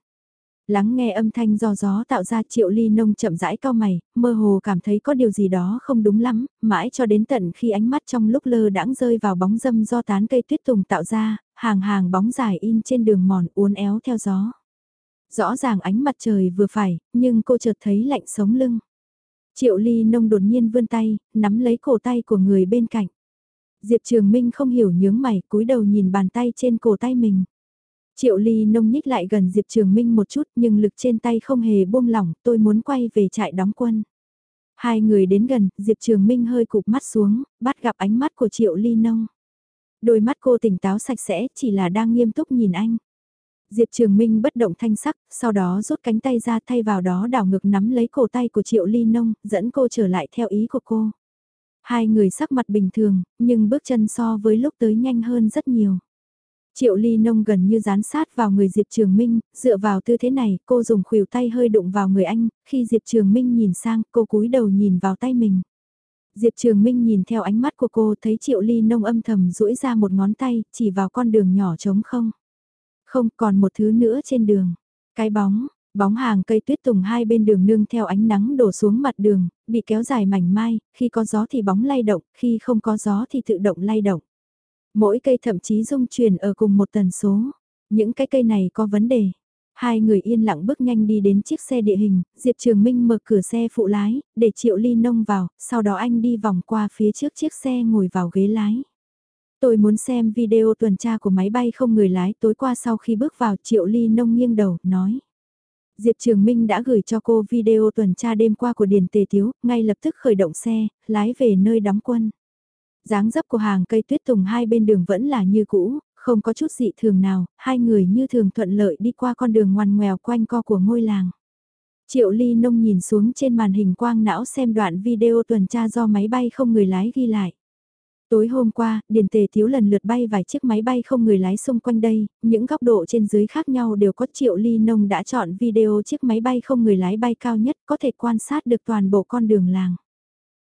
Lắng nghe âm thanh do gió tạo ra triệu ly nông chậm rãi cao mày, mơ hồ cảm thấy có điều gì đó không đúng lắm, mãi cho đến tận khi ánh mắt trong lúc lơ đãng rơi vào bóng dâm do tán cây tuyết tùng tạo ra, hàng hàng bóng dài in trên đường mòn uốn éo theo gió. Rõ ràng ánh mặt trời vừa phải, nhưng cô chợt thấy lạnh sống lưng. Triệu ly nông đột nhiên vươn tay, nắm lấy cổ tay của người bên cạnh. Diệp Trường Minh không hiểu nhướng mày, cúi đầu nhìn bàn tay trên cổ tay mình. Triệu ly nông nhích lại gần Diệp Trường Minh một chút nhưng lực trên tay không hề buông lỏng, tôi muốn quay về trại đóng quân. Hai người đến gần, Diệp Trường Minh hơi cụp mắt xuống, bắt gặp ánh mắt của Triệu ly nông. Đôi mắt cô tỉnh táo sạch sẽ, chỉ là đang nghiêm túc nhìn anh. Diệp Trường Minh bất động thanh sắc, sau đó rút cánh tay ra thay vào đó đảo ngược nắm lấy cổ tay của Triệu Ly Nông, dẫn cô trở lại theo ý của cô. Hai người sắc mặt bình thường, nhưng bước chân so với lúc tới nhanh hơn rất nhiều. Triệu Ly Nông gần như dán sát vào người Diệp Trường Minh, dựa vào tư thế này, cô dùng khuỷu tay hơi đụng vào người anh, khi Diệp Trường Minh nhìn sang, cô cúi đầu nhìn vào tay mình. Diệp Trường Minh nhìn theo ánh mắt của cô thấy Triệu Ly Nông âm thầm duỗi ra một ngón tay, chỉ vào con đường nhỏ trống không. Không còn một thứ nữa trên đường. Cái bóng, bóng hàng cây tuyết tùng hai bên đường nương theo ánh nắng đổ xuống mặt đường, bị kéo dài mảnh mai, khi có gió thì bóng lay động, khi không có gió thì tự động lay động. Mỗi cây thậm chí rung chuyển ở cùng một tần số. Những cái cây này có vấn đề. Hai người yên lặng bước nhanh đi đến chiếc xe địa hình, Diệp Trường Minh mở cửa xe phụ lái, để Triệu Ly Nông vào, sau đó anh đi vòng qua phía trước chiếc xe ngồi vào ghế lái. Tôi muốn xem video tuần tra của máy bay không người lái tối qua sau khi bước vào Triệu Ly Nông nghiêng đầu, nói. Diệp Trường Minh đã gửi cho cô video tuần tra đêm qua của Điền Tề Tiếu, ngay lập tức khởi động xe, lái về nơi đóng quân. dáng dấp của hàng cây tuyết tùng hai bên đường vẫn là như cũ, không có chút dị thường nào, hai người như thường thuận lợi đi qua con đường ngoằn ngoèo quanh co của ngôi làng. Triệu Ly Nông nhìn xuống trên màn hình quang não xem đoạn video tuần tra do máy bay không người lái ghi lại. Tối hôm qua, Điền Tề Thiếu lần lượt bay vài chiếc máy bay không người lái xung quanh đây, những góc độ trên dưới khác nhau đều có Triệu Ly Nông đã chọn video chiếc máy bay không người lái bay cao nhất có thể quan sát được toàn bộ con đường làng.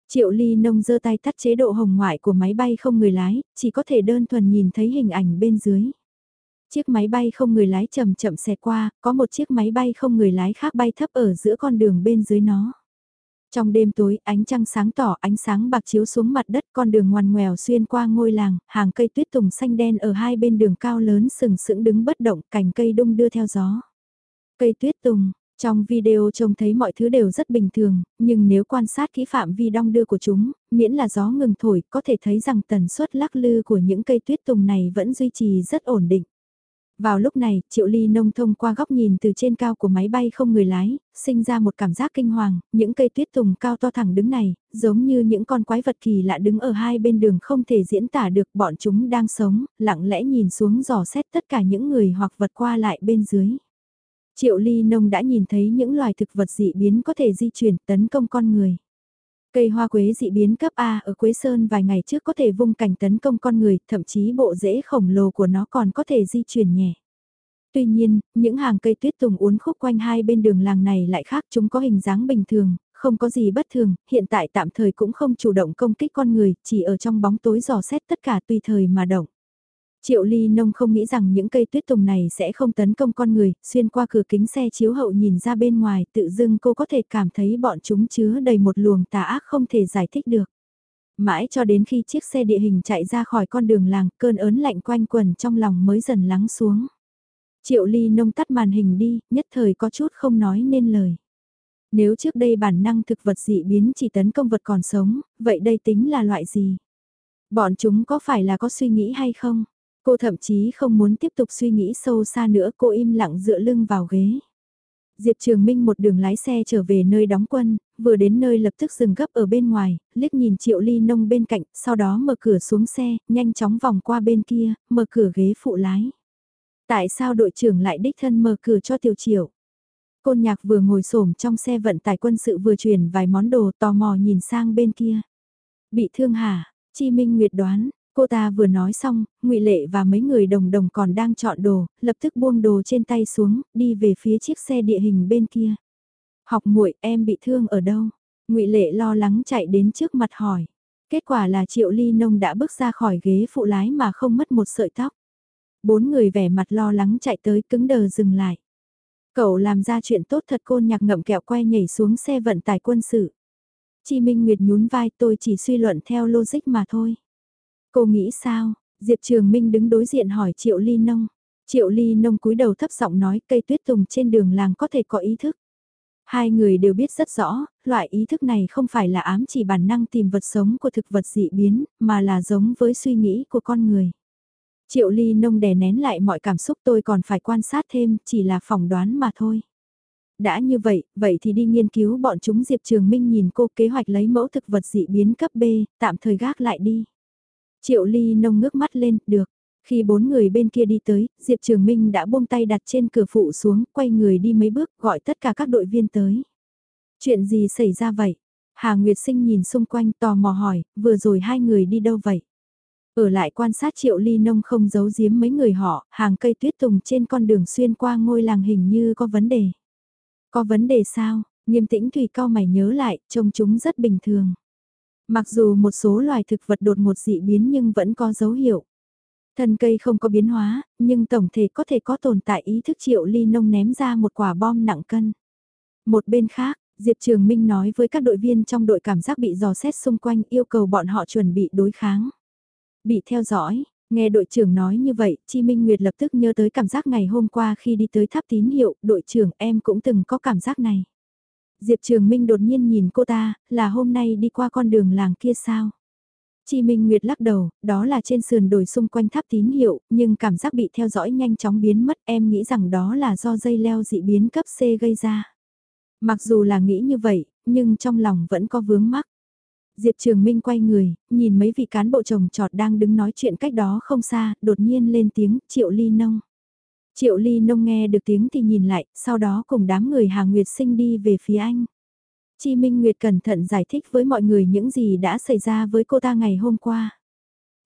Triệu Ly Nông giơ tay tắt chế độ hồng ngoại của máy bay không người lái, chỉ có thể đơn thuần nhìn thấy hình ảnh bên dưới. Chiếc máy bay không người lái chậm chậm xẹt qua, có một chiếc máy bay không người lái khác bay thấp ở giữa con đường bên dưới nó. Trong đêm tối, ánh trăng sáng tỏ, ánh sáng bạc chiếu xuống mặt đất, con đường ngoằn ngoèo xuyên qua ngôi làng, hàng cây tuyết tùng xanh đen ở hai bên đường cao lớn sừng sững đứng bất động, cành cây đung đưa theo gió. Cây tuyết tùng, trong video trông thấy mọi thứ đều rất bình thường, nhưng nếu quan sát kỹ phạm vi đong đưa của chúng, miễn là gió ngừng thổi, có thể thấy rằng tần suất lắc lư của những cây tuyết tùng này vẫn duy trì rất ổn định. Vào lúc này, Triệu Ly nông thông qua góc nhìn từ trên cao của máy bay không người lái, sinh ra một cảm giác kinh hoàng, những cây tuyết tùng cao to thẳng đứng này, giống như những con quái vật kỳ lạ đứng ở hai bên đường không thể diễn tả được bọn chúng đang sống, lặng lẽ nhìn xuống dò xét tất cả những người hoặc vật qua lại bên dưới. Triệu Ly Nông đã nhìn thấy những loài thực vật dị biến có thể di chuyển tấn công con người. Cây hoa quế dị biến cấp A ở Quế Sơn vài ngày trước có thể vung cảnh tấn công con người, thậm chí bộ rễ khổng lồ của nó còn có thể di chuyển nhẹ. Tuy nhiên, những hàng cây tuyết tùng uốn khúc quanh hai bên đường làng này lại khác chúng có hình dáng bình thường, không có gì bất thường, hiện tại tạm thời cũng không chủ động công kích con người, chỉ ở trong bóng tối dò xét tất cả tùy thời mà động. Triệu Ly Nông không nghĩ rằng những cây tuyết tùng này sẽ không tấn công con người, xuyên qua cửa kính xe chiếu hậu nhìn ra bên ngoài tự dưng cô có thể cảm thấy bọn chúng chứa đầy một luồng tà ác không thể giải thích được. Mãi cho đến khi chiếc xe địa hình chạy ra khỏi con đường làng, cơn ớn lạnh quanh quần trong lòng mới dần lắng xuống. Triệu Ly Nông tắt màn hình đi, nhất thời có chút không nói nên lời. Nếu trước đây bản năng thực vật dị biến chỉ tấn công vật còn sống, vậy đây tính là loại gì? Bọn chúng có phải là có suy nghĩ hay không? Cô thậm chí không muốn tiếp tục suy nghĩ sâu xa nữa, cô im lặng dựa lưng vào ghế. Diệp Trường Minh một đường lái xe trở về nơi đóng quân, vừa đến nơi lập tức dừng gấp ở bên ngoài, liếc nhìn Triệu Ly Nông bên cạnh, sau đó mở cửa xuống xe, nhanh chóng vòng qua bên kia, mở cửa ghế phụ lái. Tại sao đội trưởng lại đích thân mở cửa cho Tiểu Triệu? Côn nhạc vừa ngồi xổm trong xe vận tải quân sự vừa chuyển vài món đồ tò mò nhìn sang bên kia. Bị thương hả? Chi Minh Nguyệt đoán, Cô ta vừa nói xong, ngụy Lệ và mấy người đồng đồng còn đang chọn đồ, lập tức buông đồ trên tay xuống, đi về phía chiếc xe địa hình bên kia. Học muội em bị thương ở đâu? ngụy Lệ lo lắng chạy đến trước mặt hỏi. Kết quả là Triệu Ly Nông đã bước ra khỏi ghế phụ lái mà không mất một sợi tóc. Bốn người vẻ mặt lo lắng chạy tới cứng đờ dừng lại. Cậu làm ra chuyện tốt thật côn nhạc ngậm kẹo quay nhảy xuống xe vận tải quân sự. Chi Minh Nguyệt nhún vai tôi chỉ suy luận theo logic mà thôi. Cô nghĩ sao? Diệp Trường Minh đứng đối diện hỏi Triệu Ly Nông. Triệu Ly Nông cúi đầu thấp giọng nói cây tuyết tùng trên đường làng có thể có ý thức. Hai người đều biết rất rõ, loại ý thức này không phải là ám chỉ bản năng tìm vật sống của thực vật dị biến, mà là giống với suy nghĩ của con người. Triệu Ly Nông đè nén lại mọi cảm xúc tôi còn phải quan sát thêm, chỉ là phỏng đoán mà thôi. Đã như vậy, vậy thì đi nghiên cứu bọn chúng Diệp Trường Minh nhìn cô kế hoạch lấy mẫu thực vật dị biến cấp B, tạm thời gác lại đi. Triệu Ly nông ngước mắt lên, được. Khi bốn người bên kia đi tới, Diệp Trường Minh đã buông tay đặt trên cửa phụ xuống, quay người đi mấy bước, gọi tất cả các đội viên tới. Chuyện gì xảy ra vậy? Hà Nguyệt Sinh nhìn xung quanh tò mò hỏi, vừa rồi hai người đi đâu vậy? Ở lại quan sát triệu ly nông không giấu giếm mấy người họ, hàng cây tuyết tùng trên con đường xuyên qua ngôi làng hình như có vấn đề. Có vấn đề sao? Nghiêm tĩnh Thùy cao mày nhớ lại, trông chúng rất bình thường. Mặc dù một số loài thực vật đột ngột dị biến nhưng vẫn có dấu hiệu. Thân cây không có biến hóa, nhưng tổng thể có thể có tồn tại ý thức triệu ly nông ném ra một quả bom nặng cân. Một bên khác, Diệp Trường Minh nói với các đội viên trong đội cảm giác bị dò xét xung quanh yêu cầu bọn họ chuẩn bị đối kháng. Bị theo dõi, nghe đội trưởng nói như vậy, Chi Minh Nguyệt lập tức nhớ tới cảm giác ngày hôm qua khi đi tới tháp tín hiệu, đội trưởng em cũng từng có cảm giác này. Diệp Trường Minh đột nhiên nhìn cô ta, là hôm nay đi qua con đường làng kia sao? Chi Minh Nguyệt lắc đầu, đó là trên sườn đồi xung quanh tháp tín hiệu, nhưng cảm giác bị theo dõi nhanh chóng biến mất em nghĩ rằng đó là do dây leo dị biến cấp C gây ra. Mặc dù là nghĩ như vậy, nhưng trong lòng vẫn có vướng mắc. Diệp Trường Minh quay người, nhìn mấy vị cán bộ chồng trọt đang đứng nói chuyện cách đó không xa, đột nhiên lên tiếng, Triệu Ly Nông. Triệu Ly Nông nghe được tiếng thì nhìn lại, sau đó cùng đám người Hà Nguyệt Sinh đi về phía anh. Chi Minh Nguyệt cẩn thận giải thích với mọi người những gì đã xảy ra với cô ta ngày hôm qua.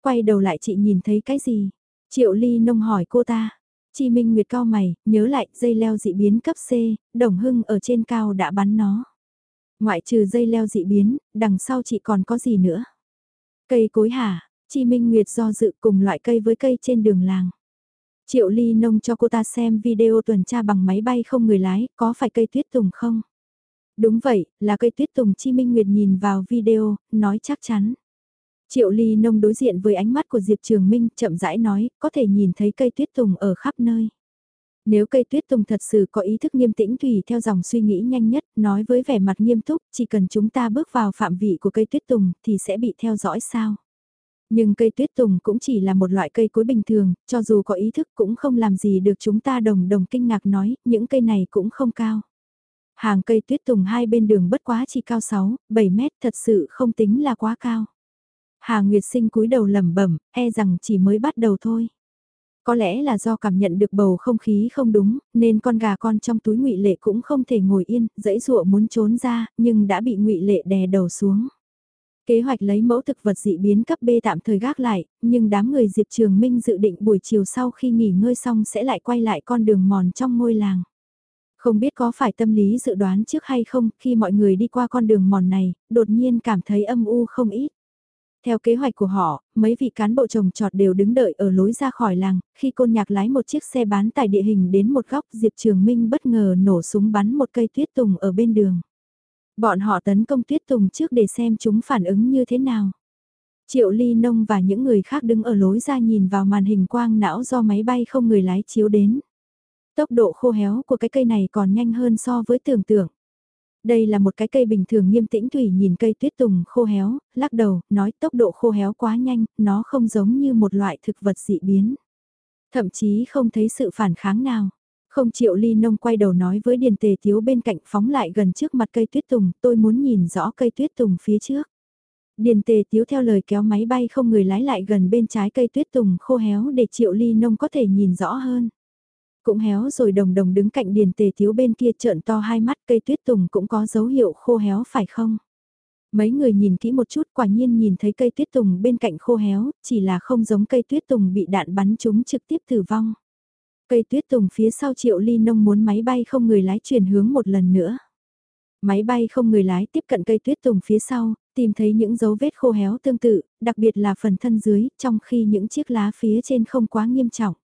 Quay đầu lại chị nhìn thấy cái gì? Triệu Ly Nông hỏi cô ta. Chi Minh Nguyệt cao mày, nhớ lại dây leo dị biến cấp C, Đồng Hưng ở trên cao đã bắn nó. Ngoại trừ dây leo dị biến, đằng sau chị còn có gì nữa? Cây cối hả? Chi Minh Nguyệt do dự cùng loại cây với cây trên đường làng. Triệu Ly Nông cho cô ta xem video tuần tra bằng máy bay không người lái, có phải cây tuyết tùng không? Đúng vậy, là cây tuyết tùng Chi Minh Nguyệt nhìn vào video, nói chắc chắn. Triệu Ly Nông đối diện với ánh mắt của Diệp Trường Minh chậm rãi nói, có thể nhìn thấy cây tuyết tùng ở khắp nơi. Nếu cây tuyết tùng thật sự có ý thức nghiêm tĩnh tùy theo dòng suy nghĩ nhanh nhất, nói với vẻ mặt nghiêm túc, chỉ cần chúng ta bước vào phạm vị của cây tuyết tùng thì sẽ bị theo dõi sao. Nhưng cây tuyết tùng cũng chỉ là một loại cây cối bình thường, cho dù có ý thức cũng không làm gì được chúng ta đồng đồng kinh ngạc nói, những cây này cũng không cao. Hàng cây tuyết tùng hai bên đường bất quá chỉ cao 6, 7 mét thật sự không tính là quá cao. Hà Nguyệt sinh cúi đầu lẩm bẩm, e rằng chỉ mới bắt đầu thôi. Có lẽ là do cảm nhận được bầu không khí không đúng, nên con gà con trong túi ngụy Lệ cũng không thể ngồi yên, dãy dụa muốn trốn ra, nhưng đã bị ngụy Lệ đè đầu xuống. Kế hoạch lấy mẫu thực vật dị biến cấp B tạm thời gác lại, nhưng đám người Diệp Trường Minh dự định buổi chiều sau khi nghỉ ngơi xong sẽ lại quay lại con đường mòn trong ngôi làng. Không biết có phải tâm lý dự đoán trước hay không, khi mọi người đi qua con đường mòn này, đột nhiên cảm thấy âm u không ít. Theo kế hoạch của họ, mấy vị cán bộ trồng trọt đều đứng đợi ở lối ra khỏi làng, khi côn nhạc lái một chiếc xe bán tải địa hình đến một góc Diệp Trường Minh bất ngờ nổ súng bắn một cây tuyết tùng ở bên đường. Bọn họ tấn công tuyết tùng trước để xem chúng phản ứng như thế nào. Triệu Ly Nông và những người khác đứng ở lối ra nhìn vào màn hình quang não do máy bay không người lái chiếu đến. Tốc độ khô héo của cái cây này còn nhanh hơn so với tưởng tượng. Đây là một cái cây bình thường nghiêm tĩnh thủy nhìn cây tuyết tùng khô héo, lắc đầu, nói tốc độ khô héo quá nhanh, nó không giống như một loại thực vật dị biến. Thậm chí không thấy sự phản kháng nào. Không chịu ly nông quay đầu nói với điền tề thiếu bên cạnh phóng lại gần trước mặt cây tuyết tùng, tôi muốn nhìn rõ cây tuyết tùng phía trước. Điền tề tiếu theo lời kéo máy bay không người lái lại gần bên trái cây tuyết tùng khô héo để triệu ly nông có thể nhìn rõ hơn. Cũng héo rồi đồng đồng đứng cạnh điền tề thiếu bên kia trợn to hai mắt cây tuyết tùng cũng có dấu hiệu khô héo phải không? Mấy người nhìn kỹ một chút quả nhiên nhìn thấy cây tuyết tùng bên cạnh khô héo, chỉ là không giống cây tuyết tùng bị đạn bắn trúng trực tiếp tử vong. Cây tuyết tùng phía sau triệu ly nông muốn máy bay không người lái chuyển hướng một lần nữa. Máy bay không người lái tiếp cận cây tuyết tùng phía sau, tìm thấy những dấu vết khô héo tương tự, đặc biệt là phần thân dưới, trong khi những chiếc lá phía trên không quá nghiêm trọng.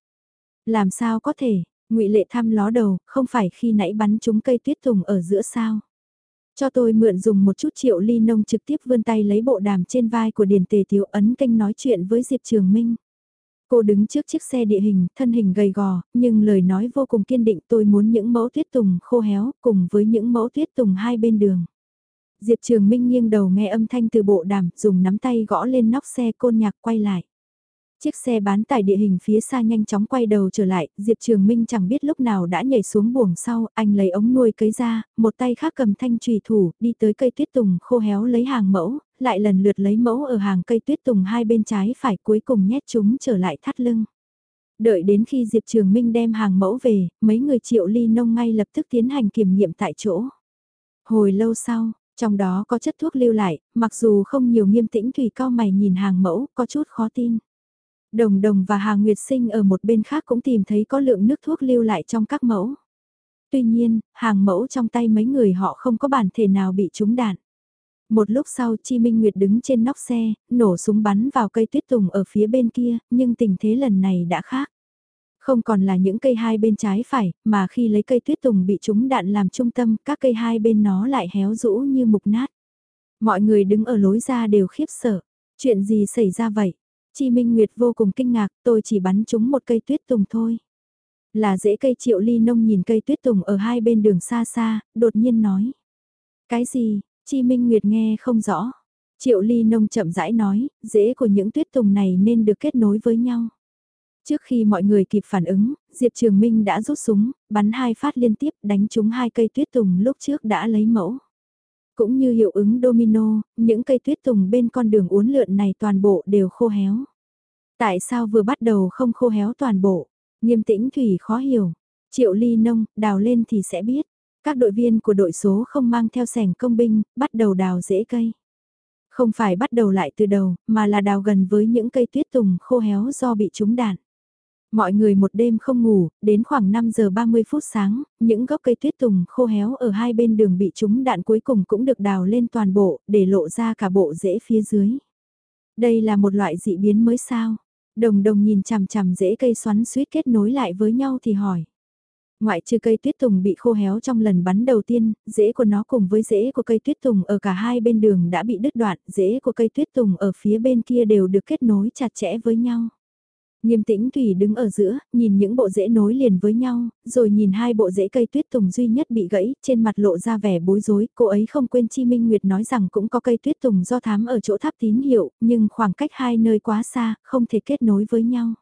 Làm sao có thể, ngụy Lệ thăm ló đầu, không phải khi nãy bắn trúng cây tuyết tùng ở giữa sao. Cho tôi mượn dùng một chút triệu ly nông trực tiếp vươn tay lấy bộ đàm trên vai của Điền Tề Thiếu ấn kênh nói chuyện với Diệp Trường Minh. Cô đứng trước chiếc xe địa hình, thân hình gầy gò, nhưng lời nói vô cùng kiên định tôi muốn những mẫu tuyết tùng khô héo cùng với những mẫu tuyết tùng hai bên đường. Diệp Trường Minh nghiêng đầu nghe âm thanh từ bộ đàm, dùng nắm tay gõ lên nóc xe côn nhạc quay lại. Chiếc xe bán tải địa hình phía xa nhanh chóng quay đầu trở lại, Diệp Trường Minh chẳng biết lúc nào đã nhảy xuống buồng sau, anh lấy ống nuôi cấy ra, một tay khác cầm thanh trùy thủ, đi tới cây tuyết tùng khô héo lấy hàng mẫu, lại lần lượt lấy mẫu ở hàng cây tuyết tùng hai bên trái phải cuối cùng nhét chúng trở lại thắt lưng. Đợi đến khi Diệp Trường Minh đem hàng mẫu về, mấy người triệu ly nông ngay lập tức tiến hành kiểm nghiệm tại chỗ. Hồi lâu sau, trong đó có chất thuốc lưu lại, mặc dù không nhiều nghiêm tĩnh Thủy cao mày nhìn hàng mẫu, có chút khó tin. Đồng đồng và Hà Nguyệt Sinh ở một bên khác cũng tìm thấy có lượng nước thuốc lưu lại trong các mẫu. Tuy nhiên, hàng mẫu trong tay mấy người họ không có bản thể nào bị trúng đạn. Một lúc sau Chi Minh Nguyệt đứng trên nóc xe, nổ súng bắn vào cây tuyết tùng ở phía bên kia, nhưng tình thế lần này đã khác. Không còn là những cây hai bên trái phải, mà khi lấy cây tuyết tùng bị trúng đạn làm trung tâm, các cây hai bên nó lại héo rũ như mục nát. Mọi người đứng ở lối ra đều khiếp sợ. Chuyện gì xảy ra vậy? Chi Minh Nguyệt vô cùng kinh ngạc, tôi chỉ bắn trúng một cây tuyết tùng thôi. Là dễ cây triệu ly nông nhìn cây tuyết tùng ở hai bên đường xa xa, đột nhiên nói. Cái gì, Chi Minh Nguyệt nghe không rõ. Triệu ly nông chậm rãi nói, rễ của những tuyết tùng này nên được kết nối với nhau. Trước khi mọi người kịp phản ứng, Diệp Trường Minh đã rút súng, bắn hai phát liên tiếp đánh trúng hai cây tuyết tùng lúc trước đã lấy mẫu. Cũng như hiệu ứng domino, những cây tuyết tùng bên con đường uốn lượn này toàn bộ đều khô héo. Tại sao vừa bắt đầu không khô héo toàn bộ? Nghiêm tĩnh Thủy khó hiểu. Triệu ly nông, đào lên thì sẽ biết. Các đội viên của đội số không mang theo sẻng công binh, bắt đầu đào rễ cây. Không phải bắt đầu lại từ đầu, mà là đào gần với những cây tuyết tùng khô héo do bị trúng đạn. Mọi người một đêm không ngủ, đến khoảng 5 giờ 30 phút sáng, những gốc cây tuyết tùng khô héo ở hai bên đường bị trúng đạn cuối cùng cũng được đào lên toàn bộ, để lộ ra cả bộ rễ phía dưới. Đây là một loại dị biến mới sao? Đồng đồng nhìn chằm chằm rễ cây xoắn suýt kết nối lại với nhau thì hỏi. Ngoại trừ cây tuyết tùng bị khô héo trong lần bắn đầu tiên, rễ của nó cùng với rễ của cây tuyết tùng ở cả hai bên đường đã bị đứt đoạn, rễ của cây tuyết tùng ở phía bên kia đều được kết nối chặt chẽ với nhau. Nghiêm tĩnh Thủy đứng ở giữa, nhìn những bộ rễ nối liền với nhau, rồi nhìn hai bộ rễ cây tuyết tùng duy nhất bị gãy, trên mặt lộ ra vẻ bối rối, cô ấy không quên Chi Minh Nguyệt nói rằng cũng có cây tuyết tùng do thám ở chỗ tháp tín hiệu, nhưng khoảng cách hai nơi quá xa, không thể kết nối với nhau.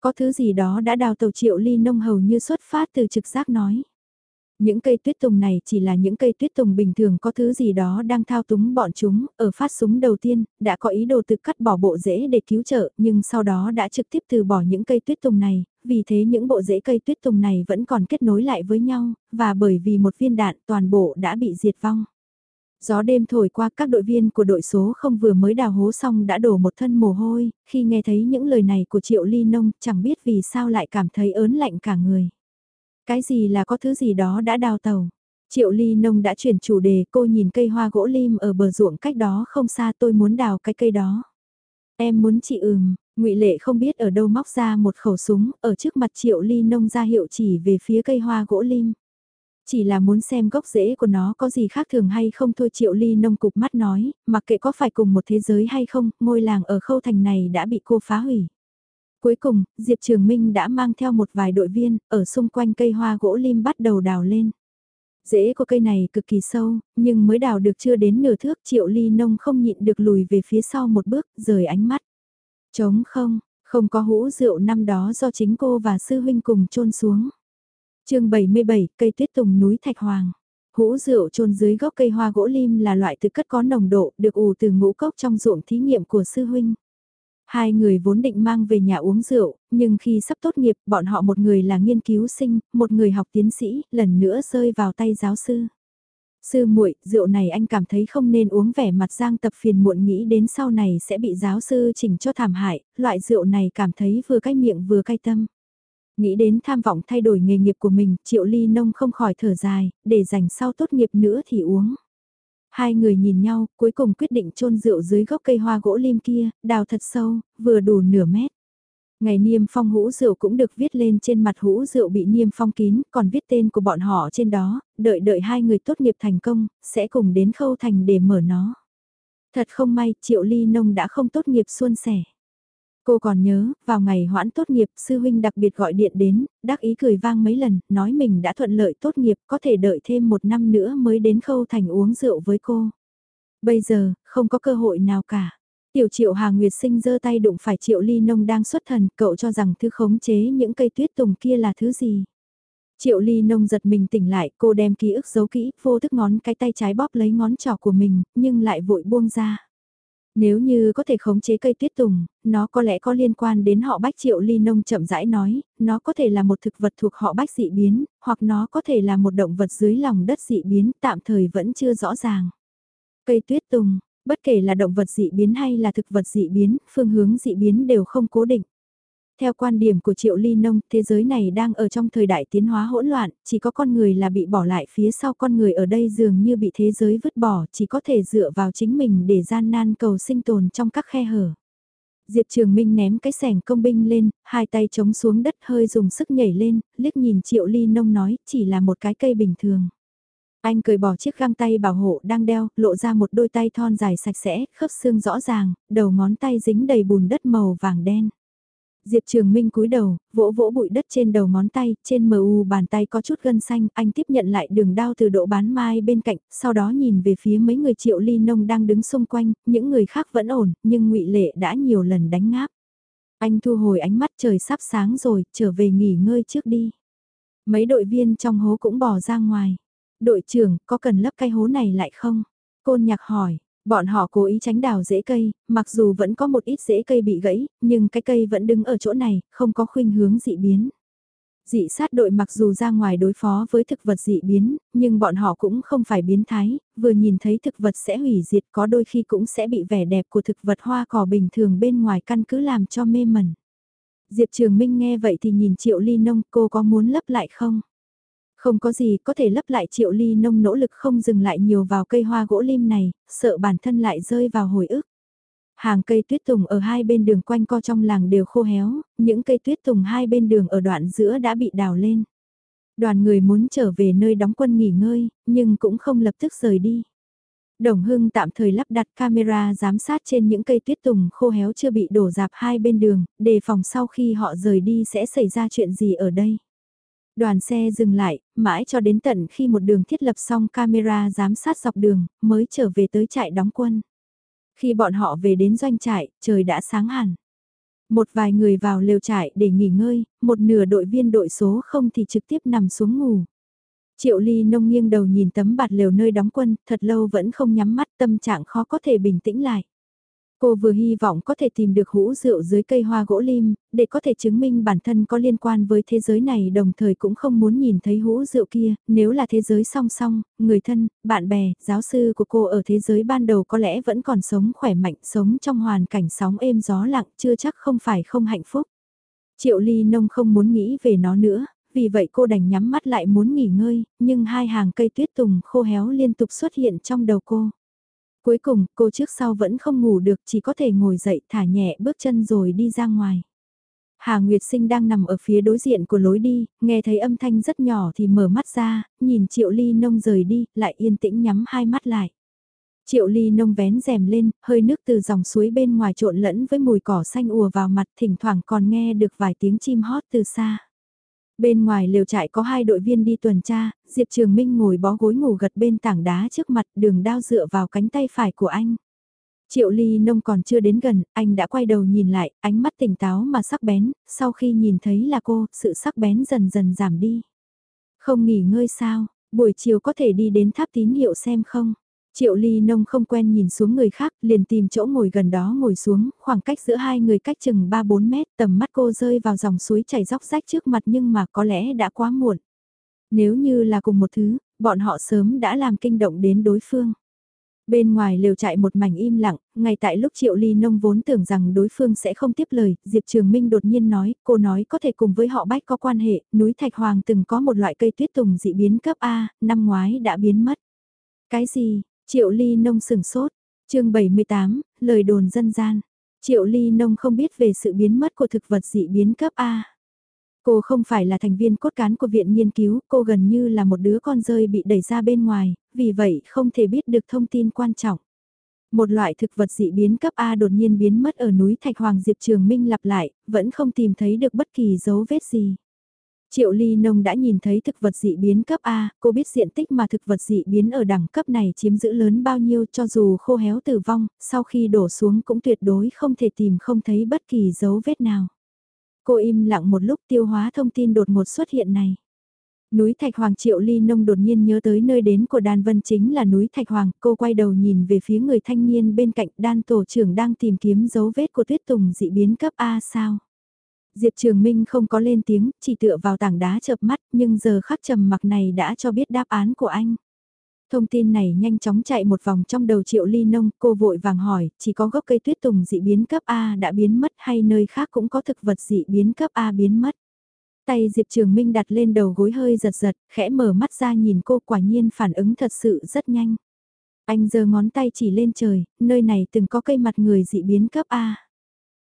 Có thứ gì đó đã đào tàu triệu ly nông hầu như xuất phát từ trực giác nói. Những cây tuyết tùng này chỉ là những cây tuyết tùng bình thường có thứ gì đó đang thao túng bọn chúng, ở phát súng đầu tiên, đã có ý đồ tự cắt bỏ bộ rễ để cứu trợ, nhưng sau đó đã trực tiếp từ bỏ những cây tuyết tùng này, vì thế những bộ rễ cây tuyết tùng này vẫn còn kết nối lại với nhau, và bởi vì một viên đạn toàn bộ đã bị diệt vong. Gió đêm thổi qua các đội viên của đội số không vừa mới đào hố xong đã đổ một thân mồ hôi, khi nghe thấy những lời này của Triệu Ly Nông chẳng biết vì sao lại cảm thấy ớn lạnh cả người. Cái gì là có thứ gì đó đã đào tàu. Triệu Ly Nông đã chuyển chủ đề cô nhìn cây hoa gỗ lim ở bờ ruộng cách đó không xa tôi muốn đào cái cây đó. Em muốn chị ừm, ngụy Lệ không biết ở đâu móc ra một khẩu súng ở trước mặt Triệu Ly Nông ra hiệu chỉ về phía cây hoa gỗ lim. Chỉ là muốn xem gốc rễ của nó có gì khác thường hay không thôi Triệu Ly Nông cục mắt nói, mặc kệ có phải cùng một thế giới hay không, ngôi làng ở khâu thành này đã bị cô phá hủy. Cuối cùng, Diệp Trường Minh đã mang theo một vài đội viên, ở xung quanh cây hoa gỗ lim bắt đầu đào lên. Rễ của cây này cực kỳ sâu, nhưng mới đào được chưa đến nửa thước triệu ly nông không nhịn được lùi về phía sau một bước, rời ánh mắt. Trống không, không có hũ rượu năm đó do chính cô và sư huynh cùng trôn xuống. chương 77, cây tuyết tùng núi Thạch Hoàng. Hũ rượu trôn dưới gốc cây hoa gỗ lim là loại thực cất có nồng độ, được ủ từ ngũ cốc trong ruộng thí nghiệm của sư huynh. Hai người vốn định mang về nhà uống rượu, nhưng khi sắp tốt nghiệp, bọn họ một người là nghiên cứu sinh, một người học tiến sĩ, lần nữa rơi vào tay giáo sư. Sư muội, rượu này anh cảm thấy không nên uống vẻ mặt giang tập phiền muộn nghĩ đến sau này sẽ bị giáo sư chỉnh cho thảm hại, loại rượu này cảm thấy vừa cay miệng vừa cay tâm. Nghĩ đến tham vọng thay đổi nghề nghiệp của mình, triệu ly nông không khỏi thở dài, để dành sau tốt nghiệp nữa thì uống. Hai người nhìn nhau, cuối cùng quyết định chôn rượu dưới gốc cây hoa gỗ lim kia, đào thật sâu, vừa đủ nửa mét. Ngày niêm phong hũ rượu cũng được viết lên trên mặt hũ rượu bị niêm phong kín, còn viết tên của bọn họ trên đó, đợi đợi hai người tốt nghiệp thành công, sẽ cùng đến khâu thành để mở nó. Thật không may, Triệu Ly Nông đã không tốt nghiệp xuân sẻ. Cô còn nhớ, vào ngày hoãn tốt nghiệp, sư huynh đặc biệt gọi điện đến, đắc ý cười vang mấy lần, nói mình đã thuận lợi tốt nghiệp, có thể đợi thêm một năm nữa mới đến khâu thành uống rượu với cô. Bây giờ, không có cơ hội nào cả. Tiểu triệu Hà Nguyệt sinh giơ tay đụng phải triệu ly nông đang xuất thần, cậu cho rằng thứ khống chế những cây tuyết tùng kia là thứ gì. Triệu ly nông giật mình tỉnh lại, cô đem ký ức giấu kỹ, vô thức ngón cái tay trái bóp lấy ngón trỏ của mình, nhưng lại vội buông ra. Nếu như có thể khống chế cây tuyết tùng, nó có lẽ có liên quan đến họ bách triệu ly nông chậm rãi nói, nó có thể là một thực vật thuộc họ bách dị biến, hoặc nó có thể là một động vật dưới lòng đất dị biến tạm thời vẫn chưa rõ ràng. Cây tuyết tùng, bất kể là động vật dị biến hay là thực vật dị biến, phương hướng dị biến đều không cố định. Theo quan điểm của Triệu Ly Nông, thế giới này đang ở trong thời đại tiến hóa hỗn loạn, chỉ có con người là bị bỏ lại phía sau con người ở đây dường như bị thế giới vứt bỏ, chỉ có thể dựa vào chính mình để gian nan cầu sinh tồn trong các khe hở. Diệp Trường Minh ném cái sẻng công binh lên, hai tay chống xuống đất hơi dùng sức nhảy lên, liếc nhìn Triệu Ly Nông nói, chỉ là một cái cây bình thường. Anh cười bỏ chiếc găng tay bảo hộ đang đeo, lộ ra một đôi tay thon dài sạch sẽ, khớp xương rõ ràng, đầu ngón tay dính đầy bùn đất màu vàng đen. Diệp Trường Minh cúi đầu, vỗ vỗ bụi đất trên đầu ngón tay, trên mờ u bàn tay có chút gân xanh, anh tiếp nhận lại đường đao từ độ bán mai bên cạnh, sau đó nhìn về phía mấy người triệu ly nông đang đứng xung quanh, những người khác vẫn ổn, nhưng ngụy Lệ đã nhiều lần đánh ngáp. Anh thu hồi ánh mắt trời sắp sáng rồi, trở về nghỉ ngơi trước đi. Mấy đội viên trong hố cũng bỏ ra ngoài. Đội trưởng, có cần lấp cái hố này lại không? Côn nhạc hỏi, Bọn họ cố ý tránh đào rễ cây, mặc dù vẫn có một ít rễ cây bị gãy, nhưng cái cây vẫn đứng ở chỗ này, không có khuynh hướng dị biến. Dị sát đội mặc dù ra ngoài đối phó với thực vật dị biến, nhưng bọn họ cũng không phải biến thái, vừa nhìn thấy thực vật sẽ hủy diệt có đôi khi cũng sẽ bị vẻ đẹp của thực vật hoa cỏ bình thường bên ngoài căn cứ làm cho mê mẩn. Diệp Trường Minh nghe vậy thì nhìn Triệu Ly Nông cô có muốn lấp lại không? Không có gì có thể lấp lại triệu ly nông nỗ lực không dừng lại nhiều vào cây hoa gỗ lim này, sợ bản thân lại rơi vào hồi ức. Hàng cây tuyết tùng ở hai bên đường quanh co trong làng đều khô héo, những cây tuyết tùng hai bên đường ở đoạn giữa đã bị đào lên. Đoàn người muốn trở về nơi đóng quân nghỉ ngơi, nhưng cũng không lập tức rời đi. Đồng Hưng tạm thời lắp đặt camera giám sát trên những cây tuyết tùng khô héo chưa bị đổ dạp hai bên đường, đề phòng sau khi họ rời đi sẽ xảy ra chuyện gì ở đây. Đoàn xe dừng lại, mãi cho đến tận khi một đường thiết lập xong camera giám sát dọc đường, mới trở về tới trại đóng quân. Khi bọn họ về đến doanh trại, trời đã sáng hẳn. Một vài người vào lều trại để nghỉ ngơi, một nửa đội viên đội số không thì trực tiếp nằm xuống ngủ. Triệu Ly nông nghiêng đầu nhìn tấm bạt lều nơi đóng quân, thật lâu vẫn không nhắm mắt tâm trạng khó có thể bình tĩnh lại. Cô vừa hy vọng có thể tìm được hũ rượu dưới cây hoa gỗ lim, để có thể chứng minh bản thân có liên quan với thế giới này đồng thời cũng không muốn nhìn thấy hũ rượu kia, nếu là thế giới song song, người thân, bạn bè, giáo sư của cô ở thế giới ban đầu có lẽ vẫn còn sống khỏe mạnh, sống trong hoàn cảnh sóng êm gió lặng, chưa chắc không phải không hạnh phúc. Triệu Ly Nông không muốn nghĩ về nó nữa, vì vậy cô đành nhắm mắt lại muốn nghỉ ngơi, nhưng hai hàng cây tuyết tùng khô héo liên tục xuất hiện trong đầu cô. Cuối cùng, cô trước sau vẫn không ngủ được, chỉ có thể ngồi dậy thả nhẹ bước chân rồi đi ra ngoài. Hà Nguyệt Sinh đang nằm ở phía đối diện của lối đi, nghe thấy âm thanh rất nhỏ thì mở mắt ra, nhìn Triệu Ly Nông rời đi, lại yên tĩnh nhắm hai mắt lại. Triệu Ly Nông vén rèm lên, hơi nước từ dòng suối bên ngoài trộn lẫn với mùi cỏ xanh ùa vào mặt, thỉnh thoảng còn nghe được vài tiếng chim hót từ xa. Bên ngoài lều trại có hai đội viên đi tuần tra, Diệp Trường Minh ngồi bó gối ngủ gật bên tảng đá trước mặt đường đao dựa vào cánh tay phải của anh. Triệu ly nông còn chưa đến gần, anh đã quay đầu nhìn lại, ánh mắt tỉnh táo mà sắc bén, sau khi nhìn thấy là cô, sự sắc bén dần dần giảm đi. Không nghỉ ngơi sao, buổi chiều có thể đi đến tháp tín hiệu xem không? Triệu ly nông không quen nhìn xuống người khác, liền tìm chỗ ngồi gần đó ngồi xuống, khoảng cách giữa hai người cách chừng 3-4 mét, tầm mắt cô rơi vào dòng suối chảy róc rách trước mặt nhưng mà có lẽ đã quá muộn. Nếu như là cùng một thứ, bọn họ sớm đã làm kinh động đến đối phương. Bên ngoài lều trại một mảnh im lặng, ngay tại lúc Triệu Ly Nông vốn tưởng rằng đối phương sẽ không tiếp lời, Diệp Trường Minh đột nhiên nói, cô nói có thể cùng với họ Bách có quan hệ, núi Thạch Hoàng từng có một loại cây tuyết tùng dị biến cấp A, năm ngoái đã biến mất. Cái gì, Triệu Ly Nông sừng sốt, chương 78, lời đồn dân gian. Triệu Ly Nông không biết về sự biến mất của thực vật dị biến cấp A. Cô không phải là thành viên cốt cán của viện nghiên cứu, cô gần như là một đứa con rơi bị đẩy ra bên ngoài, vì vậy không thể biết được thông tin quan trọng. Một loại thực vật dị biến cấp A đột nhiên biến mất ở núi Thạch Hoàng Diệp Trường Minh lặp lại, vẫn không tìm thấy được bất kỳ dấu vết gì. Triệu Ly Nông đã nhìn thấy thực vật dị biến cấp A, cô biết diện tích mà thực vật dị biến ở đẳng cấp này chiếm giữ lớn bao nhiêu cho dù khô héo tử vong, sau khi đổ xuống cũng tuyệt đối không thể tìm không thấy bất kỳ dấu vết nào. Cô im lặng một lúc tiêu hóa thông tin đột ngột xuất hiện này. Núi Thạch Hoàng Triệu Ly Nông đột nhiên nhớ tới nơi đến của Đan Vân chính là núi Thạch Hoàng, cô quay đầu nhìn về phía người thanh niên bên cạnh Đan Tổ trưởng đang tìm kiếm dấu vết của tuyết tùng dị biến cấp A sao. Diệp Trường Minh không có lên tiếng, chỉ tựa vào tảng đá chợp mắt, nhưng giờ khắc trầm mặc này đã cho biết đáp án của anh. Thông tin này nhanh chóng chạy một vòng trong đầu triệu ly nông, cô vội vàng hỏi, chỉ có gốc cây tuyết tùng dị biến cấp A đã biến mất hay nơi khác cũng có thực vật dị biến cấp A biến mất. Tay Diệp Trường Minh đặt lên đầu gối hơi giật giật, khẽ mở mắt ra nhìn cô quả nhiên phản ứng thật sự rất nhanh. Anh giơ ngón tay chỉ lên trời, nơi này từng có cây mặt người dị biến cấp A.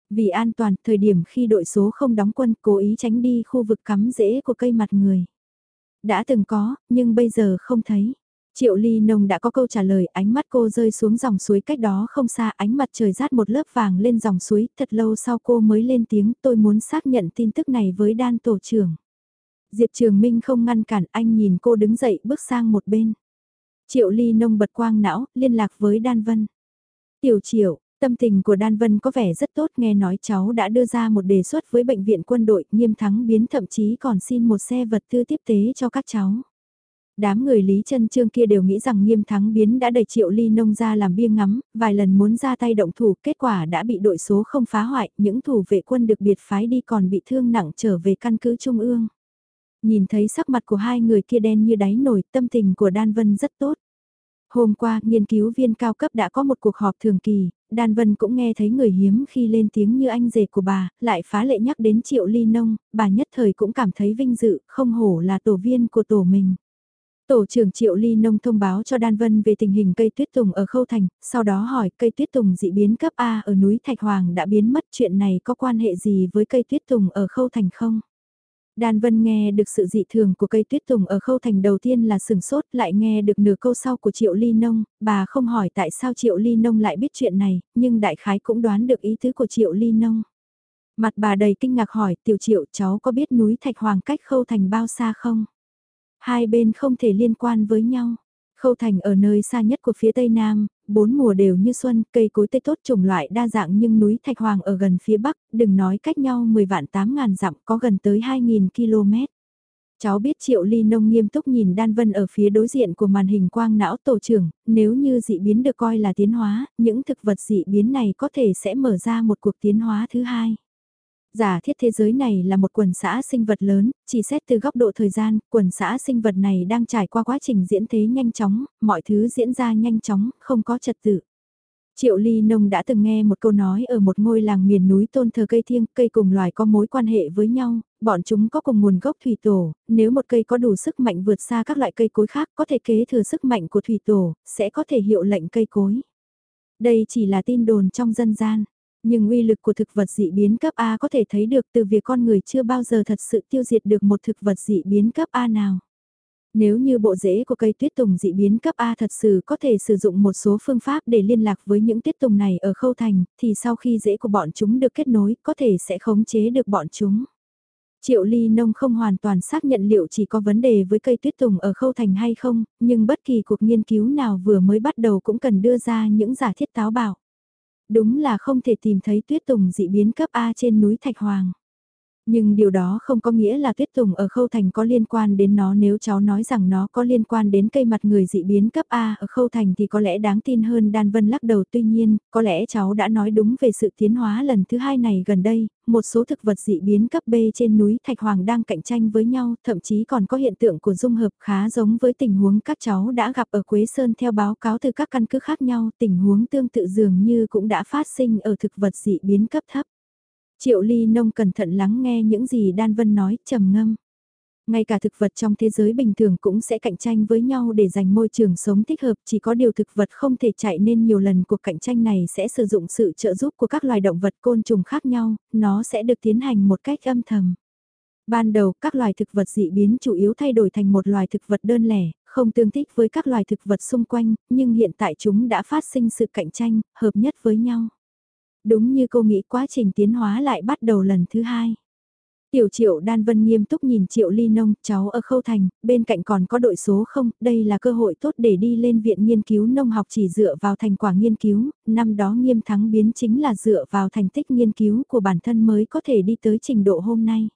Vì an toàn, thời điểm khi đội số không đóng quân cố ý tránh đi khu vực cắm rễ của cây mặt người. Đã từng có, nhưng bây giờ không thấy. Triệu Ly Nông đã có câu trả lời, ánh mắt cô rơi xuống dòng suối cách đó không xa, ánh mặt trời rát một lớp vàng lên dòng suối, thật lâu sau cô mới lên tiếng, tôi muốn xác nhận tin tức này với đan tổ trưởng. Diệp Trường Minh không ngăn cản, anh nhìn cô đứng dậy bước sang một bên. Triệu Ly Nông bật quang não, liên lạc với Đan Vân. Tiểu Triệu, tâm tình của Đan Vân có vẻ rất tốt nghe nói cháu đã đưa ra một đề xuất với bệnh viện quân đội nghiêm thắng biến thậm chí còn xin một xe vật tư tiếp tế cho các cháu. Đám người Lý chân Trương kia đều nghĩ rằng nghiêm thắng biến đã đẩy triệu ly nông ra làm bia ngắm, vài lần muốn ra tay động thủ, kết quả đã bị đội số không phá hoại, những thủ vệ quân được biệt phái đi còn bị thương nặng trở về căn cứ Trung ương. Nhìn thấy sắc mặt của hai người kia đen như đáy nổi, tâm tình của Đan Vân rất tốt. Hôm qua, nghiên cứu viên cao cấp đã có một cuộc họp thường kỳ, Đan Vân cũng nghe thấy người hiếm khi lên tiếng như anh rể của bà, lại phá lệ nhắc đến Triệu Ly Nông, bà nhất thời cũng cảm thấy vinh dự, không hổ là tổ viên của tổ mình. Tổ trưởng Triệu Ly Nông thông báo cho Đan Vân về tình hình cây tuyết tùng ở Khâu Thành, sau đó hỏi cây tuyết tùng dị biến cấp A ở núi Thạch Hoàng đã biến mất chuyện này có quan hệ gì với cây tuyết tùng ở Khâu Thành không? Đan Vân nghe được sự dị thường của cây tuyết tùng ở khâu thành đầu tiên là sừng sốt lại nghe được nửa câu sau của Triệu Ly Nông, bà không hỏi tại sao Triệu Ly Nông lại biết chuyện này, nhưng đại khái cũng đoán được ý tứ của Triệu Ly Nông. Mặt bà đầy kinh ngạc hỏi, tiểu triệu cháu có biết núi Thạch Hoàng cách khâu thành bao xa không? Hai bên không thể liên quan với nhau. Khâu Thành ở nơi xa nhất của phía Tây Nam, bốn mùa đều như xuân, cây cối tây tốt trồng loại đa dạng nhưng núi Thạch Hoàng ở gần phía Bắc, đừng nói cách nhau 10 vạn 8 ngàn dặm có gần tới 2.000 km. Cháu biết Triệu Ly Nông nghiêm túc nhìn Đan Vân ở phía đối diện của màn hình quang não tổ trưởng, nếu như dị biến được coi là tiến hóa, những thực vật dị biến này có thể sẽ mở ra một cuộc tiến hóa thứ hai. Giả thiết thế giới này là một quần xã sinh vật lớn, chỉ xét từ góc độ thời gian, quần xã sinh vật này đang trải qua quá trình diễn thế nhanh chóng, mọi thứ diễn ra nhanh chóng, không có trật tự. Triệu Ly Nông đã từng nghe một câu nói ở một ngôi làng miền núi tôn thờ cây thiêng, cây cùng loài có mối quan hệ với nhau, bọn chúng có cùng nguồn gốc thủy tổ, nếu một cây có đủ sức mạnh vượt xa các loại cây cối khác có thể kế thừa sức mạnh của thủy tổ, sẽ có thể hiệu lệnh cây cối. Đây chỉ là tin đồn trong dân gian. Nhưng uy lực của thực vật dị biến cấp A có thể thấy được từ việc con người chưa bao giờ thật sự tiêu diệt được một thực vật dị biến cấp A nào. Nếu như bộ rễ của cây tuyết tùng dị biến cấp A thật sự có thể sử dụng một số phương pháp để liên lạc với những tuyết tùng này ở khâu thành, thì sau khi rễ của bọn chúng được kết nối, có thể sẽ khống chế được bọn chúng. Triệu Ly Nông không hoàn toàn xác nhận liệu chỉ có vấn đề với cây tuyết tùng ở khâu thành hay không, nhưng bất kỳ cuộc nghiên cứu nào vừa mới bắt đầu cũng cần đưa ra những giả thiết táo bạo. Đúng là không thể tìm thấy tuyết tùng dị biến cấp A trên núi Thạch Hoàng. Nhưng điều đó không có nghĩa là tuyết tùng ở khâu thành có liên quan đến nó nếu cháu nói rằng nó có liên quan đến cây mặt người dị biến cấp A ở khâu thành thì có lẽ đáng tin hơn Đan Vân lắc đầu tuy nhiên, có lẽ cháu đã nói đúng về sự tiến hóa lần thứ hai này gần đây, một số thực vật dị biến cấp B trên núi Thạch Hoàng đang cạnh tranh với nhau, thậm chí còn có hiện tượng của dung hợp khá giống với tình huống các cháu đã gặp ở Quế Sơn theo báo cáo từ các căn cứ khác nhau, tình huống tương tự dường như cũng đã phát sinh ở thực vật dị biến cấp thấp. Triệu Ly Nông cẩn thận lắng nghe những gì Đan Vân nói, trầm ngâm. Ngay cả thực vật trong thế giới bình thường cũng sẽ cạnh tranh với nhau để giành môi trường sống thích hợp, chỉ có điều thực vật không thể chạy nên nhiều lần cuộc cạnh tranh này sẽ sử dụng sự trợ giúp của các loài động vật côn trùng khác nhau, nó sẽ được tiến hành một cách âm thầm. Ban đầu các loài thực vật dị biến chủ yếu thay đổi thành một loài thực vật đơn lẻ, không tương thích với các loài thực vật xung quanh, nhưng hiện tại chúng đã phát sinh sự cạnh tranh, hợp nhất với nhau. Đúng như cô nghĩ quá trình tiến hóa lại bắt đầu lần thứ hai. Tiểu triệu đan vân nghiêm túc nhìn triệu ly nông, cháu ở khâu thành, bên cạnh còn có đội số không, đây là cơ hội tốt để đi lên viện nghiên cứu nông học chỉ dựa vào thành quả nghiên cứu, năm đó nghiêm thắng biến chính là dựa vào thành tích nghiên cứu của bản thân mới có thể đi tới trình độ hôm nay.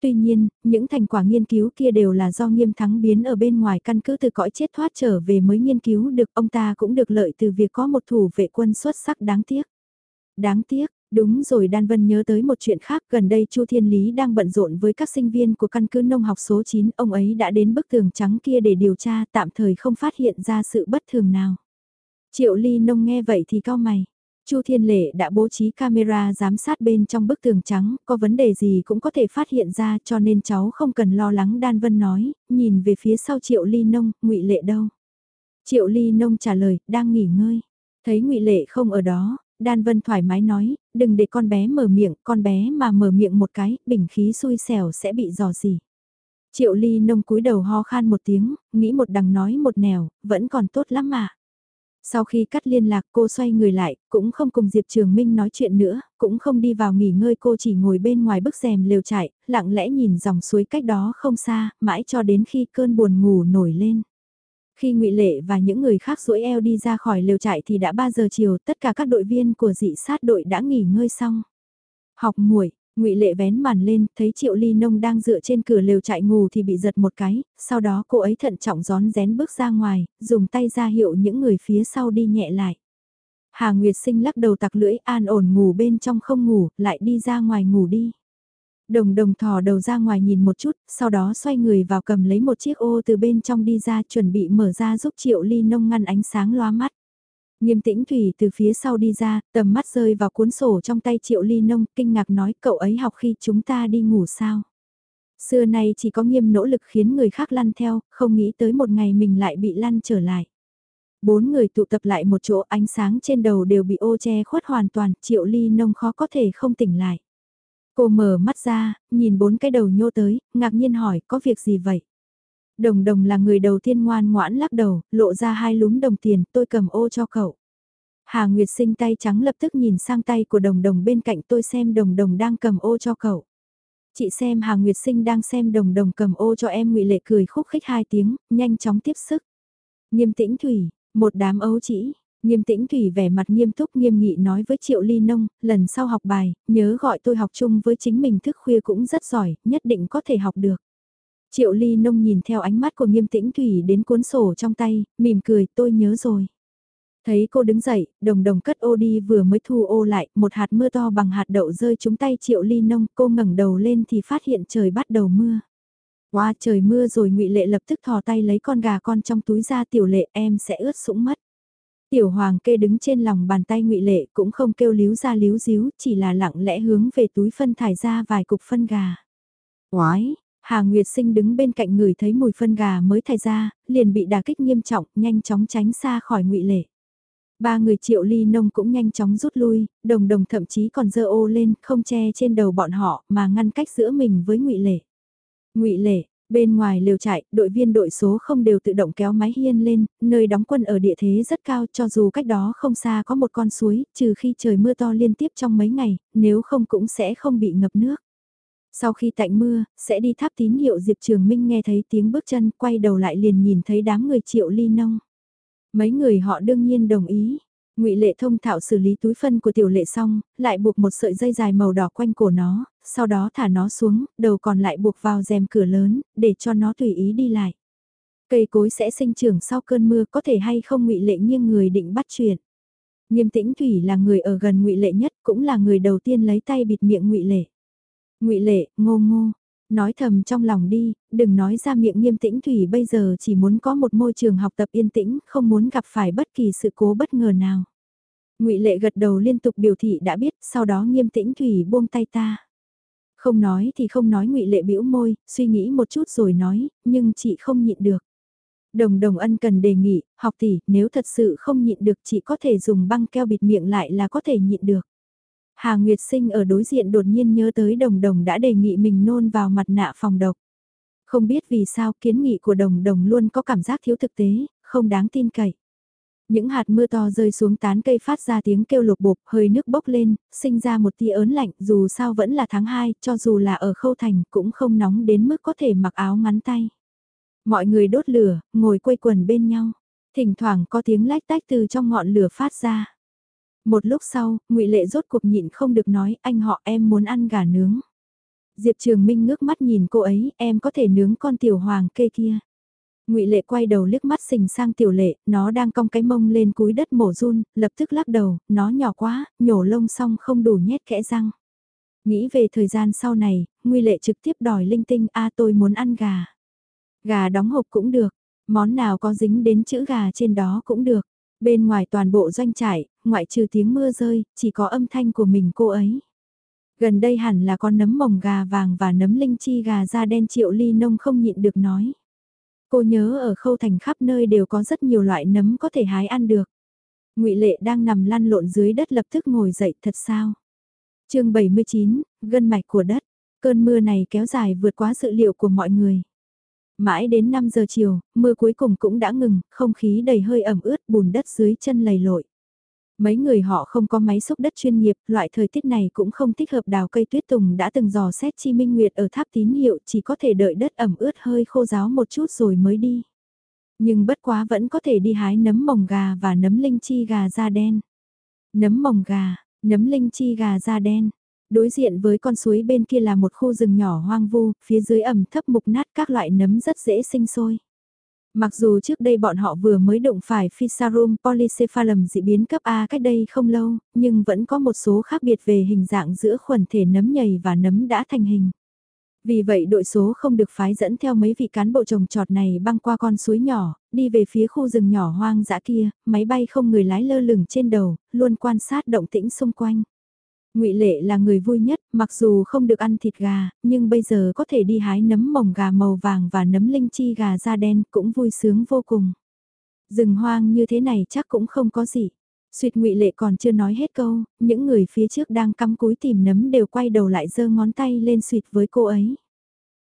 Tuy nhiên, những thành quả nghiên cứu kia đều là do nghiêm thắng biến ở bên ngoài căn cứ từ cõi chết thoát trở về mới nghiên cứu được ông ta cũng được lợi từ việc có một thủ vệ quân xuất sắc đáng tiếc. Đáng tiếc, đúng rồi Đan Vân nhớ tới một chuyện khác gần đây Chu Thiên Lý đang bận rộn với các sinh viên của căn cứ nông học số 9, ông ấy đã đến bức tường trắng kia để điều tra tạm thời không phát hiện ra sự bất thường nào. Triệu Ly Nông nghe vậy thì cao mày. Chu Thiên Lệ đã bố trí camera giám sát bên trong bức tường trắng, có vấn đề gì cũng có thể phát hiện ra cho nên cháu không cần lo lắng Đan Vân nói, nhìn về phía sau Triệu Ly Nông, ngụy Lệ đâu? Triệu Ly Nông trả lời, đang nghỉ ngơi. Thấy ngụy Lệ không ở đó, Đan Vân thoải mái nói, đừng để con bé mở miệng, con bé mà mở miệng một cái, bình khí xui xẻo sẽ bị dò gì. Triệu ly nông cúi đầu ho khan một tiếng, nghĩ một đằng nói một nẻo, vẫn còn tốt lắm mà. Sau khi cắt liên lạc cô xoay người lại, cũng không cùng Diệp Trường Minh nói chuyện nữa, cũng không đi vào nghỉ ngơi cô chỉ ngồi bên ngoài bức rèm lều trại, lặng lẽ nhìn dòng suối cách đó không xa, mãi cho đến khi cơn buồn ngủ nổi lên. Khi ngụy Lệ và những người khác duỗi eo đi ra khỏi lều trại thì đã 3 giờ chiều, tất cả các đội viên của dị sát đội đã nghỉ ngơi xong. Học muội ngụy Lệ vén màn lên, thấy Triệu Ly Nông đang dựa trên cửa lều trại ngủ thì bị giật một cái, sau đó cô ấy thận trọng gión rén bước ra ngoài, dùng tay ra hiệu những người phía sau đi nhẹ lại. Hà Nguyệt Sinh lắc đầu tặc lưỡi an ổn ngủ bên trong không ngủ, lại đi ra ngoài ngủ đi. Đồng đồng thò đầu ra ngoài nhìn một chút, sau đó xoay người vào cầm lấy một chiếc ô từ bên trong đi ra chuẩn bị mở ra giúp Triệu Ly Nông ngăn ánh sáng loa mắt. Nghiêm tĩnh Thủy từ phía sau đi ra, tầm mắt rơi vào cuốn sổ trong tay Triệu Ly Nông, kinh ngạc nói cậu ấy học khi chúng ta đi ngủ sao. Xưa nay chỉ có nghiêm nỗ lực khiến người khác lăn theo, không nghĩ tới một ngày mình lại bị lăn trở lại. Bốn người tụ tập lại một chỗ ánh sáng trên đầu đều bị ô che khuất hoàn toàn, Triệu Ly Nông khó có thể không tỉnh lại. Cô mở mắt ra, nhìn bốn cái đầu nhô tới, ngạc nhiên hỏi có việc gì vậy? Đồng đồng là người đầu tiên ngoan ngoãn lắc đầu, lộ ra hai lúm đồng tiền, tôi cầm ô cho cậu. Hà Nguyệt sinh tay trắng lập tức nhìn sang tay của đồng đồng bên cạnh tôi xem đồng đồng đang cầm ô cho cậu. Chị xem Hà Nguyệt sinh đang xem đồng đồng cầm ô cho em ngụy Lệ cười khúc khích hai tiếng, nhanh chóng tiếp sức. Nghiêm tĩnh thủy, một đám ấu chỉ, Nghiêm tĩnh Thủy vẻ mặt nghiêm túc nghiêm nghị nói với Triệu Ly Nông, lần sau học bài, nhớ gọi tôi học chung với chính mình thức khuya cũng rất giỏi, nhất định có thể học được. Triệu Ly Nông nhìn theo ánh mắt của nghiêm tĩnh Thủy đến cuốn sổ trong tay, mỉm cười tôi nhớ rồi. Thấy cô đứng dậy, đồng đồng cất ô đi vừa mới thu ô lại, một hạt mưa to bằng hạt đậu rơi trúng tay Triệu Ly Nông, cô ngẩng đầu lên thì phát hiện trời bắt đầu mưa. Qua wow, trời mưa rồi ngụy Lệ lập tức thò tay lấy con gà con trong túi ra tiểu lệ em sẽ ướt sũng mất. Tiểu hoàng kê đứng trên lòng bàn tay ngụy Lệ cũng không kêu líu ra líu díu, chỉ là lặng lẽ hướng về túi phân thải ra vài cục phân gà. Oái, Hà Nguyệt Sinh đứng bên cạnh người thấy mùi phân gà mới thải ra, liền bị đả kích nghiêm trọng, nhanh chóng tránh xa khỏi ngụy Lệ. Ba người triệu ly nông cũng nhanh chóng rút lui, đồng đồng thậm chí còn dơ ô lên, không che trên đầu bọn họ mà ngăn cách giữa mình với ngụy Lệ. ngụy Lệ, Bên ngoài lều trại, đội viên đội số không đều tự động kéo mái hiên lên, nơi đóng quân ở địa thế rất cao cho dù cách đó không xa có một con suối, trừ khi trời mưa to liên tiếp trong mấy ngày, nếu không cũng sẽ không bị ngập nước. Sau khi tạnh mưa, sẽ đi tháp tín hiệu Diệp Trường Minh nghe thấy tiếng bước chân, quay đầu lại liền nhìn thấy đám người triệu ly nông. Mấy người họ đương nhiên đồng ý, ngụy Lệ thông thạo xử lý túi phân của tiểu lệ xong, lại buộc một sợi dây dài màu đỏ quanh cổ nó, sau đó thả nó xuống, đầu còn lại buộc vào rèm cửa lớn, để cho nó tùy ý đi lại. Cây cối sẽ sinh trưởng sau cơn mưa có thể hay không ngụy Lệ nghiêng người định bắt chuyện. Nghiêm tĩnh Thủy là người ở gần ngụy Lệ nhất, cũng là người đầu tiên lấy tay bịt miệng ngụy Lệ. ngụy Lệ, ngô ngô, nói thầm trong lòng đi, đừng nói ra miệng nghiêm tĩnh Thủy bây giờ chỉ muốn có một môi trường học tập yên tĩnh, không muốn gặp phải bất kỳ sự cố bất ngờ nào. ngụy Lệ gật đầu liên tục biểu thị đã biết, sau đó nghiêm tĩnh Thủy buông tay ta. Không nói thì không nói ngụy Lệ bĩu môi, suy nghĩ một chút rồi nói, nhưng chị không nhịn được. Đồng đồng ân cần đề nghị, học tỷ, nếu thật sự không nhịn được chị có thể dùng băng keo bịt miệng lại là có thể nhịn được. Hà Nguyệt Sinh ở đối diện đột nhiên nhớ tới đồng đồng đã đề nghị mình nôn vào mặt nạ phòng độc. Không biết vì sao kiến nghị của đồng đồng luôn có cảm giác thiếu thực tế, không đáng tin cậy. Những hạt mưa to rơi xuống tán cây phát ra tiếng kêu lục bột, hơi nước bốc lên, sinh ra một tia ớn lạnh, dù sao vẫn là tháng 2, cho dù là ở khâu thành cũng không nóng đến mức có thể mặc áo ngắn tay. Mọi người đốt lửa, ngồi quây quần bên nhau. Thỉnh thoảng có tiếng lách tách từ trong ngọn lửa phát ra. Một lúc sau, ngụy Lệ rốt cuộc nhịn không được nói, anh họ em muốn ăn gà nướng. Diệp Trường Minh ngước mắt nhìn cô ấy, em có thể nướng con tiểu hoàng kê kia. Ngụy Lệ quay đầu liếc mắt xình sang tiểu lệ, nó đang cong cái mông lên cúi đất mổ run, lập tức lắc đầu, nó nhỏ quá, nhổ lông xong không đủ nhét kẽ răng. Nghĩ về thời gian sau này, Ngụy Lệ trực tiếp đòi linh tinh, a tôi muốn ăn gà. Gà đóng hộp cũng được, món nào có dính đến chữ gà trên đó cũng được. Bên ngoài toàn bộ doanh trại, ngoại trừ tiếng mưa rơi, chỉ có âm thanh của mình cô ấy. Gần đây hẳn là con nấm mồng gà vàng và nấm linh chi gà da đen triệu ly nông không nhịn được nói. Cô nhớ ở khâu thành khắp nơi đều có rất nhiều loại nấm có thể hái ăn được. ngụy Lệ đang nằm lăn lộn dưới đất lập tức ngồi dậy thật sao. chương 79, gân mạch của đất. Cơn mưa này kéo dài vượt quá sự liệu của mọi người. Mãi đến 5 giờ chiều, mưa cuối cùng cũng đã ngừng, không khí đầy hơi ẩm ướt bùn đất dưới chân lầy lội. Mấy người họ không có máy xúc đất chuyên nghiệp, loại thời tiết này cũng không thích hợp đào cây tuyết tùng đã từng dò xét chi minh nguyệt ở tháp tín hiệu chỉ có thể đợi đất ẩm ướt hơi khô ráo một chút rồi mới đi. Nhưng bất quá vẫn có thể đi hái nấm mồng gà và nấm linh chi gà da đen. Nấm mồng gà, nấm linh chi gà da đen. Đối diện với con suối bên kia là một khu rừng nhỏ hoang vu, phía dưới ẩm thấp mục nát các loại nấm rất dễ sinh sôi. Mặc dù trước đây bọn họ vừa mới đụng phải Fisarum polycephalum dị biến cấp A cách đây không lâu, nhưng vẫn có một số khác biệt về hình dạng giữa khuẩn thể nấm nhầy và nấm đã thành hình. Vì vậy đội số không được phái dẫn theo mấy vị cán bộ trồng trọt này băng qua con suối nhỏ, đi về phía khu rừng nhỏ hoang dã kia, máy bay không người lái lơ lửng trên đầu, luôn quan sát động tĩnh xung quanh. Ngụy Lệ là người vui nhất, mặc dù không được ăn thịt gà, nhưng bây giờ có thể đi hái nấm mồng gà màu vàng và nấm linh chi gà da đen cũng vui sướng vô cùng. Rừng hoang như thế này chắc cũng không có gì. Xuyệt Ngụy Lệ còn chưa nói hết câu, những người phía trước đang cắm cúi tìm nấm đều quay đầu lại giơ ngón tay lên xuyệt với cô ấy.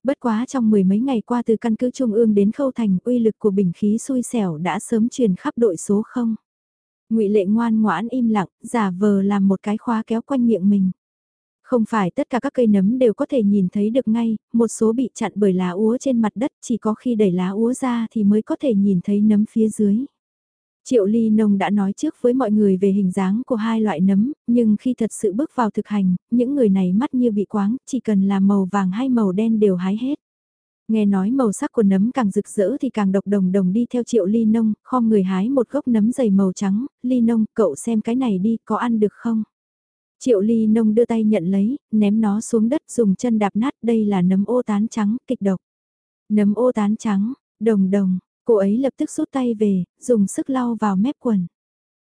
Bất quá trong mười mấy ngày qua từ căn cứ Trung ương đến Khâu Thành, uy lực của bình khí xui xẻo đã sớm truyền khắp đội số không ngụy Lệ ngoan ngoãn im lặng, giả vờ làm một cái khóa kéo quanh miệng mình. Không phải tất cả các cây nấm đều có thể nhìn thấy được ngay, một số bị chặn bởi lá úa trên mặt đất chỉ có khi đẩy lá úa ra thì mới có thể nhìn thấy nấm phía dưới. Triệu Ly Nông đã nói trước với mọi người về hình dáng của hai loại nấm, nhưng khi thật sự bước vào thực hành, những người này mắt như bị quáng, chỉ cần là màu vàng hay màu đen đều hái hết. Nghe nói màu sắc của nấm càng rực rỡ thì càng độc đồng đồng đi theo triệu ly nông, kho người hái một gốc nấm dày màu trắng, ly nông, cậu xem cái này đi, có ăn được không? Triệu ly nông đưa tay nhận lấy, ném nó xuống đất dùng chân đạp nát, đây là nấm ô tán trắng, kịch độc. Nấm ô tán trắng, đồng đồng, cô ấy lập tức rút tay về, dùng sức lau vào mép quần.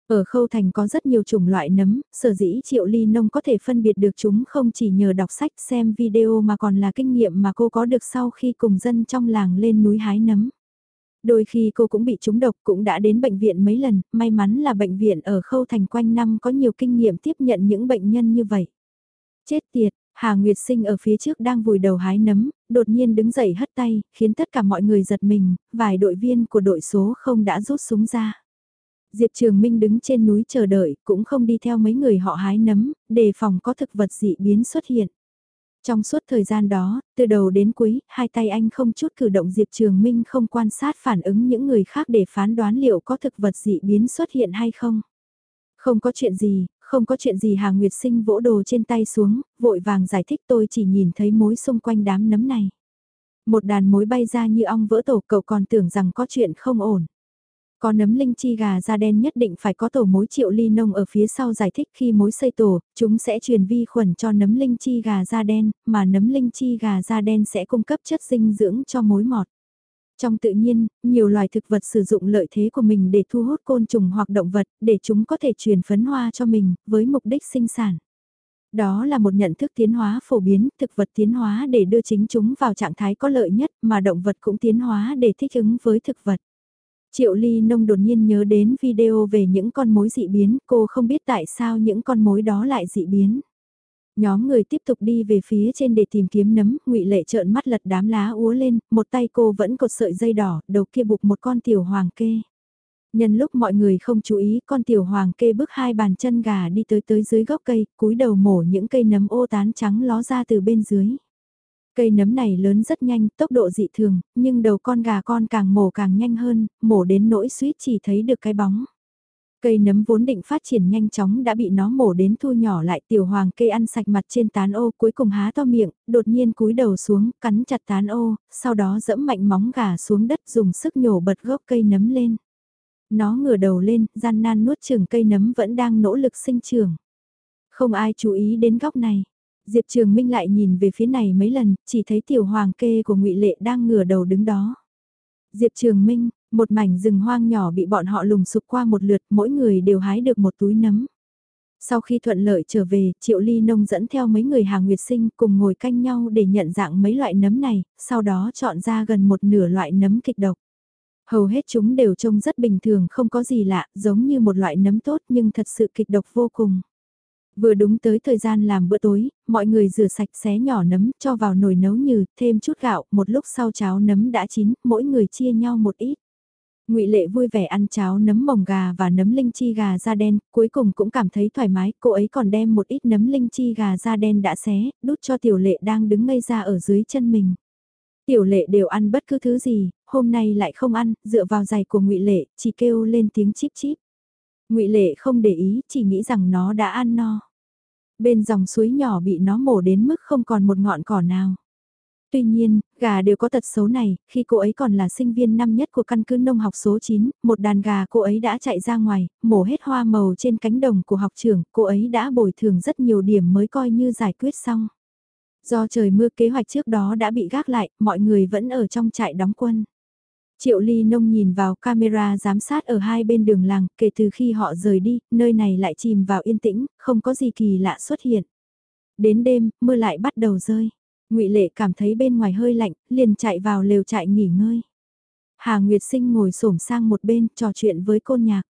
Ở khâu thành có rất nhiều chủng loại nấm, sở dĩ triệu ly nông có thể phân biệt được chúng không chỉ nhờ đọc sách xem video mà còn là kinh nghiệm mà cô có được sau khi cùng dân trong làng lên núi hái nấm. Đôi khi cô cũng bị trúng độc cũng đã đến bệnh viện mấy lần, may mắn là bệnh viện ở khâu thành quanh năm có nhiều kinh nghiệm tiếp nhận những bệnh nhân như vậy. Chết tiệt, Hà Nguyệt Sinh ở phía trước đang vùi đầu hái nấm, đột nhiên đứng dậy hất tay, khiến tất cả mọi người giật mình, vài đội viên của đội số không đã rút súng ra. Diệp Trường Minh đứng trên núi chờ đợi, cũng không đi theo mấy người họ hái nấm, đề phòng có thực vật dị biến xuất hiện. Trong suốt thời gian đó, từ đầu đến cuối, hai tay anh không chút cử động Diệp Trường Minh không quan sát phản ứng những người khác để phán đoán liệu có thực vật dị biến xuất hiện hay không. Không có chuyện gì, không có chuyện gì Hà Nguyệt Sinh vỗ đồ trên tay xuống, vội vàng giải thích tôi chỉ nhìn thấy mối xung quanh đám nấm này. Một đàn mối bay ra như ong vỡ tổ cậu còn tưởng rằng có chuyện không ổn. Có nấm linh chi gà da đen nhất định phải có tổ mối triệu ly nông ở phía sau giải thích khi mối xây tổ, chúng sẽ truyền vi khuẩn cho nấm linh chi gà da đen, mà nấm linh chi gà da đen sẽ cung cấp chất dinh dưỡng cho mối mọt. Trong tự nhiên, nhiều loài thực vật sử dụng lợi thế của mình để thu hút côn trùng hoặc động vật, để chúng có thể truyền phấn hoa cho mình, với mục đích sinh sản. Đó là một nhận thức tiến hóa phổ biến, thực vật tiến hóa để đưa chính chúng vào trạng thái có lợi nhất, mà động vật cũng tiến hóa để thích ứng với thực vật. Triệu Ly Nông đột nhiên nhớ đến video về những con mối dị biến, cô không biết tại sao những con mối đó lại dị biến. Nhóm người tiếp tục đi về phía trên để tìm kiếm nấm, ngụy Lệ trợn mắt lật đám lá úa lên, một tay cô vẫn cột sợi dây đỏ, đầu kia buộc một con tiểu hoàng kê. Nhân lúc mọi người không chú ý, con tiểu hoàng kê bước hai bàn chân gà đi tới tới dưới gốc cây, cúi đầu mổ những cây nấm ô tán trắng ló ra từ bên dưới. Cây nấm này lớn rất nhanh, tốc độ dị thường, nhưng đầu con gà con càng mổ càng nhanh hơn, mổ đến nỗi suýt chỉ thấy được cái bóng. Cây nấm vốn định phát triển nhanh chóng đã bị nó mổ đến thu nhỏ lại tiểu hoàng cây ăn sạch mặt trên tán ô cuối cùng há to miệng, đột nhiên cúi đầu xuống, cắn chặt tán ô, sau đó dẫm mạnh móng gà xuống đất dùng sức nhổ bật gốc cây nấm lên. Nó ngửa đầu lên, gian nan nuốt chừng cây nấm vẫn đang nỗ lực sinh trưởng. Không ai chú ý đến góc này. Diệp Trường Minh lại nhìn về phía này mấy lần, chỉ thấy tiểu hoàng kê của ngụy Lệ đang ngửa đầu đứng đó. Diệp Trường Minh, một mảnh rừng hoang nhỏ bị bọn họ lùng sụp qua một lượt, mỗi người đều hái được một túi nấm. Sau khi thuận lợi trở về, Triệu Ly Nông dẫn theo mấy người hàng nguyệt sinh cùng ngồi canh nhau để nhận dạng mấy loại nấm này, sau đó chọn ra gần một nửa loại nấm kịch độc. Hầu hết chúng đều trông rất bình thường không có gì lạ, giống như một loại nấm tốt nhưng thật sự kịch độc vô cùng. Vừa đúng tới thời gian làm bữa tối, mọi người rửa sạch xé nhỏ nấm cho vào nồi nấu nhừ, thêm chút gạo, một lúc sau cháo nấm đã chín, mỗi người chia nhau một ít. Ngụy Lệ vui vẻ ăn cháo nấm mồng gà và nấm linh chi gà da đen, cuối cùng cũng cảm thấy thoải mái, cô ấy còn đem một ít nấm linh chi gà da đen đã xé, đút cho Tiểu Lệ đang đứng ngây ra ở dưới chân mình. Tiểu Lệ đều ăn bất cứ thứ gì, hôm nay lại không ăn, dựa vào giày của Ngụy Lệ, chỉ kêu lên tiếng chip chip. Ngụy Lệ không để ý, chỉ nghĩ rằng nó đã ăn no. Bên dòng suối nhỏ bị nó mổ đến mức không còn một ngọn cỏ nào. Tuy nhiên, gà đều có tật xấu này, khi cô ấy còn là sinh viên năm nhất của căn cứ nông học số 9, một đàn gà cô ấy đã chạy ra ngoài, mổ hết hoa màu trên cánh đồng của học trưởng, cô ấy đã bồi thường rất nhiều điểm mới coi như giải quyết xong. Do trời mưa kế hoạch trước đó đã bị gác lại, mọi người vẫn ở trong trại đóng quân. Triệu Ly Nông nhìn vào camera giám sát ở hai bên đường làng, kể từ khi họ rời đi, nơi này lại chìm vào yên tĩnh, không có gì kỳ lạ xuất hiện. Đến đêm, mưa lại bắt đầu rơi. ngụy Lệ cảm thấy bên ngoài hơi lạnh, liền chạy vào lều trại nghỉ ngơi. Hà Nguyệt Sinh ngồi xổm sang một bên, trò chuyện với côn nhạc.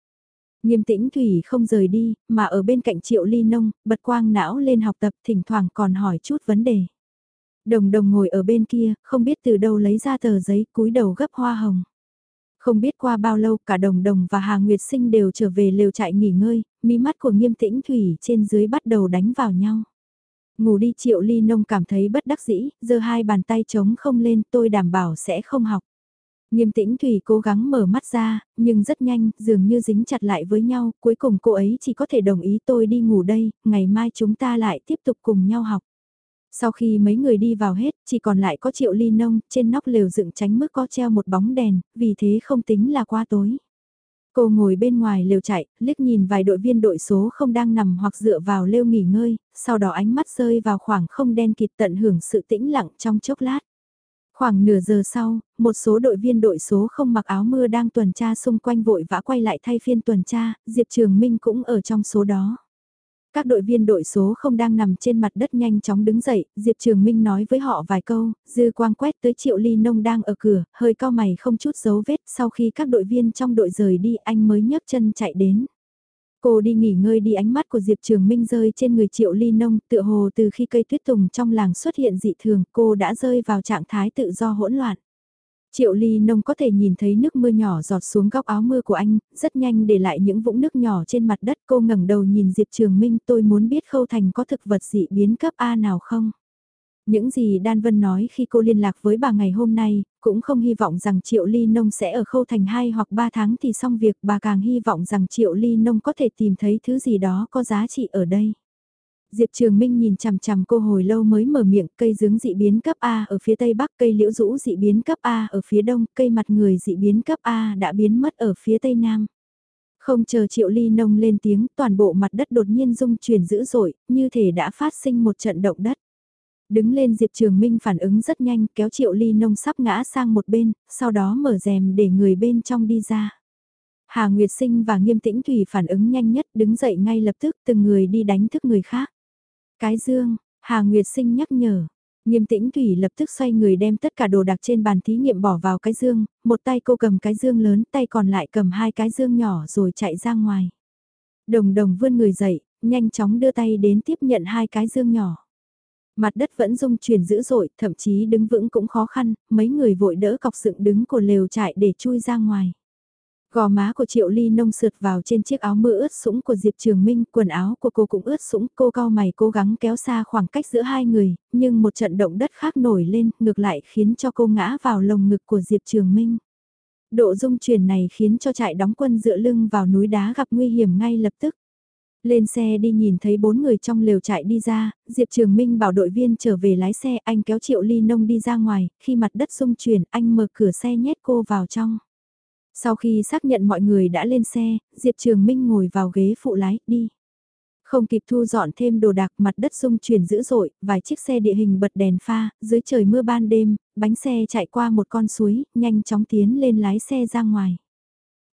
Nghiêm tĩnh Thủy không rời đi, mà ở bên cạnh Triệu Ly Nông, bật quang não lên học tập, thỉnh thoảng còn hỏi chút vấn đề. Đồng đồng ngồi ở bên kia, không biết từ đâu lấy ra tờ giấy cúi đầu gấp hoa hồng. Không biết qua bao lâu cả đồng đồng và Hà Nguyệt Sinh đều trở về lều trại nghỉ ngơi, mí mắt của nghiêm tĩnh thủy trên dưới bắt đầu đánh vào nhau. Ngủ đi triệu ly nông cảm thấy bất đắc dĩ, giơ hai bàn tay trống không lên tôi đảm bảo sẽ không học. Nghiêm tĩnh Thủy cố gắng mở mắt ra, nhưng rất nhanh, dường như dính chặt lại với nhau, cuối cùng cô ấy chỉ có thể đồng ý tôi đi ngủ đây, ngày mai chúng ta lại tiếp tục cùng nhau học. Sau khi mấy người đi vào hết, chỉ còn lại có triệu ly nông, trên nóc lều dựng tránh mức có treo một bóng đèn, vì thế không tính là quá tối. Cô ngồi bên ngoài lều chạy, liếc nhìn vài đội viên đội số không đang nằm hoặc dựa vào lêu nghỉ ngơi, sau đó ánh mắt rơi vào khoảng không đen kịt tận hưởng sự tĩnh lặng trong chốc lát. Khoảng nửa giờ sau, một số đội viên đội số không mặc áo mưa đang tuần tra xung quanh vội vã quay lại thay phiên tuần tra, Diệp Trường Minh cũng ở trong số đó. Các đội viên đội số không đang nằm trên mặt đất nhanh chóng đứng dậy, Diệp Trường Minh nói với họ vài câu, dư quang quét tới Triệu Ly Nông đang ở cửa, hơi cao mày không chút dấu vết, sau khi các đội viên trong đội rời đi anh mới nhấc chân chạy đến. Cô đi nghỉ ngơi đi ánh mắt của Diệp Trường Minh rơi trên người Triệu Ly Nông, tựa hồ từ khi cây tuyết tùng trong làng xuất hiện dị thường, cô đã rơi vào trạng thái tự do hỗn loạn. Triệu ly nông có thể nhìn thấy nước mưa nhỏ giọt xuống góc áo mưa của anh, rất nhanh để lại những vũng nước nhỏ trên mặt đất. Cô ngẩng đầu nhìn Diệp Trường Minh tôi muốn biết Khâu Thành có thực vật dị biến cấp A nào không? Những gì Đan Vân nói khi cô liên lạc với bà ngày hôm nay, cũng không hy vọng rằng Triệu Ly Nông sẽ ở Khâu Thành 2 hoặc 3 tháng thì xong việc, bà càng hy vọng rằng Triệu Ly Nông có thể tìm thấy thứ gì đó có giá trị ở đây. Diệp Trường Minh nhìn chằm chằm cô hồi lâu mới mở miệng, cây dướng dị biến cấp A ở phía tây bắc, cây liễu rũ dị biến cấp A ở phía đông, cây mặt người dị biến cấp A đã biến mất ở phía tây nam. Không chờ Triệu Ly Nông lên tiếng, toàn bộ mặt đất đột nhiên rung chuyển dữ dội, như thể đã phát sinh một trận động đất. Đứng lên Diệp Trường Minh phản ứng rất nhanh, kéo Triệu Ly Nông sắp ngã sang một bên, sau đó mở rèm để người bên trong đi ra. Hà Nguyệt Sinh và Nghiêm Tĩnh Thủy phản ứng nhanh nhất đứng dậy ngay lập tức từng người đi đánh thức người khác. Cái dương, Hà Nguyệt Sinh nhắc nhở. Nghiêm tĩnh Thủy lập tức xoay người đem tất cả đồ đặc trên bàn thí nghiệm bỏ vào cái dương, một tay cô cầm cái dương lớn, tay còn lại cầm hai cái dương nhỏ rồi chạy ra ngoài. Đồng đồng vươn người dậy, nhanh chóng đưa tay đến tiếp nhận hai cái dương nhỏ. Mặt đất vẫn rung chuyển dữ dội, thậm chí đứng vững cũng khó khăn, mấy người vội đỡ cọc dựng đứng của lều chạy để chui ra ngoài. Gò má của Triệu Ly nông sượt vào trên chiếc áo mưa ướt sũng của Diệp Trường Minh, quần áo của cô cũng ướt sũng, cô cao mày cố gắng kéo xa khoảng cách giữa hai người, nhưng một trận động đất khác nổi lên, ngược lại khiến cho cô ngã vào lồng ngực của Diệp Trường Minh. Độ dung chuyển này khiến cho trại đóng quân dựa lưng vào núi đá gặp nguy hiểm ngay lập tức. Lên xe đi nhìn thấy bốn người trong lều trại đi ra, Diệp Trường Minh bảo đội viên trở về lái xe, anh kéo Triệu Ly Nông đi ra ngoài, khi mặt đất xung chuyển, anh mở cửa xe nhét cô vào trong. Sau khi xác nhận mọi người đã lên xe, Diệp Trường Minh ngồi vào ghế phụ lái, đi. Không kịp thu dọn thêm đồ đạc mặt đất rung chuyển dữ dội, vài chiếc xe địa hình bật đèn pha, dưới trời mưa ban đêm, bánh xe chạy qua một con suối, nhanh chóng tiến lên lái xe ra ngoài.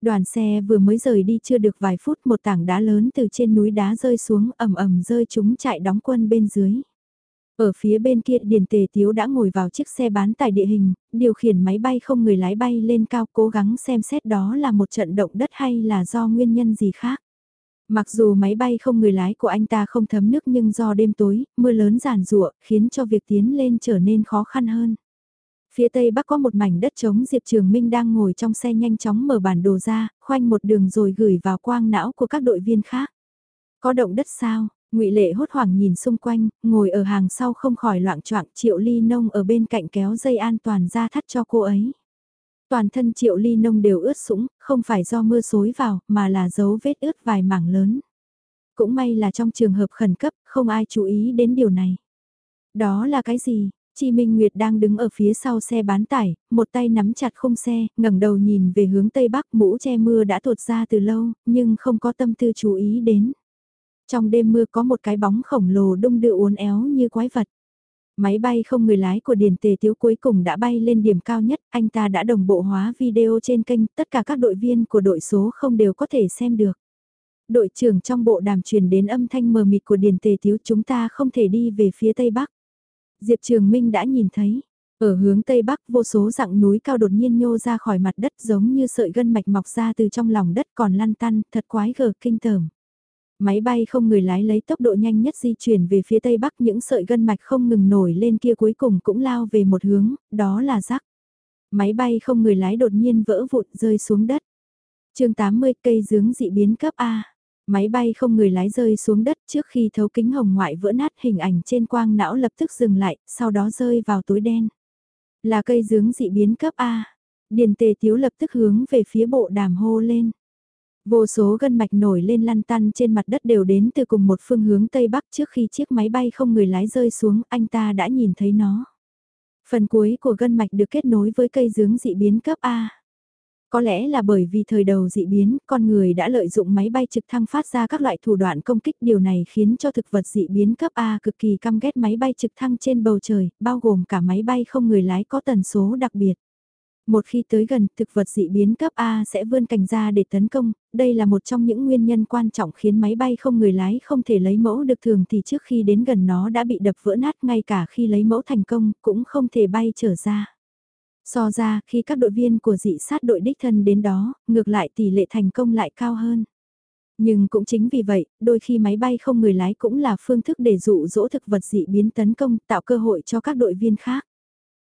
Đoàn xe vừa mới rời đi chưa được vài phút một tảng đá lớn từ trên núi đá rơi xuống ầm ầm rơi chúng chạy đóng quân bên dưới. Ở phía bên kia Điền Tề Tiếu đã ngồi vào chiếc xe bán tải địa hình, điều khiển máy bay không người lái bay lên cao cố gắng xem xét đó là một trận động đất hay là do nguyên nhân gì khác. Mặc dù máy bay không người lái của anh ta không thấm nước nhưng do đêm tối, mưa lớn giàn rụa, khiến cho việc tiến lên trở nên khó khăn hơn. Phía tây bắc có một mảnh đất trống Diệp Trường Minh đang ngồi trong xe nhanh chóng mở bản đồ ra, khoanh một đường rồi gửi vào quang não của các đội viên khác. Có động đất sao? Ngụy Lệ hốt hoảng nhìn xung quanh, ngồi ở hàng sau không khỏi loạn choạng Triệu Ly Nông ở bên cạnh kéo dây an toàn ra thắt cho cô ấy. Toàn thân Triệu Ly Nông đều ướt sũng, không phải do mưa xối vào, mà là dấu vết ướt vài mảng lớn. Cũng may là trong trường hợp khẩn cấp, không ai chú ý đến điều này. Đó là cái gì? Chi Minh Nguyệt đang đứng ở phía sau xe bán tải, một tay nắm chặt khung xe, ngẩng đầu nhìn về hướng tây bắc mũ che mưa đã tuột ra từ lâu, nhưng không có tâm tư chú ý đến. Trong đêm mưa có một cái bóng khổng lồ đung đưa uốn éo như quái vật. Máy bay không người lái của Điền Tề Tiếu cuối cùng đã bay lên điểm cao nhất, anh ta đã đồng bộ hóa video trên kênh, tất cả các đội viên của đội số không đều có thể xem được. Đội trưởng trong bộ đàm truyền đến âm thanh mờ mịt của Điền Tề Tiếu chúng ta không thể đi về phía Tây Bắc. Diệp Trường Minh đã nhìn thấy, ở hướng Tây Bắc vô số dạng núi cao đột nhiên nhô ra khỏi mặt đất giống như sợi gân mạch mọc ra từ trong lòng đất còn lăn tăn, thật quái gở kinh tởm. Máy bay không người lái lấy tốc độ nhanh nhất di chuyển về phía Tây Bắc những sợi gân mạch không ngừng nổi lên kia cuối cùng cũng lao về một hướng, đó là rắc. Máy bay không người lái đột nhiên vỡ vụn rơi xuống đất. chương 80 cây dướng dị biến cấp A. Máy bay không người lái rơi xuống đất trước khi thấu kính hồng ngoại vỡ nát hình ảnh trên quang não lập tức dừng lại, sau đó rơi vào túi đen. Là cây dướng dị biến cấp A. Điền tề tiếu lập tức hướng về phía bộ đàm hô lên. Vô số gân mạch nổi lên lăn tăn trên mặt đất đều đến từ cùng một phương hướng Tây Bắc trước khi chiếc máy bay không người lái rơi xuống anh ta đã nhìn thấy nó. Phần cuối của gân mạch được kết nối với cây dướng dị biến cấp A. Có lẽ là bởi vì thời đầu dị biến, con người đã lợi dụng máy bay trực thăng phát ra các loại thủ đoạn công kích điều này khiến cho thực vật dị biến cấp A cực kỳ căm ghét máy bay trực thăng trên bầu trời, bao gồm cả máy bay không người lái có tần số đặc biệt. Một khi tới gần, thực vật dị biến cấp A sẽ vươn cành ra để tấn công, đây là một trong những nguyên nhân quan trọng khiến máy bay không người lái không thể lấy mẫu được thường thì trước khi đến gần nó đã bị đập vỡ nát ngay cả khi lấy mẫu thành công cũng không thể bay trở ra. So ra, khi các đội viên của dị sát đội đích thân đến đó, ngược lại tỷ lệ thành công lại cao hơn. Nhưng cũng chính vì vậy, đôi khi máy bay không người lái cũng là phương thức để dụ dỗ thực vật dị biến tấn công, tạo cơ hội cho các đội viên khác.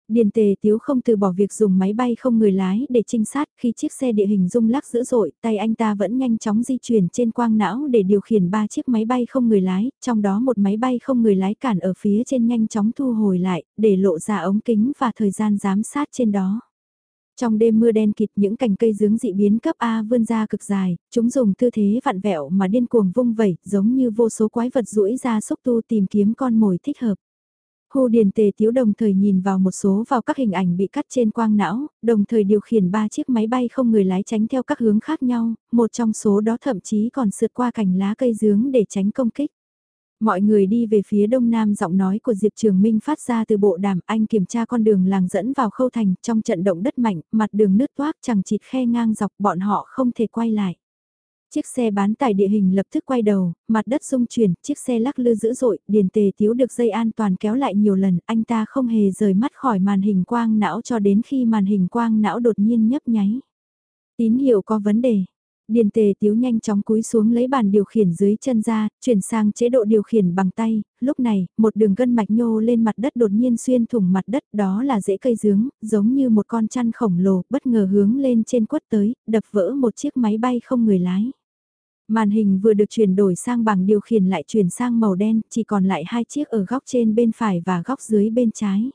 Điền tề tiếu không từ bỏ việc dùng máy bay không người lái để trinh sát khi chiếc xe địa hình rung lắc dữ dội, tay anh ta vẫn nhanh chóng di chuyển trên quang não để điều khiển ba chiếc máy bay không người lái, trong đó một máy bay không người lái cản ở phía trên nhanh chóng thu hồi lại, để lộ ra ống kính và thời gian giám sát trên đó. Trong đêm mưa đen kịt những cành cây dướng dị biến cấp A vươn ra cực dài, chúng dùng tư thế vặn vẹo mà điên cuồng vung vẩy, giống như vô số quái vật rũi ra xúc tu tìm kiếm con mồi thích hợp. Hồ Điền Tề Tiếu đồng thời nhìn vào một số vào các hình ảnh bị cắt trên quang não, đồng thời điều khiển ba chiếc máy bay không người lái tránh theo các hướng khác nhau, một trong số đó thậm chí còn sượt qua cành lá cây dướng để tránh công kích. Mọi người đi về phía đông nam giọng nói của Diệp Trường Minh phát ra từ bộ đàm anh kiểm tra con đường làng dẫn vào khâu thành trong trận động đất mạnh, mặt đường nứt toác chẳng chịt khe ngang dọc bọn họ không thể quay lại. Chiếc xe bán tải địa hình lập tức quay đầu, mặt đất rung chuyển, chiếc xe lắc lư dữ dội, điền tề thiếu được dây an toàn kéo lại nhiều lần, anh ta không hề rời mắt khỏi màn hình quang não cho đến khi màn hình quang não đột nhiên nhấp nháy. Tín hiệu có vấn đề. Điền tề tiếu nhanh chóng cúi xuống lấy bàn điều khiển dưới chân ra, chuyển sang chế độ điều khiển bằng tay, lúc này, một đường gân mạch nhô lên mặt đất đột nhiên xuyên thủng mặt đất đó là rễ cây dướng, giống như một con chăn khổng lồ, bất ngờ hướng lên trên quất tới, đập vỡ một chiếc máy bay không người lái. Màn hình vừa được chuyển đổi sang bằng điều khiển lại chuyển sang màu đen, chỉ còn lại hai chiếc ở góc trên bên phải và góc dưới bên trái.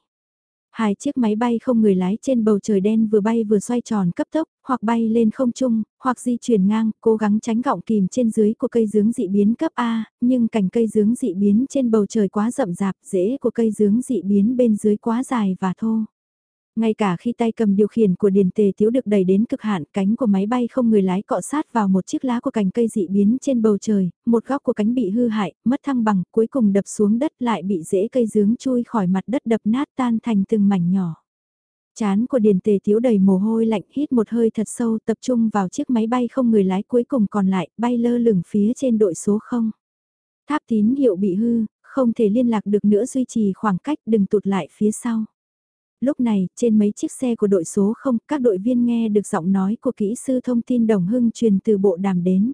Hai chiếc máy bay không người lái trên bầu trời đen vừa bay vừa xoay tròn cấp tốc, hoặc bay lên không trung, hoặc di chuyển ngang, cố gắng tránh gọng kìm trên dưới của cây dướng dị biến cấp A, nhưng cành cây dướng dị biến trên bầu trời quá rậm rạp, rễ của cây dướng dị biến bên dưới quá dài và thô. Ngay cả khi tay cầm điều khiển của Điền Tề Tiếu được đẩy đến cực hạn, cánh của máy bay không người lái cọ sát vào một chiếc lá của cành cây dị biến trên bầu trời, một góc của cánh bị hư hại, mất thăng bằng, cuối cùng đập xuống đất lại bị rễ cây dướng chui khỏi mặt đất đập nát tan thành từng mảnh nhỏ. Chán của Điền Tề Tiếu đầy mồ hôi lạnh hít một hơi thật sâu tập trung vào chiếc máy bay không người lái cuối cùng còn lại, bay lơ lửng phía trên đội số 0. Tháp tín hiệu bị hư, không thể liên lạc được nữa duy trì khoảng cách đừng tụt lại phía sau lúc này, trên mấy chiếc xe của đội số 0, các đội viên nghe được giọng nói của kỹ sư thông tin Đồng Hưng truyền từ bộ đàm đến.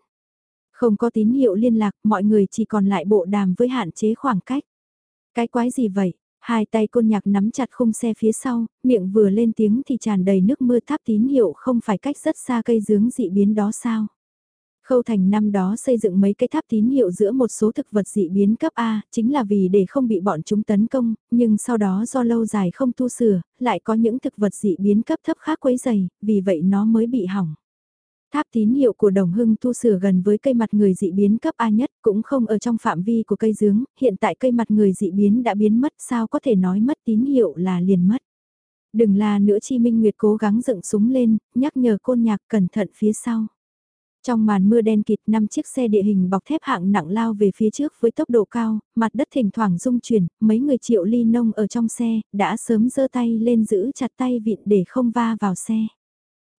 Không có tín hiệu liên lạc, mọi người chỉ còn lại bộ đàm với hạn chế khoảng cách. Cái quái gì vậy? Hai tay côn nhạc nắm chặt khung xe phía sau, miệng vừa lên tiếng thì tràn đầy nước mưa tháp tín hiệu không phải cách rất xa cây dướng dị biến đó sao? Khâu Thành năm đó xây dựng mấy cái tháp tín hiệu giữa một số thực vật dị biến cấp A, chính là vì để không bị bọn chúng tấn công, nhưng sau đó do lâu dài không tu sửa, lại có những thực vật dị biến cấp thấp khác quấy dày, vì vậy nó mới bị hỏng. Tháp tín hiệu của Đồng Hưng tu sửa gần với cây mặt người dị biến cấp A nhất cũng không ở trong phạm vi của cây dướng, hiện tại cây mặt người dị biến đã biến mất sao có thể nói mất tín hiệu là liền mất. Đừng là nữa Chi Minh Nguyệt cố gắng dựng súng lên, nhắc nhở côn nhạc cẩn thận phía sau. Trong màn mưa đen kịt năm chiếc xe địa hình bọc thép hạng nặng lao về phía trước với tốc độ cao, mặt đất thỉnh thoảng rung chuyển, mấy người triệu ly nông ở trong xe, đã sớm giơ tay lên giữ chặt tay vịn để không va vào xe.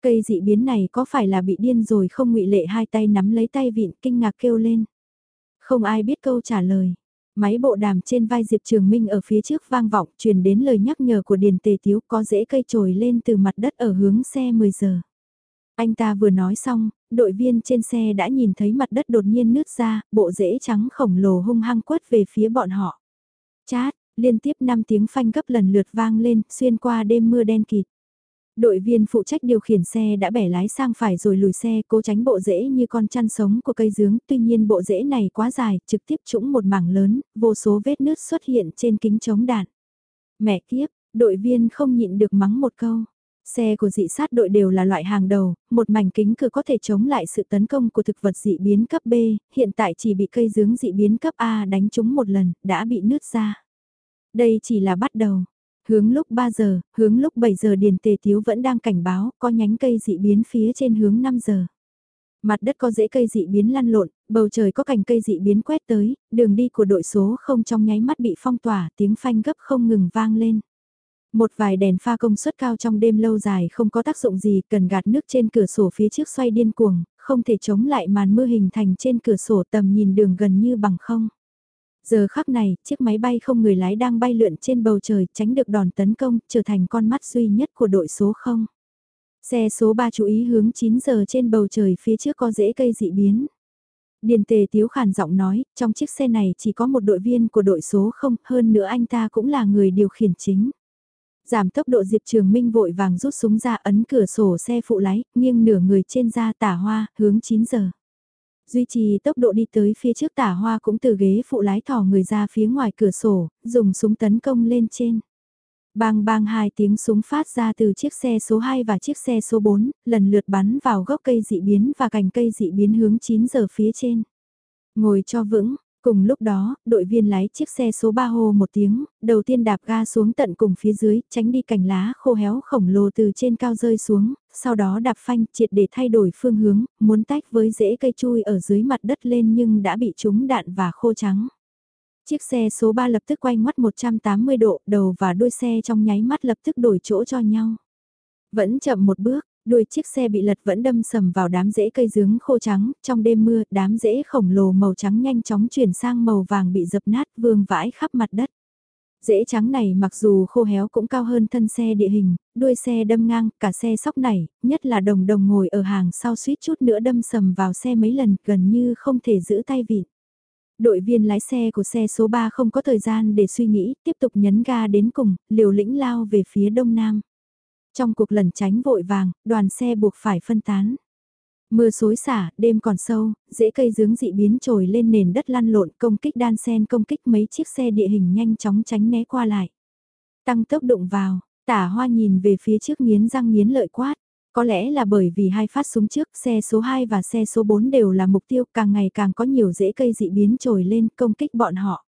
Cây dị biến này có phải là bị điên rồi không ngụy lệ hai tay nắm lấy tay vịn kinh ngạc kêu lên. Không ai biết câu trả lời. Máy bộ đàm trên vai Diệp Trường Minh ở phía trước vang vọng truyền đến lời nhắc nhở của Điền Tề Tiếu có rễ cây trồi lên từ mặt đất ở hướng xe 10 giờ. Anh ta vừa nói xong, đội viên trên xe đã nhìn thấy mặt đất đột nhiên nứt ra, bộ rễ trắng khổng lồ hung hăng quất về phía bọn họ. Chát, liên tiếp 5 tiếng phanh gấp lần lượt vang lên, xuyên qua đêm mưa đen kịt. Đội viên phụ trách điều khiển xe đã bẻ lái sang phải rồi lùi xe cố tránh bộ rễ như con chăn sống của cây dướng, tuy nhiên bộ rễ này quá dài, trực tiếp trũng một mảng lớn, vô số vết nứt xuất hiện trên kính chống đạn. Mẹ kiếp, đội viên không nhịn được mắng một câu. Xe của dị sát đội đều là loại hàng đầu, một mảnh kính cửa có thể chống lại sự tấn công của thực vật dị biến cấp B, hiện tại chỉ bị cây dướng dị biến cấp A đánh trúng một lần, đã bị nứt ra. Đây chỉ là bắt đầu. Hướng lúc 3 giờ, hướng lúc 7 giờ Điền Tề Tiếu vẫn đang cảnh báo, có nhánh cây dị biến phía trên hướng 5 giờ. Mặt đất có rễ cây dị biến lăn lộn, bầu trời có cành cây dị biến quét tới, đường đi của đội số không trong nháy mắt bị phong tỏa, tiếng phanh gấp không ngừng vang lên. Một vài đèn pha công suất cao trong đêm lâu dài không có tác dụng gì, cần gạt nước trên cửa sổ phía trước xoay điên cuồng, không thể chống lại màn mưa hình thành trên cửa sổ tầm nhìn đường gần như bằng không. Giờ khắc này, chiếc máy bay không người lái đang bay lượn trên bầu trời tránh được đòn tấn công, trở thành con mắt duy nhất của đội số 0. Xe số 3 chú ý hướng 9 giờ trên bầu trời phía trước có rễ cây dị biến. Điền tề tiếu khàn giọng nói, trong chiếc xe này chỉ có một đội viên của đội số 0, hơn nữa anh ta cũng là người điều khiển chính. Giảm tốc độ Diệp Trường Minh vội vàng rút súng ra ấn cửa sổ xe phụ lái, nghiêng nửa người trên ra tả hoa, hướng 9 giờ. Duy trì tốc độ đi tới phía trước tả hoa cũng từ ghế phụ lái thỏ người ra phía ngoài cửa sổ, dùng súng tấn công lên trên. Bang bang hai tiếng súng phát ra từ chiếc xe số 2 và chiếc xe số 4, lần lượt bắn vào gốc cây dị biến và cành cây dị biến hướng 9 giờ phía trên. Ngồi cho vững, Cùng lúc đó, đội viên lái chiếc xe số 3 hô một tiếng, đầu tiên đạp ga xuống tận cùng phía dưới, tránh đi cành lá khô héo khổng lồ từ trên cao rơi xuống, sau đó đạp phanh triệt để thay đổi phương hướng, muốn tách với rễ cây chui ở dưới mặt đất lên nhưng đã bị trúng đạn và khô trắng. Chiếc xe số 3 lập tức quay ngoắt 180 độ, đầu và đuôi xe trong nháy mắt lập tức đổi chỗ cho nhau. Vẫn chậm một bước, Đuôi chiếc xe bị lật vẫn đâm sầm vào đám rễ cây dướng khô trắng, trong đêm mưa, đám rễ khổng lồ màu trắng nhanh chóng chuyển sang màu vàng bị dập nát vương vãi khắp mặt đất. Rễ trắng này mặc dù khô héo cũng cao hơn thân xe địa hình, đuôi xe đâm ngang, cả xe sóc này, nhất là đồng đồng ngồi ở hàng sau suýt chút nữa đâm sầm vào xe mấy lần, gần như không thể giữ tay vịt. Đội viên lái xe của xe số 3 không có thời gian để suy nghĩ, tiếp tục nhấn ga đến cùng, liều lĩnh lao về phía đông nam. Trong cuộc lẩn tránh vội vàng, đoàn xe buộc phải phân tán. Mưa xối xả, đêm còn sâu, dễ cây dướng dị biến trồi lên nền đất lăn lộn công kích đan sen công kích mấy chiếc xe địa hình nhanh chóng tránh né qua lại. Tăng tốc đụng vào, tả hoa nhìn về phía trước nghiến răng nghiến lợi quát. Có lẽ là bởi vì hai phát súng trước, xe số 2 và xe số 4 đều là mục tiêu càng ngày càng có nhiều rễ cây dị biến trồi lên công kích bọn họ.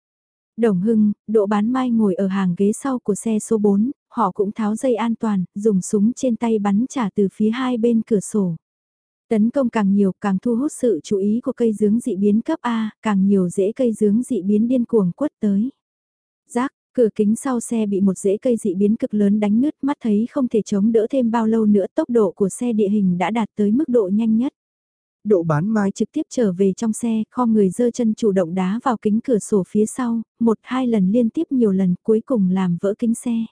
Đồng Hưng, Đỗ Bán Mai ngồi ở hàng ghế sau của xe số 4, họ cũng tháo dây an toàn, dùng súng trên tay bắn trả từ phía hai bên cửa sổ. Tấn công càng nhiều càng thu hút sự chú ý của cây dướng dị biến cấp A, càng nhiều rễ cây dướng dị biến điên cuồng quất tới. Giác, cửa kính sau xe bị một rễ cây dị biến cực lớn đánh nứt mắt thấy không thể chống đỡ thêm bao lâu nữa tốc độ của xe địa hình đã đạt tới mức độ nhanh nhất. Độ bán mai trực tiếp trở về trong xe, kho người dơ chân chủ động đá vào kính cửa sổ phía sau, một hai lần liên tiếp nhiều lần cuối cùng làm vỡ kính xe.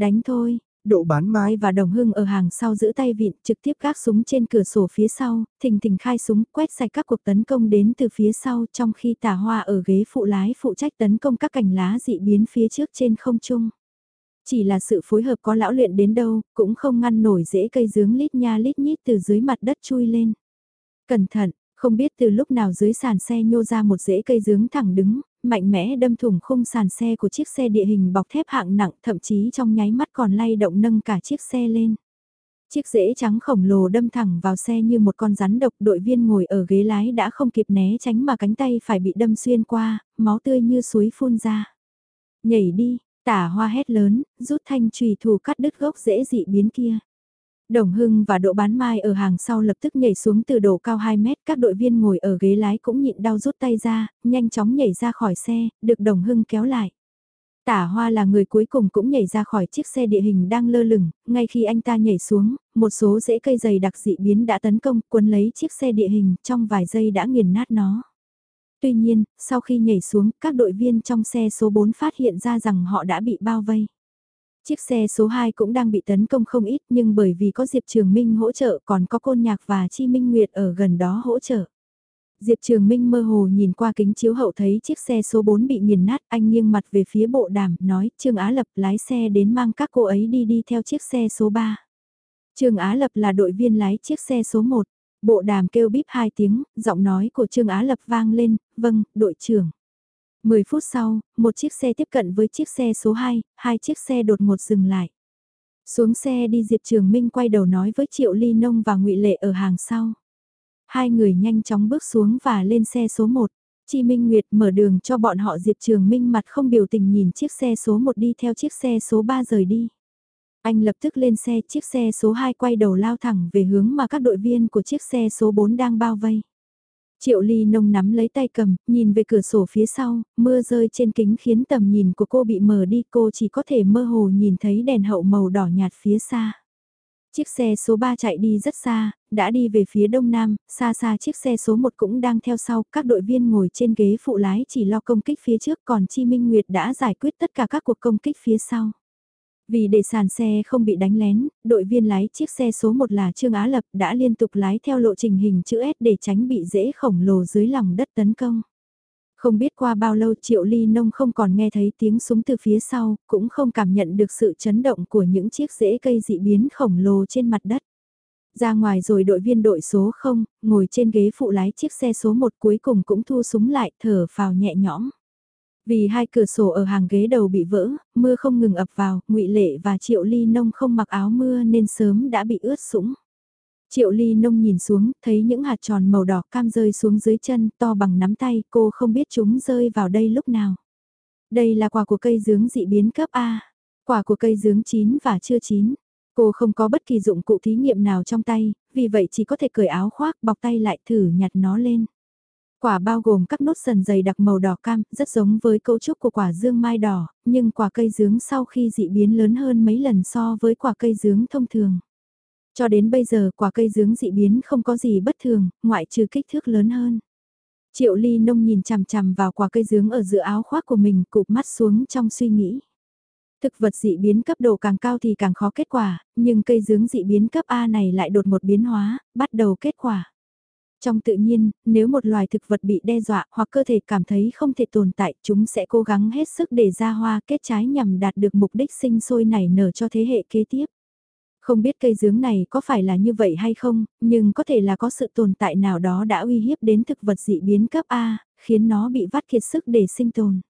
Đánh thôi, Độ bán Mai và Đồng Hưng ở hàng sau giữ tay vịn trực tiếp gác súng trên cửa sổ phía sau, thình thình khai súng quét sạch các cuộc tấn công đến từ phía sau trong khi tả hoa ở ghế phụ lái phụ trách tấn công các cành lá dị biến phía trước trên không trung. Chỉ là sự phối hợp có lão luyện đến đâu, cũng không ngăn nổi dễ cây dướng lít nha lít nhít từ dưới mặt đất chui lên. Cẩn thận, không biết từ lúc nào dưới sàn xe nhô ra một rễ cây dướng thẳng đứng, mạnh mẽ đâm thủng khung sàn xe của chiếc xe địa hình bọc thép hạng nặng thậm chí trong nháy mắt còn lay động nâng cả chiếc xe lên. Chiếc rễ trắng khổng lồ đâm thẳng vào xe như một con rắn độc đội viên ngồi ở ghế lái đã không kịp né tránh mà cánh tay phải bị đâm xuyên qua, máu tươi như suối phun ra. Nhảy đi, tả hoa hét lớn, rút thanh trùy thủ cắt đứt gốc rễ dị biến kia. Đồng Hưng và Đỗ Bán Mai ở hàng sau lập tức nhảy xuống từ độ cao 2 mét, các đội viên ngồi ở ghế lái cũng nhịn đau rút tay ra, nhanh chóng nhảy ra khỏi xe, được Đồng Hưng kéo lại. Tả Hoa là người cuối cùng cũng nhảy ra khỏi chiếc xe địa hình đang lơ lửng, ngay khi anh ta nhảy xuống, một số rễ cây dày đặc dị biến đã tấn công, cuốn lấy chiếc xe địa hình, trong vài giây đã nghiền nát nó. Tuy nhiên, sau khi nhảy xuống, các đội viên trong xe số 4 phát hiện ra rằng họ đã bị bao vây. Chiếc xe số 2 cũng đang bị tấn công không ít nhưng bởi vì có Diệp Trường Minh hỗ trợ còn có Côn Nhạc và Chi Minh Nguyệt ở gần đó hỗ trợ. Diệp Trường Minh mơ hồ nhìn qua kính chiếu hậu thấy chiếc xe số 4 bị nghiền nát, anh nghiêng mặt về phía bộ đàm, nói Trương Á Lập lái xe đến mang các cô ấy đi đi theo chiếc xe số 3. Trương Á Lập là đội viên lái chiếc xe số 1, bộ đàm kêu bíp hai tiếng, giọng nói của Trương Á Lập vang lên, vâng, đội trưởng. 10 phút sau, một chiếc xe tiếp cận với chiếc xe số 2, hai chiếc xe đột ngột dừng lại. Xuống xe đi Diệp Trường Minh quay đầu nói với Triệu Ly Nông và ngụy Lệ ở hàng sau. Hai người nhanh chóng bước xuống và lên xe số 1. Chi Minh Nguyệt mở đường cho bọn họ Diệp Trường Minh mặt không biểu tình nhìn chiếc xe số 1 đi theo chiếc xe số 3 rời đi. Anh lập tức lên xe, chiếc xe số 2 quay đầu lao thẳng về hướng mà các đội viên của chiếc xe số 4 đang bao vây. Triệu Ly nông nắm lấy tay cầm, nhìn về cửa sổ phía sau, mưa rơi trên kính khiến tầm nhìn của cô bị mờ đi, cô chỉ có thể mơ hồ nhìn thấy đèn hậu màu đỏ nhạt phía xa. Chiếc xe số 3 chạy đi rất xa, đã đi về phía đông nam, xa xa chiếc xe số 1 cũng đang theo sau, các đội viên ngồi trên ghế phụ lái chỉ lo công kích phía trước còn Chi Minh Nguyệt đã giải quyết tất cả các cuộc công kích phía sau. Vì để sàn xe không bị đánh lén, đội viên lái chiếc xe số 1 là Trương Á Lập đã liên tục lái theo lộ trình hình chữ S để tránh bị dễ khổng lồ dưới lòng đất tấn công. Không biết qua bao lâu Triệu Ly Nông không còn nghe thấy tiếng súng từ phía sau, cũng không cảm nhận được sự chấn động của những chiếc rễ cây dị biến khổng lồ trên mặt đất. Ra ngoài rồi đội viên đội số 0, ngồi trên ghế phụ lái chiếc xe số 1 cuối cùng cũng thu súng lại thở phào nhẹ nhõm. Vì hai cửa sổ ở hàng ghế đầu bị vỡ, mưa không ngừng ập vào, ngụy Lệ và Triệu Ly Nông không mặc áo mưa nên sớm đã bị ướt sũng. Triệu Ly Nông nhìn xuống, thấy những hạt tròn màu đỏ cam rơi xuống dưới chân, to bằng nắm tay, cô không biết chúng rơi vào đây lúc nào. Đây là quả của cây dướng dị biến cấp A, quả của cây dướng chín và chưa chín. Cô không có bất kỳ dụng cụ thí nghiệm nào trong tay, vì vậy chỉ có thể cởi áo khoác bọc tay lại thử nhặt nó lên. Quả bao gồm các nốt sần dày đặc màu đỏ cam, rất giống với cấu trúc của quả dương mai đỏ, nhưng quả cây dướng sau khi dị biến lớn hơn mấy lần so với quả cây dướng thông thường. Cho đến bây giờ quả cây dướng dị biến không có gì bất thường, ngoại trừ kích thước lớn hơn. Triệu ly nông nhìn chằm chằm vào quả cây dướng ở giữa áo khoác của mình cụp mắt xuống trong suy nghĩ. Thực vật dị biến cấp độ càng cao thì càng khó kết quả, nhưng cây dướng dị biến cấp A này lại đột một biến hóa, bắt đầu kết quả. Trong tự nhiên, nếu một loài thực vật bị đe dọa hoặc cơ thể cảm thấy không thể tồn tại, chúng sẽ cố gắng hết sức để ra hoa kết trái nhằm đạt được mục đích sinh sôi nảy nở cho thế hệ kế tiếp. Không biết cây dướng này có phải là như vậy hay không, nhưng có thể là có sự tồn tại nào đó đã uy hiếp đến thực vật dị biến cấp A, khiến nó bị vắt kiệt sức để sinh tồn.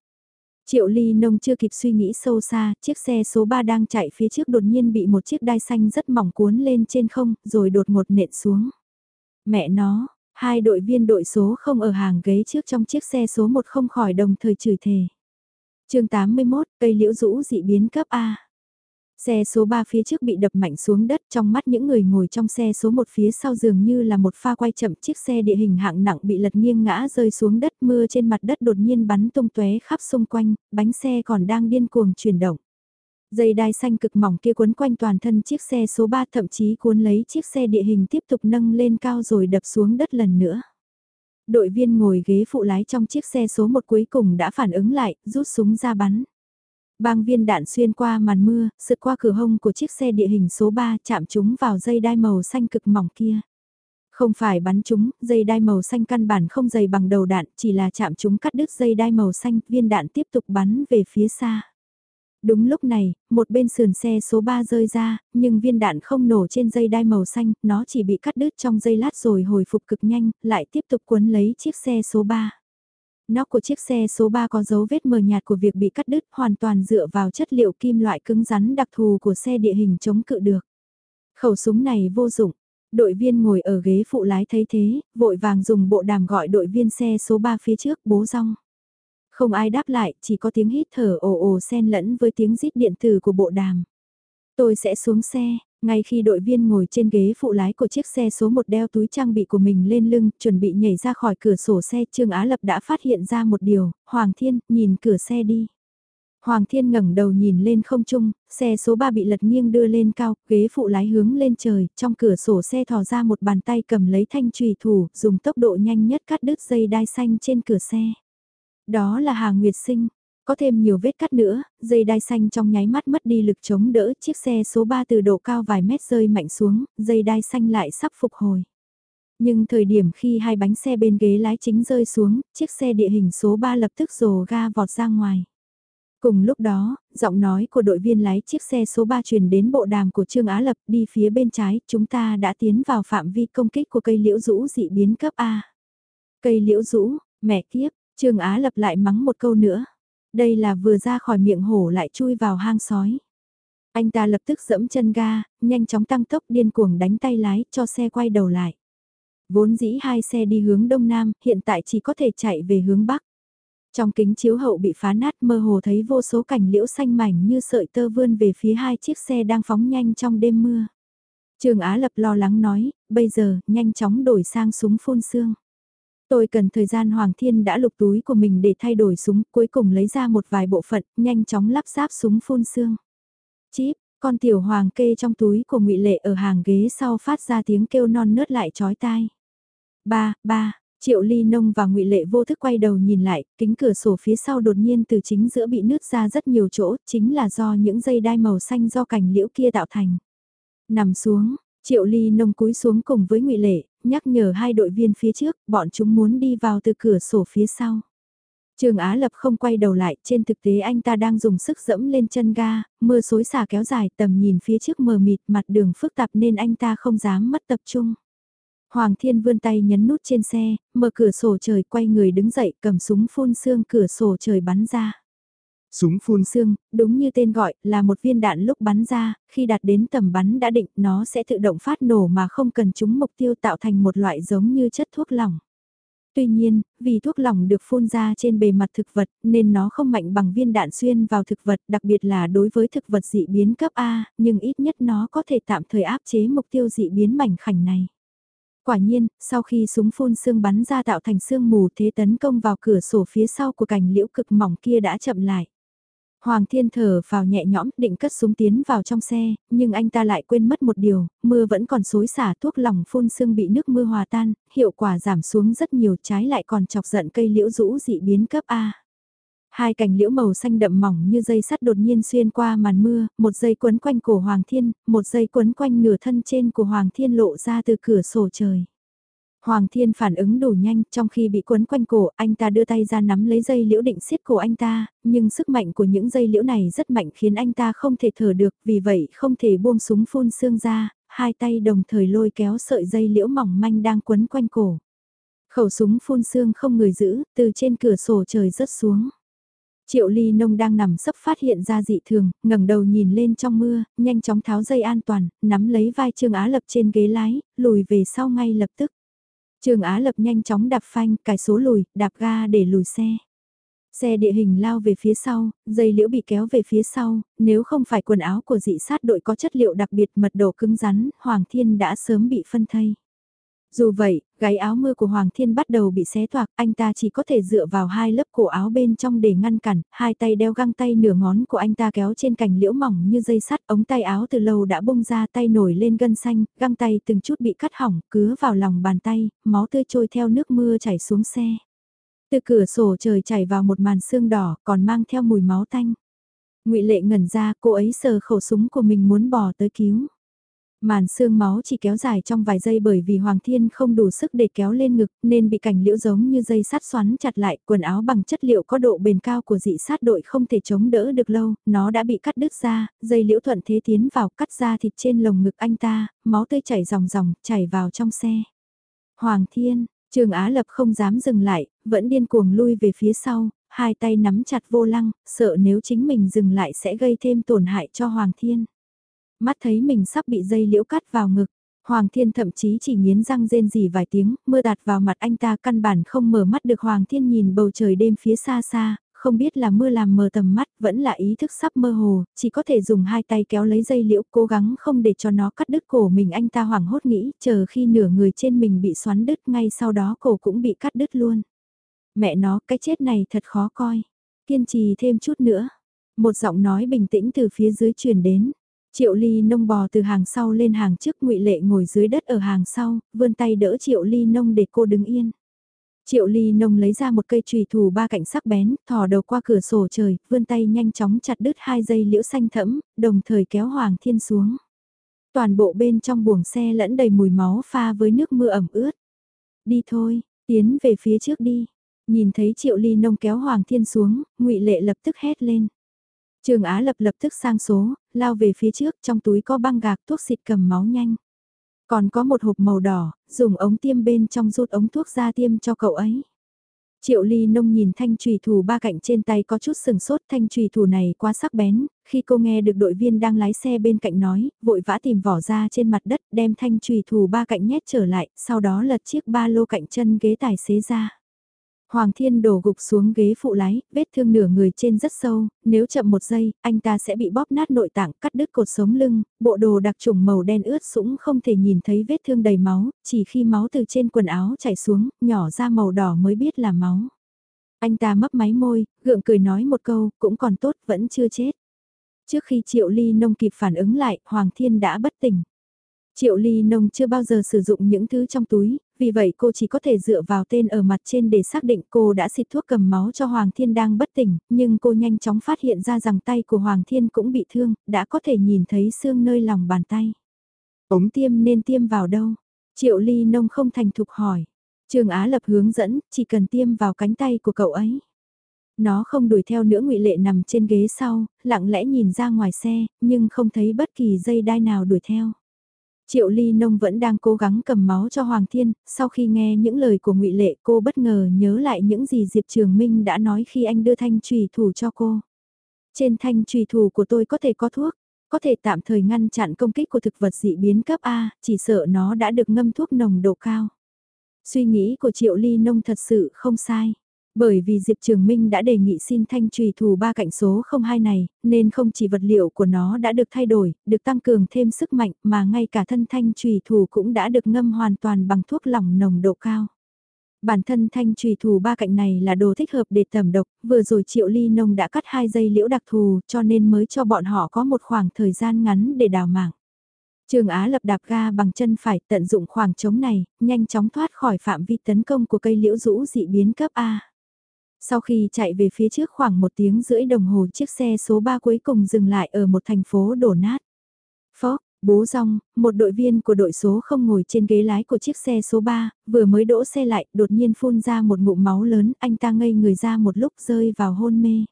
Triệu Ly Nông chưa kịp suy nghĩ sâu xa, chiếc xe số 3 đang chạy phía trước đột nhiên bị một chiếc đai xanh rất mỏng cuốn lên trên không, rồi đột ngột nện xuống. Mẹ nó, Hai đội viên đội số không ở hàng ghế trước trong chiếc xe số 1 không khỏi đồng thời chửi thề. chương 81, cây liễu rũ dị biến cấp A. Xe số 3 phía trước bị đập mạnh xuống đất trong mắt những người ngồi trong xe số 1 phía sau dường như là một pha quay chậm chiếc xe địa hình hạng nặng bị lật nghiêng ngã rơi xuống đất mưa trên mặt đất đột nhiên bắn tung tóe khắp xung quanh, bánh xe còn đang điên cuồng chuyển động. Dây đai xanh cực mỏng kia quấn quanh toàn thân chiếc xe số 3 thậm chí cuốn lấy chiếc xe địa hình tiếp tục nâng lên cao rồi đập xuống đất lần nữa. Đội viên ngồi ghế phụ lái trong chiếc xe số 1 cuối cùng đã phản ứng lại, rút súng ra bắn. Bang viên đạn xuyên qua màn mưa, sượt qua cửa hông của chiếc xe địa hình số 3 chạm chúng vào dây đai màu xanh cực mỏng kia. Không phải bắn chúng, dây đai màu xanh căn bản không dày bằng đầu đạn, chỉ là chạm chúng cắt đứt dây đai màu xanh, viên đạn tiếp tục bắn về phía xa. Đúng lúc này, một bên sườn xe số 3 rơi ra, nhưng viên đạn không nổ trên dây đai màu xanh, nó chỉ bị cắt đứt trong dây lát rồi hồi phục cực nhanh, lại tiếp tục cuốn lấy chiếc xe số 3. Nóc của chiếc xe số 3 có dấu vết mờ nhạt của việc bị cắt đứt hoàn toàn dựa vào chất liệu kim loại cứng rắn đặc thù của xe địa hình chống cự được. Khẩu súng này vô dụng. Đội viên ngồi ở ghế phụ lái thấy thế, vội vàng dùng bộ đàm gọi đội viên xe số 3 phía trước bố rong. Không ai đáp lại, chỉ có tiếng hít thở ồ ồ xen lẫn với tiếng rít điện tử của bộ đàm. Tôi sẽ xuống xe, ngay khi đội viên ngồi trên ghế phụ lái của chiếc xe số 1 đeo túi trang bị của mình lên lưng, chuẩn bị nhảy ra khỏi cửa sổ xe, Trương Á Lập đã phát hiện ra một điều, Hoàng Thiên, nhìn cửa xe đi. Hoàng Thiên ngẩng đầu nhìn lên không trung, xe số 3 bị lật nghiêng đưa lên cao, ghế phụ lái hướng lên trời, trong cửa sổ xe thò ra một bàn tay cầm lấy thanh trùy thủ, dùng tốc độ nhanh nhất cắt đứt dây đai xanh trên cửa xe. Đó là hàng Nguyệt Sinh, có thêm nhiều vết cắt nữa, dây đai xanh trong nháy mắt mất đi lực chống đỡ, chiếc xe số 3 từ độ cao vài mét rơi mạnh xuống, dây đai xanh lại sắp phục hồi. Nhưng thời điểm khi hai bánh xe bên ghế lái chính rơi xuống, chiếc xe địa hình số 3 lập tức rồ ga vọt ra ngoài. Cùng lúc đó, giọng nói của đội viên lái chiếc xe số 3 truyền đến bộ đàm của Trương Á Lập đi phía bên trái, chúng ta đã tiến vào phạm vi công kích của cây liễu rũ dị biến cấp A. Cây liễu rũ, mẹ kiếp, Trương Á Lập lại mắng một câu nữa. Đây là vừa ra khỏi miệng hổ lại chui vào hang sói. Anh ta lập tức dẫm chân ga, nhanh chóng tăng tốc điên cuồng đánh tay lái cho xe quay đầu lại. Vốn dĩ hai xe đi hướng đông nam, hiện tại chỉ có thể chạy về hướng bắc. Trong kính chiếu hậu bị phá nát mơ hồ thấy vô số cảnh liễu xanh mảnh như sợi tơ vươn về phía hai chiếc xe đang phóng nhanh trong đêm mưa. Trường Á Lập lo lắng nói, bây giờ, nhanh chóng đổi sang súng phun xương. Tôi cần thời gian Hoàng Thiên đã lục túi của mình để thay đổi súng, cuối cùng lấy ra một vài bộ phận, nhanh chóng lắp ráp súng phun xương. Chíp, con tiểu hoàng kê trong túi của ngụy Lệ ở hàng ghế sau phát ra tiếng kêu non nớt lại chói tai. Ba, ba, Triệu Ly Nông và ngụy Lệ vô thức quay đầu nhìn lại, kính cửa sổ phía sau đột nhiên từ chính giữa bị nứt ra rất nhiều chỗ, chính là do những dây đai màu xanh do cành liễu kia tạo thành. Nằm xuống, Triệu Ly Nông cúi xuống cùng với ngụy Lệ, nhắc nhở hai đội viên phía trước, bọn chúng muốn đi vào từ cửa sổ phía sau. Trường Á Lập không quay đầu lại, trên thực tế anh ta đang dùng sức dẫm lên chân ga, mưa xối xả kéo dài tầm nhìn phía trước mờ mịt mặt đường phức tạp nên anh ta không dám mất tập trung. Hoàng Thiên vươn tay nhấn nút trên xe, mở cửa sổ trời quay người đứng dậy cầm súng phun xương cửa sổ trời bắn ra. Súng phun xương, đúng như tên gọi, là một viên đạn lúc bắn ra, khi đạt đến tầm bắn đã định nó sẽ tự động phát nổ mà không cần trúng mục tiêu tạo thành một loại giống như chất thuốc lỏng. Tuy nhiên, vì thuốc lỏng được phun ra trên bề mặt thực vật nên nó không mạnh bằng viên đạn xuyên vào thực vật đặc biệt là đối với thực vật dị biến cấp A, nhưng ít nhất nó có thể tạm thời áp chế mục tiêu dị biến mảnh khảnh này. Quả nhiên, sau khi súng phun xương bắn ra tạo thành sương mù thế tấn công vào cửa sổ phía sau của cành liễu cực mỏng kia đã chậm lại. Hoàng Thiên thở vào nhẹ nhõm định cất súng tiến vào trong xe, nhưng anh ta lại quên mất một điều, mưa vẫn còn xối xả thuốc lỏng phun sương bị nước mưa hòa tan, hiệu quả giảm xuống rất nhiều trái lại còn chọc giận cây liễu rũ dị biến cấp A. Hai cành liễu màu xanh đậm mỏng như dây sắt đột nhiên xuyên qua màn mưa, một dây quấn quanh cổ Hoàng Thiên, một dây quấn quanh nửa thân trên của Hoàng Thiên lộ ra từ cửa sổ trời. Hoàng Thiên phản ứng đủ nhanh, trong khi bị quấn quanh cổ, anh ta đưa tay ra nắm lấy dây liễu định siết cổ anh ta, nhưng sức mạnh của những dây liễu này rất mạnh khiến anh ta không thể thở được, vì vậy không thể buông súng phun xương ra, hai tay đồng thời lôi kéo sợi dây liễu mỏng manh đang quấn quanh cổ. Khẩu súng phun xương không người giữ, từ trên cửa sổ trời rớt xuống. Triệu Ly Nông đang nằm sấp phát hiện ra dị thường, ngẩng đầu nhìn lên trong mưa, nhanh chóng tháo dây an toàn, nắm lấy vai Trương Á Lập trên ghế lái, lùi về sau ngay lập tức. Trường Á Lập nhanh chóng đạp phanh, cài số lùi, đạp ga để lùi xe. Xe địa hình lao về phía sau, dây liễu bị kéo về phía sau, nếu không phải quần áo của dị sát đội có chất liệu đặc biệt mật độ cứng rắn, Hoàng Thiên đã sớm bị phân thây. Dù vậy, gáy áo mưa của Hoàng Thiên bắt đầu bị xé toạc, anh ta chỉ có thể dựa vào hai lớp cổ áo bên trong để ngăn cản, hai tay đeo găng tay nửa ngón của anh ta kéo trên cành liễu mỏng như dây sắt, ống tay áo từ lâu đã bung ra tay nổi lên gân xanh, găng tay từng chút bị cắt hỏng, cứa vào lòng bàn tay, máu tươi trôi theo nước mưa chảy xuống xe. Từ cửa sổ trời chảy vào một màn sương đỏ, còn mang theo mùi máu tanh. ngụy Lệ ngẩn ra, cô ấy sờ khẩu súng của mình muốn bỏ tới cứu. Màn xương máu chỉ kéo dài trong vài giây bởi vì Hoàng Thiên không đủ sức để kéo lên ngực nên bị cảnh liễu giống như dây sắt xoắn chặt lại, quần áo bằng chất liệu có độ bền cao của dị sát đội không thể chống đỡ được lâu, nó đã bị cắt đứt ra, dây liễu thuận thế tiến vào cắt ra thịt trên lồng ngực anh ta, máu tươi chảy ròng ròng, chảy vào trong xe. Hoàng Thiên, Trường Á Lập không dám dừng lại, vẫn điên cuồng lui về phía sau, hai tay nắm chặt vô lăng, sợ nếu chính mình dừng lại sẽ gây thêm tổn hại cho Hoàng Thiên mắt thấy mình sắp bị dây liễu cắt vào ngực. Hoàng Thiên thậm chí chỉ nghiến răng rên rỉ vài tiếng, mưa đạt vào mặt anh ta căn bản không mở mắt được Hoàng Thiên nhìn bầu trời đêm phía xa xa, không biết là mưa làm mờ tầm mắt, vẫn là ý thức sắp mơ hồ, chỉ có thể dùng hai tay kéo lấy dây liễu cố gắng không để cho nó cắt đứt cổ mình anh ta hoảng hốt nghĩ, chờ khi nửa người trên mình bị xoắn đứt ngay sau đó cổ cũng bị cắt đứt luôn. Mẹ nó, cái chết này thật khó coi. Kiên trì thêm chút nữa. Một giọng nói bình tĩnh từ phía dưới truyền đến. Triệu Ly nông bò từ hàng sau lên hàng trước ngụy Lệ ngồi dưới đất ở hàng sau, vươn tay đỡ Triệu Ly nông để cô đứng yên. Triệu Ly nông lấy ra một cây chùy thủ ba cạnh sắc bén, thò đầu qua cửa sổ trời, vươn tay nhanh chóng chặt đứt hai dây liễu xanh thẫm, đồng thời kéo Hoàng Thiên xuống. Toàn bộ bên trong buồng xe lẫn đầy mùi máu pha với nước mưa ẩm ướt. Đi thôi, tiến về phía trước đi. Nhìn thấy Triệu Ly nông kéo Hoàng Thiên xuống, ngụy Lệ lập tức hét lên. Trường Á lập lập tức sang số, lao về phía trước, trong túi có băng gạc thuốc xịt cầm máu nhanh. Còn có một hộp màu đỏ, dùng ống tiêm bên trong rút ống thuốc ra tiêm cho cậu ấy. Triệu ly nông nhìn thanh trùy thủ ba cạnh trên tay có chút sừng sốt thanh trùy thủ này quá sắc bén, khi cô nghe được đội viên đang lái xe bên cạnh nói, vội vã tìm vỏ ra trên mặt đất đem thanh trùy thủ ba cạnh nhét trở lại, sau đó lật chiếc ba lô cạnh chân ghế tài xế ra. Hoàng Thiên đổ gục xuống ghế phụ lái, vết thương nửa người trên rất sâu, nếu chậm một giây, anh ta sẽ bị bóp nát nội tạng, cắt đứt cột sống lưng, bộ đồ đặc trùng màu đen ướt sũng không thể nhìn thấy vết thương đầy máu, chỉ khi máu từ trên quần áo chảy xuống, nhỏ ra màu đỏ mới biết là máu. Anh ta mấp máy môi, gượng cười nói một câu, cũng còn tốt, vẫn chưa chết. Trước khi Triệu Ly Nông kịp phản ứng lại, Hoàng Thiên đã bất tỉnh. Triệu Ly Nông chưa bao giờ sử dụng những thứ trong túi, vì vậy cô chỉ có thể dựa vào tên ở mặt trên để xác định cô đã xịt thuốc cầm máu cho Hoàng Thiên đang bất tỉnh, nhưng cô nhanh chóng phát hiện ra rằng tay của Hoàng Thiên cũng bị thương, đã có thể nhìn thấy xương nơi lòng bàn tay. Ống tiêm nên tiêm vào đâu? Triệu Ly Nông không thành thục hỏi. Trường Á Lập hướng dẫn, chỉ cần tiêm vào cánh tay của cậu ấy. Nó không đuổi theo nữa ngụy Lệ nằm trên ghế sau, lặng lẽ nhìn ra ngoài xe, nhưng không thấy bất kỳ dây đai nào đuổi theo. Triệu Ly Nông vẫn đang cố gắng cầm máu cho Hoàng Thiên, sau khi nghe những lời của ngụy Lệ cô bất ngờ nhớ lại những gì Diệp Trường Minh đã nói khi anh đưa thanh trùy thủ cho cô. Trên thanh trùy thủ của tôi có thể có thuốc, có thể tạm thời ngăn chặn công kích của thực vật dị biến cấp A, chỉ sợ nó đã được ngâm thuốc nồng độ cao. Suy nghĩ của Triệu Ly Nông thật sự không sai. Bởi vì Diệp Trường Minh đã đề nghị xin thanh trùy thủ ba cạnh số 02 này, nên không chỉ vật liệu của nó đã được thay đổi, được tăng cường thêm sức mạnh mà ngay cả thân thanh trùy thủ cũng đã được ngâm hoàn toàn bằng thuốc lỏng nồng độ cao. Bản thân thanh trùy thủ ba cạnh này là đồ thích hợp để tẩm độc, vừa rồi Triệu Ly Nông đã cắt hai dây liễu đặc thù cho nên mới cho bọn họ có một khoảng thời gian ngắn để đào mạng. Trường Á lập đạp ga bằng chân phải tận dụng khoảng trống này, nhanh chóng thoát khỏi phạm vi tấn công của cây liễu rũ dị biến cấp A. Sau khi chạy về phía trước khoảng một tiếng rưỡi đồng hồ chiếc xe số 3 cuối cùng dừng lại ở một thành phố đổ nát. Phó, bố rong, một đội viên của đội số không ngồi trên ghế lái của chiếc xe số 3, vừa mới đỗ xe lại, đột nhiên phun ra một ngụm máu lớn, anh ta ngây người ra một lúc rơi vào hôn mê.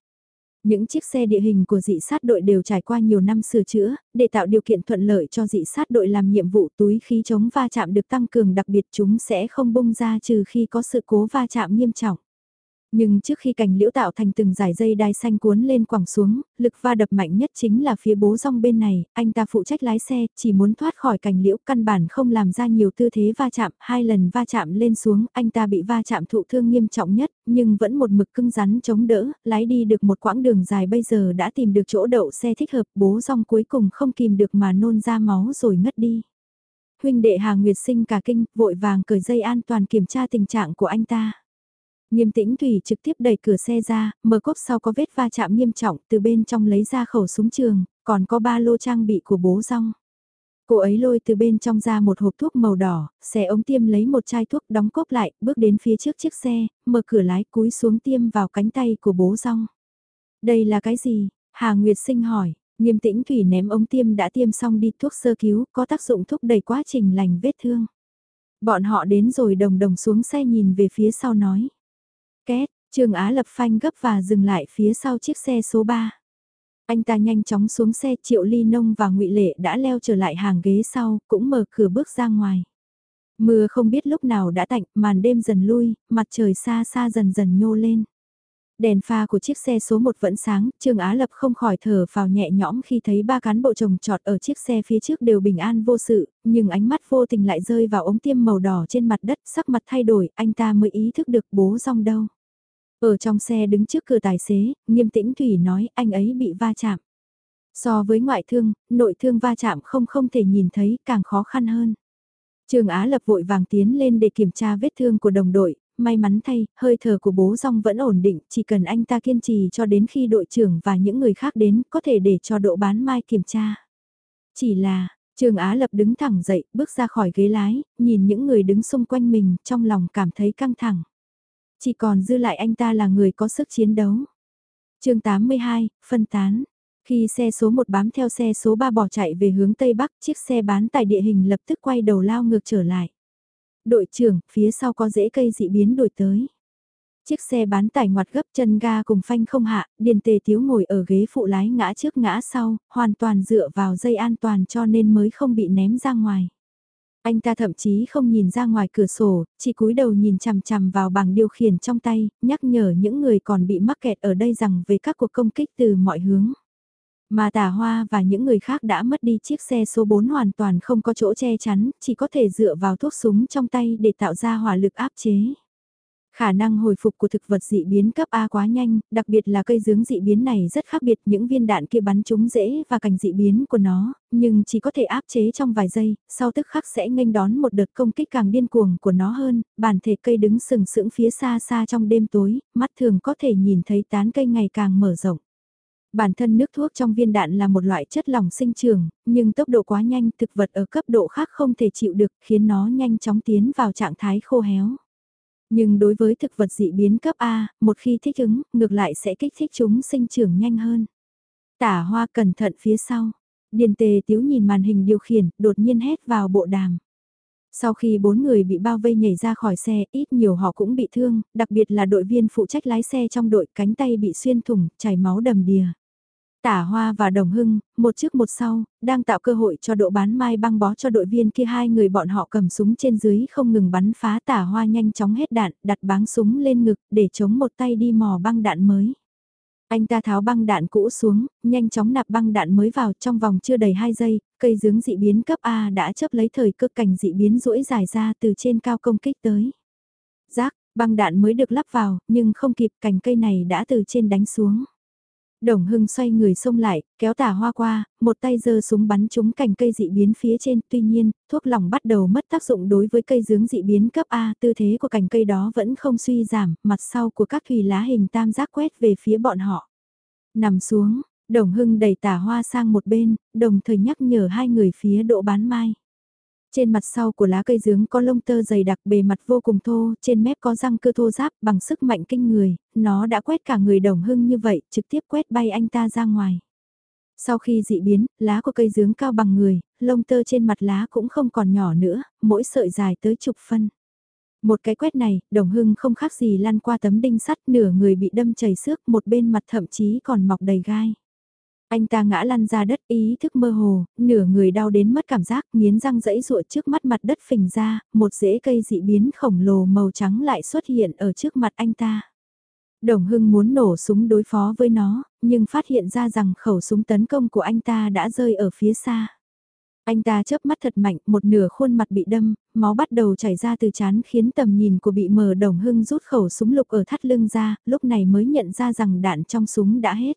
Những chiếc xe địa hình của dị sát đội đều trải qua nhiều năm sửa chữa, để tạo điều kiện thuận lợi cho dị sát đội làm nhiệm vụ túi khí chống va chạm được tăng cường đặc biệt chúng sẽ không bung ra trừ khi có sự cố va chạm nghiêm trọng. Nhưng trước khi cành liễu tạo thành từng dải dây đai xanh cuốn lên quẳng xuống, lực va đập mạnh nhất chính là phía bố rong bên này, anh ta phụ trách lái xe, chỉ muốn thoát khỏi cành liễu căn bản không làm ra nhiều tư thế va chạm, hai lần va chạm lên xuống, anh ta bị va chạm thụ thương nghiêm trọng nhất, nhưng vẫn một mực cưng rắn chống đỡ, lái đi được một quãng đường dài bây giờ đã tìm được chỗ đậu xe thích hợp, bố rong cuối cùng không kìm được mà nôn ra máu rồi ngất đi. Huynh đệ Hà Nguyệt sinh cả kinh, vội vàng cởi dây an toàn kiểm tra tình trạng của anh ta. Nghiêm tĩnh Thủy trực tiếp đẩy cửa xe ra, mở cốp sau có vết va chạm nghiêm trọng, từ bên trong lấy ra khẩu súng trường, còn có ba lô trang bị của bố rong. Cô ấy lôi từ bên trong ra một hộp thuốc màu đỏ, xe ống tiêm lấy một chai thuốc đóng cốp lại, bước đến phía trước chiếc xe, mở cửa lái cúi xuống tiêm vào cánh tay của bố rong. Đây là cái gì? Hà Nguyệt Sinh hỏi, nghiêm tĩnh Thủy ném ống tiêm đã tiêm xong đi thuốc sơ cứu, có tác dụng thúc đẩy quá trình lành vết thương. Bọn họ đến rồi đồng đồng xuống xe nhìn về phía sau nói. Két, Trương Á lập phanh gấp và dừng lại phía sau chiếc xe số 3. Anh ta nhanh chóng xuống xe Triệu Ly Nông và ngụy Lệ đã leo trở lại hàng ghế sau, cũng mở cửa bước ra ngoài. Mưa không biết lúc nào đã tạnh, màn đêm dần lui, mặt trời xa xa dần dần nhô lên. Đèn pha của chiếc xe số 1 vẫn sáng, Trương Á Lập không khỏi thở vào nhẹ nhõm khi thấy ba cán bộ chồng trọt ở chiếc xe phía trước đều bình an vô sự, nhưng ánh mắt vô tình lại rơi vào ống tiêm màu đỏ trên mặt đất, sắc mặt thay đổi, anh ta mới ý thức được bố rong đâu. Ở trong xe đứng trước cửa tài xế, nghiêm tĩnh Thủy nói anh ấy bị va chạm. So với ngoại thương, nội thương va chạm không không thể nhìn thấy càng khó khăn hơn. Trường Á Lập vội vàng tiến lên để kiểm tra vết thương của đồng đội, may mắn thay, hơi thở của bố rong vẫn ổn định, chỉ cần anh ta kiên trì cho đến khi đội trưởng và những người khác đến, có thể để cho độ bán mai kiểm tra. Chỉ là, Trường Á Lập đứng thẳng dậy, bước ra khỏi ghế lái, nhìn những người đứng xung quanh mình, trong lòng cảm thấy căng thẳng. Chỉ còn dư lại anh ta là người có sức chiến đấu. chương 82, phân tán. Khi xe số 1 bám theo xe số 3 bỏ chạy về hướng Tây Bắc, chiếc xe bán tải địa hình lập tức quay đầu lao ngược trở lại. Đội trưởng, phía sau có rễ cây dị biến đổi tới. Chiếc xe bán tải ngoặt gấp chân ga cùng phanh không hạ, điền tề thiếu ngồi ở ghế phụ lái ngã trước ngã sau, hoàn toàn dựa vào dây an toàn cho nên mới không bị ném ra ngoài. Anh ta thậm chí không nhìn ra ngoài cửa sổ, chỉ cúi đầu nhìn chằm chằm vào bảng điều khiển trong tay, nhắc nhở những người còn bị mắc kẹt ở đây rằng về các cuộc công kích từ mọi hướng. Mà tà hoa và những người khác đã mất đi chiếc xe số 4 hoàn toàn không có chỗ che chắn, chỉ có thể dựa vào thuốc súng trong tay để tạo ra hỏa lực áp chế. Khả năng hồi phục của thực vật dị biến cấp A quá nhanh, đặc biệt là cây dướng dị biến này rất khác biệt những viên đạn kia bắn chúng dễ và cành dị biến của nó, nhưng chỉ có thể áp chế trong vài giây, sau tức khắc sẽ nghênh đón một đợt công kích càng điên cuồng của nó hơn, bản thể cây đứng sừng sững phía xa xa trong đêm tối, mắt thường có thể nhìn thấy tán cây ngày càng mở rộng. Bản thân nước thuốc trong viên đạn là một loại chất lỏng sinh trường, nhưng tốc độ quá nhanh thực vật ở cấp độ khác không thể chịu được khiến nó nhanh chóng tiến vào trạng thái khô héo. Nhưng đối với thực vật dị biến cấp A, một khi thích ứng, ngược lại sẽ kích thích chúng sinh trưởng nhanh hơn. Tả hoa cẩn thận phía sau. Điền tề tiếu nhìn màn hình điều khiển, đột nhiên hét vào bộ đàm. Sau khi bốn người bị bao vây nhảy ra khỏi xe, ít nhiều họ cũng bị thương, đặc biệt là đội viên phụ trách lái xe trong đội cánh tay bị xuyên thủng, chảy máu đầm đìa. Tả Hoa và Đồng Hưng, một trước một sau, đang tạo cơ hội cho độ bán mai băng bó cho đội viên kia hai người bọn họ cầm súng trên dưới không ngừng bắn phá Tả Hoa nhanh chóng hết đạn, đặt báng súng lên ngực để chống một tay đi mò băng đạn mới. Anh ta tháo băng đạn cũ xuống, nhanh chóng nạp băng đạn mới vào trong vòng chưa đầy 2 giây, cây dướng dị biến cấp A đã chấp lấy thời cơ cảnh dị biến rũi dài ra từ trên cao công kích tới. Giác, băng đạn mới được lắp vào, nhưng không kịp cành cây này đã từ trên đánh xuống. Đồng Hưng xoay người xông lại, kéo tả hoa qua, một tay giơ súng bắn trúng cành cây dị biến phía trên, tuy nhiên, thuốc lỏng bắt đầu mất tác dụng đối với cây dướng dị biến cấp A, tư thế của cành cây đó vẫn không suy giảm, mặt sau của các thủy lá hình tam giác quét về phía bọn họ. Nằm xuống, Đồng Hưng đẩy tả hoa sang một bên, đồng thời nhắc nhở hai người phía độ bán mai. Trên mặt sau của lá cây dướng có lông tơ dày đặc bề mặt vô cùng thô, trên mép có răng cơ thô giáp bằng sức mạnh kinh người, nó đã quét cả người đồng hưng như vậy, trực tiếp quét bay anh ta ra ngoài. Sau khi dị biến, lá của cây dướng cao bằng người, lông tơ trên mặt lá cũng không còn nhỏ nữa, mỗi sợi dài tới chục phân. Một cái quét này, đồng hưng không khác gì lăn qua tấm đinh sắt nửa người bị đâm chảy xước một bên mặt thậm chí còn mọc đầy gai. Anh ta ngã lăn ra đất ý thức mơ hồ, nửa người đau đến mất cảm giác, nghiến răng rẫy ruột trước mắt mặt đất phình ra, một rễ cây dị biến khổng lồ màu trắng lại xuất hiện ở trước mặt anh ta. Đồng Hưng muốn nổ súng đối phó với nó, nhưng phát hiện ra rằng khẩu súng tấn công của anh ta đã rơi ở phía xa. Anh ta chớp mắt thật mạnh, một nửa khuôn mặt bị đâm, máu bắt đầu chảy ra từ chán khiến tầm nhìn của bị mờ đồng hưng rút khẩu súng lục ở thắt lưng ra, lúc này mới nhận ra rằng đạn trong súng đã hết.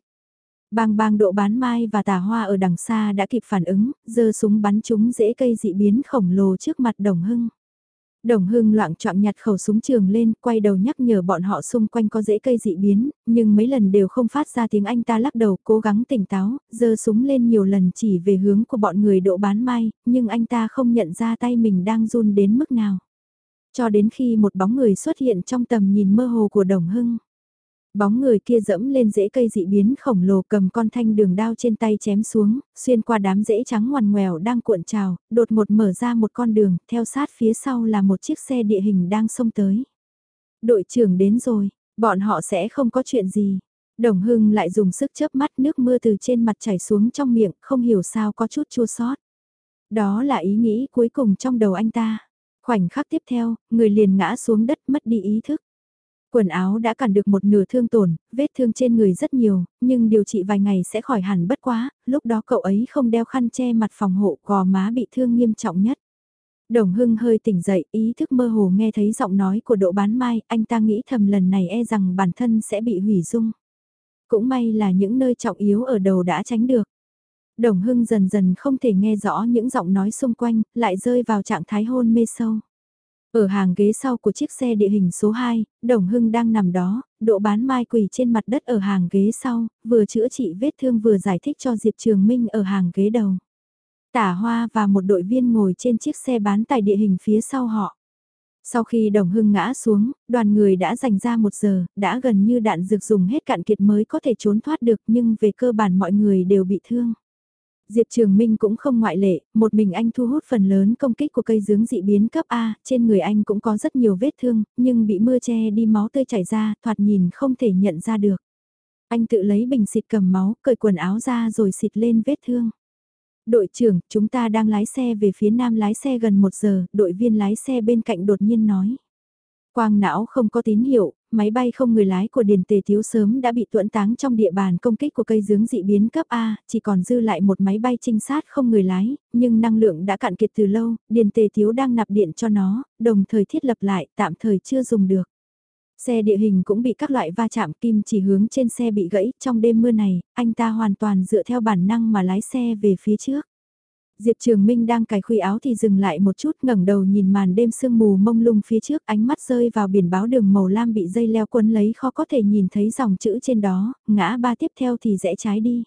Bang bang độ bán mai và tà hoa ở đằng xa đã kịp phản ứng, giơ súng bắn chúng dễ cây dị biến khổng lồ trước mặt đồng hưng. Đồng hưng loạn trọng nhặt khẩu súng trường lên, quay đầu nhắc nhở bọn họ xung quanh có dễ cây dị biến, nhưng mấy lần đều không phát ra tiếng anh ta lắc đầu cố gắng tỉnh táo, giơ súng lên nhiều lần chỉ về hướng của bọn người độ bán mai, nhưng anh ta không nhận ra tay mình đang run đến mức nào. Cho đến khi một bóng người xuất hiện trong tầm nhìn mơ hồ của đồng hưng. Bóng người kia dẫm lên rễ cây dị biến khổng lồ cầm con thanh đường đao trên tay chém xuống, xuyên qua đám rễ trắng ngoằn ngoèo đang cuộn trào, đột một mở ra một con đường, theo sát phía sau là một chiếc xe địa hình đang xông tới. Đội trưởng đến rồi, bọn họ sẽ không có chuyện gì. Đồng Hưng lại dùng sức chớp mắt nước mưa từ trên mặt chảy xuống trong miệng, không hiểu sao có chút chua xót. Đó là ý nghĩ cuối cùng trong đầu anh ta. Khoảnh khắc tiếp theo, người liền ngã xuống đất mất đi ý thức. Quần áo đã cản được một nửa thương tổn, vết thương trên người rất nhiều, nhưng điều trị vài ngày sẽ khỏi hẳn bất quá, lúc đó cậu ấy không đeo khăn che mặt phòng hộ gò má bị thương nghiêm trọng nhất. Đồng Hưng hơi tỉnh dậy, ý thức mơ hồ nghe thấy giọng nói của Đỗ Bán Mai, anh ta nghĩ thầm lần này e rằng bản thân sẽ bị hủy dung. Cũng may là những nơi trọng yếu ở đầu đã tránh được. Đồng Hưng dần dần không thể nghe rõ những giọng nói xung quanh, lại rơi vào trạng thái hôn mê sâu. Ở hàng ghế sau của chiếc xe địa hình số 2, Đồng Hưng đang nằm đó, độ bán mai quỳ trên mặt đất ở hàng ghế sau, vừa chữa trị vết thương vừa giải thích cho Diệp Trường Minh ở hàng ghế đầu. Tả Hoa và một đội viên ngồi trên chiếc xe bán tải địa hình phía sau họ. Sau khi Đồng Hưng ngã xuống, đoàn người đã dành ra một giờ, đã gần như đạn dược dùng hết cạn kiệt mới có thể trốn thoát được nhưng về cơ bản mọi người đều bị thương. Diệp Trường Minh cũng không ngoại lệ, một mình anh thu hút phần lớn công kích của cây dướng dị biến cấp A, trên người anh cũng có rất nhiều vết thương, nhưng bị mưa che đi máu tươi chảy ra, thoạt nhìn không thể nhận ra được. Anh tự lấy bình xịt cầm máu, cởi quần áo ra rồi xịt lên vết thương. Đội trưởng, chúng ta đang lái xe về phía nam lái xe gần một giờ, đội viên lái xe bên cạnh đột nhiên nói. Quang não không có tín hiệu, máy bay không người lái của Điền Tề Thiếu sớm đã bị tuẫn táng trong địa bàn công kích của cây dướng dị biến cấp A, chỉ còn dư lại một máy bay trinh sát không người lái, nhưng năng lượng đã cạn kiệt từ lâu, Điền Tề Thiếu đang nạp điện cho nó, đồng thời thiết lập lại, tạm thời chưa dùng được. Xe địa hình cũng bị các loại va chạm kim chỉ hướng trên xe bị gãy, trong đêm mưa này, anh ta hoàn toàn dựa theo bản năng mà lái xe về phía trước. Diệp Trường Minh đang cài khuy áo thì dừng lại một chút ngẩng đầu nhìn màn đêm sương mù mông lung phía trước ánh mắt rơi vào biển báo đường màu lam bị dây leo quấn lấy khó có thể nhìn thấy dòng chữ trên đó, ngã ba tiếp theo thì rẽ trái đi.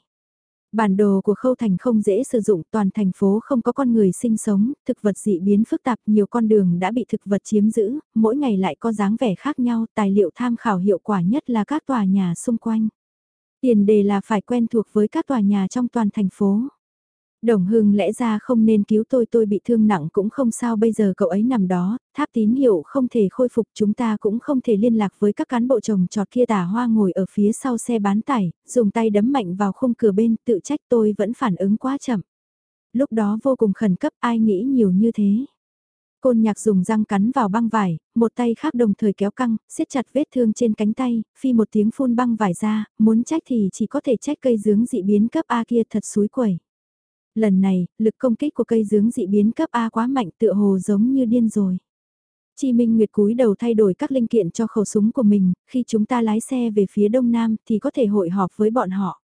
Bản đồ của khâu thành không dễ sử dụng toàn thành phố không có con người sinh sống, thực vật dị biến phức tạp nhiều con đường đã bị thực vật chiếm giữ, mỗi ngày lại có dáng vẻ khác nhau, tài liệu tham khảo hiệu quả nhất là các tòa nhà xung quanh. Tiền đề là phải quen thuộc với các tòa nhà trong toàn thành phố. Đồng Hưng lẽ ra không nên cứu tôi tôi bị thương nặng cũng không sao bây giờ cậu ấy nằm đó, tháp tín hiệu không thể khôi phục chúng ta cũng không thể liên lạc với các cán bộ trồng trọt kia tả hoa ngồi ở phía sau xe bán tải, dùng tay đấm mạnh vào khung cửa bên tự trách tôi vẫn phản ứng quá chậm. Lúc đó vô cùng khẩn cấp ai nghĩ nhiều như thế. Côn nhạc dùng răng cắn vào băng vải, một tay khác đồng thời kéo căng, siết chặt vết thương trên cánh tay, phi một tiếng phun băng vải ra, muốn trách thì chỉ có thể trách cây dướng dị biến cấp A kia thật suối quẩy. Lần này, lực công kích của cây dướng dị biến cấp A quá mạnh tựa hồ giống như điên rồi. Chi Minh Nguyệt cúi đầu thay đổi các linh kiện cho khẩu súng của mình, khi chúng ta lái xe về phía đông nam thì có thể hội họp với bọn họ.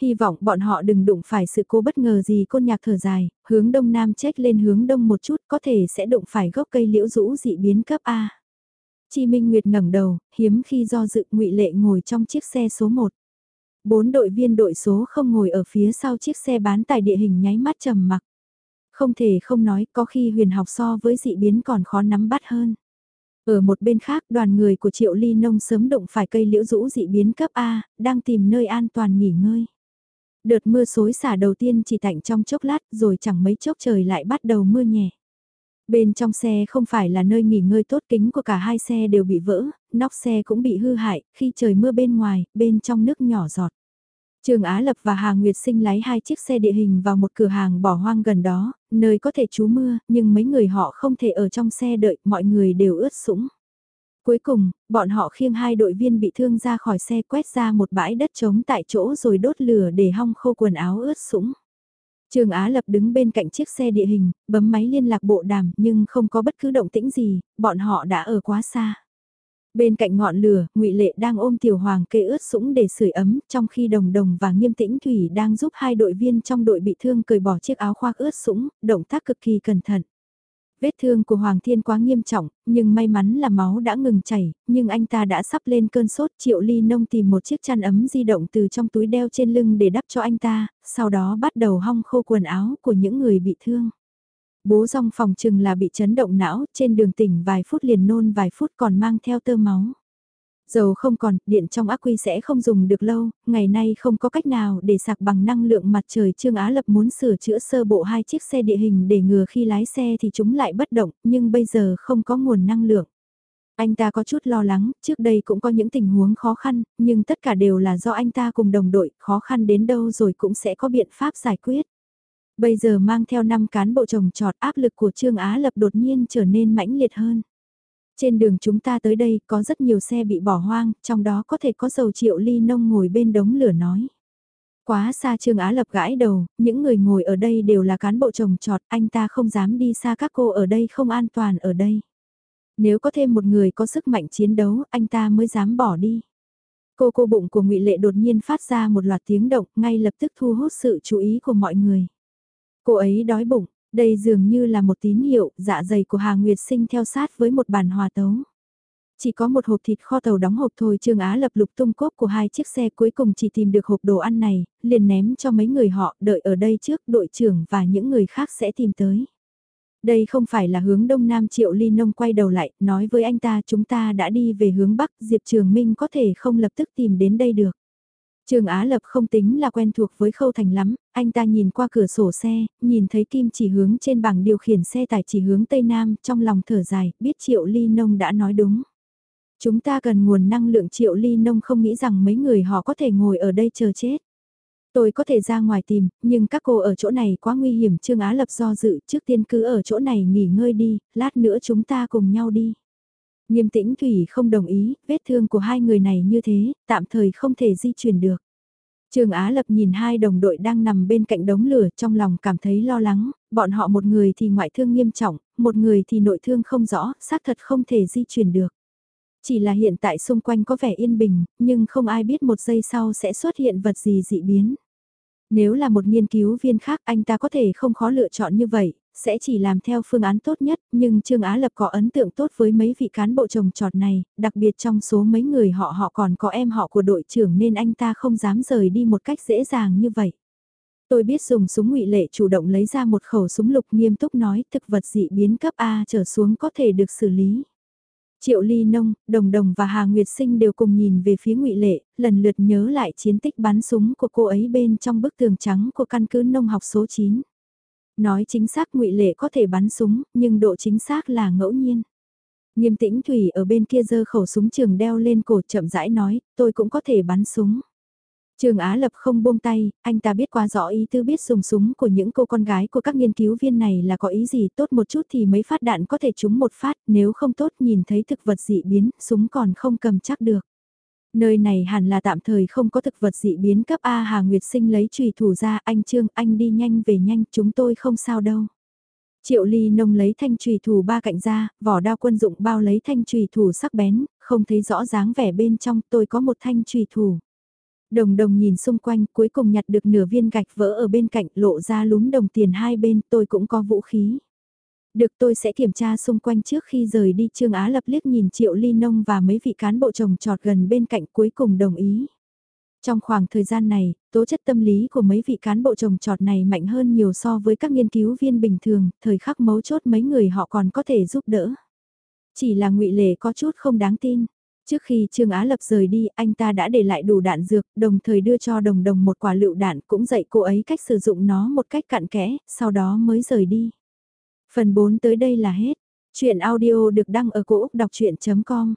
Hy vọng bọn họ đừng đụng phải sự cố bất ngờ gì côn nhạc thở dài, hướng đông nam chết lên hướng đông một chút có thể sẽ đụng phải gốc cây liễu rũ dị biến cấp A. Chi Minh Nguyệt ngẩng đầu, hiếm khi do dự ngụy lệ ngồi trong chiếc xe số 1. Bốn đội viên đội số không ngồi ở phía sau chiếc xe bán tải địa hình nháy mắt trầm mặc. Không thể không nói có khi huyền học so với dị biến còn khó nắm bắt hơn. Ở một bên khác đoàn người của Triệu Ly Nông sớm động phải cây liễu rũ dị biến cấp A, đang tìm nơi an toàn nghỉ ngơi. Đợt mưa xối xả đầu tiên chỉ tạnh trong chốc lát rồi chẳng mấy chốc trời lại bắt đầu mưa nhẹ. Bên trong xe không phải là nơi nghỉ ngơi tốt kính của cả hai xe đều bị vỡ, nóc xe cũng bị hư hại, khi trời mưa bên ngoài, bên trong nước nhỏ giọt. Trường Á Lập và Hà Nguyệt Sinh lái hai chiếc xe địa hình vào một cửa hàng bỏ hoang gần đó, nơi có thể trú mưa, nhưng mấy người họ không thể ở trong xe đợi, mọi người đều ướt sũng. Cuối cùng, bọn họ khiêng hai đội viên bị thương ra khỏi xe quét ra một bãi đất trống tại chỗ rồi đốt lửa để hong khô quần áo ướt sũng. Trường Á Lập đứng bên cạnh chiếc xe địa hình, bấm máy liên lạc bộ đàm nhưng không có bất cứ động tĩnh gì, bọn họ đã ở quá xa. Bên cạnh ngọn lửa, ngụy Lệ đang ôm Tiểu Hoàng kê ướt sũng để sưởi ấm, trong khi Đồng Đồng và Nghiêm Tĩnh Thủy đang giúp hai đội viên trong đội bị thương cởi bỏ chiếc áo khoác ướt sũng, động tác cực kỳ cẩn thận. Vết thương của Hoàng Thiên quá nghiêm trọng, nhưng may mắn là máu đã ngừng chảy, nhưng anh ta đã sắp lên cơn sốt. Triệu Ly Nông tìm một chiếc chăn ấm di động từ trong túi đeo trên lưng để đắp cho anh ta, sau đó bắt đầu hong khô quần áo của những người bị thương. Bố rong phòng chừng là bị chấn động não, trên đường tỉnh vài phút liền nôn vài phút còn mang theo tơ máu. Dầu không còn, điện trong ác quy sẽ không dùng được lâu, ngày nay không có cách nào để sạc bằng năng lượng mặt trời Trương Á Lập muốn sửa chữa sơ bộ hai chiếc xe địa hình để ngừa khi lái xe thì chúng lại bất động, nhưng bây giờ không có nguồn năng lượng. Anh ta có chút lo lắng, trước đây cũng có những tình huống khó khăn, nhưng tất cả đều là do anh ta cùng đồng đội, khó khăn đến đâu rồi cũng sẽ có biện pháp giải quyết. Bây giờ mang theo 5 cán bộ trồng trọt áp lực của Trương Á Lập đột nhiên trở nên mãnh liệt hơn. Trên đường chúng ta tới đây có rất nhiều xe bị bỏ hoang, trong đó có thể có dầu triệu ly nông ngồi bên đống lửa nói. Quá xa Trương Á Lập gãi đầu, những người ngồi ở đây đều là cán bộ trồng trọt, anh ta không dám đi xa các cô ở đây không an toàn ở đây. Nếu có thêm một người có sức mạnh chiến đấu, anh ta mới dám bỏ đi. Cô cô bụng của ngụy Lệ đột nhiên phát ra một loạt tiếng động, ngay lập tức thu hút sự chú ý của mọi người. Cô ấy đói bụng, đây dường như là một tín hiệu, dạ dày của Hà Nguyệt sinh theo sát với một bàn hòa tấu. Chỉ có một hộp thịt kho tàu đóng hộp thôi Trương Á lập lục tung cốp của hai chiếc xe cuối cùng chỉ tìm được hộp đồ ăn này, liền ném cho mấy người họ đợi ở đây trước đội trưởng và những người khác sẽ tìm tới. Đây không phải là hướng đông nam triệu ly nông quay đầu lại, nói với anh ta chúng ta đã đi về hướng bắc, Diệp Trường Minh có thể không lập tức tìm đến đây được. Trường Á Lập không tính là quen thuộc với khâu thành lắm, anh ta nhìn qua cửa sổ xe, nhìn thấy kim chỉ hướng trên bảng điều khiển xe tải chỉ hướng Tây Nam, trong lòng thở dài, biết Triệu Ly Nông đã nói đúng. Chúng ta cần nguồn năng lượng Triệu Ly Nông không nghĩ rằng mấy người họ có thể ngồi ở đây chờ chết. Tôi có thể ra ngoài tìm, nhưng các cô ở chỗ này quá nguy hiểm Trương Á Lập do dự trước tiên cứ ở chỗ này nghỉ ngơi đi, lát nữa chúng ta cùng nhau đi. Nghiêm tĩnh Thủy không đồng ý, vết thương của hai người này như thế, tạm thời không thể di chuyển được. Trường Á Lập nhìn hai đồng đội đang nằm bên cạnh đống lửa trong lòng cảm thấy lo lắng, bọn họ một người thì ngoại thương nghiêm trọng, một người thì nội thương không rõ, xác thật không thể di chuyển được. Chỉ là hiện tại xung quanh có vẻ yên bình, nhưng không ai biết một giây sau sẽ xuất hiện vật gì dị biến. Nếu là một nghiên cứu viên khác anh ta có thể không khó lựa chọn như vậy, sẽ chỉ làm theo phương án tốt nhất, nhưng Trương Á Lập có ấn tượng tốt với mấy vị cán bộ trồng trọt này, đặc biệt trong số mấy người họ họ còn có em họ của đội trưởng nên anh ta không dám rời đi một cách dễ dàng như vậy. Tôi biết dùng súng ngụy lệ chủ động lấy ra một khẩu súng lục nghiêm túc nói thực vật dị biến cấp A trở xuống có thể được xử lý. Triệu Ly Nông, Đồng Đồng và Hà Nguyệt Sinh đều cùng nhìn về phía ngụy Lệ, lần lượt nhớ lại chiến tích bắn súng của cô ấy bên trong bức tường trắng của căn cứ nông học số 9. Nói chính xác ngụy Lệ có thể bắn súng, nhưng độ chính xác là ngẫu nhiên. Nghiêm tĩnh Thủy ở bên kia giơ khẩu súng trường đeo lên cổ chậm rãi nói, tôi cũng có thể bắn súng. Trường Á Lập không buông tay, anh ta biết quá rõ ý tư biết dùng súng của những cô con gái của các nghiên cứu viên này là có ý gì tốt một chút thì mấy phát đạn có thể trúng một phát, nếu không tốt nhìn thấy thực vật dị biến, súng còn không cầm chắc được. Nơi này hẳn là tạm thời không có thực vật dị biến cấp A Hà Nguyệt Sinh lấy trùy thủ ra, anh Trương, anh đi nhanh về nhanh, chúng tôi không sao đâu. Triệu Ly Nông lấy thanh trùy thủ ba cạnh ra, vỏ đao quân dụng bao lấy thanh trùy thủ sắc bén, không thấy rõ dáng vẻ bên trong, tôi có một thanh trùy thủ. Đồng đồng nhìn xung quanh cuối cùng nhặt được nửa viên gạch vỡ ở bên cạnh lộ ra lúm đồng tiền hai bên tôi cũng có vũ khí. Được tôi sẽ kiểm tra xung quanh trước khi rời đi Trương Á lập liếc nhìn Triệu Ly Nông và mấy vị cán bộ trồng trọt gần bên cạnh cuối cùng đồng ý. Trong khoảng thời gian này, tố chất tâm lý của mấy vị cán bộ trồng trọt này mạnh hơn nhiều so với các nghiên cứu viên bình thường, thời khắc mấu chốt mấy người họ còn có thể giúp đỡ. Chỉ là ngụy Lệ có chút không đáng tin. Trước khi Trương Á Lập rời đi, anh ta đã để lại đủ đạn dược, đồng thời đưa cho đồng đồng một quả lựu đạn cũng dạy cô ấy cách sử dụng nó một cách cặn kẽ, sau đó mới rời đi. Phần 4 tới đây là hết. Chuyện audio được đăng ở cổ Úc đọc chuyện.com